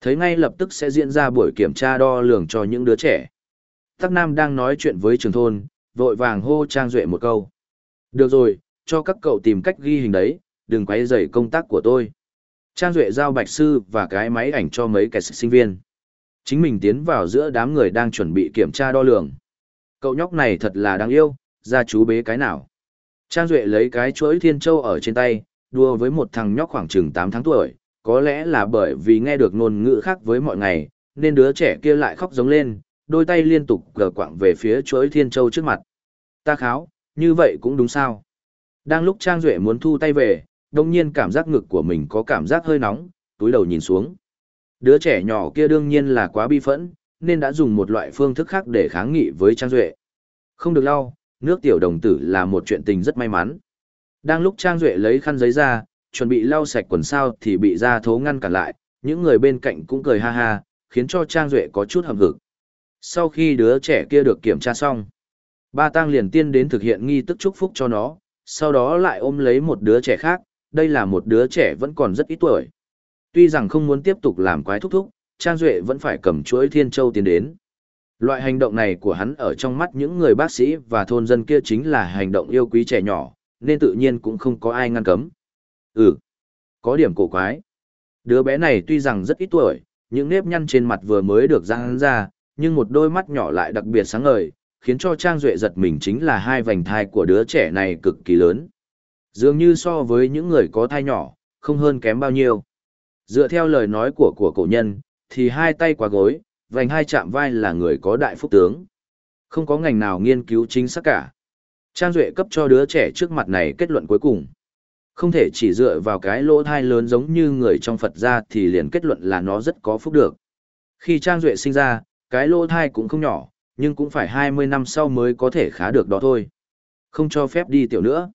thấy ngay lập tức sẽ diễn ra buổi kiểm tra đo lường cho những đứa trẻ. Tắc Nam đang nói chuyện với trường thôn, vội vàng hô Trang Duệ một câu. Được rồi, cho các cậu tìm cách ghi hình đấy, đừng quấy rầy công tác của tôi. Trang Duệ giao bạch sư và cái máy ảnh cho mấy kẻ sinh viên. Chính mình tiến vào giữa đám người đang chuẩn bị kiểm tra đo lường. Cậu nhóc này thật là đáng yêu, ra chú bế cái nào. Trang Duệ lấy cái chuỗi thiên châu ở trên tay, đua với một thằng nhóc khoảng chừng 8 tháng tuổi, có lẽ là bởi vì nghe được ngôn ngữ khác với mọi ngày, nên đứa trẻ kia lại khóc giống lên, đôi tay liên tục gờ quạng về phía chuỗi thiên châu trước mặt. Ta kháo, như vậy cũng đúng sao. Đang lúc Trang Duệ muốn thu tay về, đồng nhiên cảm giác ngực của mình có cảm giác hơi nóng, túi đầu nhìn xuống. Đứa trẻ nhỏ kia đương nhiên là quá bi phẫn, nên đã dùng một loại phương thức khác để kháng nghị với Trang Duệ. Không được lau, nước tiểu đồng tử là một chuyện tình rất may mắn. Đang lúc Trang Duệ lấy khăn giấy ra, chuẩn bị lau sạch quần sao thì bị ra thố ngăn cản lại, những người bên cạnh cũng cười ha ha, khiến cho Trang Duệ có chút hầm hực. Sau khi đứa trẻ kia được kiểm tra xong, ba tang liền tiên đến thực hiện nghi tức chúc phúc cho nó, sau đó lại ôm lấy một đứa trẻ khác, đây là một đứa trẻ vẫn còn rất ít tuổi. Tuy rằng không muốn tiếp tục làm quái thúc thúc, Trang Duệ vẫn phải cầm chuỗi Thiên Châu tiến đến. Loại hành động này của hắn ở trong mắt những người bác sĩ và thôn dân kia chính là hành động yêu quý trẻ nhỏ, nên tự nhiên cũng không có ai ngăn cấm. Ừ, có điểm cổ quái. Đứa bé này tuy rằng rất ít tuổi, những nếp nhăn trên mặt vừa mới được răng ra, nhưng một đôi mắt nhỏ lại đặc biệt sáng ngời, khiến cho Trang Duệ giật mình chính là hai vành thai của đứa trẻ này cực kỳ lớn. Dường như so với những người có thai nhỏ, không hơn kém bao nhiêu. Dựa theo lời nói của của cổ nhân, thì hai tay qua gối, vành hai chạm vai là người có đại phúc tướng. Không có ngành nào nghiên cứu chính xác cả. Trang Duệ cấp cho đứa trẻ trước mặt này kết luận cuối cùng. Không thể chỉ dựa vào cái lỗ thai lớn giống như người trong Phật ra thì liền kết luận là nó rất có phúc được. Khi Trang Duệ sinh ra, cái lỗ thai cũng không nhỏ, nhưng cũng phải 20 năm sau mới có thể khá được đó thôi. Không cho phép đi tiểu nữa.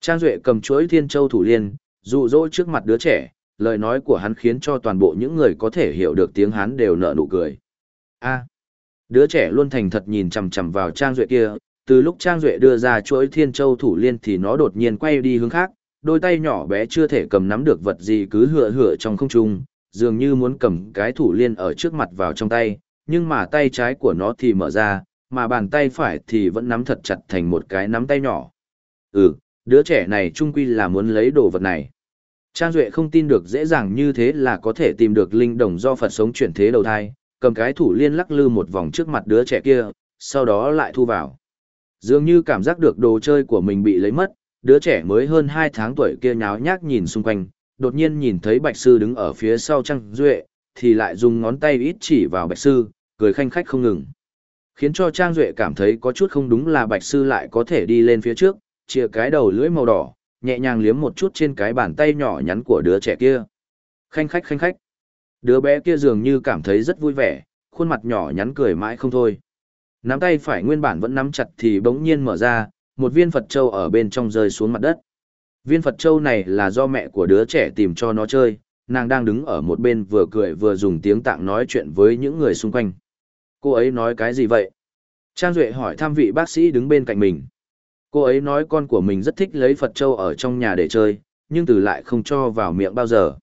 Trang Duệ cầm chuỗi thiên châu thủ liên, dụ dỗ trước mặt đứa trẻ, lời nói của hắn khiến cho toàn bộ những người có thể hiểu được tiếng hắn đều nở nụ cười. A. đứa trẻ luôn thành thật nhìn chằm chằm vào Trang Duệ kia, từ lúc Trang Duệ đưa ra chuỗi thiên châu thủ liên thì nó đột nhiên quay đi hướng khác, đôi tay nhỏ bé chưa thể cầm nắm được vật gì cứ hựa hựa trong không trung, dường như muốn cầm cái thủ liên ở trước mặt vào trong tay, nhưng mà tay trái của nó thì mở ra, mà bàn tay phải thì vẫn nắm thật chặt thành một cái nắm tay nhỏ. Ừ, đứa trẻ này trung quy là muốn lấy đồ vật này. Trang Duệ không tin được dễ dàng như thế là có thể tìm được linh đồng do Phật sống chuyển thế đầu thai, cầm cái thủ liên lắc lư một vòng trước mặt đứa trẻ kia, sau đó lại thu vào. Dường như cảm giác được đồ chơi của mình bị lấy mất, đứa trẻ mới hơn 2 tháng tuổi kia nháo nhác nhìn xung quanh, đột nhiên nhìn thấy Bạch Sư đứng ở phía sau Trang Duệ, thì lại dùng ngón tay ít chỉ vào Bạch Sư, cười khanh khách không ngừng. Khiến cho Trang Duệ cảm thấy có chút không đúng là Bạch Sư lại có thể đi lên phía trước, chia cái đầu lưỡi màu đỏ, nhẹ nhàng liếm một chút trên cái bàn tay nhỏ nhắn của đứa trẻ kia. Khanh khách khanh khách. Đứa bé kia dường như cảm thấy rất vui vẻ, khuôn mặt nhỏ nhắn cười mãi không thôi. Nắm tay phải nguyên bản vẫn nắm chặt thì bỗng nhiên mở ra, một viên Phật Châu ở bên trong rơi xuống mặt đất. Viên Phật Châu này là do mẹ của đứa trẻ tìm cho nó chơi, nàng đang đứng ở một bên vừa cười vừa dùng tiếng tạng nói chuyện với những người xung quanh. Cô ấy nói cái gì vậy? Trang Duệ hỏi thăm vị bác sĩ đứng bên cạnh mình. Cô ấy nói con của mình rất thích lấy Phật Châu ở trong nhà để chơi, nhưng từ lại không cho vào miệng bao giờ.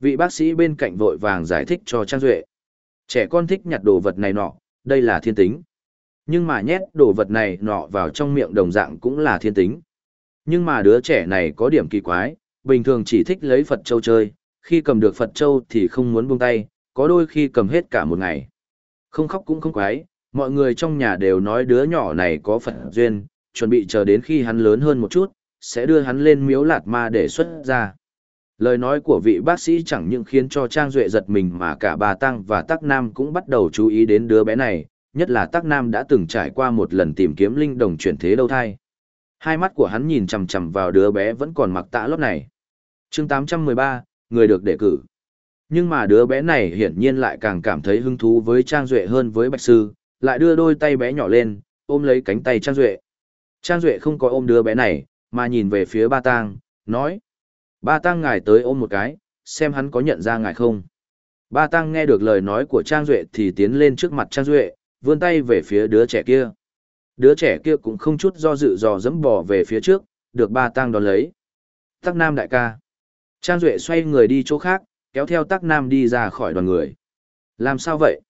Vị bác sĩ bên cạnh vội vàng giải thích cho Trang Duệ. Trẻ con thích nhặt đồ vật này nọ, đây là thiên tính. Nhưng mà nhét đồ vật này nọ vào trong miệng đồng dạng cũng là thiên tính. Nhưng mà đứa trẻ này có điểm kỳ quái, bình thường chỉ thích lấy Phật Châu chơi, khi cầm được Phật Châu thì không muốn buông tay, có đôi khi cầm hết cả một ngày. Không khóc cũng không quái, mọi người trong nhà đều nói đứa nhỏ này có Phật duyên, chuẩn bị chờ đến khi hắn lớn hơn một chút, sẽ đưa hắn lên miếu lạt ma để xuất ra. Lời nói của vị bác sĩ chẳng những khiến cho Trang Duệ giật mình mà cả bà Tăng và Tắc Nam cũng bắt đầu chú ý đến đứa bé này, nhất là Tắc Nam đã từng trải qua một lần tìm kiếm linh đồng chuyển thế đâu thai. Hai mắt của hắn nhìn chầm chầm vào đứa bé vẫn còn mặc tạ lót này. chương 813, người được đề cử. Nhưng mà đứa bé này hiển nhiên lại càng cảm thấy hứng thú với Trang Duệ hơn với Bạch Sư, lại đưa đôi tay bé nhỏ lên, ôm lấy cánh tay Trang Duệ. Trang Duệ không có ôm đứa bé này, mà nhìn về phía ba tang, nói. Ba tang ngài tới ôm một cái, xem hắn có nhận ra ngài không. Ba tang nghe được lời nói của Trang Duệ thì tiến lên trước mặt Trang Duệ, vươn tay về phía đứa trẻ kia. Đứa trẻ kia cũng không chút do dự dò dẫm bò về phía trước, được ba tang đón lấy. Tắc Nam đại ca. Trang Duệ xoay người đi chỗ khác, kéo theo Tắc Nam đi ra khỏi đoàn người. Làm sao vậy?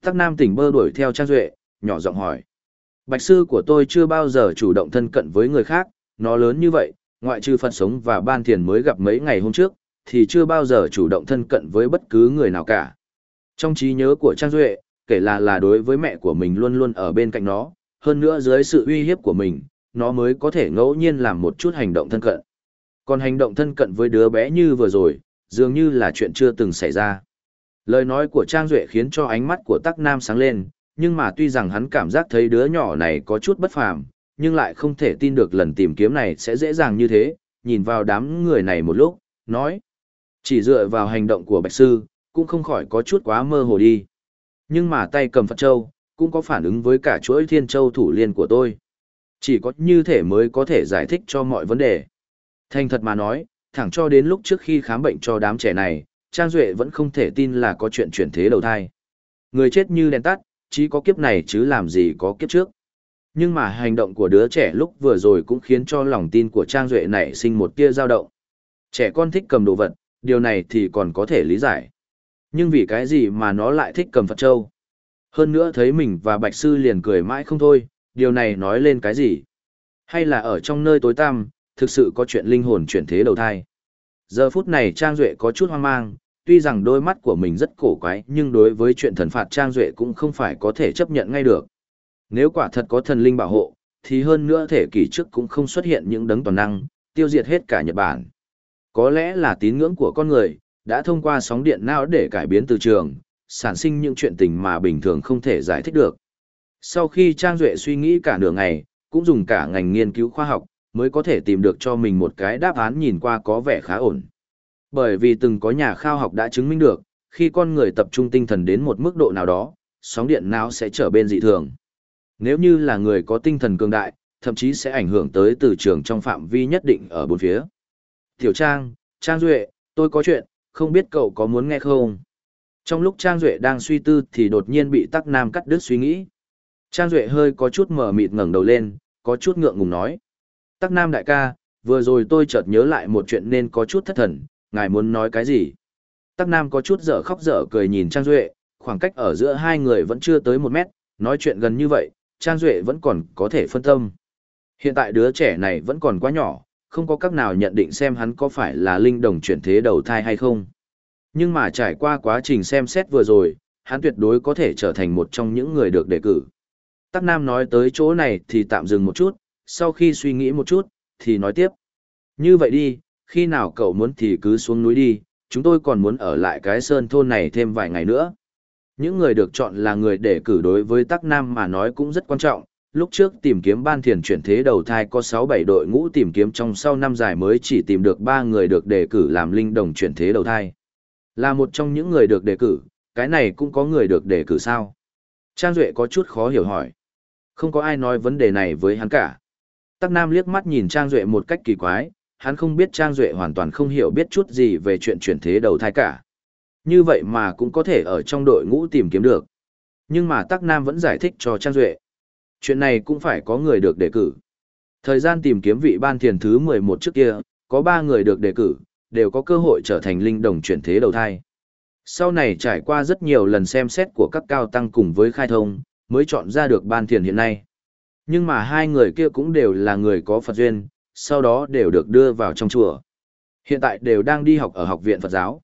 Tắc Nam tỉnh bơ đuổi theo Trang Duệ, nhỏ giọng hỏi. Bạch sư của tôi chưa bao giờ chủ động thân cận với người khác, nó lớn như vậy, ngoại trừ Phật sống và ban thiền mới gặp mấy ngày hôm trước, thì chưa bao giờ chủ động thân cận với bất cứ người nào cả. Trong trí nhớ của Trang Duệ, kể là là đối với mẹ của mình luôn luôn ở bên cạnh nó, hơn nữa dưới sự uy hiếp của mình, nó mới có thể ngẫu nhiên làm một chút hành động thân cận. Còn hành động thân cận với đứa bé như vừa rồi, dường như là chuyện chưa từng xảy ra. Lời nói của Trang Duệ khiến cho ánh mắt của Tắc Nam sáng lên, nhưng mà tuy rằng hắn cảm giác thấy đứa nhỏ này có chút bất phàm, nhưng lại không thể tin được lần tìm kiếm này sẽ dễ dàng như thế, nhìn vào đám người này một lúc, nói. Chỉ dựa vào hành động của Bạch Sư, cũng không khỏi có chút quá mơ hồ đi. Nhưng mà tay cầm Phật Châu, cũng có phản ứng với cả chuỗi thiên châu thủ liên của tôi. Chỉ có như thể mới có thể giải thích cho mọi vấn đề. Thành thật mà nói, thẳng cho đến lúc trước khi khám bệnh cho đám trẻ này, Trang Duệ vẫn không thể tin là có chuyện chuyển thế đầu thai. Người chết như đèn tắt, chỉ có kiếp này chứ làm gì có kiếp trước. Nhưng mà hành động của đứa trẻ lúc vừa rồi cũng khiến cho lòng tin của Trang Duệ nảy sinh một tia dao động. Trẻ con thích cầm đồ vật, điều này thì còn có thể lý giải. Nhưng vì cái gì mà nó lại thích cầm Phật Châu? Hơn nữa thấy mình và Bạch Sư liền cười mãi không thôi, điều này nói lên cái gì? Hay là ở trong nơi tối tăm, thực sự có chuyện linh hồn chuyển thế đầu thai? Giờ phút này Trang Duệ có chút hoang mang, tuy rằng đôi mắt của mình rất cổ quái nhưng đối với chuyện thần phạt Trang Duệ cũng không phải có thể chấp nhận ngay được. Nếu quả thật có thần linh bảo hộ, thì hơn nữa thể kỷ trước cũng không xuất hiện những đấng toàn năng, tiêu diệt hết cả Nhật Bản. Có lẽ là tín ngưỡng của con người, đã thông qua sóng điện não để cải biến từ trường, sản sinh những chuyện tình mà bình thường không thể giải thích được. Sau khi Trang Duệ suy nghĩ cả nửa ngày, cũng dùng cả ngành nghiên cứu khoa học, mới có thể tìm được cho mình một cái đáp án nhìn qua có vẻ khá ổn. Bởi vì từng có nhà khoa học đã chứng minh được, khi con người tập trung tinh thần đến một mức độ nào đó, sóng điện não sẽ trở bên dị thường. Nếu như là người có tinh thần cường đại, thậm chí sẽ ảnh hưởng tới từ trường trong phạm vi nhất định ở bốn phía. Tiểu Trang, Trang Duệ, tôi có chuyện, không biết cậu có muốn nghe không? Trong lúc Trang Duệ đang suy tư thì đột nhiên bị Tắc Nam cắt đứt suy nghĩ. Trang Duệ hơi có chút mở mịt ngẩng đầu lên, có chút ngượng ngùng nói. Tắc Nam đại ca, vừa rồi tôi chợt nhớ lại một chuyện nên có chút thất thần, ngài muốn nói cái gì? Tắc Nam có chút dở khóc dở cười nhìn Trang Duệ, khoảng cách ở giữa hai người vẫn chưa tới một mét, nói chuyện gần như vậy, Trang Duệ vẫn còn có thể phân tâm. Hiện tại đứa trẻ này vẫn còn quá nhỏ, không có cách nào nhận định xem hắn có phải là linh đồng chuyển thế đầu thai hay không. Nhưng mà trải qua quá trình xem xét vừa rồi, hắn tuyệt đối có thể trở thành một trong những người được đề cử. Tắc Nam nói tới chỗ này thì tạm dừng một chút, sau khi suy nghĩ một chút, thì nói tiếp. Như vậy đi, khi nào cậu muốn thì cứ xuống núi đi, chúng tôi còn muốn ở lại cái sơn thôn này thêm vài ngày nữa. Những người được chọn là người để cử đối với Tắc Nam mà nói cũng rất quan trọng. Lúc trước tìm kiếm ban thiền chuyển thế đầu thai có 6-7 đội ngũ tìm kiếm trong sau năm dài mới chỉ tìm được 3 người được đề cử làm linh đồng chuyển thế đầu thai. Là một trong những người được đề cử, cái này cũng có người được đề cử sao? Trang Duệ có chút khó hiểu hỏi. Không có ai nói vấn đề này với hắn cả. Tắc Nam liếc mắt nhìn Trang Duệ một cách kỳ quái, hắn không biết Trang Duệ hoàn toàn không hiểu biết chút gì về chuyện chuyển thế đầu thai cả. Như vậy mà cũng có thể ở trong đội ngũ tìm kiếm được. Nhưng mà Tắc Nam vẫn giải thích cho Trang Duệ. Chuyện này cũng phải có người được đề cử. Thời gian tìm kiếm vị ban thiền thứ 11 trước kia, có 3 người được đề cử, đều có cơ hội trở thành linh đồng chuyển thế đầu thai. Sau này trải qua rất nhiều lần xem xét của các cao tăng cùng với khai thông, mới chọn ra được ban thiền hiện nay. Nhưng mà hai người kia cũng đều là người có Phật duyên, sau đó đều được đưa vào trong chùa. Hiện tại đều đang đi học ở học viện Phật giáo.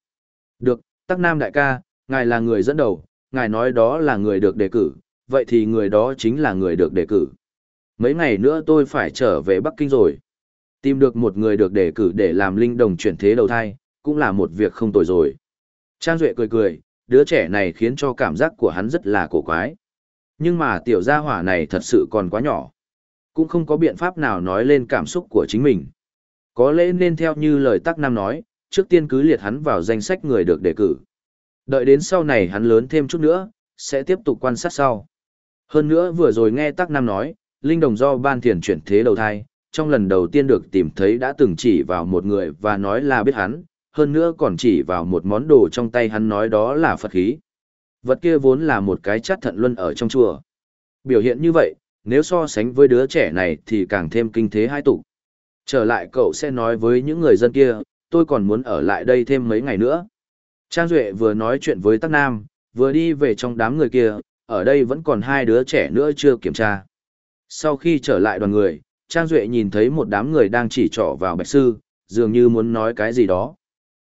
Được, Tắc Nam đại ca, ngài là người dẫn đầu, ngài nói đó là người được đề cử, vậy thì người đó chính là người được đề cử. Mấy ngày nữa tôi phải trở về Bắc Kinh rồi. Tìm được một người được đề cử để làm linh đồng chuyển thế đầu thai, cũng là một việc không tồi rồi. Trang Duệ cười cười, đứa trẻ này khiến cho cảm giác của hắn rất là cổ quái. Nhưng mà tiểu gia hỏa này thật sự còn quá nhỏ. Cũng không có biện pháp nào nói lên cảm xúc của chính mình. Có lẽ nên theo như lời Tắc Nam nói, trước tiên cứ liệt hắn vào danh sách người được đề cử. Đợi đến sau này hắn lớn thêm chút nữa, sẽ tiếp tục quan sát sau. Hơn nữa vừa rồi nghe Tắc Nam nói, Linh Đồng do ban thiền chuyển thế đầu thai, trong lần đầu tiên được tìm thấy đã từng chỉ vào một người và nói là biết hắn, hơn nữa còn chỉ vào một món đồ trong tay hắn nói đó là Phật khí. Vật kia vốn là một cái chát thận luân ở trong chùa. Biểu hiện như vậy, nếu so sánh với đứa trẻ này thì càng thêm kinh thế hai tụ. Trở lại cậu sẽ nói với những người dân kia, tôi còn muốn ở lại đây thêm mấy ngày nữa. Trang Duệ vừa nói chuyện với Tắc Nam, vừa đi về trong đám người kia, ở đây vẫn còn hai đứa trẻ nữa chưa kiểm tra. Sau khi trở lại đoàn người, Trang Duệ nhìn thấy một đám người đang chỉ trỏ vào Bạch Sư, dường như muốn nói cái gì đó.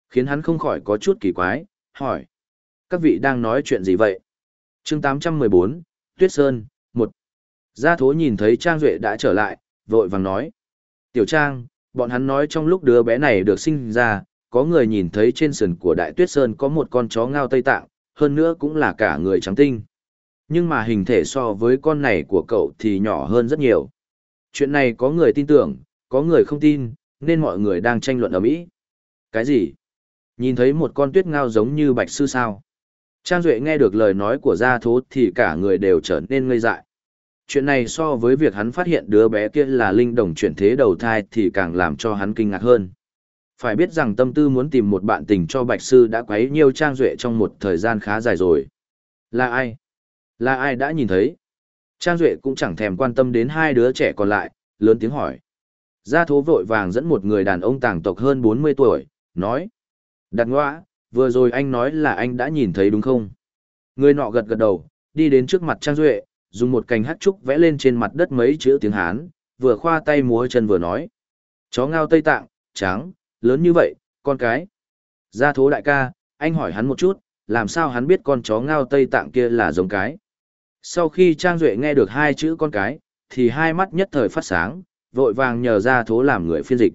Khiến hắn không khỏi có chút kỳ quái, hỏi. Các vị đang nói chuyện gì vậy? chương 814, Tuyết Sơn, Gia Thố nhìn thấy Trang Duệ đã trở lại, vội vàng nói. Tiểu Trang, bọn hắn nói trong lúc đứa bé này được sinh ra, có người nhìn thấy trên sườn của Đại Tuyết Sơn có một con chó ngao Tây Tạng, hơn nữa cũng là cả người trắng tinh. Nhưng mà hình thể so với con này của cậu thì nhỏ hơn rất nhiều. Chuyện này có người tin tưởng, có người không tin, nên mọi người đang tranh luận ở Mỹ. Cái gì? Nhìn thấy một con tuyết ngao giống như bạch sư sao? Trang Duệ nghe được lời nói của gia thố thì cả người đều trở nên ngây dại. Chuyện này so với việc hắn phát hiện đứa bé kia là linh đồng chuyển thế đầu thai thì càng làm cho hắn kinh ngạc hơn. Phải biết rằng tâm tư muốn tìm một bạn tình cho bạch sư đã quấy nhiều Trang Duệ trong một thời gian khá dài rồi. Là ai? Là ai đã nhìn thấy? Trang Duệ cũng chẳng thèm quan tâm đến hai đứa trẻ còn lại, lớn tiếng hỏi. Gia thố vội vàng dẫn một người đàn ông tàng tộc hơn 40 tuổi, nói. Đặt ngoã, vừa rồi anh nói là anh đã nhìn thấy đúng không? Người nọ gật gật đầu, đi đến trước mặt Trang Duệ, dùng một cành hát trúc vẽ lên trên mặt đất mấy chữ tiếng Hán, vừa khoa tay múa chân vừa nói. Chó ngao Tây Tạng, trắng, lớn như vậy, con cái. Gia thố đại ca, anh hỏi hắn một chút, làm sao hắn biết con chó ngao Tây Tạng kia là giống cái. Sau khi Trang Duệ nghe được hai chữ con cái, thì hai mắt nhất thời phát sáng, vội vàng nhờ Gia Thố làm người phiên dịch.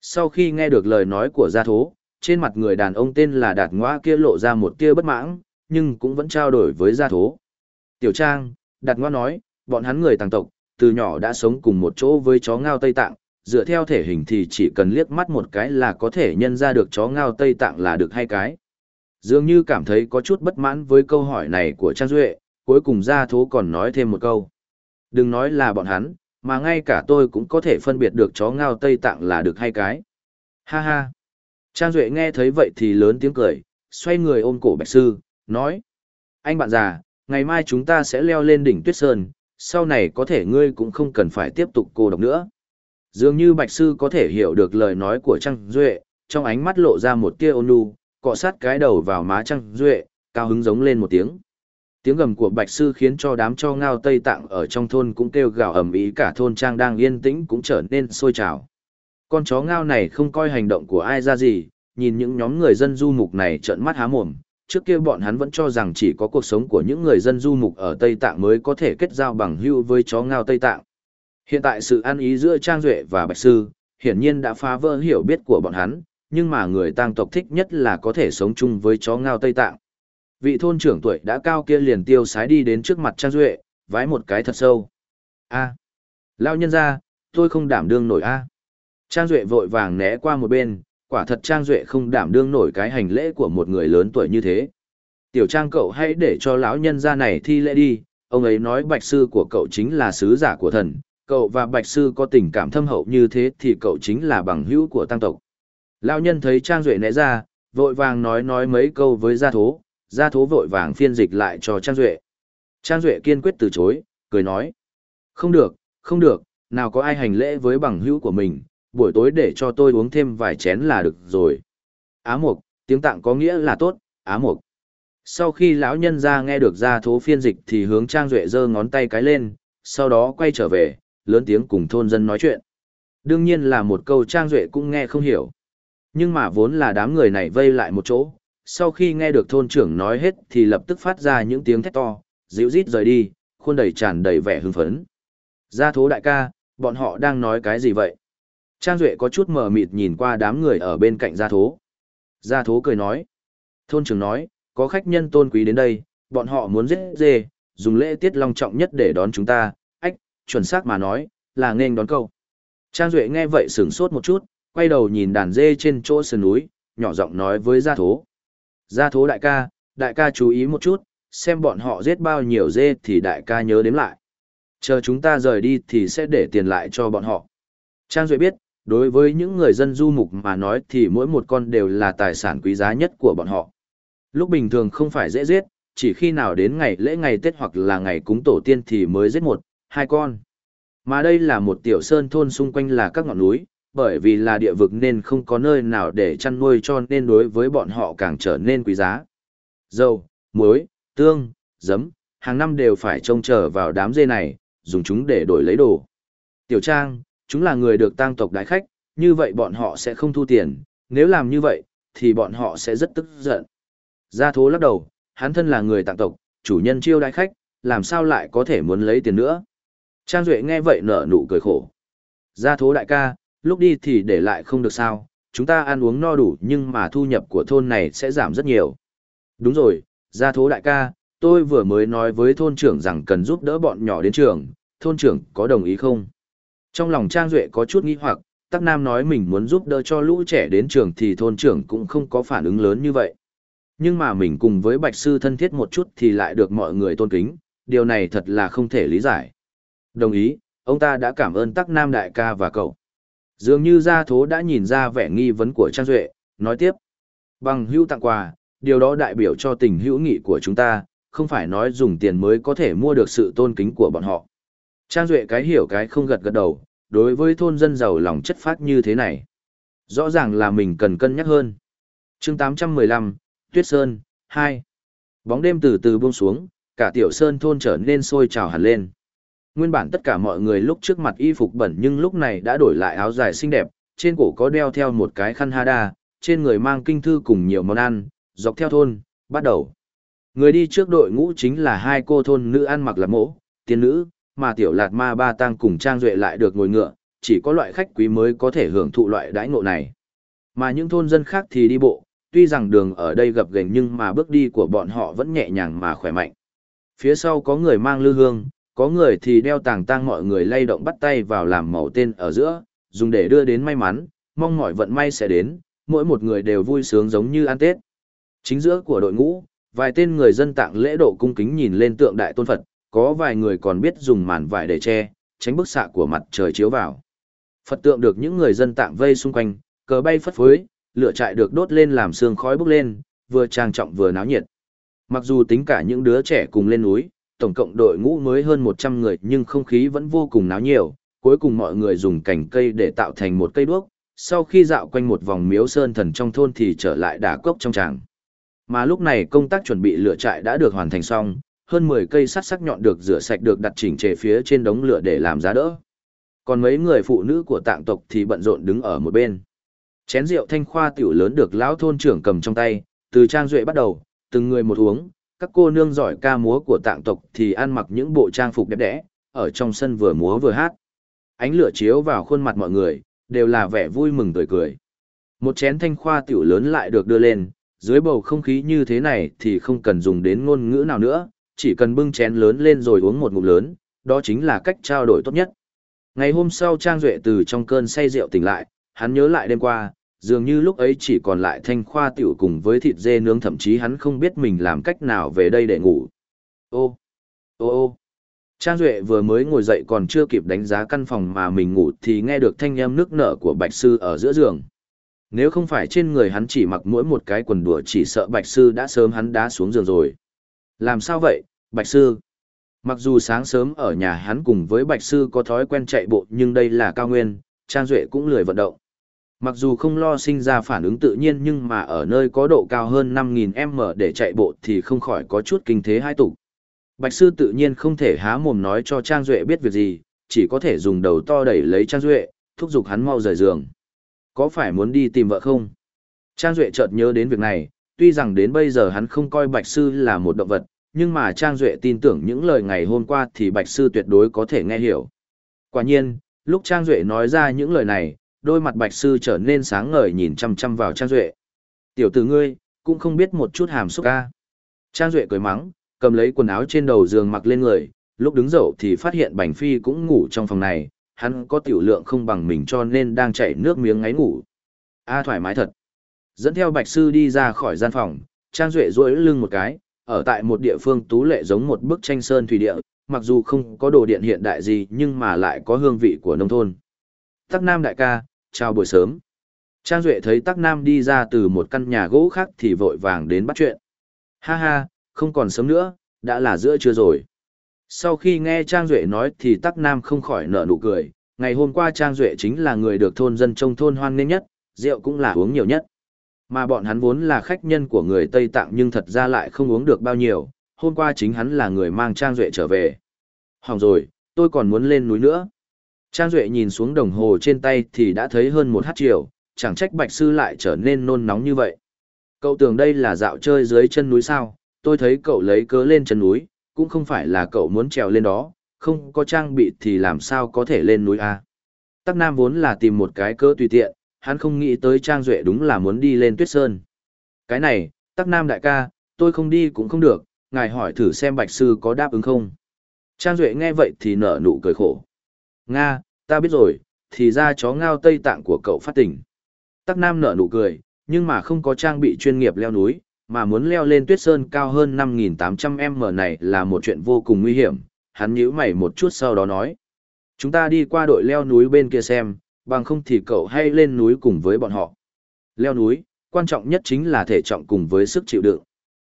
Sau khi nghe được lời nói của Gia Thố, trên mặt người đàn ông tên là Đạt Ngoa kia lộ ra một tia bất mãng, nhưng cũng vẫn trao đổi với Gia Thố. Tiểu Trang, Đặt Ngoa nói, bọn hắn người tàng tộc, từ nhỏ đã sống cùng một chỗ với chó ngao Tây Tạng, dựa theo thể hình thì chỉ cần liếc mắt một cái là có thể nhân ra được chó ngao Tây Tạng là được hai cái. Dường như cảm thấy có chút bất mãn với câu hỏi này của Trang Duệ, cuối cùng Ra thố còn nói thêm một câu. Đừng nói là bọn hắn, mà ngay cả tôi cũng có thể phân biệt được chó ngao Tây Tạng là được hay cái. Ha ha. Trang Duệ nghe thấy vậy thì lớn tiếng cười, xoay người ôm cổ Bạch Sư, nói. Anh bạn già, ngày mai chúng ta sẽ leo lên đỉnh Tuyết Sơn, sau này có thể ngươi cũng không cần phải tiếp tục cô độc nữa. Dường như Bạch Sư có thể hiểu được lời nói của Trang Duệ, trong ánh mắt lộ ra một tia ôn nhu, cọ sát cái đầu vào má Trang Duệ, cao hứng giống lên một tiếng. Tiếng gầm của Bạch Sư khiến cho đám cho ngao Tây Tạng ở trong thôn cũng kêu gào ầm ĩ cả thôn trang đang yên tĩnh cũng trở nên sôi trào. Con chó ngao này không coi hành động của ai ra gì, nhìn những nhóm người dân du mục này trợn mắt há mồm. Trước kia bọn hắn vẫn cho rằng chỉ có cuộc sống của những người dân du mục ở Tây Tạng mới có thể kết giao bằng hữu với chó ngao Tây Tạng. Hiện tại sự ăn ý giữa Trang Duệ và Bạch Sư, hiển nhiên đã phá vỡ hiểu biết của bọn hắn, nhưng mà người tang tộc thích nhất là có thể sống chung với chó ngao Tây Tạng vị thôn trưởng tuổi đã cao kia liền tiêu sái đi đến trước mặt Trang Duệ, vái một cái thật sâu. a lao nhân ra, tôi không đảm đương nổi a Trang Duệ vội vàng né qua một bên, quả thật Trang Duệ không đảm đương nổi cái hành lễ của một người lớn tuổi như thế. Tiểu Trang cậu hãy để cho lão nhân ra này thi lễ đi, ông ấy nói bạch sư của cậu chính là sứ giả của thần, cậu và bạch sư có tình cảm thâm hậu như thế thì cậu chính là bằng hữu của tăng tộc. Lão nhân thấy Trang Duệ nẽ ra, vội vàng nói nói mấy câu với gia thố, gia thố vội vàng phiên dịch lại cho Trang Duệ. Trang Duệ kiên quyết từ chối, cười nói. Không được, không được, nào có ai hành lễ với bằng hữu của mình, buổi tối để cho tôi uống thêm vài chén là được rồi. Á mục, tiếng tạng có nghĩa là tốt, á mục. Sau khi lão nhân ra nghe được gia thố phiên dịch thì hướng Trang Duệ giơ ngón tay cái lên, sau đó quay trở về, lớn tiếng cùng thôn dân nói chuyện. Đương nhiên là một câu Trang Duệ cũng nghe không hiểu. Nhưng mà vốn là đám người này vây lại một chỗ, sau khi nghe được thôn trưởng nói hết thì lập tức phát ra những tiếng thét to, dịu rít rời đi, khuôn đầy tràn đầy vẻ hưng phấn. Gia thố đại ca, bọn họ đang nói cái gì vậy? Trang Duệ có chút mờ mịt nhìn qua đám người ở bên cạnh gia thố. Gia thố cười nói. Thôn trưởng nói, có khách nhân tôn quý đến đây, bọn họ muốn giết dê, dùng lễ tiết long trọng nhất để đón chúng ta, ách, chuẩn xác mà nói, là nên đón câu. Trang Duệ nghe vậy sửng sốt một chút, quay đầu nhìn đàn dê trên chỗ sườn núi, nhỏ giọng nói với gia thố. Gia thố đại ca, đại ca chú ý một chút, xem bọn họ giết bao nhiêu dê thì đại ca nhớ đếm lại. Chờ chúng ta rời đi thì sẽ để tiền lại cho bọn họ. Trang Duệ biết, đối với những người dân du mục mà nói thì mỗi một con đều là tài sản quý giá nhất của bọn họ. Lúc bình thường không phải dễ giết, chỉ khi nào đến ngày lễ ngày Tết hoặc là ngày cúng tổ tiên thì mới giết một, hai con. Mà đây là một tiểu sơn thôn xung quanh là các ngọn núi, bởi vì là địa vực nên không có nơi nào để chăn nuôi cho nên đối với bọn họ càng trở nên quý giá. Dầu, muối, tương, giấm, hàng năm đều phải trông chờ vào đám dê này, dùng chúng để đổi lấy đồ. Tiểu Trang, chúng là người được tang tộc đại khách, như vậy bọn họ sẽ không thu tiền, nếu làm như vậy, thì bọn họ sẽ rất tức giận. Gia thố lắc đầu, hắn thân là người tạng tộc, chủ nhân chiêu đại khách, làm sao lại có thể muốn lấy tiền nữa. Trang Duệ nghe vậy nở nụ cười khổ. Gia thố đại ca, lúc đi thì để lại không được sao, chúng ta ăn uống no đủ nhưng mà thu nhập của thôn này sẽ giảm rất nhiều. Đúng rồi, gia thố đại ca, tôi vừa mới nói với thôn trưởng rằng cần giúp đỡ bọn nhỏ đến trường, thôn trưởng có đồng ý không? Trong lòng Trang Duệ có chút nghi hoặc, Tắc Nam nói mình muốn giúp đỡ cho lũ trẻ đến trường thì thôn trưởng cũng không có phản ứng lớn như vậy. Nhưng mà mình cùng với Bạch Sư thân thiết một chút thì lại được mọi người tôn kính, điều này thật là không thể lý giải. Đồng ý, ông ta đã cảm ơn Tắc Nam đại ca và cậu. Dường như gia thố đã nhìn ra vẻ nghi vấn của Trang Duệ, nói tiếp. Bằng hữu tặng quà, điều đó đại biểu cho tình hữu nghị của chúng ta, không phải nói dùng tiền mới có thể mua được sự tôn kính của bọn họ. Trang Duệ cái hiểu cái không gật gật đầu, đối với thôn dân giàu lòng chất phát như thế này. Rõ ràng là mình cần cân nhắc hơn. chương 815, Tuyết Sơn, 2. Bóng đêm từ từ buông xuống, cả tiểu sơn thôn trở nên sôi trào hẳn lên. Nguyên bản tất cả mọi người lúc trước mặt y phục bẩn nhưng lúc này đã đổi lại áo dài xinh đẹp, trên cổ có đeo theo một cái khăn hada, trên người mang kinh thư cùng nhiều món ăn, dọc theo thôn, bắt đầu. Người đi trước đội ngũ chính là hai cô thôn nữ ăn mặc là mỗ, tiên nữ, mà tiểu lạt ma ba tang cùng trang duệ lại được ngồi ngựa, chỉ có loại khách quý mới có thể hưởng thụ loại đãi ngộ này. Mà những thôn dân khác thì đi bộ, tuy rằng đường ở đây gập ghềnh nhưng mà bước đi của bọn họ vẫn nhẹ nhàng mà khỏe mạnh. Phía sau có người mang lư hương, có người thì đeo tàng tang mọi người lay động bắt tay vào làm màu tên ở giữa, dùng để đưa đến may mắn, mong mọi vận may sẽ đến, mỗi một người đều vui sướng giống như ăn Tết. Chính giữa của đội ngũ, vài tên người dân tạng lễ độ cung kính nhìn lên tượng đại tôn Phật, có vài người còn biết dùng màn vải để che, tránh bức xạ của mặt trời chiếu vào. Phật tượng được những người dân tạm vây xung quanh, cờ bay phất phới, lửa trại được đốt lên làm sương khói bốc lên, vừa trang trọng vừa náo nhiệt. Mặc dù tính cả những đứa trẻ cùng lên núi, tổng cộng đội ngũ mới hơn 100 người nhưng không khí vẫn vô cùng náo nhiều, cuối cùng mọi người dùng cành cây để tạo thành một cây đuốc, sau khi dạo quanh một vòng miếu sơn thần trong thôn thì trở lại đà cốc trong tràng. Mà lúc này công tác chuẩn bị lửa trại đã được hoàn thành xong, hơn 10 cây sắt sắc nhọn được rửa sạch được đặt chỉnh trề phía trên đống lửa để làm giá đỡ. Còn mấy người phụ nữ của tạng tộc thì bận rộn đứng ở một bên. Chén rượu thanh khoa tiểu lớn được lão thôn trưởng cầm trong tay, từ trang duệ bắt đầu, từng người một uống, các cô nương giỏi ca múa của tạng tộc thì ăn mặc những bộ trang phục đẹp đẽ, ở trong sân vừa múa vừa hát. Ánh lửa chiếu vào khuôn mặt mọi người, đều là vẻ vui mừng tươi cười. Một chén thanh khoa tiểu lớn lại được đưa lên, dưới bầu không khí như thế này thì không cần dùng đến ngôn ngữ nào nữa, chỉ cần bưng chén lớn lên rồi uống một ngụm lớn, đó chính là cách trao đổi tốt nhất. Ngày hôm sau Trang Duệ từ trong cơn say rượu tỉnh lại, hắn nhớ lại đêm qua, dường như lúc ấy chỉ còn lại thanh khoa tiểu cùng với thịt dê nướng thậm chí hắn không biết mình làm cách nào về đây để ngủ. Ô, ô ô, Trang Duệ vừa mới ngồi dậy còn chưa kịp đánh giá căn phòng mà mình ngủ thì nghe được thanh âm nước nở của Bạch Sư ở giữa giường. Nếu không phải trên người hắn chỉ mặc mỗi một cái quần đùa chỉ sợ Bạch Sư đã sớm hắn đá xuống giường rồi. Làm sao vậy, Bạch Sư? Mặc dù sáng sớm ở nhà hắn cùng với Bạch Sư có thói quen chạy bộ nhưng đây là cao nguyên, Trang Duệ cũng lười vận động. Mặc dù không lo sinh ra phản ứng tự nhiên nhưng mà ở nơi có độ cao hơn 5.000m để chạy bộ thì không khỏi có chút kinh thế hai tục. Bạch sư tự nhiên không thể há mồm nói cho Trang Duệ biết việc gì, chỉ có thể dùng đầu to đẩy lấy Trang Duệ, thúc giục hắn mau rời giường. Có phải muốn đi tìm vợ không? Trang Duệ chợt nhớ đến việc này, tuy rằng đến bây giờ hắn không coi Bạch sư là một động vật, nhưng mà Trang Duệ tin tưởng những lời ngày hôm qua thì Bạch sư tuyệt đối có thể nghe hiểu. Quả nhiên, lúc Trang Duệ nói ra những lời này, đôi mặt Bạch sư trở nên sáng ngời nhìn chăm chăm vào Trang Duệ. Tiểu tử ngươi, cũng không biết một chút hàm xúc ca. Trang Duệ cười mắng, cầm lấy quần áo trên đầu giường mặc lên người, lúc đứng dậy thì phát hiện Bành Phi cũng ngủ trong phòng này, hắn có tiểu lượng không bằng mình cho nên đang chảy nước miếng ngáy ngủ. A thoải mái thật. Dẫn theo Bạch Sư đi ra khỏi gian phòng, Trang Duệ duỗi lưng một cái, ở tại một địa phương tú lệ giống một bức tranh sơn thủy địa, mặc dù không có đồ điện hiện đại gì nhưng mà lại có hương vị của nông thôn. Tắc Nam đại ca, chào buổi sớm. Trang Duệ thấy Tắc Nam đi ra từ một căn nhà gỗ khác thì vội vàng đến bắt chuyện. Ha ha, không còn sớm nữa, đã là giữa trưa rồi. Sau khi nghe Trang Duệ nói thì Tắc Nam không khỏi nở nụ cười, ngày hôm qua Trang Duệ chính là người được thôn dân trong thôn hoan nghênh nhất, rượu cũng là uống nhiều nhất. Mà bọn hắn vốn là khách nhân của người Tây Tạng nhưng thật ra lại không uống được bao nhiêu, hôm qua chính hắn là người mang Trang Duệ trở về. Hỏng rồi, tôi còn muốn lên núi nữa. Trang Duệ nhìn xuống đồng hồ trên tay thì đã thấy hơn một hát chiều, chẳng trách Bạch Sư lại trở nên nôn nóng như vậy. Cậu tưởng đây là dạo chơi dưới chân núi sao, tôi thấy cậu lấy cớ lên chân núi, cũng không phải là cậu muốn trèo lên đó, không có trang bị thì làm sao có thể lên núi A. Tắc Nam vốn là tìm một cái cớ tùy tiện, hắn không nghĩ tới Trang Duệ đúng là muốn đi lên tuyết sơn. Cái này, Tắc Nam đại ca, tôi không đi cũng không được, ngài hỏi thử xem Bạch Sư có đáp ứng không. Trang Duệ nghe vậy thì nở nụ cười khổ. Nga, ta biết rồi, thì ra chó ngao Tây Tạng của cậu phát tỉnh. Tắc Nam nở nụ cười, nhưng mà không có trang bị chuyên nghiệp leo núi, mà muốn leo lên tuyết sơn cao hơn 5.800m này là một chuyện vô cùng nguy hiểm, hắn nhíu mày một chút sau đó nói. Chúng ta đi qua đội leo núi bên kia xem, bằng không thì cậu hay lên núi cùng với bọn họ. Leo núi, quan trọng nhất chính là thể trọng cùng với sức chịu đựng.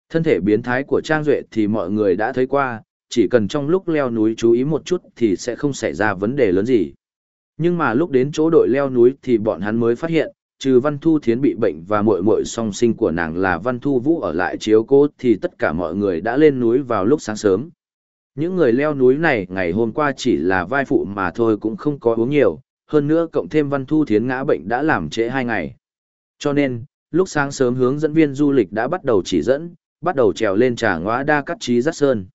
Thân thể biến thái của Trang Duệ thì mọi người đã thấy qua, chỉ cần trong lúc leo núi chú ý một chút thì sẽ không xảy ra vấn đề lớn gì. Nhưng mà lúc đến chỗ đội leo núi thì bọn hắn mới phát hiện, trừ Văn Thu Thiến bị bệnh và muội muội song sinh của nàng là Văn Thu Vũ ở lại chiếu cố thì tất cả mọi người đã lên núi vào lúc sáng sớm. Những người leo núi này ngày hôm qua chỉ là vai phụ mà thôi cũng không có uống nhiều, hơn nữa cộng thêm Văn Thu Thiến ngã bệnh đã làm trễ hai ngày. Cho nên, lúc sáng sớm hướng dẫn viên du lịch đã bắt đầu chỉ dẫn, bắt đầu trèo lên trà ngõa đa cắt trí dắt sơn.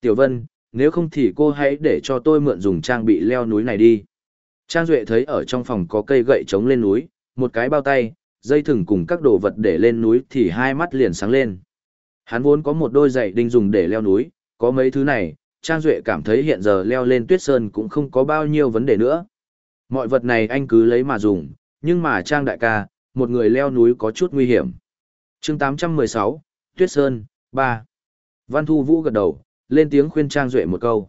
Tiểu Vân, nếu không thì cô hãy để cho tôi mượn dùng trang bị leo núi này đi. Trang Duệ thấy ở trong phòng có cây gậy chống lên núi, một cái bao tay, dây thừng cùng các đồ vật để lên núi thì hai mắt liền sáng lên. Hắn vốn có một đôi giày đinh dùng để leo núi, có mấy thứ này, Trang Duệ cảm thấy hiện giờ leo lên tuyết sơn cũng không có bao nhiêu vấn đề nữa. Mọi vật này anh cứ lấy mà dùng, nhưng mà Trang đại ca, một người leo núi có chút nguy hiểm. chương 816, Tuyết Sơn, 3. Văn Thu Vũ gật đầu, lên tiếng khuyên Trang Duệ một câu.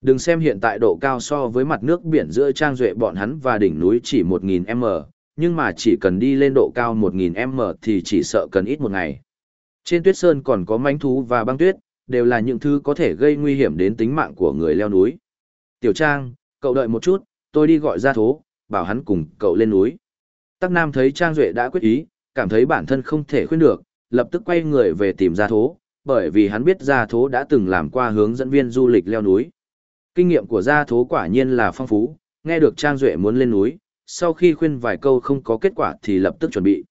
Đừng xem hiện tại độ cao so với mặt nước biển giữa Trang Duệ bọn hắn và đỉnh núi chỉ 1.000m, nhưng mà chỉ cần đi lên độ cao 1000m thì chỉ sợ cần ít một ngày. Trên tuyết sơn còn có manh thú và băng tuyết, đều là những thứ có thể gây nguy hiểm đến tính mạng của người leo núi. Tiểu Trang, cậu đợi một chút, tôi đi gọi ra thố, bảo hắn cùng cậu lên núi. Tắc Nam thấy Trang Duệ đã quyết ý, cảm thấy bản thân không thể khuyên được, lập tức quay người về tìm ra thố, bởi vì hắn biết gia thố đã từng làm qua hướng dẫn viên du lịch leo núi. Kinh nghiệm của gia thố quả nhiên là phong phú, nghe được Trang Duệ muốn lên núi, sau khi khuyên vài câu không có kết quả thì lập tức chuẩn bị.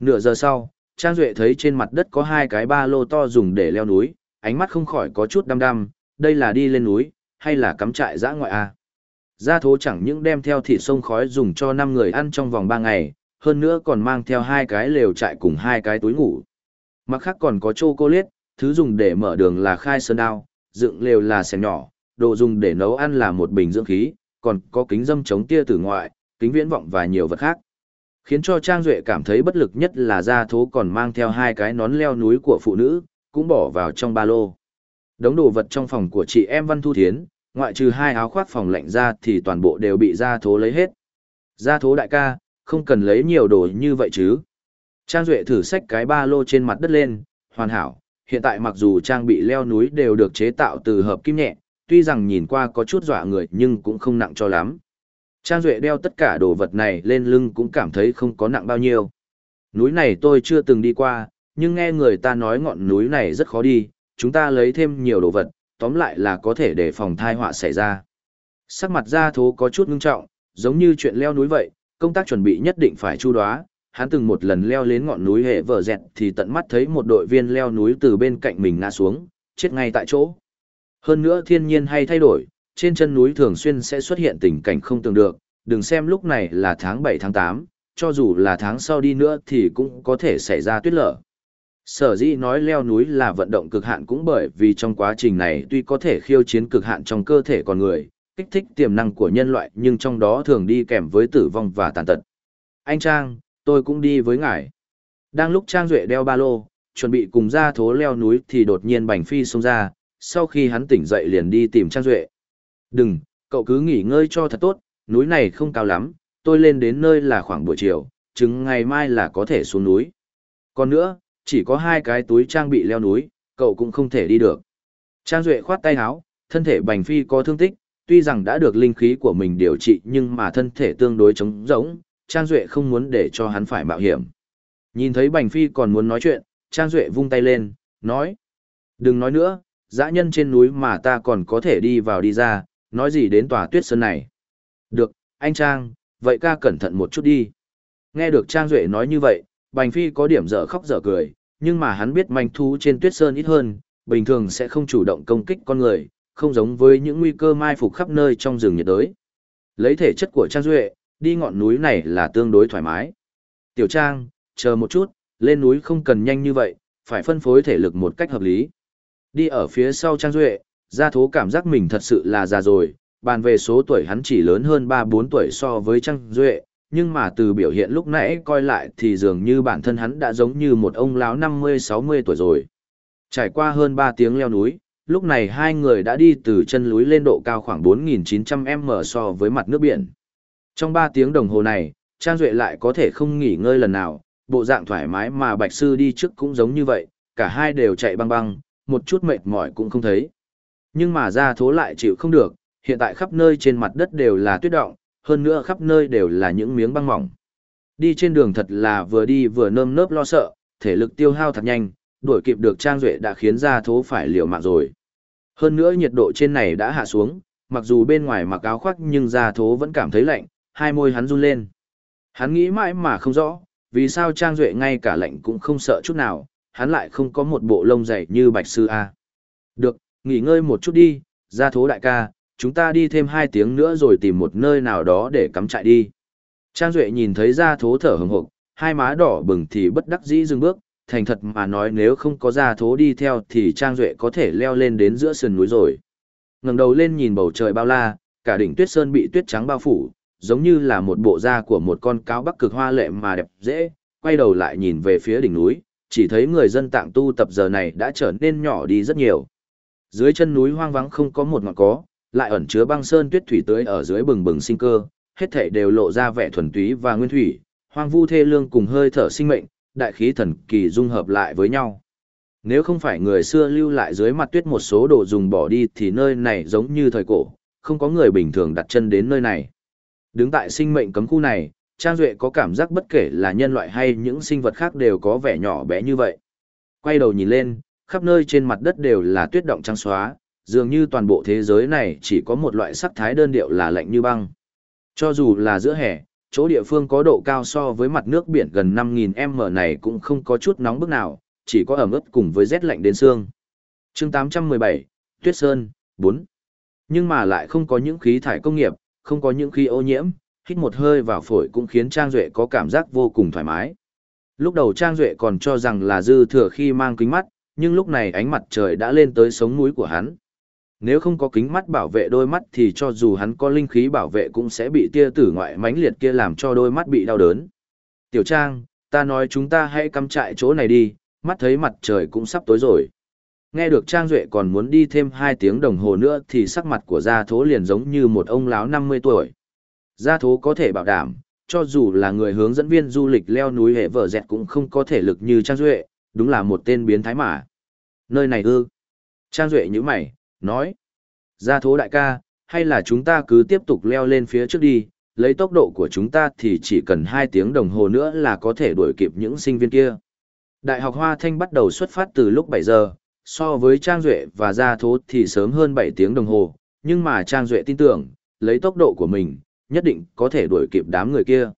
Nửa giờ sau, Trang Duệ thấy trên mặt đất có hai cái ba lô to dùng để leo núi, ánh mắt không khỏi có chút đăm đăm, đây là đi lên núi, hay là cắm trại dã ngoại à? Gia thố chẳng những đem theo thịt sông khói dùng cho 5 người ăn trong vòng 3 ngày, hơn nữa còn mang theo hai cái lều trại cùng hai cái túi ngủ. Mặt khác còn có chô cô liết, thứ dùng để mở đường là khai sơn đao, dựng lều là xẻng nhỏ, đồ dùng để nấu ăn là một bình dưỡng khí, còn có kính dâm chống tia tử ngoại, kính viễn vọng và nhiều vật khác. Khiến cho Trang Duệ cảm thấy bất lực nhất là gia thố còn mang theo hai cái nón leo núi của phụ nữ, cũng bỏ vào trong ba lô. Đống đồ vật trong phòng của chị em Văn Thu Thiến, ngoại trừ hai áo khoác phòng lạnh ra thì toàn bộ đều bị gia thố lấy hết. Gia thố đại ca, không cần lấy nhiều đồ như vậy chứ. Trang Duệ thử xách cái ba lô trên mặt đất lên, hoàn hảo, hiện tại mặc dù trang bị leo núi đều được chế tạo từ hợp kim nhẹ, tuy rằng nhìn qua có chút dọa người nhưng cũng không nặng cho lắm. Trang Duệ đeo tất cả đồ vật này lên lưng cũng cảm thấy không có nặng bao nhiêu. Núi này tôi chưa từng đi qua, nhưng nghe người ta nói ngọn núi này rất khó đi, chúng ta lấy thêm nhiều đồ vật, tóm lại là có thể để phòng thai họa xảy ra. Sắc mặt gia thố có chút ngưng trọng, giống như chuyện leo núi vậy, công tác chuẩn bị nhất định phải chu đoá. Hắn từng một lần leo lên ngọn núi hệ vở dẹt thì tận mắt thấy một đội viên leo núi từ bên cạnh mình ngã xuống, chết ngay tại chỗ. Hơn nữa thiên nhiên hay thay đổi, trên chân núi thường xuyên sẽ xuất hiện tình cảnh không tưởng được, đừng xem lúc này là tháng 7 tháng 8, cho dù là tháng sau đi nữa thì cũng có thể xảy ra tuyết lở. Sở dĩ nói leo núi là vận động cực hạn cũng bởi vì trong quá trình này tuy có thể khiêu chiến cực hạn trong cơ thể con người, kích thích tiềm năng của nhân loại nhưng trong đó thường đi kèm với tử vong và tàn tật. Anh Trang, tôi cũng đi với ngài. Đang lúc Trang Duệ đeo ba lô, chuẩn bị cùng ra thố leo núi thì đột nhiên Bành Phi xông ra, sau khi hắn tỉnh dậy liền đi tìm Trang Duệ. Đừng, cậu cứ nghỉ ngơi cho thật tốt, núi này không cao lắm, tôi lên đến nơi là khoảng buổi chiều, chứng ngày mai là có thể xuống núi. Còn nữa, chỉ có hai cái túi trang bị leo núi, cậu cũng không thể đi được. Trang Duệ khoát tay áo, thân thể Bành Phi có thương tích, tuy rằng đã được linh khí của mình điều trị nhưng mà thân thể tương đối trống rỗng, Trang Duệ không muốn để cho hắn phải mạo hiểm. Nhìn thấy Bành Phi còn muốn nói chuyện, Trang Duệ vung tay lên, nói. Đừng nói nữa, dã nhân trên núi mà ta còn có thể đi vào đi ra, nói gì đến tòa tuyết sơn này. Được, anh Trang, vậy ca cẩn thận một chút đi. Nghe được Trang Duệ nói như vậy, Bành Phi có điểm dở khóc dở cười, nhưng mà hắn biết manh thú trên tuyết sơn ít hơn, bình thường sẽ không chủ động công kích con người, không giống với những nguy cơ mai phục khắp nơi trong rừng nhiệt đới. Lấy thể chất của Trang Duệ, đi ngọn núi này là tương đối thoải mái. Tiểu Trang, chờ một chút, lên núi không cần nhanh như vậy, phải phân phối thể lực một cách hợp lý. Đi ở phía sau Trang Duệ, gia thố cảm giác mình thật sự là già rồi, bàn về số tuổi hắn chỉ lớn hơn 3-4 tuổi so với Trang Duệ, nhưng mà từ biểu hiện lúc nãy coi lại thì dường như bản thân hắn đã giống như một ông lão 50-60 tuổi rồi. Trải qua hơn 3 tiếng leo núi, lúc này hai người đã đi từ chân núi lên độ cao khoảng 4.900m so với mặt nước biển. Trong 3 tiếng đồng hồ này, Trang Duệ lại có thể không nghỉ ngơi lần nào, bộ dạng thoải mái mà Bạch Sư đi trước cũng giống như vậy, cả hai đều chạy băng băng, một chút mệt mỏi cũng không thấy. Nhưng mà ra thố lại chịu không được, hiện tại khắp nơi trên mặt đất đều là tuyết động, hơn nữa khắp nơi đều là những miếng băng mỏng. Đi trên đường thật là vừa đi vừa nơm nớp lo sợ, thể lực tiêu hao thật nhanh, đuổi kịp được Trang Duệ đã khiến ra thố phải liều mạng rồi. Hơn nữa nhiệt độ trên này đã hạ xuống, mặc dù bên ngoài mặc áo khoác nhưng ra thố vẫn cảm thấy lạnh, hai môi hắn run lên. Hắn nghĩ mãi mà không rõ, vì sao Trang Duệ ngay cả lạnh cũng không sợ chút nào, hắn lại không có một bộ lông dày như Bạch Sư A. Được, nghỉ ngơi một chút đi, ra thố đại ca, chúng ta đi thêm hai tiếng nữa rồi tìm một nơi nào đó để cắm trại đi. Trang Duệ nhìn thấy ra thố thở hừng hộc, hai má đỏ bừng thì bất đắc dĩ dừng bước, thành thật mà nói nếu không có ra thố đi theo thì Trang Duệ có thể leo lên đến giữa sườn núi rồi. ngẩng đầu lên nhìn bầu trời bao la, cả đỉnh tuyết sơn bị tuyết trắng bao phủ, giống như là một bộ da của một con cáo bắc cực hoa lệ mà đẹp dễ, quay đầu lại nhìn về phía đỉnh núi, chỉ thấy người dân tạng tu tập giờ này đã trở nên nhỏ đi rất nhiều. Dưới chân núi hoang vắng không có một ngọn có, lại ẩn chứa băng sơn tuyết thủy tưới ở dưới bừng bừng sinh cơ, hết thảy đều lộ ra vẻ thuần túy và nguyên thủy, hoang vu thê lương cùng hơi thở sinh mệnh, đại khí thần kỳ dung hợp lại với nhau. Nếu không phải người xưa lưu lại dưới mặt tuyết một số đồ dùng bỏ đi thì nơi này giống như thời cổ, không có người bình thường đặt chân đến nơi này. Đứng tại sinh mệnh cấm khu này, Trang Duệ có cảm giác bất kể là nhân loại hay những sinh vật khác đều có vẻ nhỏ bé như vậy. Quay đầu nhìn lên, khắp nơi trên mặt đất đều là tuyết động trắng xóa, dường như toàn bộ thế giới này chỉ có một loại sắc thái đơn điệu là lạnh như băng. Cho dù là giữa hè, chỗ địa phương có độ cao so với mặt nước biển gần 5.000m này cũng không có chút nóng bức nào, chỉ có ẩm ướt cùng với rét lạnh đến xương. chương 817, Tuyết Sơn, 4. Nhưng mà lại không có những khí thải công nghiệp, không có những khí ô nhiễm, hít một hơi vào phổi cũng khiến Trang Duệ có cảm giác vô cùng thoải mái. Lúc đầu Trang Duệ còn cho rằng là dư thừa khi mang kính mắt, nhưng lúc này ánh mặt trời đã lên tới sống mũi của hắn. Nếu không có kính mắt bảo vệ đôi mắt thì cho dù hắn có linh khí bảo vệ cũng sẽ bị tia tử ngoại mãnh liệt kia làm cho đôi mắt bị đau đớn. Tiểu Trang, ta nói chúng ta hãy cắm trại chỗ này đi, mắt thấy mặt trời cũng sắp tối rồi. Nghe được Trang Duệ còn muốn đi thêm 2 tiếng đồng hồ nữa thì sắc mặt của gia thố liền giống như một ông láo 50 tuổi. Gia thố có thể bảo đảm, cho dù là người hướng dẫn viên du lịch leo núi hệ vở dẹt cũng không có thể lực như Trang Duệ, đúng là một tên biến thái mà. Nơi này ư. Trang Duệ như mày, nói. Gia thố đại ca, hay là chúng ta cứ tiếp tục leo lên phía trước đi, lấy tốc độ của chúng ta thì chỉ cần 2 tiếng đồng hồ nữa là có thể đuổi kịp những sinh viên kia. Đại học Hoa Thanh bắt đầu xuất phát từ lúc 7 giờ, so với Trang Duệ và Gia Thố thì sớm hơn 7 tiếng đồng hồ, nhưng mà Trang Duệ tin tưởng, lấy tốc độ của mình, nhất định có thể đuổi kịp đám người kia.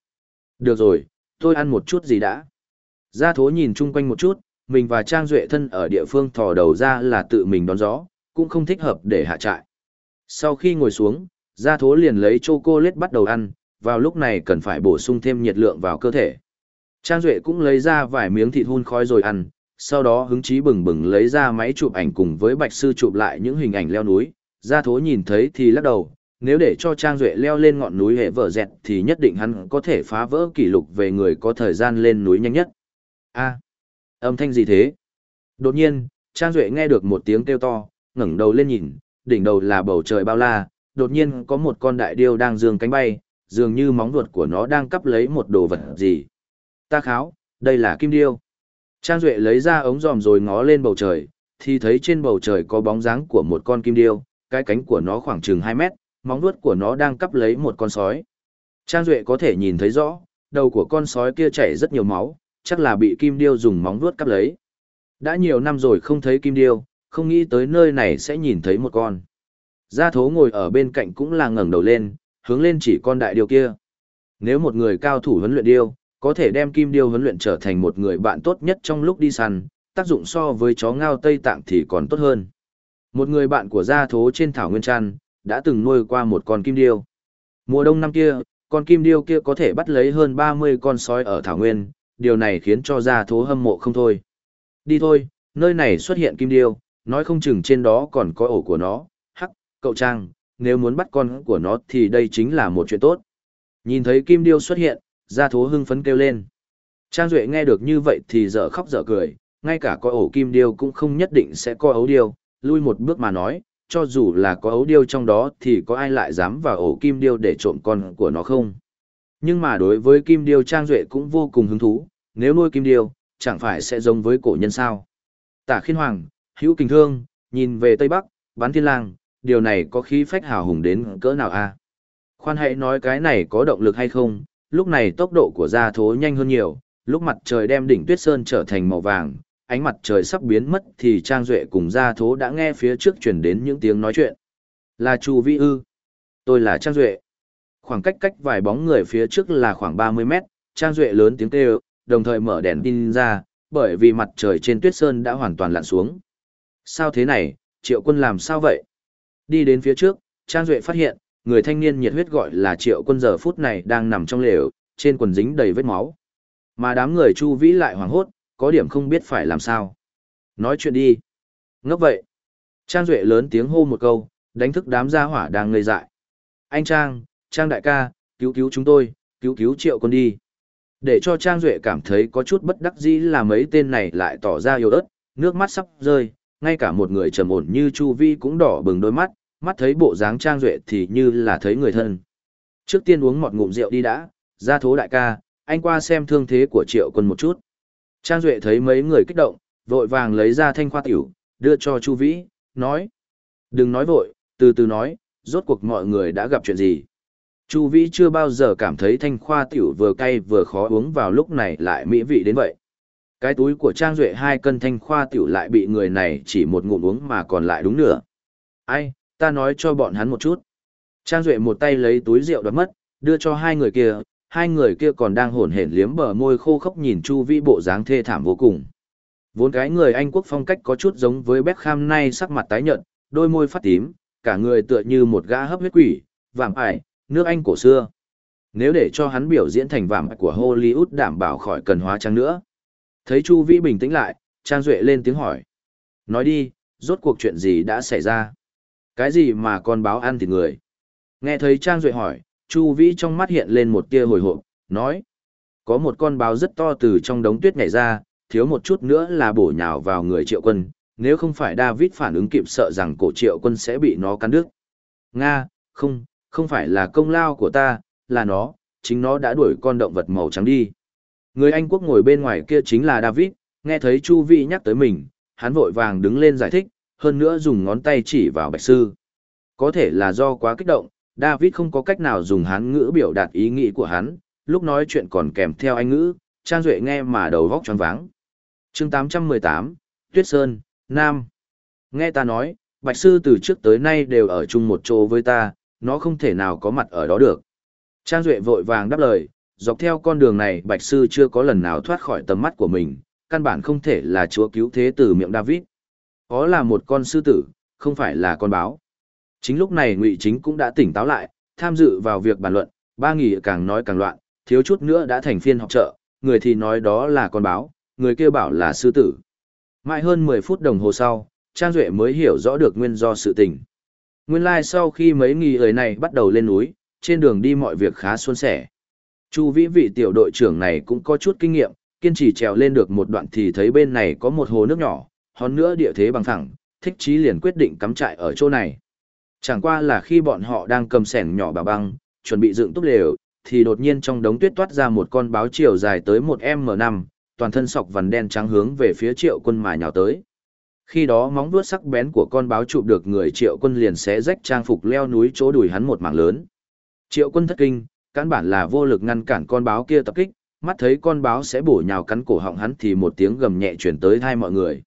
Được rồi, tôi ăn một chút gì đã. Gia Thố nhìn chung quanh một chút, mình và Trang Duệ thân ở địa phương thò đầu ra là tự mình đón gió, cũng không thích hợp để hạ trại. Sau khi ngồi xuống, Gia Thố liền lấy chocolate bắt đầu ăn, vào lúc này cần phải bổ sung thêm nhiệt lượng vào cơ thể. Trang Duệ cũng lấy ra vài miếng thịt hun khói rồi ăn, sau đó hứng chí bừng bừng lấy ra máy chụp ảnh cùng với Bạch Sư chụp lại những hình ảnh leo núi. Gia Thố nhìn thấy thì lắc đầu, nếu để cho Trang Duệ leo lên ngọn núi hệ vở dẹt thì nhất định hắn có thể phá vỡ kỷ lục về người có thời gian lên núi nhanh nhất. a âm thanh gì thế? Đột nhiên, Trang Duệ nghe được một tiếng kêu to, ngẩng đầu lên nhìn, đỉnh đầu là bầu trời bao la, đột nhiên có một con đại điêu đang dương cánh bay, dường như móng vuột của nó đang cắp lấy một đồ vật gì. Ta kháo, đây là kim điêu. Trang Duệ lấy ra ống giòm rồi ngó lên bầu trời, thì thấy trên bầu trời có bóng dáng của một con kim điêu, cái cánh của nó khoảng chừng 2 mét, móng vuốt của nó đang cắp lấy một con sói. Trang Duệ có thể nhìn thấy rõ, đầu của con sói kia chảy rất nhiều máu, chắc là bị kim điêu dùng móng vuốt cắp lấy. Đã nhiều năm rồi không thấy kim điêu, không nghĩ tới nơi này sẽ nhìn thấy một con. Gia thố ngồi ở bên cạnh cũng là ngẩng đầu lên, hướng lên chỉ con đại điêu kia. Nếu một người cao thủ huấn luyện điêu, có thể đem kim điêu huấn luyện trở thành một người bạn tốt nhất trong lúc đi săn, tác dụng so với chó ngao Tây Tạng thì còn tốt hơn. Một người bạn của gia thố trên thảo nguyên trăn, đã từng nuôi qua một con kim điêu. Mùa đông năm kia, con kim điêu kia có thể bắt lấy hơn 30 con sói ở thảo nguyên, điều này khiến cho gia thố hâm mộ không thôi. Đi thôi, nơi này xuất hiện kim điêu, nói không chừng trên đó còn có ổ của nó, hắc, cậu Trang, nếu muốn bắt con của nó thì đây chính là một chuyện tốt. Nhìn thấy kim điêu xuất hiện, gia thố hưng phấn kêu lên. Trang Duệ nghe được như vậy thì dở khóc dở cười, ngay cả coi ổ kim điêu cũng không nhất định sẽ coi ấu điêu, lui một bước mà nói, cho dù là có ấu điêu trong đó thì có ai lại dám vào ổ kim điêu để trộm con của nó không. Nhưng mà đối với kim điêu Trang Duệ cũng vô cùng hứng thú, nếu nuôi kim điêu, chẳng phải sẽ giống với cổ nhân sao. Tả khiên hoàng, hữu kinh thương, nhìn về Tây Bắc, bán thiên lang, điều này có khí phách hào hùng đến cỡ nào a Khoan hãy nói cái này có động lực hay không, lúc này tốc độ của gia thố nhanh hơn nhiều, lúc mặt trời đem đỉnh tuyết sơn trở thành màu vàng, ánh mặt trời sắp biến mất thì Trang Duệ cùng gia thố đã nghe phía trước chuyển đến những tiếng nói chuyện. Là Chu Vi ư? Tôi là Trang Duệ. Khoảng cách cách vài bóng người phía trước là khoảng 30 mét, Trang Duệ lớn tiếng kêu, đồng thời mở đèn tin ra, bởi vì mặt trời trên tuyết sơn đã hoàn toàn lặn xuống. Sao thế này, triệu quân làm sao vậy? Đi đến phía trước, Trang Duệ phát hiện, người thanh niên nhiệt huyết gọi là triệu quân giờ phút này đang nằm trong lều, trên quần dính đầy vết máu. Mà đám người chu vĩ lại hoảng hốt, có điểm không biết phải làm sao. Nói chuyện đi. Ngốc vậy. Trang Duệ lớn tiếng hô một câu, đánh thức đám gia hỏa đang ngây dại. Anh Trang, Trang đại ca, cứu cứu chúng tôi, cứu cứu triệu quân đi. Để cho Trang Duệ cảm thấy có chút bất đắc dĩ là mấy tên này lại tỏ ra yếu ớt, nước mắt sắp rơi, ngay cả một người trầm ổn như Chu Vi cũng đỏ bừng đôi mắt, mắt thấy bộ dáng Trang Duệ thì như là thấy người thân. Trước tiên uống một ngụm rượu đi đã, ra thố đại ca, anh qua xem thương thế của triệu quân một chút. Trang Duệ thấy mấy người kích động, vội vàng lấy ra thanh khoa tiểu, đưa cho Chu Vĩ, nói. Đừng nói vội, từ từ nói, rốt cuộc mọi người đã gặp chuyện gì. Chu Vĩ chưa bao giờ cảm thấy thanh khoa tiểu vừa cay vừa khó uống vào lúc này lại mỹ vị đến vậy. Cái túi của Trang Duệ hai cân thanh khoa tiểu lại bị người này chỉ một ngụm uống mà còn lại đúng nửa. Ai, ta nói cho bọn hắn một chút. Trang Duệ một tay lấy túi rượu đoạt mất, đưa cho hai người kia, hai người kia còn đang hổn hển liếm bờ môi khô khốc nhìn Chu Vĩ bộ dáng thê thảm vô cùng. Vốn cái người Anh quốc phong cách có chút giống với Beckham nay sắc mặt tái nhợt, đôi môi phát tím, cả người tựa như một gã hấp huyết quỷ, vàng ải, nước Anh cổ xưa. Nếu để cho hắn biểu diễn thành vàng của Hollywood đảm bảo khỏi cần hóa trang nữa. Thấy Chu Vĩ bình tĩnh lại, Trang Duệ lên tiếng hỏi. Nói đi, rốt cuộc chuyện gì đã xảy ra? Cái gì mà con báo ăn thịt người? Nghe thấy Trang Duệ hỏi, Chu Vĩ trong mắt hiện lên một tia hồi hộp, nói. Có một con báo rất to từ trong đống tuyết nhảy ra, thiếu một chút nữa là bổ nhào vào người triệu quân, nếu không phải David phản ứng kịp sợ rằng cổ triệu quân sẽ bị nó cắn đứt. Nga, không, không phải là công lao của ta, là nó, chính nó đã đuổi con động vật màu trắng đi. Người Anh quốc ngồi bên ngoài kia chính là David, nghe thấy Chu Vi nhắc tới mình, hắn vội vàng đứng lên giải thích, hơn nữa dùng ngón tay chỉ vào bạch sư. Có thể là do quá kích động, David không có cách nào dùng hán ngữ biểu đạt ý nghĩ của hắn, lúc nói chuyện còn kèm theo anh ngữ, Trang Duệ nghe mà đầu vóc tròn váng. chương 818, Tuyết Sơn, Nam. Nghe ta nói, Bạch Sư từ trước tới nay đều ở chung một chỗ với ta, nó không thể nào có mặt ở đó được. Trang Duệ vội vàng đáp lời, dọc theo con đường này Bạch Sư chưa có lần nào thoát khỏi tầm mắt của mình, căn bản không thể là chúa cứu thế từ miệng David. Có là một con sư tử, không phải là con báo. Chính lúc này Ngụy Chính cũng đã tỉnh táo lại, tham dự vào việc bàn luận, ba nghỉ càng nói càng loạn, thiếu chút nữa đã thành phiên họp trợ, người thì nói đó là con báo, người kia bảo là sư tử. Mãi hơn 10 phút đồng hồ sau, Trang Duệ mới hiểu rõ được nguyên do sự tình. Nguyên lai like sau khi mấy nghỉ người này bắt đầu lên núi, trên đường đi mọi việc khá suôn sẻ. Chu vĩ vị tiểu đội trưởng này cũng có chút kinh nghiệm, kiên trì trèo lên được một đoạn thì thấy bên này có một hồ nước nhỏ, hơn nữa địa thế bằng thẳng, thích chí liền quyết định cắm trại ở chỗ này. Chẳng qua là khi bọn họ đang cầm sẻng nhỏ bà băng, chuẩn bị dựng túp lều, thì đột nhiên trong đống tuyết toát ra một con báo chiều dài tới một m năm, toàn thân sọc vằn đen trắng hướng về phía triệu quân mà nhào tới. Khi đó móng vuốt sắc bén của con báo chụp được người triệu quân liền xé rách trang phục leo núi chỗ đùi hắn một mảng lớn. Triệu quân thất kinh, căn bản là vô lực ngăn cản con báo kia tập kích, mắt thấy con báo sẽ bổ nhào cắn cổ họng hắn thì một tiếng gầm nhẹ chuyển tới thai mọi người.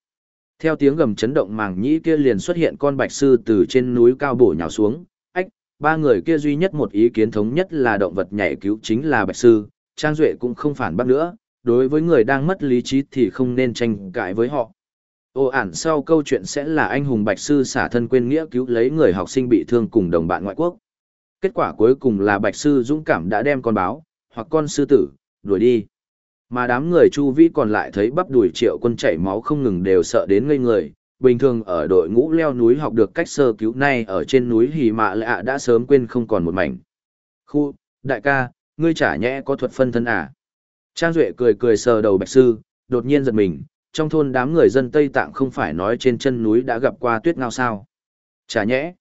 Theo tiếng gầm chấn động màng nhĩ kia liền xuất hiện con bạch sư từ trên núi cao bổ nhào xuống, ách, ba người kia duy nhất một ý kiến thống nhất là động vật nhảy cứu chính là bạch sư, Trang Duệ cũng không phản bác nữa, đối với người đang mất lý trí thì không nên tranh cãi với họ. Ô ản sau câu chuyện sẽ là anh hùng bạch sư xả thân quên nghĩa cứu lấy người học sinh bị thương cùng đồng bạn ngoại quốc. Kết quả cuối cùng là bạch sư dũng cảm đã đem con báo, hoặc con sư tử, đuổi đi. Mà đám người chu vi còn lại thấy bắp đùi triệu quân chảy máu không ngừng đều sợ đến ngây người. Bình thường ở đội ngũ leo núi học được cách sơ cứu nay ở trên núi Hì Mạ Lạ đã sớm quên không còn một mảnh. Khu, đại ca, ngươi chả nhẽ có thuật phân thân à? Trang Duệ cười cười sờ đầu bạch sư, đột nhiên giật mình, trong thôn đám người dân Tây Tạng không phải nói trên chân núi đã gặp qua tuyết ngao sao. Chả nhẽ.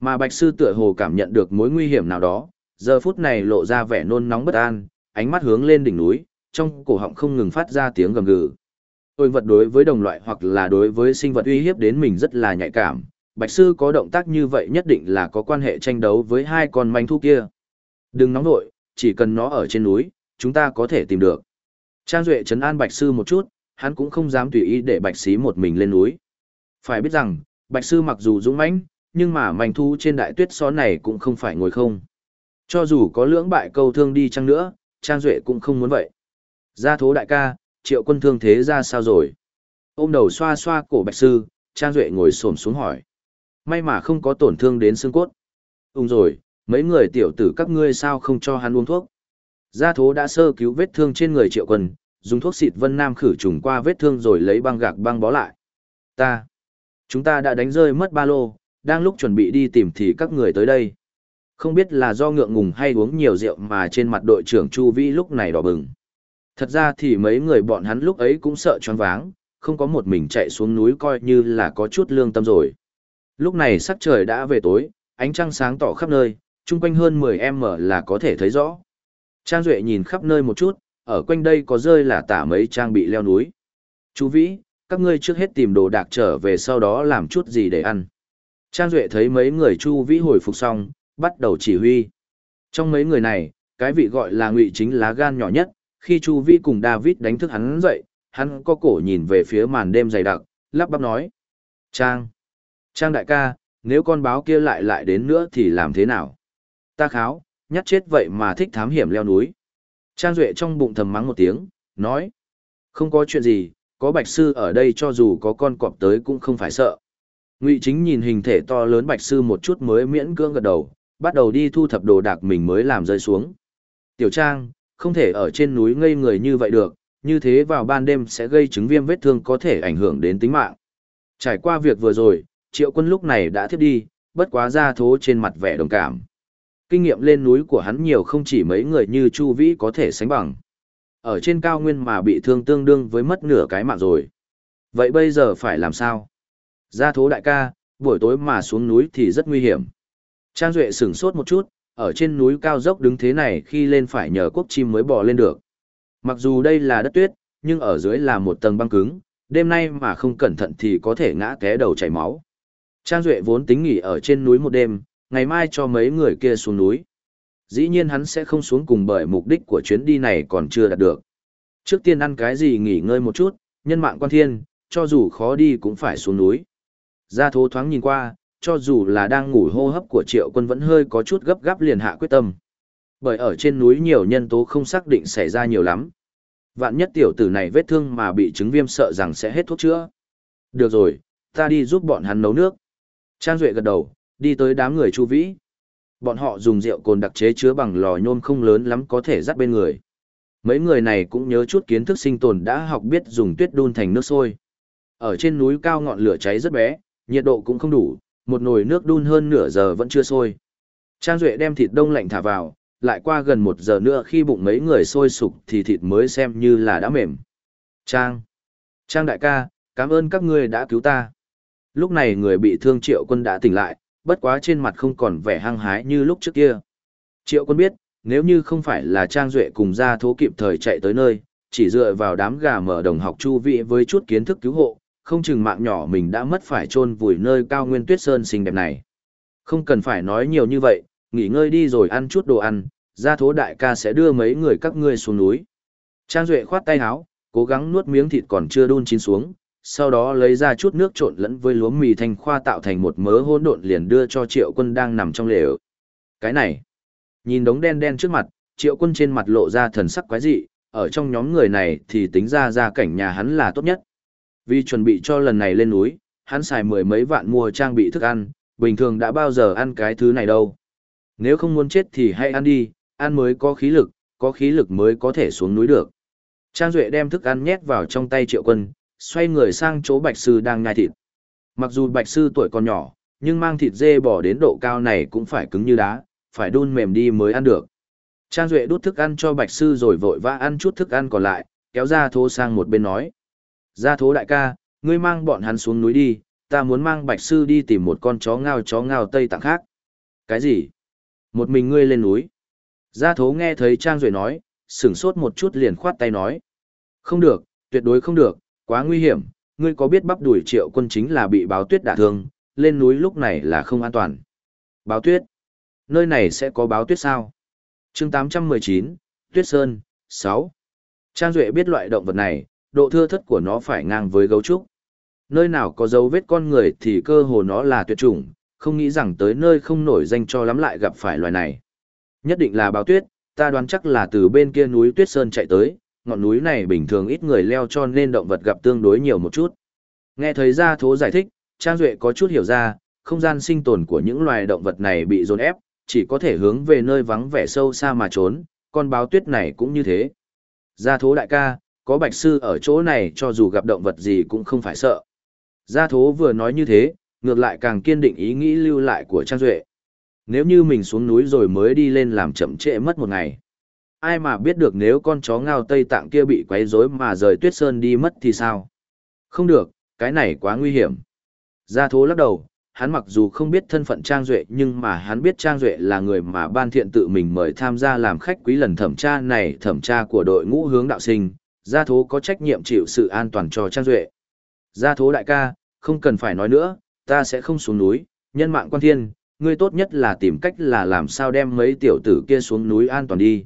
Mà bạch sư tựa hồ cảm nhận được mối nguy hiểm nào đó, giờ phút này lộ ra vẻ nôn nóng bất an, ánh mắt hướng lên đỉnh núi, trong cổ họng không ngừng phát ra tiếng gầm gừ. Tôi vật đối với đồng loại hoặc là đối với sinh vật uy hiếp đến mình rất là nhạy cảm, Bạch Sư có động tác như vậy nhất định là có quan hệ tranh đấu với hai con manh thu kia. Đừng nóng nội, chỉ cần nó ở trên núi, chúng ta có thể tìm được. Trang Duệ chấn an Bạch Sư một chút, hắn cũng không dám tùy ý để Bạch Sĩ một mình lên núi. Phải biết rằng, Bạch Sư mặc dù dũng mãnh, nhưng mà manh thu trên đại tuyết xó này cũng không phải ngồi không. Cho dù có lưỡng bại câu thương đi chăng nữa, Trang Duệ cũng không muốn vậy. Gia thố đại ca, triệu quân thương thế ra sao rồi? Ôm đầu xoa xoa cổ bạch sư, Trang Duệ ngồi xổm xuống hỏi. May mà không có tổn thương đến xương cốt. Úng rồi, mấy người tiểu tử các ngươi sao không cho hắn uống thuốc? Gia thố đã sơ cứu vết thương trên người triệu quân, dùng thuốc xịt vân nam khử trùng qua vết thương rồi lấy băng gạc băng bó lại. Ta, chúng ta đã đánh rơi mất ba lô, đang lúc chuẩn bị đi tìm thì các người tới đây. Không biết là do ngượng ngùng hay uống nhiều rượu mà trên mặt đội trưởng Chu Vĩ lúc này đỏ bừng. Thật ra thì mấy người bọn hắn lúc ấy cũng sợ choáng váng, không có một mình chạy xuống núi coi như là có chút lương tâm rồi. Lúc này sắc trời đã về tối, ánh trăng sáng tỏ khắp nơi, chung quanh hơn 10m là có thể thấy rõ. Trang Duệ nhìn khắp nơi một chút, ở quanh đây có rơi là tả mấy trang bị leo núi. Chú Vĩ, các ngươi trước hết tìm đồ đạc trở về sau đó làm chút gì để ăn. Trang Duệ thấy mấy người Chu Vĩ hồi phục xong, bắt đầu chỉ huy. Trong mấy người này, cái vị gọi là ngụy chính lá gan nhỏ nhất, khi Chu Vi cùng David đánh thức hắn dậy, hắn có cổ nhìn về phía màn đêm dày đặc, lắp bắp nói. Trang! Trang đại ca, nếu con báo kia lại lại đến nữa thì làm thế nào? Ta kháo, nhát chết vậy mà thích thám hiểm leo núi. Trang Duệ trong bụng thầm mắng một tiếng, nói. Không có chuyện gì, có bạch sư ở đây cho dù có con cọp tới cũng không phải sợ. Ngụy chính nhìn hình thể to lớn bạch sư một chút mới miễn cưỡng gật đầu, bắt đầu đi thu thập đồ đạc mình mới làm rơi xuống. Tiểu Trang, không thể ở trên núi ngây người như vậy được, như thế vào ban đêm sẽ gây chứng viêm vết thương có thể ảnh hưởng đến tính mạng. Trải qua việc vừa rồi, triệu quân lúc này đã thiếp đi, bất quá ra thố trên mặt vẻ đồng cảm. Kinh nghiệm lên núi của hắn nhiều không chỉ mấy người như Chu Vĩ có thể sánh bằng. Ở trên cao nguyên mà bị thương tương đương với mất nửa cái mạng rồi. Vậy bây giờ phải làm sao? Gia thố đại ca, buổi tối mà xuống núi thì rất nguy hiểm. Trang Duệ sửng sốt một chút, ở trên núi cao dốc đứng thế này khi lên phải nhờ quốc chim mới bò lên được. Mặc dù đây là đất tuyết, nhưng ở dưới là một tầng băng cứng, đêm nay mà không cẩn thận thì có thể ngã té đầu chảy máu. Trang Duệ vốn tính nghỉ ở trên núi một đêm, ngày mai cho mấy người kia xuống núi. Dĩ nhiên hắn sẽ không xuống cùng bởi mục đích của chuyến đi này còn chưa đạt được. Trước tiên ăn cái gì nghỉ ngơi một chút, nhân mạng quan thiên, cho dù khó đi cũng phải xuống núi. Gia thố thoáng nhìn qua, cho dù là đang ngủ hô hấp của triệu quân vẫn hơi có chút gấp gáp liền hạ quyết tâm. Bởi ở trên núi nhiều nhân tố không xác định xảy ra nhiều lắm. Vạn nhất tiểu tử này vết thương mà bị chứng viêm sợ rằng sẽ hết thuốc chữa. Được rồi, ta đi giúp bọn hắn nấu nước. Trang Duệ gật đầu, đi tới đám người chu vĩ. Bọn họ dùng rượu cồn đặc chế chứa bằng lò nhôm không lớn lắm có thể dắt bên người. Mấy người này cũng nhớ chút kiến thức sinh tồn đã học biết dùng tuyết đun thành nước sôi. Ở trên núi cao ngọn lửa cháy rất bé, nhiệt độ cũng không đủ, một nồi nước đun hơn nửa giờ vẫn chưa sôi. Trang Duệ đem thịt đông lạnh thả vào, lại qua gần một giờ nữa khi bụng mấy người sôi sục thì thịt mới xem như là đã mềm. Trang! Trang đại ca, cảm ơn các ngươi đã cứu ta. Lúc này người bị thương triệu quân đã tỉnh lại, bất quá trên mặt không còn vẻ hăng hái như lúc trước kia. Triệu quân biết, nếu như không phải là Trang Duệ cùng ra thố kịp thời chạy tới nơi, chỉ dựa vào đám gà mở đồng học chu vị với chút kiến thức cứu hộ, không chừng mạng nhỏ mình đã mất phải chôn vùi nơi cao nguyên tuyết sơn xinh đẹp này. Không cần phải nói nhiều như vậy, nghỉ ngơi đi rồi ăn chút đồ ăn, ra thố đại ca sẽ đưa mấy người các ngươi xuống núi. Trang Duệ khoát tay áo, cố gắng nuốt miếng thịt còn chưa đun chín xuống, sau đó lấy ra chút nước trộn lẫn với lúa mì thanh khoa tạo thành một mớ hỗn độn liền đưa cho triệu quân đang nằm trong lều. Cái này, nhìn đống đen đen trước mặt, triệu quân trên mặt lộ ra thần sắc quái dị, ở trong nhóm người này thì tính ra ra cảnh nhà hắn là tốt nhất. Vì chuẩn bị cho lần này lên núi, hắn xài mười mấy vạn mua trang bị thức ăn, bình thường đã bao giờ ăn cái thứ này đâu. Nếu không muốn chết thì hãy ăn đi, ăn mới có khí lực, có khí lực mới có thể xuống núi được. Trang Duệ đem thức ăn nhét vào trong tay triệu quân, xoay người sang chỗ bạch sư đang nhai thịt. Mặc dù bạch sư tuổi còn nhỏ, nhưng mang thịt dê bỏ đến độ cao này cũng phải cứng như đá, phải đun mềm đi mới ăn được. Trang Duệ đút thức ăn cho bạch sư rồi vội vã ăn chút thức ăn còn lại, kéo ra thô sang một bên nói. Gia thố đại ca, ngươi mang bọn hắn xuống núi đi, ta muốn mang bạch sư đi tìm một con chó ngao chó ngao tây tạng khác. Cái gì? Một mình ngươi lên núi. Gia thố nghe thấy Trang Duệ nói, sửng sốt một chút liền khoát tay nói. Không được, tuyệt đối không được, quá nguy hiểm, ngươi có biết bắp đuổi triệu quân chính là bị báo tuyết đả thương, lên núi lúc này là không an toàn. Báo tuyết? Nơi này sẽ có báo tuyết sao? chương 819, Tuyết Sơn, 6. Trang Duệ biết loại động vật này, độ thưa thất của nó phải ngang với gấu trúc. Nơi nào có dấu vết con người thì cơ hồ nó là tuyệt chủng, không nghĩ rằng tới nơi không nổi danh cho lắm lại gặp phải loài này. Nhất định là báo tuyết, ta đoán chắc là từ bên kia núi Tuyết Sơn chạy tới, ngọn núi này bình thường ít người leo cho nên động vật gặp tương đối nhiều một chút. Nghe thấy gia thố giải thích, Trang Duệ có chút hiểu ra, không gian sinh tồn của những loài động vật này bị dồn ép, chỉ có thể hướng về nơi vắng vẻ sâu xa mà trốn, con báo tuyết này cũng như thế. Gia thố đại ca, có bạch sư ở chỗ này cho dù gặp động vật gì cũng không phải sợ. Gia thố vừa nói như thế, ngược lại càng kiên định ý nghĩ lưu lại của Trang Duệ. Nếu như mình xuống núi rồi mới đi lên làm chậm trễ mất một ngày. Ai mà biết được nếu con chó ngao Tây Tạng kia bị quấy rối mà rời tuyết sơn đi mất thì sao? Không được, cái này quá nguy hiểm. Gia thố lắc đầu, hắn mặc dù không biết thân phận Trang Duệ nhưng mà hắn biết Trang Duệ là người mà ban thiện tự mình mời tham gia làm khách quý lần thẩm tra này thẩm tra của đội ngũ hướng đạo sinh, gia thố có trách nhiệm chịu sự an toàn cho Trang Duệ. Gia thố đại ca, không cần phải nói nữa, ta sẽ không xuống núi, nhân mạng quan thiên, ngươi tốt nhất là tìm cách là làm sao đem mấy tiểu tử kia xuống núi an toàn đi.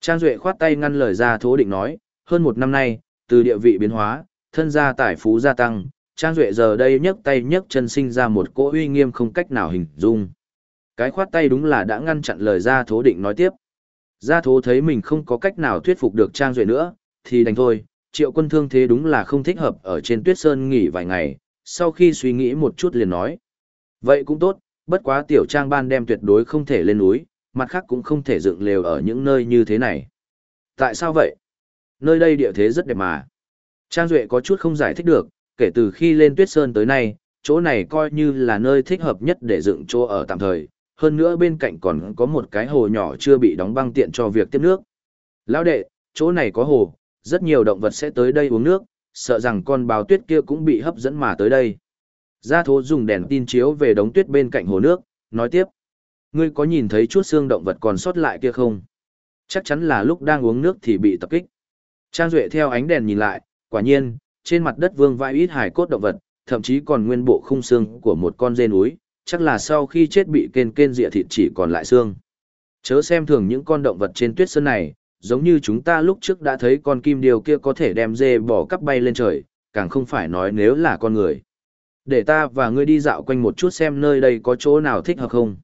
Trang Duệ khoát tay ngăn lời gia thố định nói, hơn một năm nay, từ địa vị biến hóa, thân gia tài phú gia tăng, Trang Duệ giờ đây nhấc tay nhấc chân sinh ra một cỗ uy nghiêm không cách nào hình dung. Cái khoát tay đúng là đã ngăn chặn lời gia thố định nói tiếp. Gia thố thấy mình không có cách nào thuyết phục được Trang Duệ nữa, thì đành thôi, triệu quân thương thế đúng là không thích hợp ở trên tuyết sơn nghỉ vài ngày, sau khi suy nghĩ một chút liền nói. Vậy cũng tốt, bất quá tiểu trang ban đem tuyệt đối không thể lên núi, mặt khác cũng không thể dựng lều ở những nơi như thế này. Tại sao vậy? Nơi đây địa thế rất đẹp mà. Trang Duệ có chút không giải thích được, kể từ khi lên tuyết sơn tới nay, chỗ này coi như là nơi thích hợp nhất để dựng chỗ ở tạm thời. Hơn nữa bên cạnh còn có một cái hồ nhỏ chưa bị đóng băng tiện cho việc tiếp nước. Lão đệ, chỗ này có hồ, rất nhiều động vật sẽ tới đây uống nước, sợ rằng con báo tuyết kia cũng bị hấp dẫn mà tới đây. Gia thố dùng đèn tin chiếu về đống tuyết bên cạnh hồ nước, nói tiếp. Ngươi có nhìn thấy chút xương động vật còn sót lại kia không? Chắc chắn là lúc đang uống nước thì bị tập kích. Trang Duệ theo ánh đèn nhìn lại, quả nhiên, trên mặt đất vương vãi ít hài cốt động vật, thậm chí còn nguyên bộ khung xương của một con dê núi, chắc là sau khi chết bị kên kên dịa thịt chỉ còn lại xương. Chớ xem thường những con động vật trên tuyết sơn này, giống như chúng ta lúc trước đã thấy con kim điều kia có thể đem dê bỏ cắp bay lên trời, càng không phải nói nếu là con người. Để ta và ngươi đi dạo quanh một chút xem nơi đây có chỗ nào thích hợp không.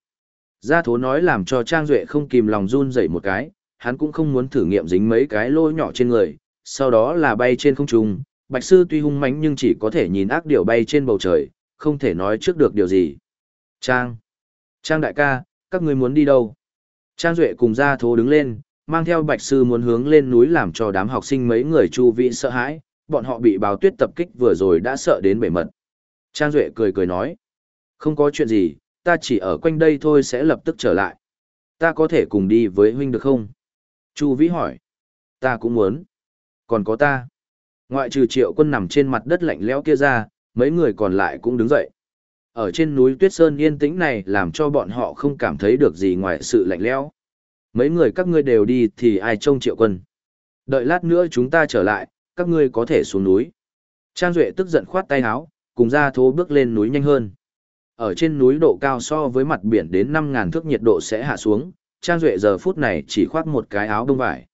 Gia thố nói làm cho Trang Duệ không kìm lòng run dậy một cái, hắn cũng không muốn thử nghiệm dính mấy cái lỗ nhỏ trên người, sau đó là bay trên không trung. Bạch sư tuy hung mãnh nhưng chỉ có thể nhìn ác điểu bay trên bầu trời, không thể nói trước được điều gì. Trang! Trang đại ca, các ngươi muốn đi đâu? Trang Duệ cùng gia thố đứng lên, mang theo bạch sư muốn hướng lên núi làm cho đám học sinh mấy người chu vị sợ hãi, bọn họ bị báo tuyết tập kích vừa rồi đã sợ đến bể mật. Trang Duệ cười cười nói, không có chuyện gì, ta chỉ ở quanh đây thôi sẽ lập tức trở lại. Ta có thể cùng đi với huynh được không? Chu Vĩ hỏi, ta cũng muốn. Còn có ta. Ngoại trừ triệu quân nằm trên mặt đất lạnh lẽo kia ra, mấy người còn lại cũng đứng dậy. Ở trên núi Tuyết Sơn yên tĩnh này làm cho bọn họ không cảm thấy được gì ngoài sự lạnh lẽo. Mấy người các ngươi đều đi thì ai trông triệu quân. Đợi lát nữa chúng ta trở lại, các ngươi có thể xuống núi. Trang Duệ tức giận khoát tay áo, cùng ra thố bước lên núi nhanh hơn. Ở trên núi độ cao so với mặt biển đến 5.000 thước nhiệt độ sẽ hạ xuống, Trang Duệ giờ phút này chỉ khoác một cái áo đông vải.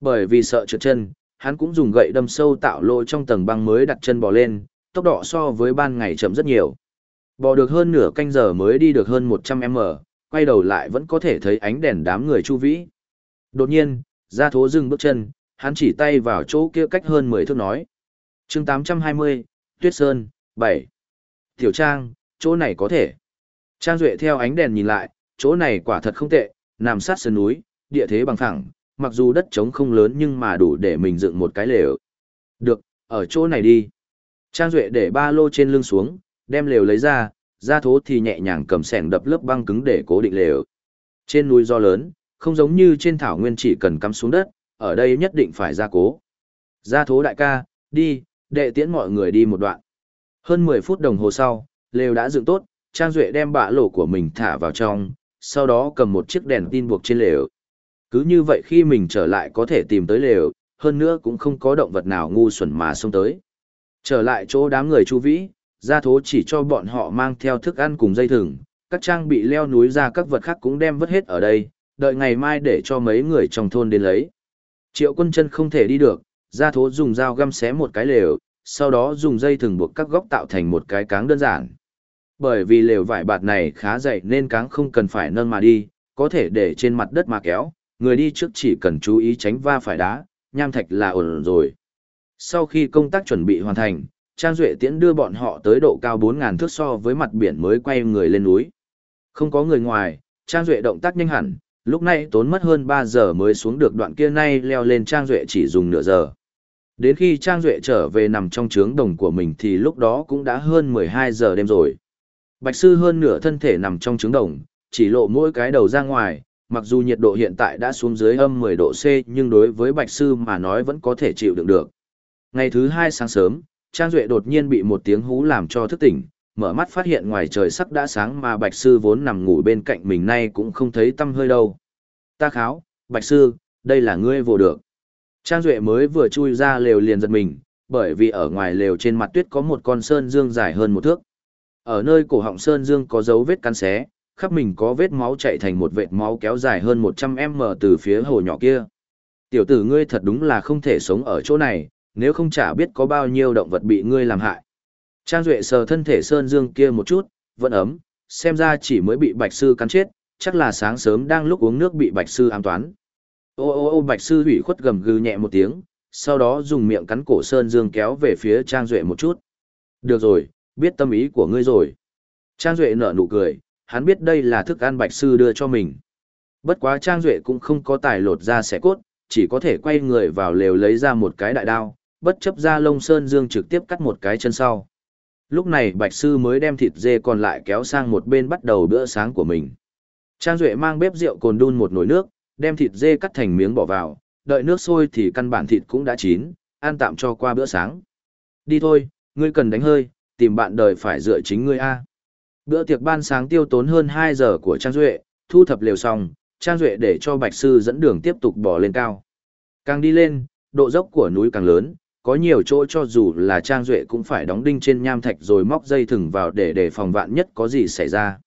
Bởi vì sợ trượt chân, hắn cũng dùng gậy đâm sâu tạo lỗ trong tầng băng mới đặt chân bò lên, tốc độ so với ban ngày chậm rất nhiều. Bò được hơn nửa canh giờ mới đi được hơn 100m, quay đầu lại vẫn có thể thấy ánh đèn đám người chu vĩ. Đột nhiên, gia thố dừng bước chân, hắn chỉ tay vào chỗ kia cách hơn 10 thước nói. chương 820, Tuyết Sơn, 7. Tiểu Trang, chỗ này có thể. Trang Duệ theo ánh đèn nhìn lại, chỗ này quả thật không tệ, nằm sát sườn núi, địa thế bằng phẳng, mặc dù đất trống không lớn nhưng mà đủ để mình dựng một cái lều. Được, ở chỗ này đi. Trang Duệ để ba lô trên lưng xuống, đem lều lấy ra, ra thố thì nhẹ nhàng cầm sẻng đập lớp băng cứng để cố định lều. Trên núi do lớn, không giống như trên thảo nguyên chỉ cần cắm xuống đất, ở đây nhất định phải ra cố. Ra thố đại ca, đi, đệ tiễn mọi người đi một đoạn. Hơn 10 phút đồng hồ sau, lều đã dựng tốt, Trang Duệ đem bạ lỗ của mình thả vào trong, sau đó cầm một chiếc đèn tin buộc trên lều. Cứ như vậy khi mình trở lại có thể tìm tới lều, hơn nữa cũng không có động vật nào ngu xuẩn mà xông tới. Trở lại chỗ đám người chu vĩ, gia thố chỉ cho bọn họ mang theo thức ăn cùng dây thừng, các trang bị leo núi ra các vật khác cũng đem vứt hết ở đây, đợi ngày mai để cho mấy người trong thôn đến lấy. Triệu quân chân không thể đi được, gia thố dùng dao găm xé một cái lều, sau đó dùng dây thừng buộc các góc tạo thành một cái cáng đơn giản. Bởi vì lều vải bạt này khá dày nên cáng không cần phải nâng mà đi, có thể để trên mặt đất mà kéo, người đi trước chỉ cần chú ý tránh va phải đá, nham thạch là ổn rồi. Sau khi công tác chuẩn bị hoàn thành, Trang Duệ Tiễn đưa bọn họ tới độ cao 4.000 thước so với mặt biển mới quay người lên núi. Không có người ngoài, Trang Duệ động tác nhanh hẳn, lúc này tốn mất hơn 3 giờ mới xuống được đoạn kia nay leo lên Trang Duệ chỉ dùng nửa giờ. Đến khi Trang Duệ trở về nằm trong trướng đồng của mình thì lúc đó cũng đã hơn 12 giờ đêm rồi. Bạch sư hơn nửa thân thể nằm trong trứng đồng, chỉ lộ mỗi cái đầu ra ngoài, mặc dù nhiệt độ hiện tại đã xuống dưới âm 10 độ C nhưng đối với Bạch sư mà nói vẫn có thể chịu đựng được. Ngày thứ hai sáng sớm, Trang Duệ đột nhiên bị một tiếng hú làm cho thức tỉnh, mở mắt phát hiện ngoài trời sắc đã sáng mà Bạch sư vốn nằm ngủ bên cạnh mình nay cũng không thấy tâm hơi đâu. Ta kháo, Bạch sư, đây là ngươi vô được. Trang Duệ mới vừa chui ra lều liền giật mình, bởi vì ở ngoài lều trên mặt tuyết có một con sơn dương dài hơn một thước. Ở nơi cổ họng sơn dương có dấu vết cắn xé, khắp mình có vết máu chạy thành một vệt máu kéo dài hơn 100m từ phía hồ nhỏ kia. Tiểu tử ngươi thật đúng là không thể sống ở chỗ này, nếu không chả biết có bao nhiêu động vật bị ngươi làm hại. Trang Duệ sờ thân thể sơn dương kia một chút, vẫn ấm, xem ra chỉ mới bị bạch sư cắn chết, chắc là sáng sớm đang lúc uống nước bị bạch sư ám toán. Ô ô ô bạch sư hủy khuất gầm gừ nhẹ một tiếng, sau đó dùng miệng cắn cổ Sơn Dương kéo về phía Trang Duệ một chút. Được rồi, biết tâm ý của ngươi rồi. Trang Duệ nở nụ cười, hắn biết đây là thức ăn bạch sư đưa cho mình. Bất quá Trang Duệ cũng không có tài lột ra xẻ cốt, chỉ có thể quay người vào lều lấy ra một cái đại đao, bất chấp ra lông Sơn Dương trực tiếp cắt một cái chân sau. Lúc này bạch sư mới đem thịt dê còn lại kéo sang một bên bắt đầu bữa sáng của mình. Trang Duệ mang bếp rượu cồn đun một nồi nước, đem thịt dê cắt thành miếng bỏ vào, đợi nước sôi thì căn bản thịt cũng đã chín, ăn tạm cho qua bữa sáng. Đi thôi, ngươi cần đánh hơi, tìm bạn đời phải dựa chính ngươi a. Bữa tiệc ban sáng tiêu tốn hơn 2 giờ của Trang Duệ, thu thập lều xong, Trang Duệ để cho Bạch Sư dẫn đường tiếp tục bỏ lên cao. Càng đi lên, độ dốc của núi càng lớn, có nhiều chỗ cho dù là Trang Duệ cũng phải đóng đinh trên nham thạch rồi móc dây thừng vào để đề phòng vạn nhất có gì xảy ra.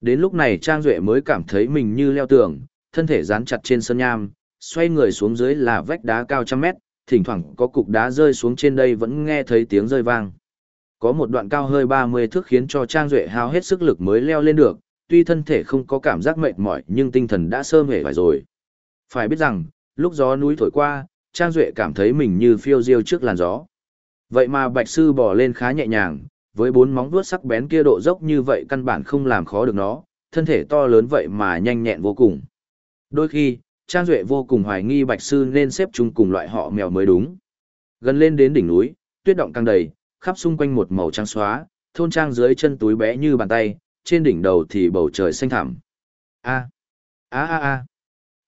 Đến lúc này Trang Duệ mới cảm thấy mình như leo tường, thân thể dán chặt trên sân nham, xoay người xuống dưới là vách đá cao trăm mét, thỉnh thoảng có cục đá rơi xuống trên đây vẫn nghe thấy tiếng rơi vang. Có một đoạn cao hơi 30 thước khiến cho Trang Duệ hao hết sức lực mới leo lên được, tuy thân thể không có cảm giác mệt mỏi nhưng tinh thần đã sơ mệt phải rồi. Phải biết rằng, lúc gió núi thổi qua, Trang Duệ cảm thấy mình như phiêu diêu trước làn gió. Vậy mà Bạch Sư bỏ lên khá nhẹ nhàng, với bốn móng vuốt sắc bén kia độ dốc như vậy căn bản không làm khó được nó, thân thể to lớn vậy mà nhanh nhẹn vô cùng. Đôi khi, Trang Duệ vô cùng hoài nghi Bạch Sư nên xếp chung cùng loại họ mèo mới đúng. Gần lên đến đỉnh núi, tuyết động căng đầy, khắp xung quanh một màu trắng xóa, thôn trang dưới chân túi bé như bàn tay, trên đỉnh đầu thì bầu trời xanh thẳm. A. A a a.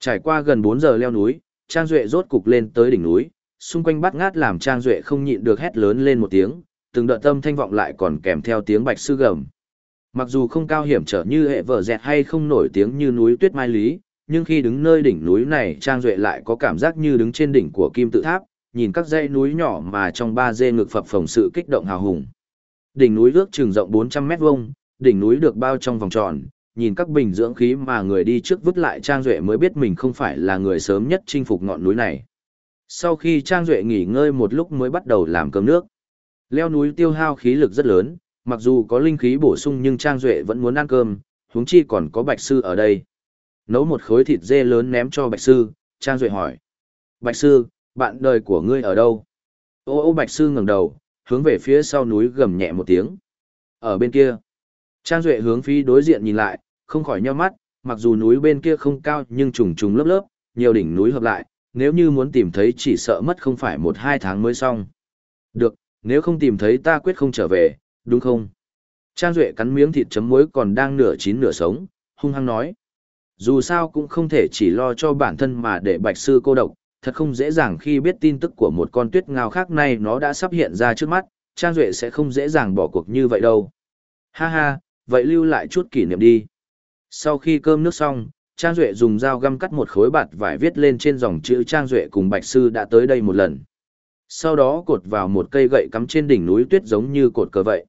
Trải qua gần 4 giờ leo núi, Trang Duệ rốt cục lên tới đỉnh núi, xung quanh bắt ngát làm Trang Duệ không nhịn được hét lớn lên một tiếng, từng đợt tâm thanh vọng lại còn kèm theo tiếng bạch sư gầm. Mặc dù không cao hiểm trở như hệ vở dẹt hay không nổi tiếng như núi tuyết mai lý, nhưng khi đứng nơi đỉnh núi này Trang Duệ lại có cảm giác như đứng trên đỉnh của kim tự tháp, nhìn các dãy núi nhỏ mà trong ba dê ngực phập phồng sự kích động hào hùng. Đỉnh núi ước chừng rộng 400 mét vuông, đỉnh núi được bao trong vòng tròn, nhìn các bình dưỡng khí mà người đi trước vứt lại Trang Duệ mới biết mình không phải là người sớm nhất chinh phục ngọn núi này. Sau khi Trang Duệ nghỉ ngơi một lúc mới bắt đầu làm cơm nước. Leo núi tiêu hao khí lực rất lớn, mặc dù có linh khí bổ sung nhưng Trang Duệ vẫn muốn ăn cơm, huống chi còn có Bạch Sư ở đây. Nấu một khối thịt dê lớn ném cho Bạch Sư, Trang Duệ hỏi. Bạch Sư, bạn đời của ngươi ở đâu? Ô ô Bạch Sư ngẩng đầu, hướng về phía sau núi gầm nhẹ một tiếng. Ở bên kia. Trang Duệ hướng phí đối diện nhìn lại, không khỏi nheo mắt, mặc dù núi bên kia không cao nhưng trùng trùng lớp lớp, nhiều đỉnh núi hợp lại, nếu như muốn tìm thấy chỉ sợ mất không phải một hai tháng mới xong. Được, nếu không tìm thấy ta quyết không trở về, đúng không? Trang Duệ cắn miếng thịt chấm muối còn đang nửa chín nửa sống, hung hăng nói. Dù sao cũng không thể chỉ lo cho bản thân mà để bạch sư cô độc, thật không dễ dàng khi biết tin tức của một con tuyết ngao khác này nó đã sắp hiện ra trước mắt, Trang Duệ sẽ không dễ dàng bỏ cuộc như vậy đâu. Ha ha, vậy lưu lại chút kỷ niệm đi. Sau khi cơm nước xong, Trang Duệ dùng dao găm cắt một khối bạt vải viết lên trên dòng chữ Trang Duệ cùng Bạch Sư đã tới đây một lần. Sau đó cột vào một cây gậy cắm trên đỉnh núi tuyết giống như cột cờ vậy.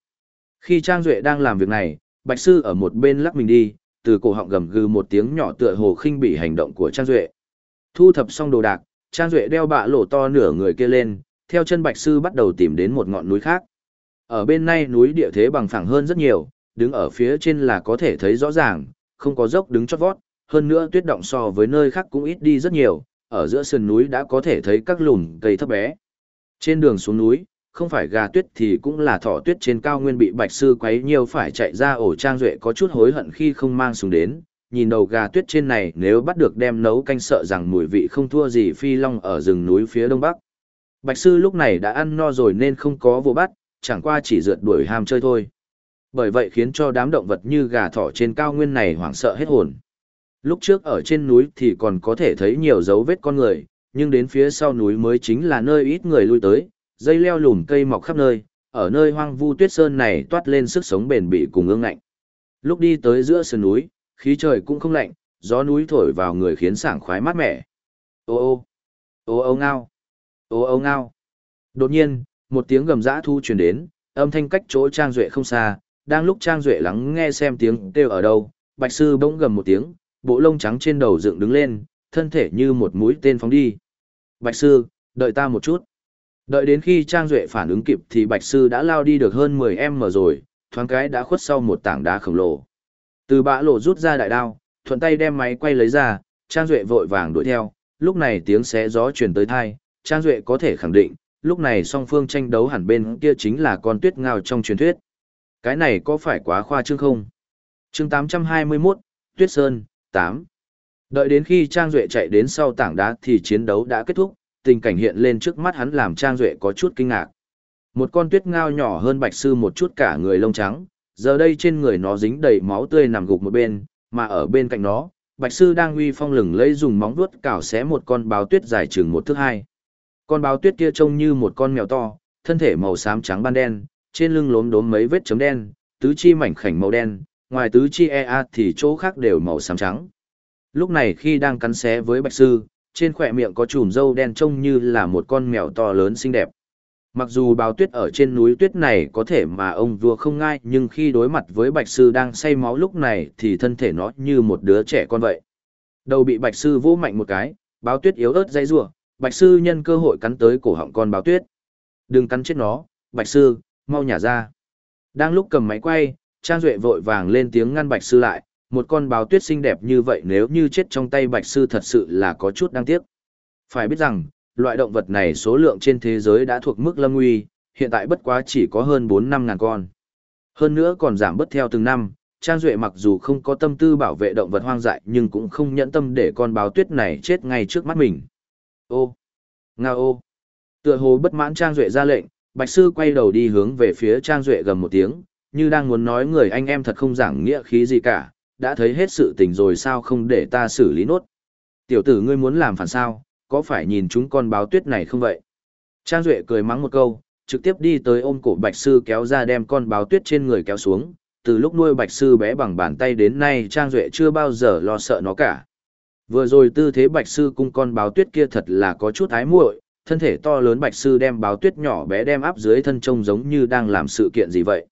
Khi Trang Duệ đang làm việc này, Bạch Sư ở một bên lắc mình đi, từ cổ họng gầm gừ một tiếng nhỏ tựa hồ khinh bị hành động của Trang Duệ. Thu thập xong đồ đạc, Trang Duệ đeo bạ lỗ to nửa người kia lên, theo chân Bạch Sư bắt đầu tìm đến một ngọn núi khác. Ở bên này núi địa thế bằng phẳng hơn rất nhiều, đứng ở phía trên là có thể thấy rõ ràng, không có dốc đứng chót vót, hơn nữa tuyết động so với nơi khác cũng ít đi rất nhiều, ở giữa sườn núi đã có thể thấy các lùn cây thấp bé. Trên đường xuống núi, không phải gà tuyết thì cũng là thỏ tuyết trên cao nguyên bị bạch sư quấy nhiều phải chạy ra ổ trang duệ có chút hối hận khi không mang xuống đến. Nhìn đầu gà tuyết trên này nếu bắt được đem nấu canh sợ rằng mùi vị không thua gì phi long ở rừng núi phía đông bắc. Bạch sư lúc này đã ăn no rồi nên không có vô bắt, chẳng qua chỉ rượt đuổi ham chơi thôi. Bởi vậy khiến cho đám động vật như gà thỏ trên cao nguyên này hoảng sợ hết hồn. Lúc trước ở trên núi thì còn có thể thấy nhiều dấu vết con người, nhưng đến phía sau núi mới chính là nơi ít người lui tới, dây leo lùm cây mọc khắp nơi, ở nơi hoang vu tuyết sơn này toát lên sức sống bền bỉ cùng ương ngạnh. Lúc đi tới giữa sườn núi, khí trời cũng không lạnh, gió núi thổi vào người khiến sảng khoái mát mẻ. Ô ô, ô ô ngao, ô ô ngao. Đột nhiên, một tiếng gầm dã thu truyền đến, âm thanh cách chỗ Trang Duệ không xa, đang lúc Trang Duệ lắng nghe xem tiếng kêu ở đâu, Bạch Sư bỗng gầm một tiếng, bộ lông trắng trên đầu dựng đứng lên, thân thể như một mũi tên phóng đi. Bạch Sư, đợi ta một chút. Đợi đến khi Trang Duệ phản ứng kịp thì Bạch Sư đã lao đi được hơn 10m rồi, thoáng cái đã khuất sau một tảng đá khổng lồ. Từ bã lộ rút ra đại đao, thuận tay đem máy quay lấy ra, Trang Duệ vội vàng đuổi theo, lúc này tiếng xé gió truyền tới thai, Trang Duệ có thể khẳng định, lúc này song phương tranh đấu hẳn bên kia chính là con tuyết ngao trong truyền thuyết. Cái này có phải quá khoa trương không? chương 821, Tuyết Sơn, 8. Đợi đến khi Trang Duệ chạy đến sau tảng đá thì chiến đấu đã kết thúc, tình cảnh hiện lên trước mắt hắn làm Trang Duệ có chút kinh ngạc. Một con tuyết ngao nhỏ hơn bạch sư một chút cả người lông trắng, giờ đây trên người nó dính đầy máu tươi nằm gục một bên, mà ở bên cạnh nó, bạch sư đang uy phong lừng lấy dùng móng vuốt cào xé một con báo tuyết dài chừng một thước hai. Con báo tuyết kia trông như một con mèo to, thân thể màu xám trắng ban đen, trên lưng lốm đốm mấy vết chấm đen, tứ chi mảnh khảnh màu đen, ngoài tứ chi EA thì chỗ khác đều màu xám trắng. Lúc này khi đang cắn xé với bạch sư, trên khỏe miệng có chùm râu đen trông như là một con mèo to lớn xinh đẹp. Mặc dù báo tuyết ở trên núi tuyết này có thể mà ông vua không ngai nhưng khi đối mặt với bạch sư đang say máu lúc này thì thân thể nó như một đứa trẻ con vậy. Đầu bị bạch sư vỗ mạnh một cái, báo tuyết yếu ớt dây rủa bạch sư nhân cơ hội cắn tới cổ họng con báo tuyết. Đừng cắn chết nó, bạch sư, mau nhả ra. Đang lúc cầm máy quay, Trang Duệ vội vàng lên tiếng ngăn bạch sư lại, một con báo tuyết xinh đẹp như vậy nếu như chết trong tay bạch sư thật sự là có chút đáng tiếc. Phải biết rằng, loại động vật này số lượng trên thế giới đã thuộc mức lâm nguy, hiện tại bất quá chỉ có hơn 4-5 ngàn con. Hơn nữa còn giảm bất theo từng năm, Trang Duệ mặc dù không có tâm tư bảo vệ động vật hoang dại nhưng cũng không nhẫn tâm để con báo tuyết này chết ngay trước mắt mình. Ô! Nga ô! Tựa hồ bất mãn Trang Duệ ra lệnh, Bạch Sư quay đầu đi hướng về phía Trang Duệ gầm một tiếng, như đang muốn nói người anh em thật không giảng nghĩa khí gì cả, đã thấy hết sự tình rồi sao không để ta xử lý nốt. Tiểu tử ngươi muốn làm phản sao, có phải nhìn chúng con báo tuyết này không vậy? Trang Duệ cười mắng một câu, trực tiếp đi tới ôm cổ Bạch Sư kéo ra đem con báo tuyết trên người kéo xuống. Từ lúc nuôi Bạch Sư bé bằng bàn tay đến nay Trang Duệ chưa bao giờ lo sợ nó cả. Vừa rồi tư thế Bạch Sư cung con báo tuyết kia thật là có chút ái muội thân thể to lớn Bạch Sư đem báo tuyết nhỏ bé đem áp dưới thân trông giống như đang làm sự kiện gì vậy.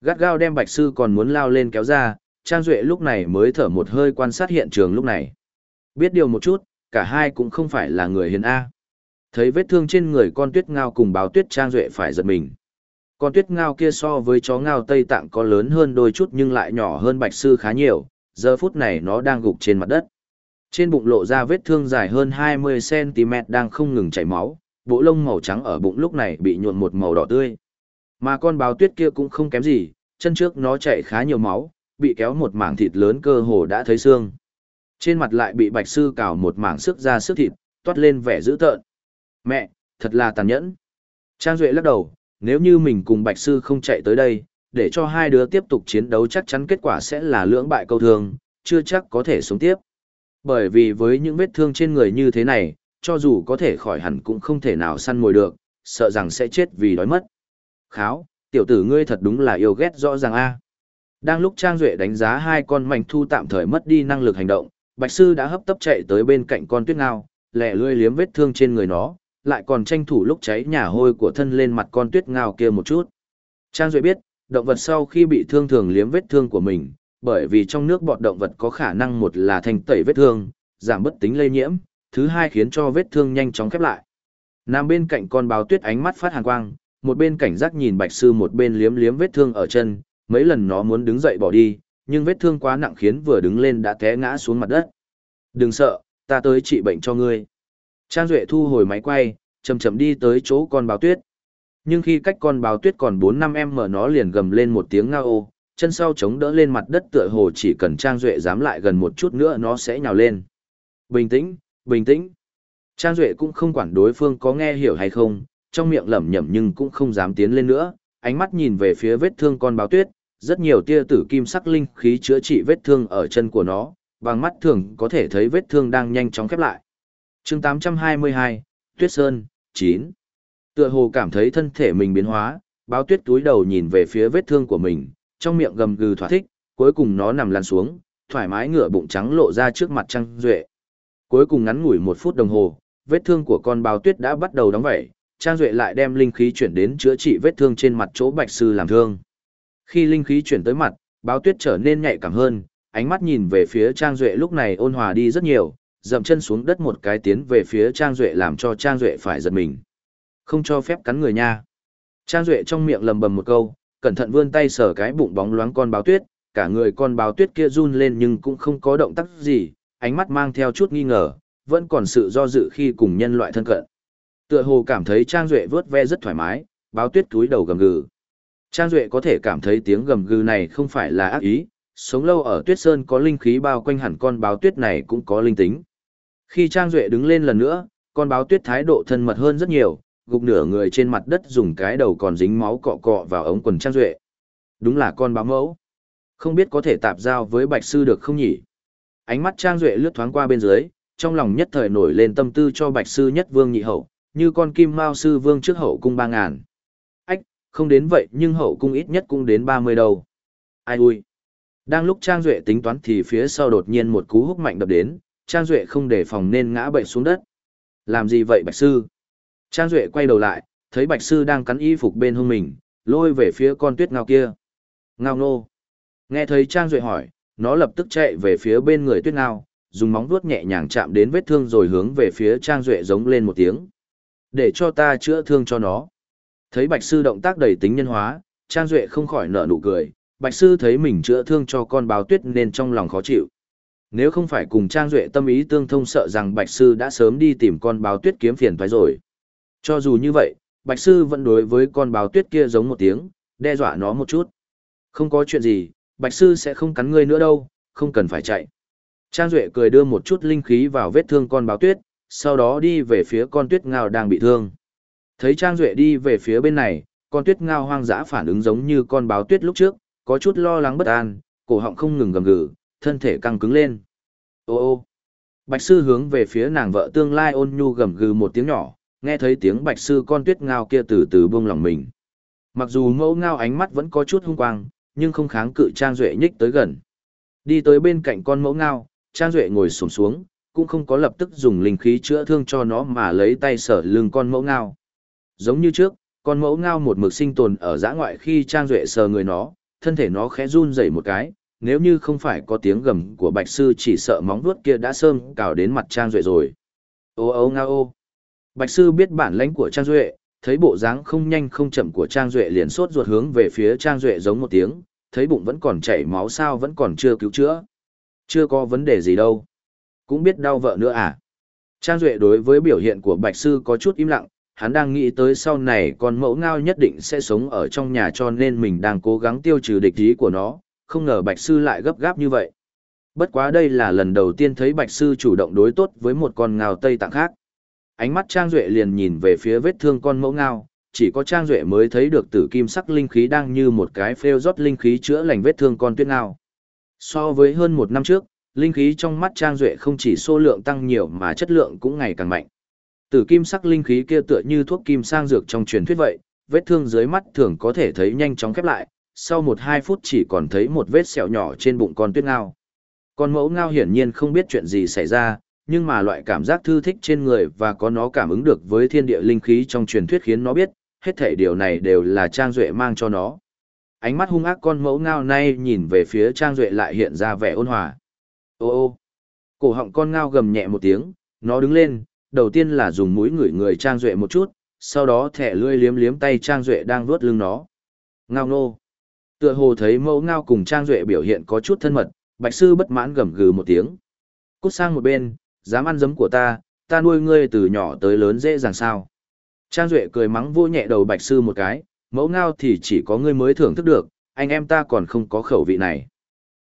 Gắt gao đem Bạch Sư còn muốn lao lên kéo ra, Trang Duệ lúc này mới thở một hơi quan sát hiện trường lúc này. Biết điều một chút, cả hai cũng không phải là người hiền A. Thấy vết thương trên người con tuyết ngao cùng báo tuyết Trang Duệ phải giật mình. Con tuyết ngao kia so với chó ngao Tây Tạng có lớn hơn đôi chút nhưng lại nhỏ hơn Bạch Sư khá nhiều, giờ phút này nó đang gục trên mặt đất. Trên bụng lộ ra vết thương dài hơn 20cm đang không ngừng chảy máu, bộ lông màu trắng ở bụng lúc này bị nhuộn một màu đỏ tươi. Mà con báo tuyết kia cũng không kém gì, chân trước nó chảy khá nhiều máu, bị kéo một mảng thịt lớn cơ hồ đã thấy xương. Trên mặt lại bị bạch sư cào một mảng sức ra sức thịt, toát lên vẻ dữ tợn. Mẹ, thật là tàn nhẫn. Trang Duệ lắc đầu, nếu như mình cùng bạch sư không chạy tới đây, để cho hai đứa tiếp tục chiến đấu chắc chắn kết quả sẽ là lưỡng bại câu thường, chưa chắc có thể sống tiếp. Bởi vì với những vết thương trên người như thế này, cho dù có thể khỏi hẳn cũng không thể nào săn mồi được, sợ rằng sẽ chết vì đói mất. Kháo, tiểu tử ngươi thật đúng là yêu ghét rõ ràng a. Đang lúc Trang Duệ đánh giá hai con mảnh thu tạm thời mất đi năng lực hành động, Bạch Sư đã hấp tấp chạy tới bên cạnh con tuyết ngao, lẹ lươi liếm vết thương trên người nó, lại còn tranh thủ lúc cháy nhà hôi của thân lên mặt con tuyết ngao kia một chút. Trang Duệ biết, động vật sau khi bị thương thường liếm vết thương của mình, bởi vì trong nước bọt động vật có khả năng một là thành tẩy vết thương, giảm bất tính lây nhiễm, thứ hai khiến cho vết thương nhanh chóng khép lại. Nam bên cạnh con báo tuyết ánh mắt phát hàn quang, một bên cảnh giác nhìn Bạch Sư một bên liếm liếm vết thương ở chân, mấy lần nó muốn đứng dậy bỏ đi, nhưng vết thương quá nặng khiến vừa đứng lên đã té ngã xuống mặt đất. Đừng sợ, ta tới trị bệnh cho ngươi. Trang Duệ thu hồi máy quay, chậm chậm đi tới chỗ con báo tuyết. Nhưng khi cách con báo tuyết còn 4-5 em mở nó liền gầm lên một tiếng ngao ô, chân sau chống đỡ lên mặt đất tựa hồ chỉ cần Trang Duệ dám lại gần một chút nữa nó sẽ nhào lên. Bình tĩnh, bình tĩnh. Trang Duệ cũng không quản đối phương có nghe hiểu hay không, trong miệng lẩm nhẩm nhưng cũng không dám tiến lên nữa, ánh mắt nhìn về phía vết thương con báo tuyết, rất nhiều tia tử kim sắc linh khí chữa trị vết thương ở chân của nó, bằng mắt thường có thể thấy vết thương đang nhanh chóng khép lại. chương 822, Tuyết Sơn, 9. Tựa hồ cảm thấy thân thể mình biến hóa, báo tuyết túi đầu nhìn về phía vết thương của mình, trong miệng gầm gừ thỏa thích, cuối cùng nó nằm lăn xuống, thoải mái ngửa bụng trắng lộ ra trước mặt Trang Duệ. Cuối cùng ngắn ngủi một phút đồng hồ, vết thương của con báo tuyết đã bắt đầu đóng vẩy, Trang Duệ lại đem linh khí chuyển đến chữa trị vết thương trên mặt chỗ bạch sư làm thương. Khi linh khí chuyển tới mặt, báo tuyết trở nên nhạy cảm hơn, ánh mắt nhìn về phía Trang Duệ lúc này ôn hòa đi rất nhiều, dậm chân xuống đất một cái tiến về phía Trang Duệ làm cho Trang Duệ phải giật mình. Không cho phép cắn người nha. Trang Duệ trong miệng lầm bầm một câu, cẩn thận vươn tay sờ cái bụng bóng loáng con báo tuyết, cả người con báo tuyết kia run lên nhưng cũng không có động tác gì, ánh mắt mang theo chút nghi ngờ, vẫn còn sự do dự khi cùng nhân loại thân cận. Tựa hồ cảm thấy Trang Duệ vớt ve rất thoải mái, báo tuyết túi đầu gầm gừ. Trang Duệ có thể cảm thấy tiếng gầm gừ này không phải là ác ý, sống lâu ở tuyết sơn có linh khí bao quanh hẳn con báo tuyết này cũng có linh tính. Khi Trang Duệ đứng lên lần nữa, con báo tuyết thái độ thân mật hơn rất nhiều, gục nửa người trên mặt đất dùng cái đầu còn dính máu cọ cọ vào ống quần Trang Duệ. Đúng là con báo mẫu. Không biết có thể tạp giao với bạch sư được không nhỉ? Ánh mắt Trang Duệ lướt thoáng qua bên dưới, trong lòng nhất thời nổi lên tâm tư cho bạch sư nhất vương nhị hậu, như con kim mao sư vương trước hậu cung ba ngàn. Ách, không đến vậy nhưng hậu cung ít nhất cũng đến ba mươi đâu. Ai ui. Đang lúc Trang Duệ tính toán thì phía sau đột nhiên một cú húc mạnh đập đến, Trang Duệ không đề phòng nên ngã bệnh xuống đất. Làm gì vậy bạch sư? Trang Duệ quay đầu lại, Thấy Bạch Sư đang cắn y phục bên hông mình, lôi về phía con tuyết ngao kia. Ngao nô. Nghe thấy Trang Duệ hỏi, nó lập tức chạy về phía bên người tuyết ngao, dùng móng vuốt nhẹ nhàng chạm đến vết thương rồi hướng về phía Trang Duệ giống lên một tiếng. Để cho ta chữa thương cho nó. Thấy Bạch Sư động tác đầy tính nhân hóa, Trang Duệ không khỏi nở nụ cười. Bạch Sư thấy mình chữa thương cho con báo tuyết nên trong lòng khó chịu. Nếu không phải cùng Trang Duệ tâm ý tương thông sợ rằng Bạch Sư đã sớm đi tìm con báo tuyết kiếm phiền thoái rồi. Cho dù như vậy, Bạch Sư vẫn đối với con báo tuyết kia giống một tiếng, đe dọa nó một chút. Không có chuyện gì, Bạch Sư sẽ không cắn ngươi nữa đâu, không cần phải chạy. Trang Duệ cười đưa một chút linh khí vào vết thương con báo tuyết, sau đó đi về phía con tuyết ngao đang bị thương. Thấy Trang Duệ đi về phía bên này, con tuyết ngao hoang dã phản ứng giống như con báo tuyết lúc trước, có chút lo lắng bất an, cổ họng không ngừng gầm gừ, thân thể căng cứng lên. Ô ô. Bạch sư hướng về phía nàng vợ tương lai ôn nhu gầm gừ một tiếng nhỏ, nghe thấy tiếng bạch sư con tuyết ngao kia từ từ buông lòng mình. Mặc dù mẫu ngao ánh mắt vẫn có chút hung quang, nhưng không kháng cự Trang Duệ nhích tới gần. Đi tới bên cạnh con mẫu ngao, Trang Duệ ngồi sổm xuống, cũng không có lập tức dùng linh khí chữa thương cho nó mà lấy tay sở lưng con mẫu ngao. Giống như trước, con mẫu ngao một mực sinh tồn ở giã ngoại khi Trang Duệ sờ người nó, thân thể nó khẽ run dậy một cái, nếu như không phải có tiếng gầm của bạch sư chỉ sợ móng vuốt kia đã sơm cào đến mặt Trang Duệ rồi. Ô ô ngao ô. Bạch sư biết bản lãnh của Trang Duệ, thấy bộ dáng không nhanh không chậm của Trang Duệ liền sốt ruột hướng về phía Trang Duệ giống một tiếng, thấy bụng vẫn còn chảy máu sao vẫn còn chưa cứu chữa. Chưa có vấn đề gì đâu. Cũng biết đau vợ nữa à. Trang Duệ đối với biểu hiện của Bạch Sư có chút im lặng, hắn đang nghĩ tới sau này con mẫu ngao nhất định sẽ sống ở trong nhà cho nên mình đang cố gắng tiêu trừ địch ý của nó, không ngờ Bạch Sư lại gấp gáp như vậy. Bất quá đây là lần đầu tiên thấy Bạch Sư chủ động đối tốt với một con ngao Tây Tạng khác. Ánh mắt Trang Duệ liền nhìn về phía vết thương con mẫu ngao, chỉ có Trang Duệ mới thấy được tử kim sắc linh khí đang như một cái phêu rót linh khí chữa lành vết thương con tuyết ngao. So với hơn một năm trước, linh khí trong mắt Trang Duệ không chỉ số lượng tăng nhiều mà chất lượng cũng ngày càng mạnh. Tử kim sắc linh khí kia tựa như thuốc kim sang dược trong truyền thuyết vậy, vết thương dưới mắt thường có thể thấy nhanh chóng khép lại, sau một hai phút chỉ còn thấy một vết sẹo nhỏ trên bụng con tuyết ngao. Con mẫu ngao hiển nhiên không biết chuyện gì xảy ra, nhưng mà loại cảm giác thư thích trên người và có nó cảm ứng được với thiên địa linh khí trong truyền thuyết khiến nó biết, hết thể điều này đều là Trang Duệ mang cho nó. Ánh mắt hung ác con mẫu ngao nay nhìn về phía Trang Duệ lại hiện ra vẻ ôn hòa. Ô ô, cổ họng con ngao gầm nhẹ một tiếng, nó đứng lên, đầu tiên là dùng mũi ngửi người Trang Duệ một chút, sau đó thẻ lươi liếm liếm tay Trang Duệ đang vuốt lưng nó. Ngao nô. Tựa hồ thấy mẫu ngao cùng Trang Duệ biểu hiện có chút thân mật, bạch sư bất mãn gầm gừ một tiếng. Cút sang một bên, dám ăn giấm của ta, ta nuôi ngươi từ nhỏ tới lớn dễ dàng sao. Trang Duệ cười mắng vô nhẹ đầu bạch sư một cái, mẫu ngao thì chỉ có ngươi mới thưởng thức được, anh em ta còn không có khẩu vị này.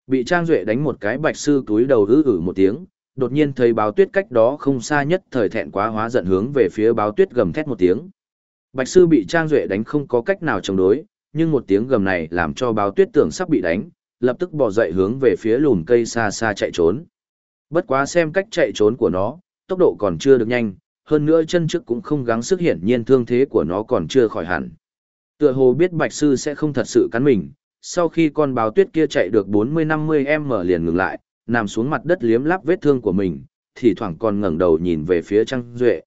Bị Trang Duệ đánh một cái bạch sư túi đầu hứ ử một tiếng, đột nhiên thấy báo tuyết cách đó không xa nhất thời thẹn quá hóa giận hướng về phía báo tuyết gầm thét một tiếng. Bạch sư bị Trang Duệ đánh không có cách nào chống đối, nhưng một tiếng gầm này làm cho báo tuyết tưởng sắp bị đánh, lập tức bỏ dậy hướng về phía lùn cây xa xa chạy trốn. Bất quá xem cách chạy trốn của nó, tốc độ còn chưa được nhanh, hơn nữa chân trước cũng không gắng sức hiển nhiên thương thế của nó còn chưa khỏi hẳn. Tựa hồ biết bạch sư sẽ không thật sự cắn mình, sau khi con báo tuyết kia chạy được 40-50 m liền ngừng lại, nằm xuống mặt đất liếm láp vết thương của mình, thì thoảng còn ngẩng đầu nhìn về phía Trang Duệ.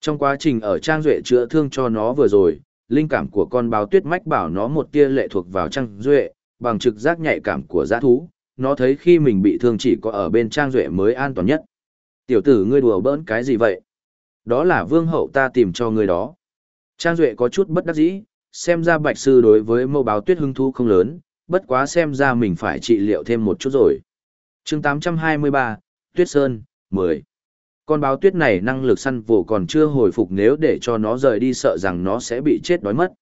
Trong quá trình ở Trang Duệ chữa thương cho nó vừa rồi, linh cảm của con báo tuyết mách bảo nó một tia lệ thuộc vào Trang Duệ, bằng trực giác nhạy cảm của giã thú, nó thấy khi mình bị thương chỉ có ở bên Trang Duệ mới an toàn nhất. Tiểu tử ngươi đùa bỡn cái gì vậy? Đó là vương hậu ta tìm cho ngươi đó. Trang Duệ có chút bất đắc dĩ, xem ra bạch sư đối với mâu báo tuyết Hưng thú không lớn, bất quá xem ra mình phải trị liệu thêm một chút rồi. chương 823, Tuyết Sơn, 10. Con báo tuyết này năng lực săn vồ còn chưa hồi phục nếu để cho nó rời đi sợ rằng nó sẽ bị chết đói mất.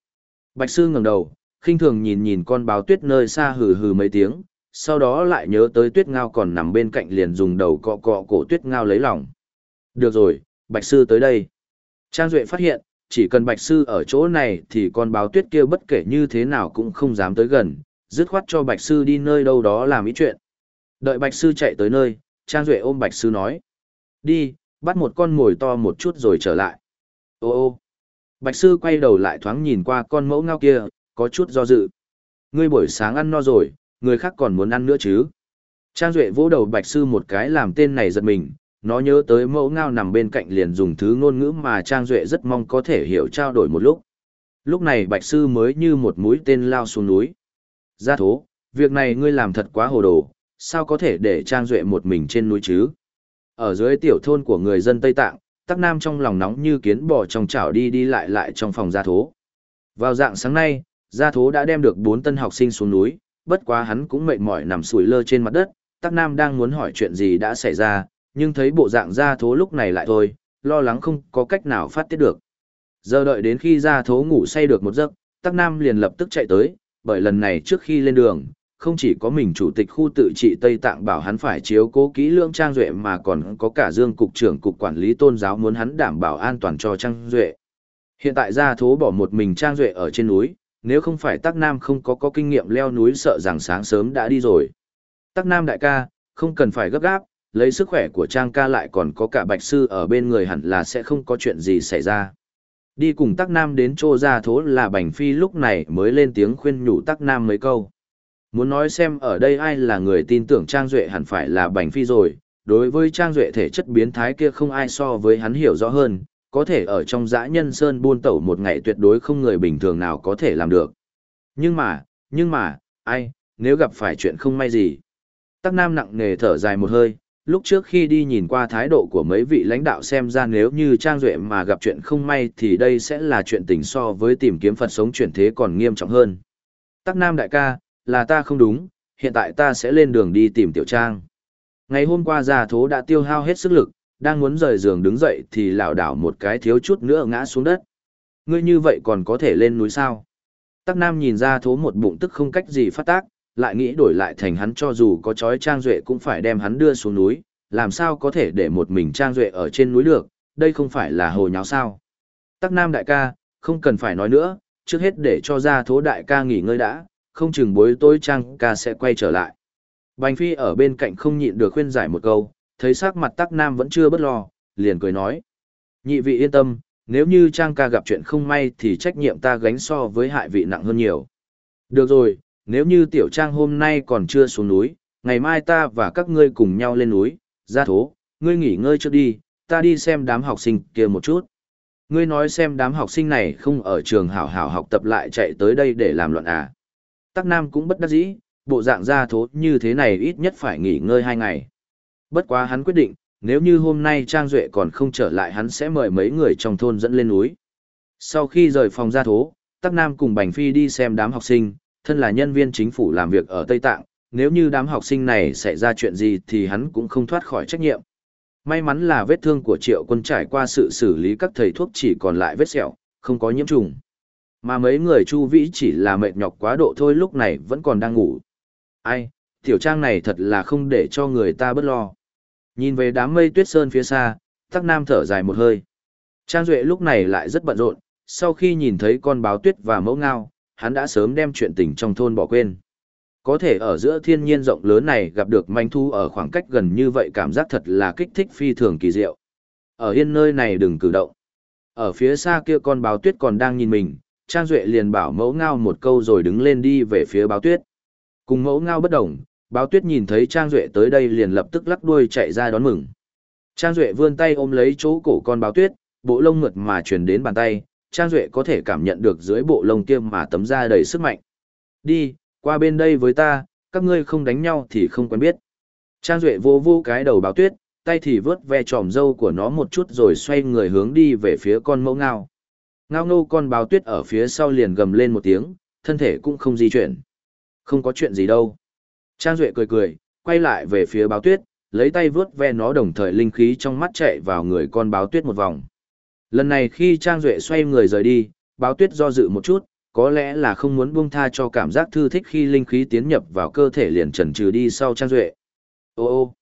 Bạch sư ngẩng đầu, khinh thường nhìn nhìn con báo tuyết nơi xa hừ hừ mấy tiếng, sau đó lại nhớ tới tuyết ngao còn nằm bên cạnh liền dùng đầu cọ cọ cổ tuyết ngao lấy lòng. Được rồi, bạch sư tới đây. Trang Duệ phát hiện, chỉ cần bạch sư ở chỗ này thì con báo tuyết kia bất kể như thế nào cũng không dám tới gần, dứt khoát cho bạch sư đi nơi đâu đó làm ý chuyện. Đợi bạch sư chạy tới nơi, Trang Duệ ôm bạch sư nói. Đi, bắt một con mồi to một chút rồi trở lại. Ô ô. Bạch sư quay đầu lại thoáng nhìn qua con mẫu ngao kia, có chút do dự. Ngươi buổi sáng ăn no rồi, người khác còn muốn ăn nữa chứ. Trang Duệ vỗ đầu bạch sư một cái làm tên này giật mình, nó nhớ tới mẫu ngao nằm bên cạnh liền dùng thứ ngôn ngữ mà Trang Duệ rất mong có thể hiểu trao đổi một lúc. Lúc này Bạch Sư mới như một mũi tên lao xuống núi. Gia thố, việc này ngươi làm thật quá hồ đồ, sao có thể để Trang Duệ một mình trên núi chứ? Ở dưới tiểu thôn của người dân Tây Tạng, Tắc Nam trong lòng nóng như kiến bò trong chảo đi đi lại lại trong phòng gia thố. Vào dạng sáng nay, gia thố đã đem được 4 tân học sinh xuống núi, bất quá hắn cũng mệt mỏi nằm sủi lơ trên mặt đất, Tắc Nam đang muốn hỏi chuyện gì đã xảy ra, nhưng thấy bộ dạng gia thố lúc này lại thôi, lo lắng không có cách nào phát tiết được. Giờ đợi đến khi gia thố ngủ say được một giấc, Tắc Nam liền lập tức chạy tới, bởi lần này trước khi lên đường, không chỉ có mình chủ tịch khu tự trị Tây Tạng bảo hắn phải chiếu cố kỹ lưỡng Trang Duệ mà còn có cả Dương cục trưởng cục quản lý tôn giáo muốn hắn đảm bảo an toàn cho Trang Duệ. Hiện tại gia thố bỏ một mình Trang Duệ ở trên núi, nếu không phải Tắc Nam không có có kinh nghiệm leo núi sợ rằng sáng sớm đã đi rồi. Tắc Nam đại ca, không cần phải gấp gáp, lấy sức khỏe của Trang ca lại còn có cả bạch sư ở bên người hẳn là sẽ không có chuyện gì xảy ra. Đi cùng Tắc Nam đến chỗ ra Thố là Bành Phi lúc này mới lên tiếng khuyên nhủ Tắc Nam mấy câu. Muốn nói xem ở đây ai là người tin tưởng Trang Duệ hẳn phải là Bành Phi rồi, đối với Trang Duệ thể chất biến thái kia không ai so với hắn hiểu rõ hơn, có thể ở trong dã nhân sơn buôn tẩu một ngày tuyệt đối không người bình thường nào có thể làm được. Nhưng mà, nhưng mà, ai, nếu gặp phải chuyện không may gì. Tắc Nam nặng nề thở dài một hơi, lúc trước khi đi nhìn qua thái độ của mấy vị lãnh đạo xem ra nếu như Trang Duệ mà gặp chuyện không may thì đây sẽ là chuyện tình so với tìm kiếm Phật sống chuyển thế còn nghiêm trọng hơn. Tắc Nam đại ca, là ta không đúng, hiện tại ta sẽ lên đường đi tìm Tiểu Trang. Ngày hôm qua già thố đã tiêu hao hết sức lực, đang muốn rời giường đứng dậy thì lảo đảo một cái thiếu chút nữa ngã xuống đất. Ngươi như vậy còn có thể lên núi sao? Tắc Nam nhìn ra thố một bụng tức không cách gì phát tác, lại nghĩ đổi lại thành hắn cho dù có chói Trang Duệ cũng phải đem hắn đưa xuống núi, làm sao có thể để một mình Trang Duệ ở trên núi được, đây không phải là hồ nháo sao. Tắc Nam đại ca, không cần phải nói nữa, trước hết để cho ra thố đại ca nghỉ ngơi đã, không chừng bối tối Trang ca sẽ quay trở lại. Bành Phi ở bên cạnh không nhịn được khuyên giải một câu, thấy sắc mặt Tắc Nam vẫn chưa bất lo, liền cười nói. Nhị vị yên tâm, nếu như Trang ca gặp chuyện không may thì trách nhiệm ta gánh so với hại vị nặng hơn nhiều. Được rồi, nếu như tiểu trang hôm nay còn chưa xuống núi, ngày mai ta và các ngươi cùng nhau lên núi, ra thố, ngươi nghỉ ngơi trước đi, ta đi xem đám học sinh kia một chút. Ngươi nói xem đám học sinh này không ở trường hảo hảo học tập lại chạy tới đây để làm loạn à. Tắc Nam cũng bất đắc dĩ, bộ dạng ra thố như thế này ít nhất phải nghỉ ngơi hai ngày. Bất quá hắn quyết định, nếu như hôm nay Trang Duệ còn không trở lại hắn sẽ mời mấy người trong thôn dẫn lên núi. Sau khi rời phòng ra thố, Tắc Nam cùng Bành Phi đi xem đám học sinh, thân là nhân viên chính phủ làm việc ở Tây Tạng, nếu như đám học sinh này xảy ra chuyện gì thì hắn cũng không thoát khỏi trách nhiệm. May mắn là vết thương của triệu quân trải qua sự xử lý các thầy thuốc chỉ còn lại vết sẹo, không có nhiễm trùng. Mà mấy người chu vĩ chỉ là mệt nhọc quá độ thôi lúc này vẫn còn đang ngủ. Ai, tiểu trang này thật là không để cho người ta bất lo. Nhìn về đám mây tuyết sơn phía xa, tắc nam thở dài một hơi. Trang Duệ lúc này lại rất bận rộn, sau khi nhìn thấy con báo tuyết và mẫu ngao, hắn đã sớm đem chuyện tình trong thôn bỏ quên. Có thể ở giữa thiên nhiên rộng lớn này gặp được manh thu ở khoảng cách gần như vậy cảm giác thật là kích thích phi thường kỳ diệu. Ở yên nơi này đừng cử động. Ở phía xa kia con báo tuyết còn đang nhìn mình, Trang Duệ liền bảo mẫu ngao một câu rồi đứng lên đi về phía báo tuyết. Cùng mẫu ngao bất đồng, báo tuyết nhìn thấy Trang Duệ tới đây liền lập tức lắc đuôi chạy ra đón mừng. Trang Duệ vươn tay ôm lấy chỗ cổ con báo tuyết, bộ lông ngượt mà truyền đến bàn tay, Trang Duệ có thể cảm nhận được dưới bộ lông kia mà tấm da đầy sức mạnh. Đi, qua bên đây với ta, các ngươi không đánh nhau thì không quen biết. Trang Duệ vô vô cái đầu báo tuyết, tay thì vớt ve tròm dâu của nó một chút rồi xoay người hướng đi về phía con mẫu ngao. Ngao ngô con báo tuyết ở phía sau liền gầm lên một tiếng, thân thể cũng không di chuyển. Không có chuyện gì đâu. Trang Duệ cười cười, quay lại về phía báo tuyết, lấy tay vớt ve nó đồng thời linh khí trong mắt chạy vào người con báo tuyết một vòng. Lần này khi Trang Duệ xoay người rời đi, báo tuyết do dự một chút, có lẽ là không muốn buông tha cho cảm giác thư thích khi linh khí tiến nhập vào cơ thể liền trần trừ đi sau Trang Duệ. Ô ô!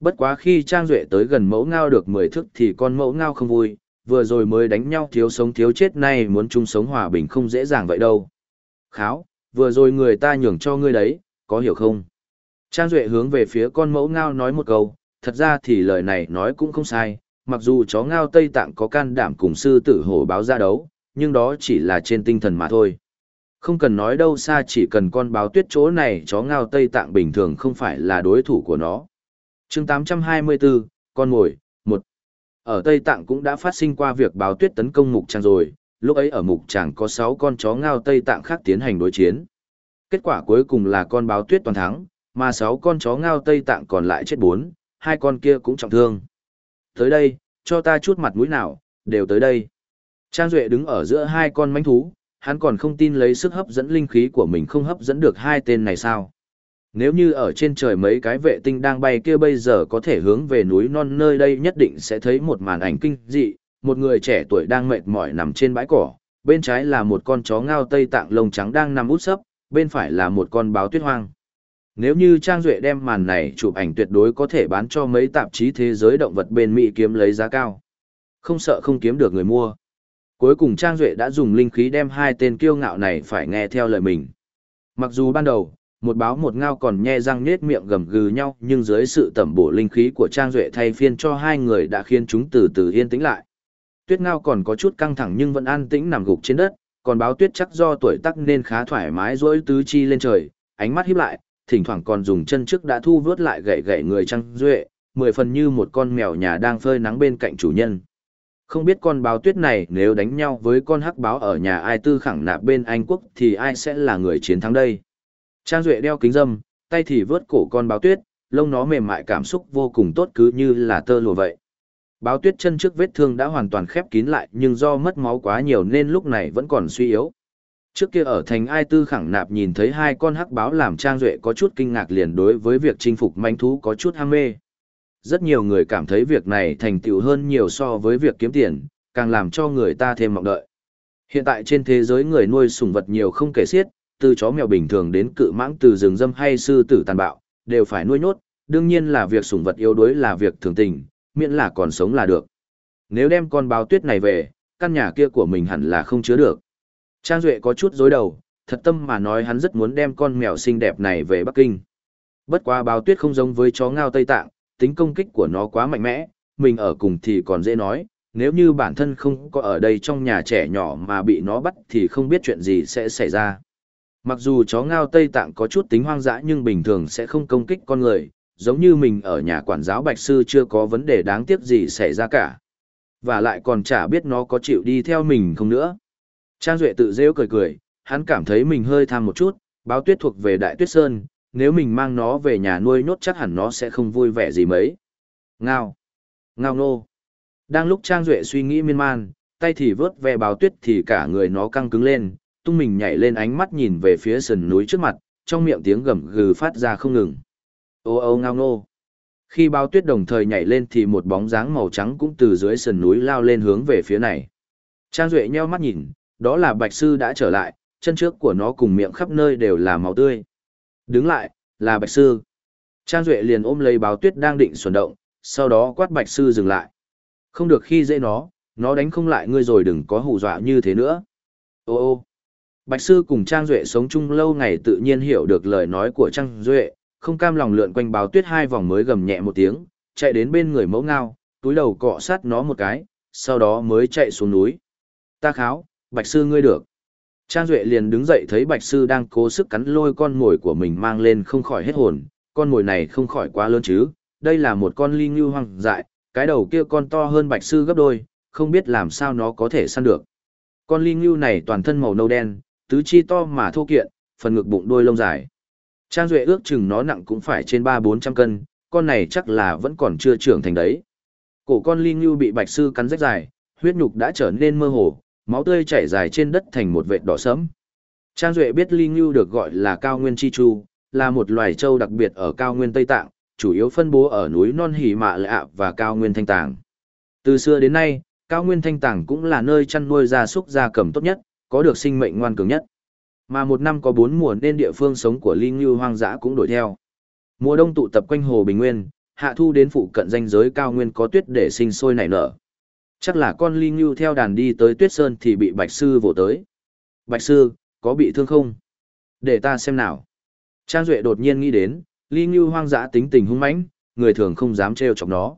Bất quá khi Trang Duệ tới gần mẫu ngao được 10 thức thì con mẫu ngao không vui, vừa rồi mới đánh nhau thiếu sống thiếu chết nay muốn chung sống hòa bình không dễ dàng vậy đâu. Kháo, vừa rồi người ta nhường cho ngươi đấy, có hiểu không? Trang Duệ hướng về phía con mẫu ngao nói một câu, thật ra thì lời này nói cũng không sai, mặc dù chó ngao Tây Tạng có can đảm cùng sư tử hổ báo ra đấu, nhưng đó chỉ là trên tinh thần mà thôi. Không cần nói đâu xa chỉ cần con báo tuyết chỗ này chó ngao Tây Tạng bình thường không phải là đối thủ của nó. chương 824, con mồi, một Ở Tây Tạng cũng đã phát sinh qua việc báo tuyết tấn công mục trang rồi, lúc ấy ở mục trang có 6 con chó ngao Tây Tạng khác tiến hành đối chiến. Kết quả cuối cùng là con báo tuyết toàn thắng, mà sáu con chó ngao Tây Tạng còn lại chết bốn, hai con kia cũng trọng thương. Tới đây, cho ta chút mặt mũi nào, đều tới đây. Trang Duệ đứng ở giữa hai con mánh thú, hắn còn không tin lấy sức hấp dẫn linh khí của mình không hấp dẫn được hai tên này sao. Nếu như ở trên trời mấy cái vệ tinh đang bay kia bây giờ có thể hướng về núi non nơi đây nhất định sẽ thấy một màn ảnh kinh dị, một người trẻ tuổi đang mệt mỏi nằm trên bãi cỏ, bên trái là một con chó ngao tây tạng lông trắng đang nằm út sấp, bên phải là một con báo tuyết hoang. Nếu như Trang Duệ đem màn này chụp ảnh tuyệt đối có thể bán cho mấy tạp chí thế giới động vật bên Mỹ kiếm lấy giá cao. Không sợ không kiếm được người mua. Cuối cùng Trang Duệ đã dùng linh khí đem hai tên kiêu ngạo này phải nghe theo lời mình. Mặc dù ban đầu, một báo một ngao còn nhe răng nết miệng gầm gừ nhau nhưng dưới sự tẩm bổ linh khí của Trang Duệ thay phiên cho hai người đã khiến chúng từ từ yên tĩnh lại. Tuyết ngao còn có chút căng thẳng nhưng vẫn an tĩnh nằm gục trên đất, còn báo tuyết chắc do tuổi tắc nên khá thoải mái rỗi tứ chi lên trời, ánh mắt híp lại, thỉnh thoảng còn dùng chân trước đã thu vớt lại gậy gậy người Trang Duệ, mười phần như một con mèo nhà đang phơi nắng bên cạnh chủ nhân. Không biết con báo tuyết này nếu đánh nhau với con hắc báo ở nhà ai tư khẳng nạp bên Anh quốc thì ai sẽ là người chiến thắng đây. Trang Duệ đeo kính dâm, tay thì vớt cổ con báo tuyết, lông nó mềm mại cảm xúc vô cùng tốt cứ như là tơ lụa vậy. Báo tuyết chân trước vết thương đã hoàn toàn khép kín lại nhưng do mất máu quá nhiều nên lúc này vẫn còn suy yếu. Trước kia ở thành ai tư khẳng nạp nhìn thấy hai con hắc báo làm Trang Duệ có chút kinh ngạc liền đối với việc chinh phục manh thú có chút ham mê. Rất nhiều người cảm thấy việc này thành tựu hơn nhiều so với việc kiếm tiền, càng làm cho người ta thêm mong đợi. Hiện tại trên thế giới người nuôi sủng vật nhiều không kể xiết, từ chó mèo bình thường đến cự mãng từ rừng dâm hay sư tử tàn bạo, đều phải nuôi nhốt, đương nhiên là việc sủng vật yếu đuối là việc thường tình, miễn là còn sống là được. Nếu đem con báo tuyết này về, căn nhà kia của mình hẳn là không chứa được. Trang Duệ có chút dối đầu, thật tâm mà nói hắn rất muốn đem con mèo xinh đẹp này về Bắc Kinh. Bất quá báo tuyết không giống với chó ngao Tây Tạng, tính công kích của nó quá mạnh mẽ, mình ở cùng thì còn dễ nói, nếu như bản thân không có ở đây trong nhà trẻ nhỏ mà bị nó bắt thì không biết chuyện gì sẽ xảy ra. Mặc dù chó ngao Tây Tạng có chút tính hoang dã nhưng bình thường sẽ không công kích con người, giống như mình ở nhà quản giáo Bạch Sư chưa có vấn đề đáng tiếc gì xảy ra cả. Và lại còn chả biết nó có chịu đi theo mình không nữa. Trang Duệ tự rêu cười cười, hắn cảm thấy mình hơi tham một chút, báo tuyết thuộc về Đại Tuyết Sơn, nếu mình mang nó về nhà nuôi nhốt chắc hẳn nó sẽ không vui vẻ gì mấy. Ngao. Ngao nô. Đang lúc Trang Duệ suy nghĩ miên man, tay thì vớt ve báo tuyết thì cả người nó căng cứng lên, tung mình nhảy lên ánh mắt nhìn về phía sườn núi trước mặt, trong miệng tiếng gầm gừ phát ra không ngừng. Ô ô ngao nô. Khi báo tuyết đồng thời nhảy lên thì một bóng dáng màu trắng cũng từ dưới sườn núi lao lên hướng về phía này. Trang Duệ nheo mắt nhìn, đó là Bạch Sư đã trở lại, chân trước của nó cùng miệng khắp nơi đều là màu tươi. Đứng lại, là Bạch Sư. Trang Duệ liền ôm lấy báo tuyết đang định xuẩn động, sau đó quát Bạch Sư dừng lại. Không được khi dễ nó, nó đánh không lại ngươi rồi đừng có hù dọa như thế nữa. Ô ô. Bạch Sư cùng Trang Duệ sống chung lâu ngày tự nhiên hiểu được lời nói của Trang Duệ, không cam lòng lượn quanh báo tuyết hai vòng mới gầm nhẹ một tiếng, chạy đến bên người mẫu ngao, túi đầu cọ sát nó một cái, sau đó mới chạy xuống núi. Ta kháo, Bạch Sư ngươi được. Trang Duệ liền đứng dậy thấy Bạch Sư đang cố sức cắn lôi con mồi của mình mang lên không khỏi hết hồn, con mồi này không khỏi quá lớn chứ, đây là một con ly ngưu hoang dại, cái đầu kia con to hơn Bạch Sư gấp đôi, không biết làm sao nó có thể săn được. Con ly ngưu này toàn thân màu nâu đen, tứ chi to mà thô kiện, phần ngực bụng đôi lông dài. Trang Duệ ước chừng nó nặng cũng phải trên 3-400 cân, con này chắc là vẫn còn chưa trưởng thành đấy. Cổ con ly ngưu bị Bạch Sư cắn rách dài, huyết nhục đã trở nên mơ hồ, máu tươi chảy dài trên đất thành một vệt đỏ sẫm. Trang Duệ biết Ly Ngưu được gọi là cao nguyên chi chu, là một loài trâu đặc biệt ở cao nguyên Tây Tạng, chủ yếu phân bố ở núi non hỉ mạ lạ và cao nguyên thanh tàng. Từ xưa đến nay, cao nguyên thanh tàng cũng là nơi chăn nuôi gia súc gia cầm tốt nhất, có được sinh mệnh ngoan cường nhất. Mà một năm có bốn mùa nên địa phương sống của Ly Ngưu hoang dã cũng đổi theo. Mùa đông tụ tập quanh hồ Bình Nguyên, hạ thu đến phụ cận danh giới cao nguyên có tuyết để sinh sôi nảy nở. Chắc là con ly ngưu theo đàn đi tới tuyết sơn thì bị bạch sư vỗ tới. Bạch sư, có bị thương không? Để ta xem nào. Trang Duệ đột nhiên nghĩ đến, ly ngưu hoang dã tính tình hung mãnh, người thường không dám trêu chọc nó.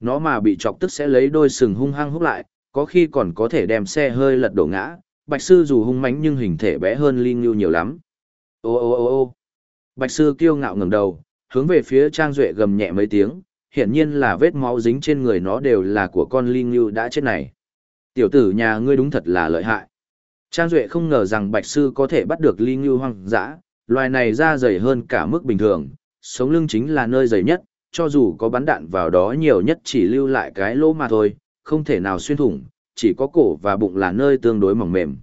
Nó mà bị chọc tức sẽ lấy đôi sừng hung hăng hút lại, có khi còn có thể đem xe hơi lật đổ ngã. Bạch sư dù hung mãnh nhưng hình thể bé hơn ly ngưu nhiều lắm. Ô ô ô ô Bạch sư kiêu ngạo ngẩng đầu, hướng về phía Trang Duệ gầm nhẹ mấy tiếng, hiển nhiên là vết máu dính trên người nó đều là của con linh ngưu đã chết này. Tiểu tử nhà ngươi đúng thật là lợi hại. Trang Duệ không ngờ rằng Bạch Sư có thể bắt được ly ngưu hoang dã, loài này da dày hơn cả mức bình thường, sống lưng chính là nơi dày nhất, cho dù có bắn đạn vào đó nhiều nhất chỉ lưu lại cái lỗ mà thôi, không thể nào xuyên thủng, chỉ có cổ và bụng là nơi tương đối mỏng mềm.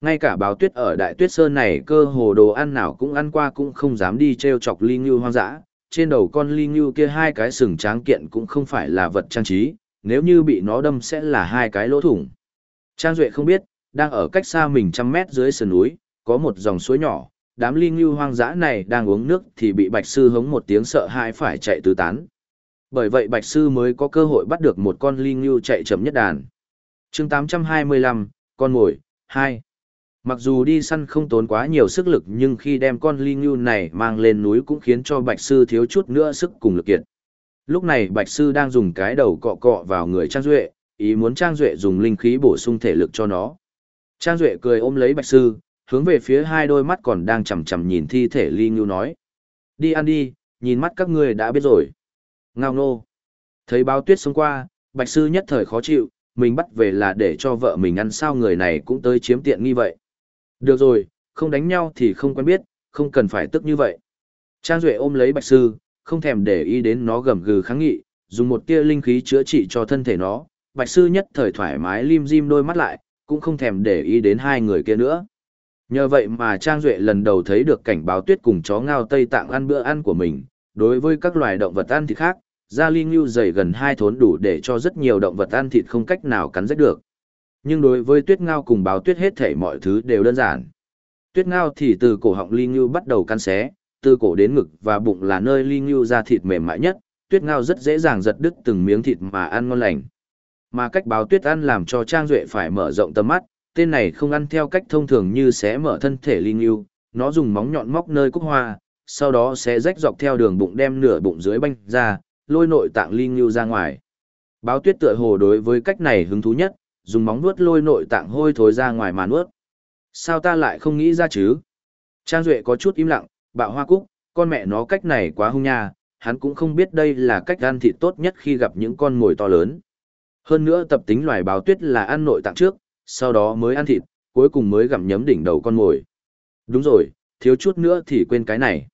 Ngay cả báo tuyết ở đại tuyết sơn này cơ hồ đồ ăn nào cũng ăn qua cũng không dám đi treo chọc ly ngưu hoang dã, trên đầu con ly ngưu kia hai cái sừng tráng kiện cũng không phải là vật trang trí, nếu như bị nó đâm sẽ là hai cái lỗ thủng. Trang Duệ không biết, đang ở cách xa mình trăm mét dưới sườn núi, có một dòng suối nhỏ, đám ly ngưu hoang dã này đang uống nước thì bị bạch sư hống một tiếng sợ hãi phải chạy tứ tán. Bởi vậy bạch sư mới có cơ hội bắt được một con ly ngưu chạy chậm nhất đàn. chương 825, con mồi, 2. Mặc dù đi săn không tốn quá nhiều sức lực nhưng khi đem con ly ngưu này mang lên núi cũng khiến cho bạch sư thiếu chút nữa sức cùng lực kiệt. Lúc này bạch sư đang dùng cái đầu cọ cọ vào người Trang Duệ, ý muốn Trang Duệ dùng linh khí bổ sung thể lực cho nó. Trang Duệ cười ôm lấy bạch sư, hướng về phía hai đôi mắt còn đang chầm chầm nhìn thi thể ly ngưu nói. Đi ăn đi, nhìn mắt các ngươi đã biết rồi. Ngao nô. Thấy báo tuyết xông qua, bạch sư nhất thời khó chịu, mình bắt về là để cho vợ mình ăn sao người này cũng tới chiếm tiện nghi vậy. Được rồi, không đánh nhau thì không quen biết, không cần phải tức như vậy. Trang Duệ ôm lấy bạch sư, không thèm để ý đến nó gầm gừ kháng nghị, dùng một tia linh khí chữa trị cho thân thể nó. Bạch sư nhất thời thoải mái lim dim đôi mắt lại, cũng không thèm để ý đến hai người kia nữa. Nhờ vậy mà Trang Duệ lần đầu thấy được cảnh báo tuyết cùng chó ngao Tây Tạng ăn bữa ăn của mình. Đối với các loài động vật ăn thịt khác, da linh lưu dày gần hai thốn đủ để cho rất nhiều động vật ăn thịt không cách nào cắn rách được. Nhưng đối với tuyết ngao cùng báo tuyết hết thể mọi thứ đều đơn giản. Tuyết ngao thì từ cổ họng linh Ngưu bắt đầu căn xé, từ cổ đến ngực và bụng là nơi linh Ngưu ra thịt mềm mại nhất, tuyết ngao rất dễ dàng giật đứt từng miếng thịt mà ăn ngon lành. Mà cách báo tuyết ăn làm cho Trang Duệ phải mở rộng tầm mắt, tên này không ăn theo cách thông thường như xé mở thân thể linh Ngưu, nó dùng móng nhọn móc nơi cúc hoa, sau đó sẽ rách dọc theo đường bụng đem nửa bụng dưới banh ra, lôi nội tạng linh Ngưu ra ngoài. Báo tuyết tựa hồ đối với cách này hứng thú nhất, dùng móng nuốt lôi nội tạng hôi thối ra ngoài mà nuốt. Sao ta lại không nghĩ ra chứ? Trang Duệ có chút im lặng, bạo hoa cúc, con mẹ nó cách này quá hung nha, hắn cũng không biết đây là cách ăn thịt tốt nhất khi gặp những con mồi to lớn. Hơn nữa tập tính loài báo tuyết là ăn nội tạng trước, sau đó mới ăn thịt, cuối cùng mới gặm nhấm đỉnh đầu con mồi. Đúng rồi, thiếu chút nữa thì quên cái này.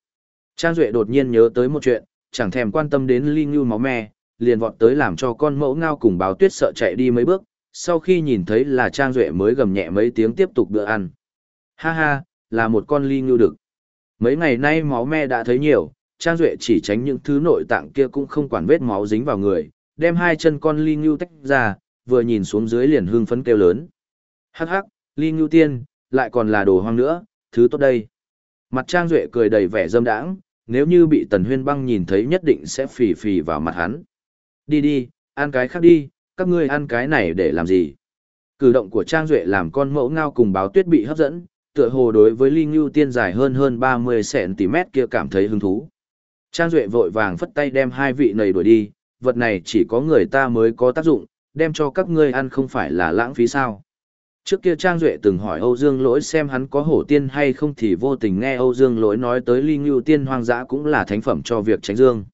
Trang Duệ đột nhiên nhớ tới một chuyện, chẳng thèm quan tâm đến ly ngưu máu me, liền vọt tới làm cho con mẫu ngao cùng báo tuyết sợ chạy đi mấy bước, sau khi nhìn thấy là Trang Duệ mới gầm nhẹ mấy tiếng tiếp tục bữa ăn. Ha ha, là một con ly ngưu đực. Mấy ngày nay máu me đã thấy nhiều, Trang Duệ chỉ tránh những thứ nội tạng kia cũng không quản vết máu dính vào người, đem hai chân con ly ngưu tách ra, vừa nhìn xuống dưới liền hương phấn kêu lớn. Hắc hắc, ly ngưu tiên, lại còn là đồ hoang nữa, thứ tốt đây. Mặt Trang Duệ cười đầy vẻ dâm đãng, nếu như bị Tần Huyên Băng nhìn thấy nhất định sẽ phì phì vào mặt hắn. Đi đi, ăn cái khác đi, các ngươi ăn cái này để làm gì? Cử động của Trang Duệ làm con mẫu ngao cùng báo tuyết bị hấp dẫn, tựa hồ đối với ly ngưu tiên dài hơn hơn 30cm kia cảm thấy hứng thú. Trang Duệ vội vàng phất tay đem hai vị này đuổi đi, vật này chỉ có người ta mới có tác dụng, đem cho các ngươi ăn không phải là lãng phí sao. Trước kia Trang Duệ từng hỏi Âu Dương Lỗi xem hắn có hổ tiên hay không thì vô tình nghe Âu Dương Lỗi nói tới ly ngưu tiên hoang dã cũng là thánh phẩm cho việc tránh dương.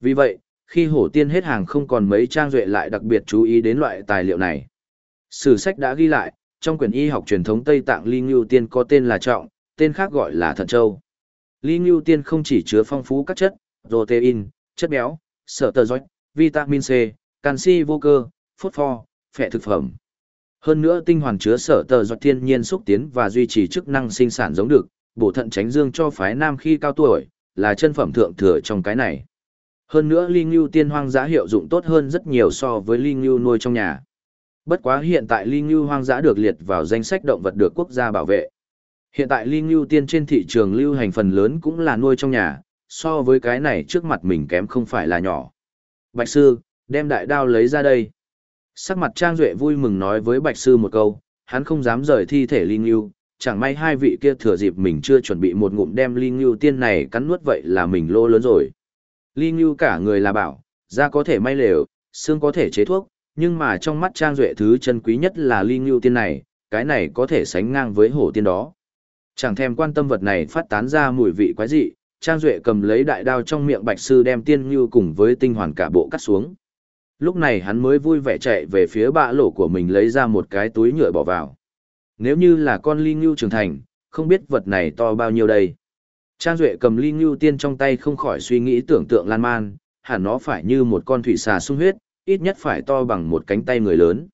Vì vậy, khi hổ tiên hết hàng không còn mấy Trang Duệ lại đặc biệt chú ý đến loại tài liệu này. Sử sách đã ghi lại, trong quyển y học truyền thống Tây Tạng ly ngưu tiên có tên là trọng, tên khác gọi là thận châu. Ly ngưu tiên không chỉ chứa phong phú các chất, protein, chất béo, sở tờ dõi, vitamin C, canxi vô cơ, phốt pho, phẻ thực phẩm. Hơn nữa tinh hoàn chứa sở tờ do thiên nhiên xúc tiến và duy trì chức năng sinh sản giống được, bổ thận tránh dương cho phái nam khi cao tuổi, là chân phẩm thượng thừa trong cái này. Hơn nữa ly ngưu tiên hoang dã hiệu dụng tốt hơn rất nhiều so với ly ngưu nuôi trong nhà. Bất quá hiện tại ly ngưu hoang dã được liệt vào danh sách động vật được quốc gia bảo vệ. Hiện tại ly ngưu tiên trên thị trường lưu hành phần lớn cũng là nuôi trong nhà, so với cái này trước mặt mình kém không phải là nhỏ. Bạch sư, đem đại đao lấy ra đây. Sắc mặt Trang Duệ vui mừng nói với Bạch Sư một câu, hắn không dám rời thi thể Linh Ngưu, chẳng may hai vị kia thừa dịp mình chưa chuẩn bị một ngụm đem Linh Ngưu tiên này cắn nuốt vậy là mình lô lớn rồi. Ly Ngưu cả người là bảo, da có thể may lều, xương có thể chế thuốc, nhưng mà trong mắt Trang Duệ thứ chân quý nhất là Ly Ngưu tiên này, cái này có thể sánh ngang với hổ tiên đó. Chẳng thèm quan tâm vật này phát tán ra mùi vị quái dị, Trang Duệ cầm lấy đại đao trong miệng Bạch Sư đem tiên Ngưu cùng với tinh hoàn cả bộ cắt xuống. Lúc này hắn mới vui vẻ chạy về phía bạ lỗ của mình lấy ra một cái túi nhựa bỏ vào. Nếu như là con ly ngưu trưởng thành, không biết vật này to bao nhiêu đây. Trang Duệ cầm ly ngưu tiên trong tay không khỏi suy nghĩ tưởng tượng lan man, hẳn nó phải như một con thủy xà sung huyết, ít nhất phải to bằng một cánh tay người lớn.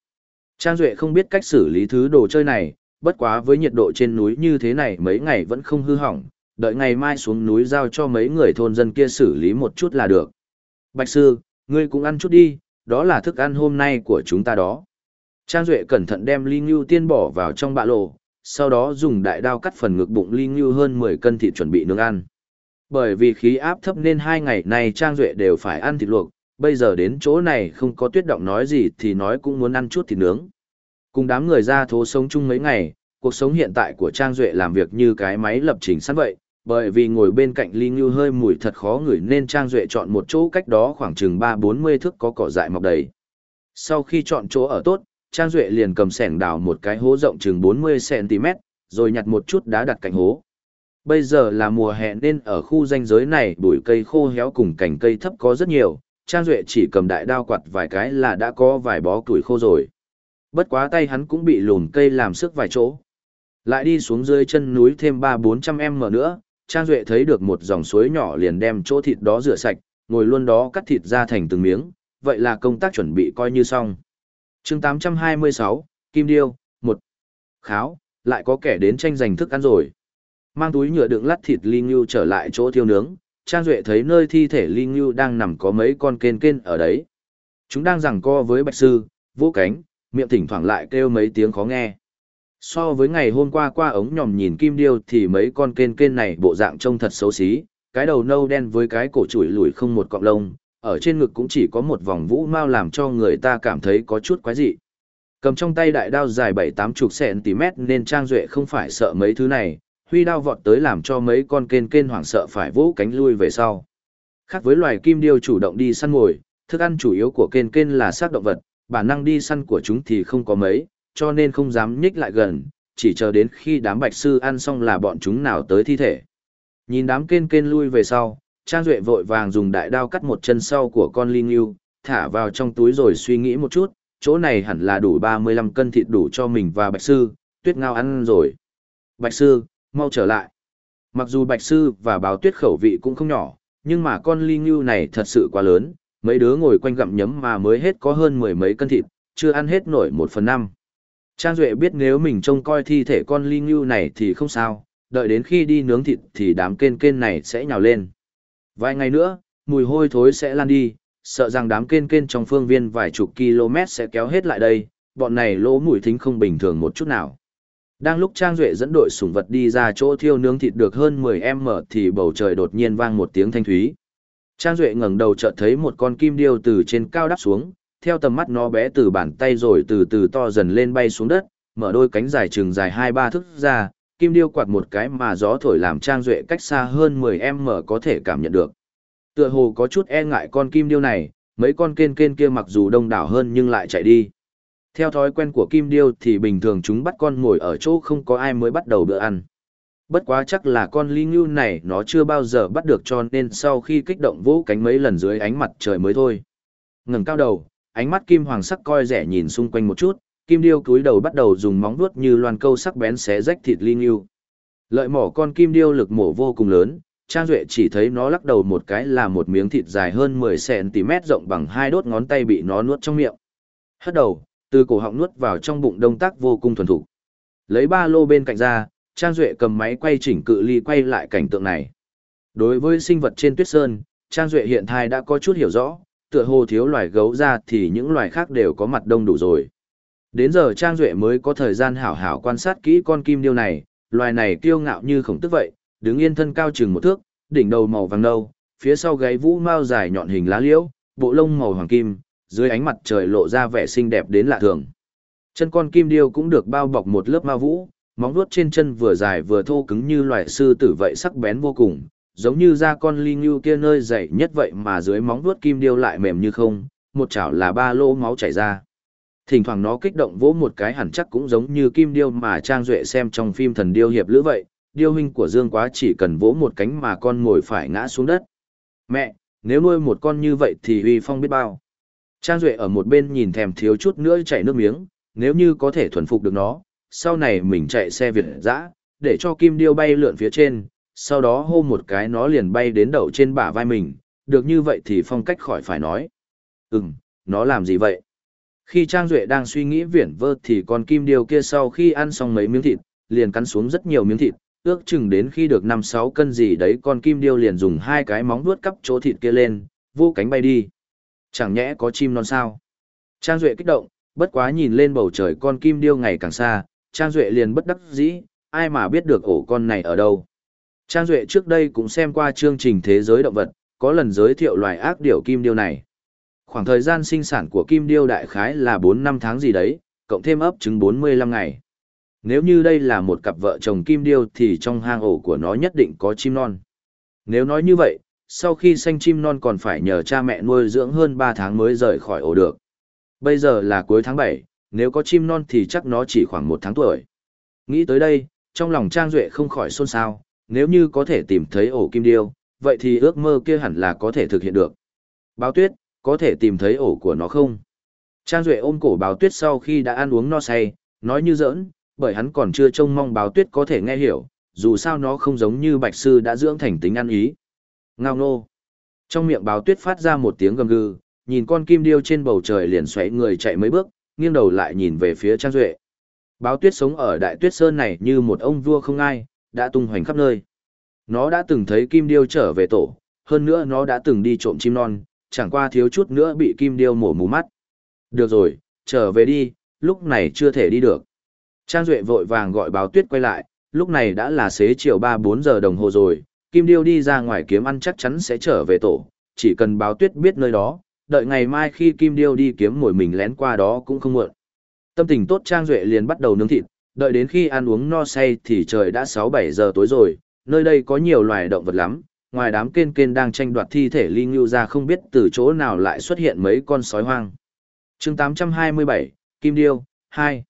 Trang Duệ không biết cách xử lý thứ đồ chơi này, bất quá với nhiệt độ trên núi như thế này mấy ngày vẫn không hư hỏng, đợi ngày mai xuống núi giao cho mấy người thôn dân kia xử lý một chút là được. Bạch sư, ngươi cũng ăn chút đi, đó là thức ăn hôm nay của chúng ta đó. Trang Duệ cẩn thận đem ly ngưu tiên bỏ vào trong bạ lộ, sau đó dùng đại đao cắt phần ngực bụng ly ngưu hơn 10 cân thịt chuẩn bị nướng ăn. Bởi vì khí áp thấp nên hai ngày này Trang Duệ đều phải ăn thịt luộc, bây giờ đến chỗ này không có tuyết động nói gì thì nói cũng muốn ăn chút thịt nướng. Cùng đám người ra thố sống chung mấy ngày, cuộc sống hiện tại của Trang Duệ làm việc như cái máy lập trình sẵn vậy, bởi vì ngồi bên cạnh Ly Ngưu hơi mùi thật khó ngửi nên Trang Duệ chọn một chỗ cách đó khoảng chừng 3-40 thước có cỏ dại mọc đầy. Sau khi chọn chỗ ở tốt, Trang Duệ liền cầm sẻng đào một cái hố rộng chừng 40cm, rồi nhặt một chút đá đặt cạnh hố. Bây giờ là mùa hè nên ở khu danh giới này bụi cây khô héo cùng cành cây thấp có rất nhiều, Trang Duệ chỉ cầm đại đao quạt vài cái là đã có vài bó củi khô rồi. Bất quá tay hắn cũng bị lùn cây làm sức vài chỗ. Lại đi xuống dưới chân núi thêm 3-400 m nữa, Trang Duệ thấy được một dòng suối nhỏ liền đem chỗ thịt đó rửa sạch, ngồi luôn đó cắt thịt ra thành từng miếng, vậy là công tác chuẩn bị coi như xong chương 826, Kim Điêu, một Kháo, lại có kẻ đến tranh giành thức ăn rồi. Mang túi nhựa đựng lắt thịt Linh Ngưu trở lại chỗ thiêu nướng, Trang Duệ thấy nơi thi thể Linh Ngưu đang nằm có mấy con kên kên ở đấy. Chúng đang giằng co với bạch sư, vũ cánh, miệng thỉnh thoảng lại kêu mấy tiếng khó nghe. So với ngày hôm qua qua ống nhòm nhìn kim điêu thì mấy con kên kên này bộ dạng trông thật xấu xí, cái đầu nâu đen với cái cổ chủi lủi không một cọng lông, ở trên ngực cũng chỉ có một vòng vũ mau làm cho người ta cảm thấy có chút quái dị. Cầm trong tay đại đao dài 7-80 cm nên Trang Duệ không phải sợ mấy thứ này, huy đao vọt tới làm cho mấy con kên kên hoảng sợ phải vỗ cánh lui về sau. Khác với loài kim điêu chủ động đi săn ngồi, thức ăn chủ yếu của kên kên là xác động vật, bản năng đi săn của chúng thì không có mấy, cho nên không dám nhích lại gần, chỉ chờ đến khi đám bạch sư ăn xong là bọn chúng nào tới thi thể. Nhìn đám kên kên lui về sau, Trang Duệ vội vàng dùng đại đao cắt một chân sau của con linh yêu, thả vào trong túi rồi suy nghĩ một chút, chỗ này hẳn là đủ 35 cân thịt đủ cho mình và bạch sư, tuyết ngao ăn rồi. Bạch sư, mau trở lại. Mặc dù bạch sư và báo tuyết khẩu vị cũng không nhỏ, nhưng mà con linh yêu này thật sự quá lớn, mấy đứa ngồi quanh gặm nhấm mà mới hết có hơn mười mấy cân thịt, chưa ăn hết nổi một phần năm. Trang Duệ biết nếu mình trông coi thi thể con linh yêu này thì không sao, đợi đến khi đi nướng thịt thì đám kên kên này sẽ nhào lên. Vài ngày nữa, mùi hôi thối sẽ lan đi, sợ rằng đám kên kên trong phương viên vài chục km sẽ kéo hết lại đây, bọn này lỗ mùi thính không bình thường một chút nào. Đang lúc Trang Duệ dẫn đội sủng vật đi ra chỗ thiêu nướng thịt được hơn 10m thì bầu trời đột nhiên vang một tiếng thanh thúy. Trang Duệ ngẩng đầu chợt thấy một con kim điêu từ trên cao đắp xuống, theo tầm mắt nó bé từ bàn tay rồi từ từ to dần lên bay xuống đất, mở đôi cánh dài chừng dài 2-3 thước ra, kim điêu quạt một cái mà gió thổi làm Trang Duệ cách xa hơn 10m có thể cảm nhận được. Tựa hồ có chút e ngại con kim điêu này, mấy con kên kên kia mặc dù đông đảo hơn nhưng lại chạy đi. Theo thói quen của kim điêu thì bình thường chúng bắt con ngồi ở chỗ không có ai mới bắt đầu bữa ăn. Bất quá chắc là con ly ngưu này nó chưa bao giờ bắt được cho nên sau khi kích động vỗ cánh mấy lần dưới ánh mặt trời mới thôi. Ngừng cao đầu, ánh mắt kim hoàng sắc coi rẻ nhìn xung quanh một chút, kim điêu cúi đầu bắt đầu dùng móng vuốt như loan câu sắc bén xé rách thịt ly ngưu. Lợi mỏ con kim điêu lực mổ vô cùng lớn, Trang Duệ chỉ thấy nó lắc đầu một cái là một miếng thịt dài hơn 10cm rộng bằng hai đốt ngón tay bị nó nuốt trong miệng. Hất đầu, từ cổ họng nuốt vào trong bụng đông tác vô cùng thuần thục. Lấy ba lô bên cạnh ra, Trang Duệ cầm máy quay chỉnh cự ly quay lại cảnh tượng này. Đối với sinh vật trên tuyết sơn, Trang Duệ hiện thai đã có chút hiểu rõ, tựa hồ thiếu loài gấu ra thì những loài khác đều có mặt đông đủ rồi. Đến giờ Trang Duệ mới có thời gian hảo hảo quan sát kỹ con kim điêu này, loài này kiêu ngạo như khổng tức vậy, đứng yên thân cao chừng một thước, đỉnh đầu màu vàng nâu, phía sau gáy vũ mau dài nhọn hình lá liễu, bộ lông màu hoàng kim, dưới ánh mặt trời lộ ra vẻ xinh đẹp đến lạ thường. Chân con kim điêu cũng được bao bọc một lớp ma vũ, móng vuốt trên chân vừa dài vừa thô cứng như loài sư tử vậy sắc bén vô cùng, giống như da con ly ngưu kia nơi dày nhất vậy mà dưới móng vuốt kim điêu lại mềm như không, một chảo là ba lô máu chảy ra. Thỉnh thoảng nó kích động vỗ một cái hẳn chắc cũng giống như kim điêu mà Trang Duệ xem trong phim thần điêu hiệp lữ vậy, điêu hình của Dương Quá chỉ cần vỗ một cánh mà con ngồi phải ngã xuống đất. Mẹ, nếu nuôi một con như vậy thì uy phong biết bao. Trang Duệ ở một bên nhìn thèm thiếu chút nữa chạy nước miếng, nếu như có thể thuần phục được nó, sau này mình chạy xe Việt dã để cho kim điêu bay lượn phía trên, sau đó hô một cái nó liền bay đến đầu trên bả vai mình, được như vậy thì phong cách khỏi phải nói. Ừm, nó làm gì vậy? Khi Trang Duệ đang suy nghĩ viển vơ thì con kim điêu kia sau khi ăn xong mấy miếng thịt, liền cắn xuống rất nhiều miếng thịt, ước chừng đến khi được 5-6 cân gì đấy con kim điêu liền dùng hai cái móng vuốt cắp chỗ thịt kia lên, vô cánh bay đi. Chẳng nhẽ có chim non sao? Trang Duệ kích động, bất quá nhìn lên bầu trời con kim điêu ngày càng xa, Trang Duệ liền bất đắc dĩ, ai mà biết được ổ con này ở đâu. Trang Duệ trước đây cũng xem qua chương trình Thế giới động vật, có lần giới thiệu loài ác điểu kim điêu này. Khoảng thời gian sinh sản của kim điêu đại khái là 4 năm tháng gì đấy, cộng thêm ấp trứng 45 ngày. Nếu như đây là một cặp vợ chồng kim điêu thì trong hang ổ của nó nhất định có chim non. Nếu nói như vậy, sau khi sanh chim non còn phải nhờ cha mẹ nuôi dưỡng hơn 3 tháng mới rời khỏi ổ được. Bây giờ là cuối tháng 7, nếu có chim non thì chắc nó chỉ khoảng 1 tháng tuổi. Nghĩ tới đây, trong lòng Trang Duệ không khỏi xôn xao, nếu như có thể tìm thấy ổ kim điêu, vậy thì ước mơ kia hẳn là có thể thực hiện được. Báo tuyết, có thể tìm thấy ổ của nó không? Trang Duệ ôm cổ báo tuyết sau khi đã ăn uống no say, nói như giỡn, bởi hắn còn chưa trông mong báo tuyết có thể nghe hiểu, dù sao nó không giống như bạch sư đã dưỡng thành tính ăn ý. Ngao nô. Trong miệng báo tuyết phát ra một tiếng gầm gừ, nhìn con kim điêu trên bầu trời liền xoáy người chạy mấy bước, nghiêng đầu lại nhìn về phía Trang Duệ. Báo tuyết sống ở đại tuyết sơn này như một ông vua không ai, đã tung hoành khắp nơi. Nó đã từng thấy kim điêu trở về tổ, hơn nữa nó đã từng đi trộm chim non, chẳng qua thiếu chút nữa bị kim điêu mổ mù mắt. Được rồi, trở về đi, lúc này chưa thể đi được. Trang Duệ vội vàng gọi báo tuyết quay lại, lúc này đã là xế chiều 3-4 giờ đồng hồ rồi, Kim Điêu đi ra ngoài kiếm ăn chắc chắn sẽ trở về tổ, chỉ cần báo tuyết biết nơi đó, đợi ngày mai khi Kim Điêu đi kiếm mồi mình lén qua đó cũng không muộn. Tâm tình tốt Trang Duệ liền bắt đầu nướng thịt, đợi đến khi ăn uống no say thì trời đã 6-7 giờ tối rồi, nơi đây có nhiều loài động vật lắm, ngoài đám kên kên đang tranh đoạt thi thể ly ngưu ra không biết từ chỗ nào lại xuất hiện mấy con sói hoang. chương 827, Kim Điêu, 2.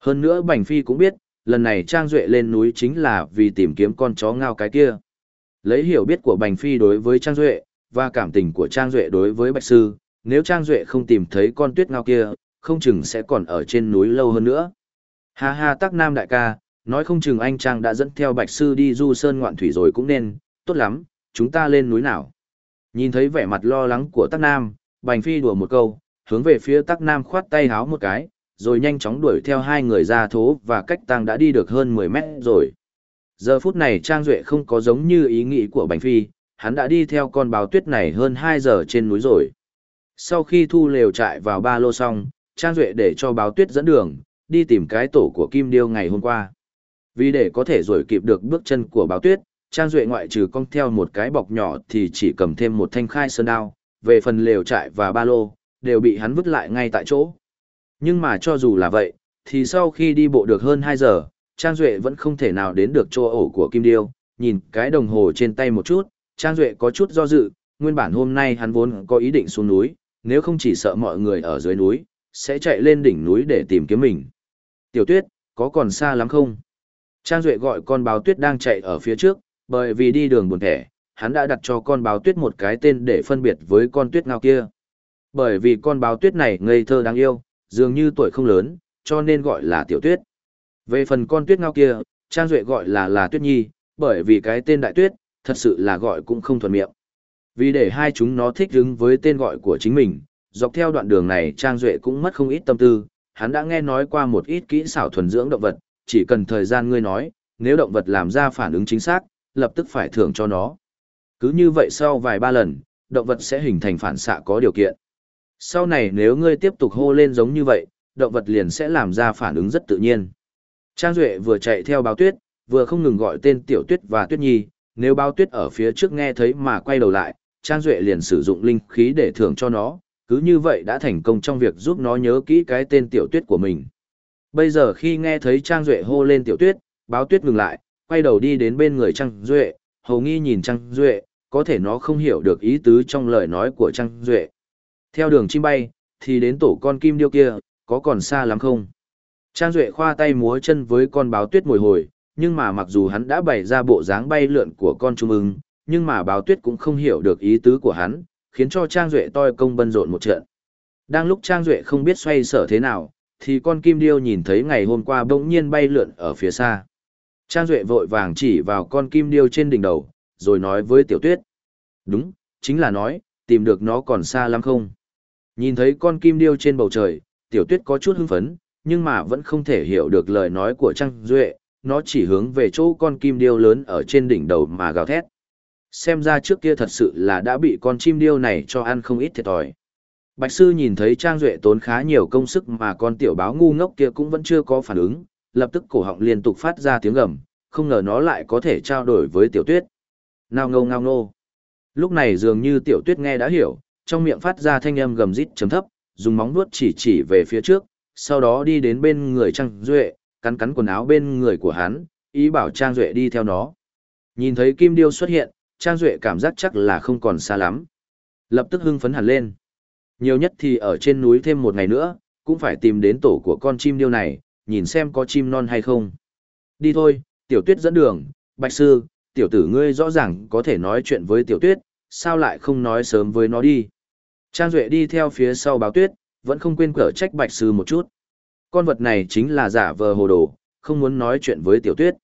Hơn nữa Bành Phi cũng biết, lần này Trang Duệ lên núi chính là vì tìm kiếm con chó ngao cái kia. Lấy hiểu biết của Bành Phi đối với Trang Duệ, và cảm tình của Trang Duệ đối với Bạch Sư, nếu Trang Duệ không tìm thấy con tuyết ngao kia, không chừng sẽ còn ở trên núi lâu hơn nữa. Ha ha tắc nam đại ca, nói không chừng anh Trang đã dẫn theo Bạch Sư đi du sơn ngoạn thủy rồi cũng nên, tốt lắm, chúng ta lên núi nào. Nhìn thấy vẻ mặt lo lắng của tắc nam, Bành Phi đùa một câu, hướng về phía tắc nam khoát tay háo một cái, rồi nhanh chóng đuổi theo hai người ra thố và cách tăng đã đi được hơn 10 mét rồi. Giờ phút này Trang Duệ không có giống như ý nghĩ của Bành Phi, hắn đã đi theo con báo tuyết này hơn 2 giờ trên núi rồi. Sau khi thu lều trại vào ba lô xong, Trang Duệ để cho báo tuyết dẫn đường, đi tìm cái tổ của Kim Điêu ngày hôm qua. Vì để có thể rồi kịp được bước chân của báo tuyết, Trang Duệ ngoại trừ cong theo một cái bọc nhỏ thì chỉ cầm thêm một thanh khai sơn đao, về phần lều trại và ba lô, đều bị hắn vứt lại ngay tại chỗ. Nhưng mà cho dù là vậy, thì sau khi đi bộ được hơn 2 giờ, Trang Duệ vẫn không thể nào đến được chỗ ổ của Kim Điêu, nhìn cái đồng hồ trên tay một chút, Trang Duệ có chút do dự, nguyên bản hôm nay hắn vốn có ý định xuống núi, nếu không chỉ sợ mọi người ở dưới núi, sẽ chạy lên đỉnh núi để tìm kiếm mình. Tiểu tuyết, có còn xa lắm không? Trang Duệ gọi con báo tuyết đang chạy ở phía trước, bởi vì đi đường buồn thẻ, hắn đã đặt cho con báo tuyết một cái tên để phân biệt với con tuyết ngao kia. Bởi vì con báo tuyết này ngây thơ đáng yêu, dường như tuổi không lớn, cho nên gọi là tiểu tuyết. Về phần con tuyết ngao kia, Trang Duệ gọi là là tuyết nhi, bởi vì cái tên đại tuyết, thật sự là gọi cũng không thuận miệng. Vì để hai chúng nó thích ứng với tên gọi của chính mình, dọc theo đoạn đường này Trang Duệ cũng mất không ít tâm tư, hắn đã nghe nói qua một ít kỹ xảo thuần dưỡng động vật, chỉ cần thời gian ngươi nói, nếu động vật làm ra phản ứng chính xác, lập tức phải thưởng cho nó. Cứ như vậy sau vài ba lần, động vật sẽ hình thành phản xạ có điều kiện. Sau này nếu ngươi tiếp tục hô lên giống như vậy, động vật liền sẽ làm ra phản ứng rất tự nhiên. Trang Duệ vừa chạy theo báo tuyết, vừa không ngừng gọi tên Tiểu Tuyết và Tuyết Nhi, nếu báo tuyết ở phía trước nghe thấy mà quay đầu lại, Trang Duệ liền sử dụng linh khí để thưởng cho nó, cứ như vậy đã thành công trong việc giúp nó nhớ kỹ cái tên Tiểu Tuyết của mình. Bây giờ khi nghe thấy Trang Duệ hô lên Tiểu Tuyết, báo tuyết ngừng lại, quay đầu đi đến bên người Trang Duệ, hầu nghi nhìn Trang Duệ, có thể nó không hiểu được ý tứ trong lời nói của Trang Duệ. Theo đường chim bay, thì đến tổ con kim điêu kia, có còn xa lắm không? Trang Duệ khoa tay múa chân với con báo tuyết mồi hồi, nhưng mà mặc dù hắn đã bày ra bộ dáng bay lượn của con trung ưng, nhưng mà báo tuyết cũng không hiểu được ý tứ của hắn, khiến cho Trang Duệ toi công bân rộn một trận. Đang lúc Trang Duệ không biết xoay sở thế nào, thì con kim điêu nhìn thấy ngày hôm qua bỗng nhiên bay lượn ở phía xa. Trang Duệ vội vàng chỉ vào con kim điêu trên đỉnh đầu, rồi nói với tiểu tuyết. Đúng, chính là nói, tìm được nó còn xa lắm không? Nhìn thấy con kim điêu trên bầu trời, tiểu tuyết có chút hưng phấn, nhưng mà vẫn không thể hiểu được lời nói của Trang Duệ, nó chỉ hướng về chỗ con kim điêu lớn ở trên đỉnh đầu mà gào thét. Xem ra trước kia thật sự là đã bị con chim điêu này cho ăn không ít thiệt thòi. Bạch sư nhìn thấy Trang Duệ tốn khá nhiều công sức mà con tiểu báo ngu ngốc kia cũng vẫn chưa có phản ứng, lập tức cổ họng liên tục phát ra tiếng gầm, không ngờ nó lại có thể trao đổi với tiểu tuyết. Ngao ngâu ngao nô. Lúc này dường như tiểu tuyết nghe đã hiểu, trong miệng phát ra thanh âm gầm rít chấm thấp, dùng móng vuốt chỉ chỉ về phía trước, sau đó đi đến bên người Trang Duệ, cắn cắn quần áo bên người của hắn, ý bảo Trang Duệ đi theo nó. Nhìn thấy Kim Điêu xuất hiện, Trang Duệ cảm giác chắc là không còn xa lắm. Lập tức hưng phấn hẳn lên. Nhiều nhất thì ở trên núi thêm một ngày nữa, cũng phải tìm đến tổ của con chim điêu này, nhìn xem có chim non hay không. Đi thôi, tiểu tuyết dẫn đường, bạch sư, tiểu tử ngươi rõ ràng có thể nói chuyện với tiểu tuyết, sao lại không nói sớm với nó đi. Trang Duệ đi theo phía sau báo tuyết, vẫn không quên cở trách bạch sư một chút. Con vật này chính là giả vờ hồ đồ, không muốn nói chuyện với tiểu tuyết.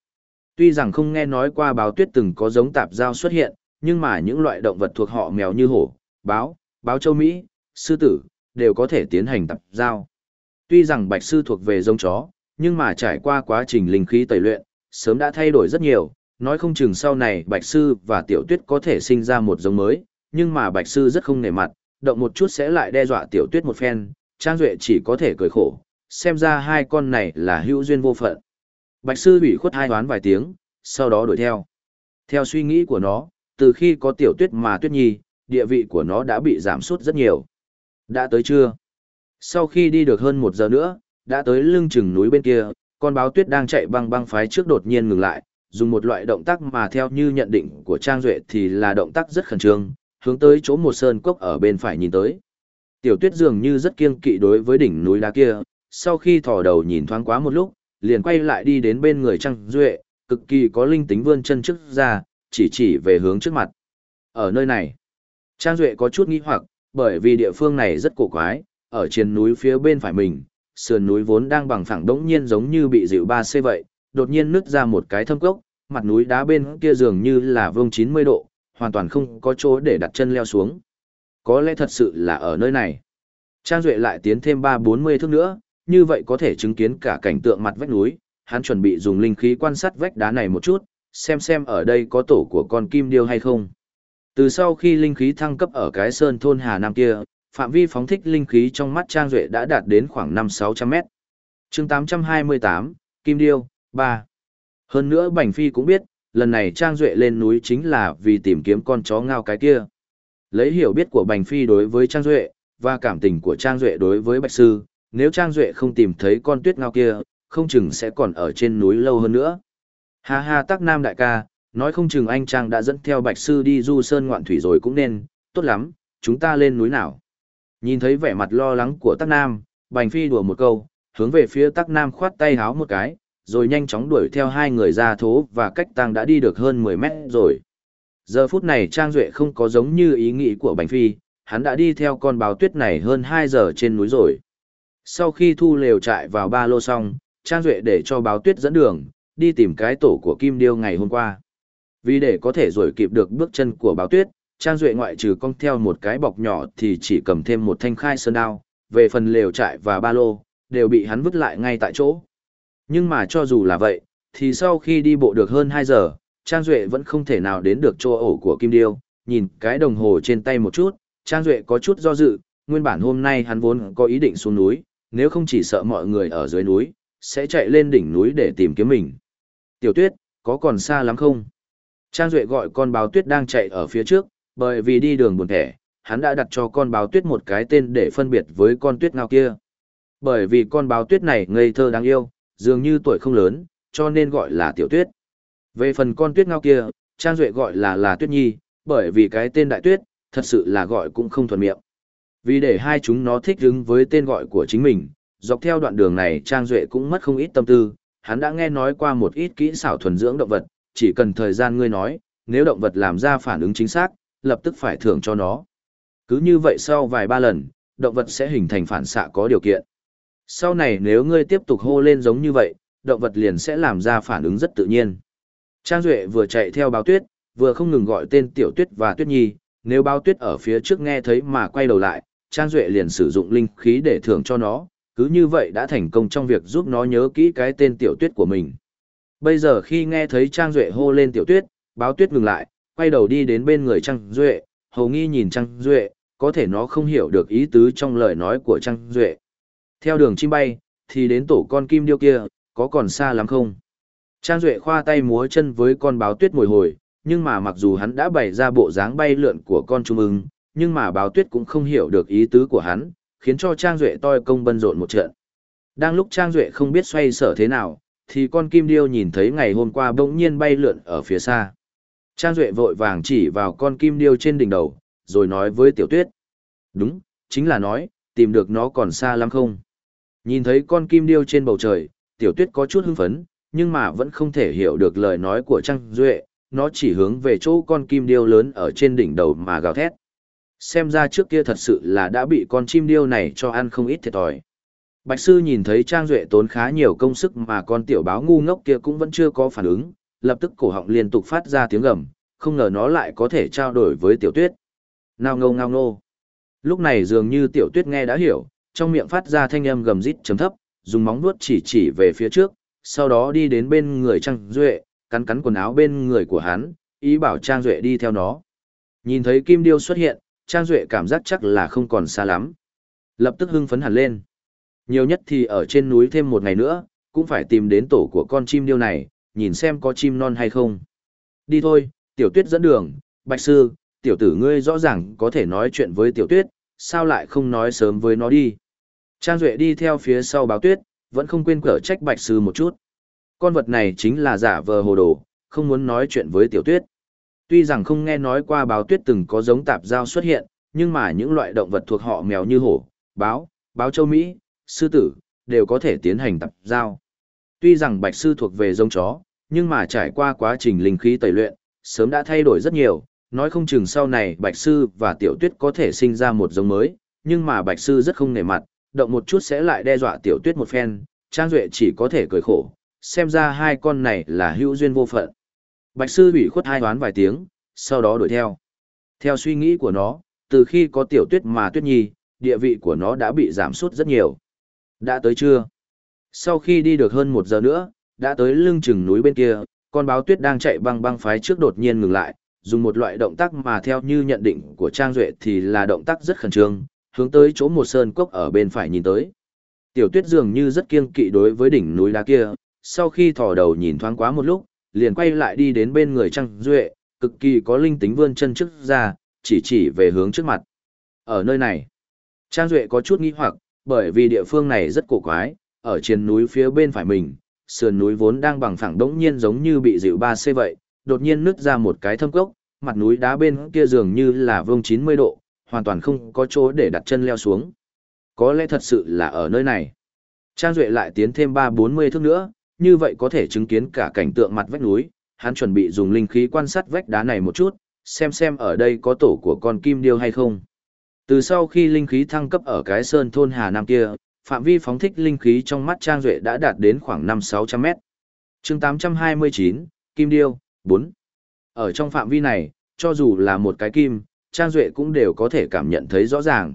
Tuy rằng không nghe nói qua báo tuyết từng có giống tạp giao xuất hiện, nhưng mà những loại động vật thuộc họ mèo như hổ, báo, báo châu Mỹ, sư tử, đều có thể tiến hành tạp giao. Tuy rằng bạch sư thuộc về giống chó, nhưng mà trải qua quá trình linh khí tẩy luyện, sớm đã thay đổi rất nhiều, nói không chừng sau này bạch sư và tiểu tuyết có thể sinh ra một giống mới, nhưng mà bạch sư rất không nể mặt, động một chút sẽ lại đe dọa tiểu tuyết một phen, Trang Duệ chỉ có thể cười khổ, xem ra hai con này là hữu duyên vô phận. Bạch sư bị khuất hai đoán vài tiếng, sau đó đuổi theo. Theo suy nghĩ của nó, từ khi có tiểu tuyết mà tuyết nhi, địa vị của nó đã bị giảm sút rất nhiều. Đã tới chưa? Sau khi đi được hơn một giờ nữa, đã tới lưng chừng núi bên kia, con báo tuyết đang chạy băng băng phái trước đột nhiên ngừng lại, dùng một loại động tác mà theo như nhận định của Trang Duệ thì là động tác rất khẩn trương, hướng tới chỗ một sơn cốc ở bên phải nhìn tới. Tiểu tuyết dường như rất kiêng kỵ đối với đỉnh núi đá kia, sau khi thò đầu nhìn thoáng quá một lúc, liền quay lại đi đến bên người Trang Duệ, cực kỳ có linh tính vươn chân trước ra, chỉ chỉ về hướng trước mặt. Ở nơi này, Trang Duệ có chút nghi hoặc, bởi vì địa phương này rất cổ quái, ở trên núi phía bên phải mình, sườn núi vốn đang bằng phẳng đống nhiên giống như bị dịu ba c vậy, đột nhiên nứt ra một cái thâm cốc, mặt núi đá bên kia dường như là vương 90 độ, hoàn toàn không có chỗ để đặt chân leo xuống. Có lẽ thật sự là ở nơi này. Trang Duệ lại tiến thêm 3-40 thước nữa, như vậy có thể chứng kiến cả cảnh tượng mặt vách núi, hắn chuẩn bị dùng linh khí quan sát vách đá này một chút, xem xem ở đây có tổ của con kim điêu hay không. Từ sau khi linh khí thăng cấp ở cái sơn thôn Hà Nam kia, phạm vi phóng thích linh khí trong mắt Trang Duệ đã đạt đến khoảng 5-600 mét. chương 828, Kim Điêu, 3. Hơn nữa Bành Phi cũng biết, lần này Trang Duệ lên núi chính là vì tìm kiếm con chó ngao cái kia. Lấy hiểu biết của Bành Phi đối với Trang Duệ, và cảm tình của Trang Duệ đối với Bạch Sư, nếu Trang Duệ không tìm thấy con tuyết ngao kia, không chừng sẽ còn ở trên núi lâu hơn nữa. Ha ha tắc nam đại ca, nói không chừng anh Trang đã dẫn theo Bạch Sư đi du sơn ngoạn thủy rồi cũng nên, tốt lắm, chúng ta lên núi nào. Nhìn thấy vẻ mặt lo lắng của tắc nam, Bành Phi đùa một câu, hướng về phía tắc nam khoát tay háo một cái, rồi nhanh chóng đuổi theo hai người ra thố và cách tăng đã đi được hơn 10 mét rồi. Giờ phút này Trang Duệ không có giống như ý nghĩ của Bành Phi, hắn đã đi theo con báo tuyết này hơn 2 giờ trên núi rồi. Sau khi thu lều trại vào ba lô xong, Trang Duệ để cho báo tuyết dẫn đường, đi tìm cái tổ của Kim Điêu ngày hôm qua. Vì để có thể rồi kịp được bước chân của báo tuyết, Trang Duệ ngoại trừ cong theo một cái bọc nhỏ thì chỉ cầm thêm một thanh khai sơn đao, về phần lều trại và ba lô, đều bị hắn vứt lại ngay tại chỗ. Nhưng mà cho dù là vậy, thì sau khi đi bộ được hơn 2 giờ, Trang Duệ vẫn không thể nào đến được chỗ ổ của Kim Điêu, nhìn cái đồng hồ trên tay một chút, Trang Duệ có chút do dự, nguyên bản hôm nay hắn vốn có ý định xuống núi, nếu không chỉ sợ mọi người ở dưới núi, sẽ chạy lên đỉnh núi để tìm kiếm mình. Tiểu tuyết, có còn xa lắm không? Trang Duệ gọi con báo tuyết đang chạy ở phía trước, bởi vì đi đường buồn thẻ, hắn đã đặt cho con báo tuyết một cái tên để phân biệt với con tuyết ngao kia. Bởi vì con báo tuyết này ngây thơ đáng yêu, dường như tuổi không lớn, cho nên gọi là tiểu tuyết. Về phần con tuyết ngao kia, Trang Duệ gọi là là tuyết nhi, bởi vì cái tên đại tuyết, thật sự là gọi cũng không thuận miệng. Vì để hai chúng nó thích ứng với tên gọi của chính mình, dọc theo đoạn đường này Trang Duệ cũng mất không ít tâm tư, hắn đã nghe nói qua một ít kỹ xảo thuần dưỡng động vật, chỉ cần thời gian ngươi nói, nếu động vật làm ra phản ứng chính xác, lập tức phải thưởng cho nó. Cứ như vậy sau vài ba lần, động vật sẽ hình thành phản xạ có điều kiện. Sau này nếu ngươi tiếp tục hô lên giống như vậy, động vật liền sẽ làm ra phản ứng rất tự nhiên. Trang Duệ vừa chạy theo báo tuyết, vừa không ngừng gọi tên Tiểu Tuyết và Tuyết Nhi, nếu báo tuyết ở phía trước nghe thấy mà quay đầu lại, Trang Duệ liền sử dụng linh khí để thưởng cho nó, cứ như vậy đã thành công trong việc giúp nó nhớ kỹ cái tên Tiểu Tuyết của mình. Bây giờ khi nghe thấy Trang Duệ hô lên Tiểu Tuyết, báo tuyết ngừng lại, quay đầu đi đến bên người Trang Duệ, hầu nghi nhìn Trang Duệ, có thể nó không hiểu được ý tứ trong lời nói của Trang Duệ. Theo đường chim bay, thì đến tổ con kim điêu kia, có còn xa lắm không? Trang Duệ khoa tay múa chân với con báo tuyết mồi hồi, nhưng mà mặc dù hắn đã bày ra bộ dáng bay lượn của con trung ưng, nhưng mà báo tuyết cũng không hiểu được ý tứ của hắn, khiến cho Trang Duệ toi công bân rộn một trận. Đang lúc Trang Duệ không biết xoay sở thế nào, thì con kim điêu nhìn thấy ngày hôm qua bỗng nhiên bay lượn ở phía xa. Trang Duệ vội vàng chỉ vào con kim điêu trên đỉnh đầu, rồi nói với tiểu tuyết. Đúng, chính là nói, tìm được nó còn xa lắm không? Nhìn thấy con kim điêu trên bầu trời, tiểu tuyết có chút hưng phấn, nhưng mà vẫn không thể hiểu được lời nói của Trang Duệ, nó chỉ hướng về chỗ con kim điêu lớn ở trên đỉnh đầu mà gào thét. Xem ra trước kia thật sự là đã bị con chim điêu này cho ăn không ít thiệt thòi. Bạch sư nhìn thấy Trang Duệ tốn khá nhiều công sức mà con tiểu báo ngu ngốc kia cũng vẫn chưa có phản ứng, lập tức cổ họng liên tục phát ra tiếng gầm, không ngờ nó lại có thể trao đổi với tiểu tuyết. Ngao ngâu ngao ngô. Lúc này dường như tiểu tuyết nghe đã hiểu, trong miệng phát ra thanh âm gầm rít chấm thấp, dùng móng vuốt chỉ chỉ về phía trước, sau đó đi đến bên người Trang Duệ, cắn cắn quần áo bên người của hắn, ý bảo Trang Duệ đi theo nó. Nhìn thấy Kim Điêu xuất hiện, Trang Duệ cảm giác chắc là không còn xa lắm. Lập tức hưng phấn hẳn lên. Nhiều nhất thì ở trên núi thêm một ngày nữa, cũng phải tìm đến tổ của con chim điêu này, nhìn xem có chim non hay không. Đi thôi, tiểu tuyết dẫn đường, bạch sư, tiểu tử ngươi rõ ràng có thể nói chuyện với tiểu tuyết, sao lại không nói sớm với nó đi. Trang Duệ đi theo phía sau báo tuyết, vẫn không quên cở trách bạch sư một chút. Con vật này chính là giả vờ hồ đồ, không muốn nói chuyện với tiểu tuyết. Tuy rằng không nghe nói qua báo tuyết từng có giống tạp giao xuất hiện, nhưng mà những loại động vật thuộc họ mèo như hổ, báo, báo châu Mỹ, sư tử, đều có thể tiến hành tạp giao. Tuy rằng bạch sư thuộc về giống chó, nhưng mà trải qua quá trình linh khí tẩy luyện, sớm đã thay đổi rất nhiều, nói không chừng sau này bạch sư và tiểu tuyết có thể sinh ra một giống mới, nhưng mà bạch sư rất không nề mặt, động một chút sẽ lại đe dọa tiểu tuyết một phen, Trang Duệ chỉ có thể cười khổ, xem ra hai con này là hữu duyên vô phận. Bạch sư bị khuất hai đoán vài tiếng, sau đó đuổi theo. Theo suy nghĩ của nó, từ khi có tiểu tuyết mà tuyết nhi, địa vị của nó đã bị giảm sút rất nhiều. Đã tới chưa? Sau khi đi được hơn một giờ nữa, đã tới lưng chừng núi bên kia, con báo tuyết đang chạy băng băng phái trước đột nhiên ngừng lại, dùng một loại động tác mà theo như nhận định của Trang Duệ thì là động tác rất khẩn trương, hướng tới chỗ một sơn cốc ở bên phải nhìn tới. Tiểu tuyết dường như rất kiêng kỵ đối với đỉnh núi đá kia, sau khi thò đầu nhìn thoáng quá một lúc, liền quay lại đi đến bên người Trang Duệ, cực kỳ có linh tính vươn chân trước ra, chỉ chỉ về hướng trước mặt. Ở nơi này, Trang Duệ có chút nghi hoặc, bởi vì địa phương này rất cổ quái, ở trên núi phía bên phải mình, sườn núi vốn đang bằng phẳng đống nhiên giống như bị dịu ba c vậy, đột nhiên nứt ra một cái thâm cốc, mặt núi đá bên kia dường như là vương 90 độ, hoàn toàn không có chỗ để đặt chân leo xuống. Có lẽ thật sự là ở nơi này. Trang Duệ lại tiến thêm 3-40 thước nữa, như vậy có thể chứng kiến cả cảnh tượng mặt vách núi, hắn chuẩn bị dùng linh khí quan sát vách đá này một chút, xem xem ở đây có tổ của con kim điêu hay không. Từ sau khi linh khí thăng cấp ở cái sơn thôn Hà Nam kia, phạm vi phóng thích linh khí trong mắt Trang Duệ đã đạt đến khoảng 5-600 mét. chương 829, Kim Điêu, 4. Ở trong phạm vi này, cho dù là một cái kim, Trang Duệ cũng đều có thể cảm nhận thấy rõ ràng.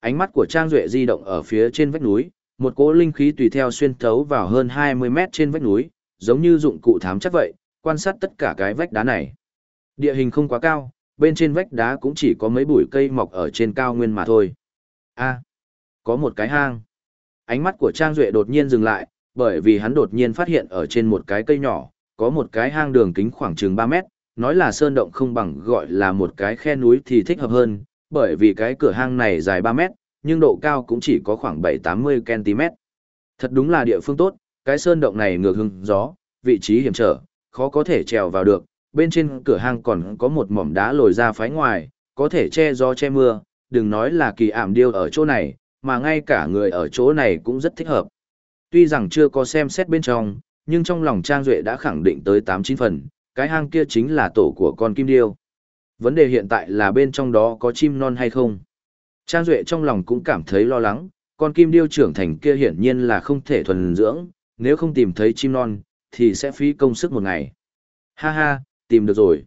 Ánh mắt của Trang Duệ di động ở phía trên vách núi, một cỗ linh khí tùy theo xuyên thấu vào hơn 20 mét trên vách núi, giống như dụng cụ thám chắc vậy, quan sát tất cả cái vách đá này. Địa hình không quá cao, bên trên vách đá cũng chỉ có mấy bụi cây mọc ở trên cao nguyên mà thôi. a có một cái hang. Ánh mắt của Trang Duệ đột nhiên dừng lại, bởi vì hắn đột nhiên phát hiện ở trên một cái cây nhỏ, có một cái hang đường kính khoảng chừng 3 mét, nói là sơn động không bằng gọi là một cái khe núi thì thích hợp hơn, bởi vì cái cửa hang này dài 3 mét, nhưng độ cao cũng chỉ có khoảng 7-80 cm. Thật đúng là địa phương tốt, cái sơn động này ngược hưng gió, vị trí hiểm trở, khó có thể trèo vào được, bên trên cửa hang còn có một mỏm đá lồi ra phái ngoài, có thể che gió che mưa, đừng nói là kỳ ảm điêu ở chỗ này, mà ngay cả người ở chỗ này cũng rất thích hợp. Tuy rằng chưa có xem xét bên trong, nhưng trong lòng Trang Duệ đã khẳng định tới 8-9 phần, cái hang kia chính là tổ của con kim điêu. Vấn đề hiện tại là bên trong đó có chim non hay không. Trang Duệ trong lòng cũng cảm thấy lo lắng, con kim điêu trưởng thành kia hiển nhiên là không thể thuần dưỡng, nếu không tìm thấy chim non, thì sẽ phí công sức một ngày. Ha ha, tìm được rồi.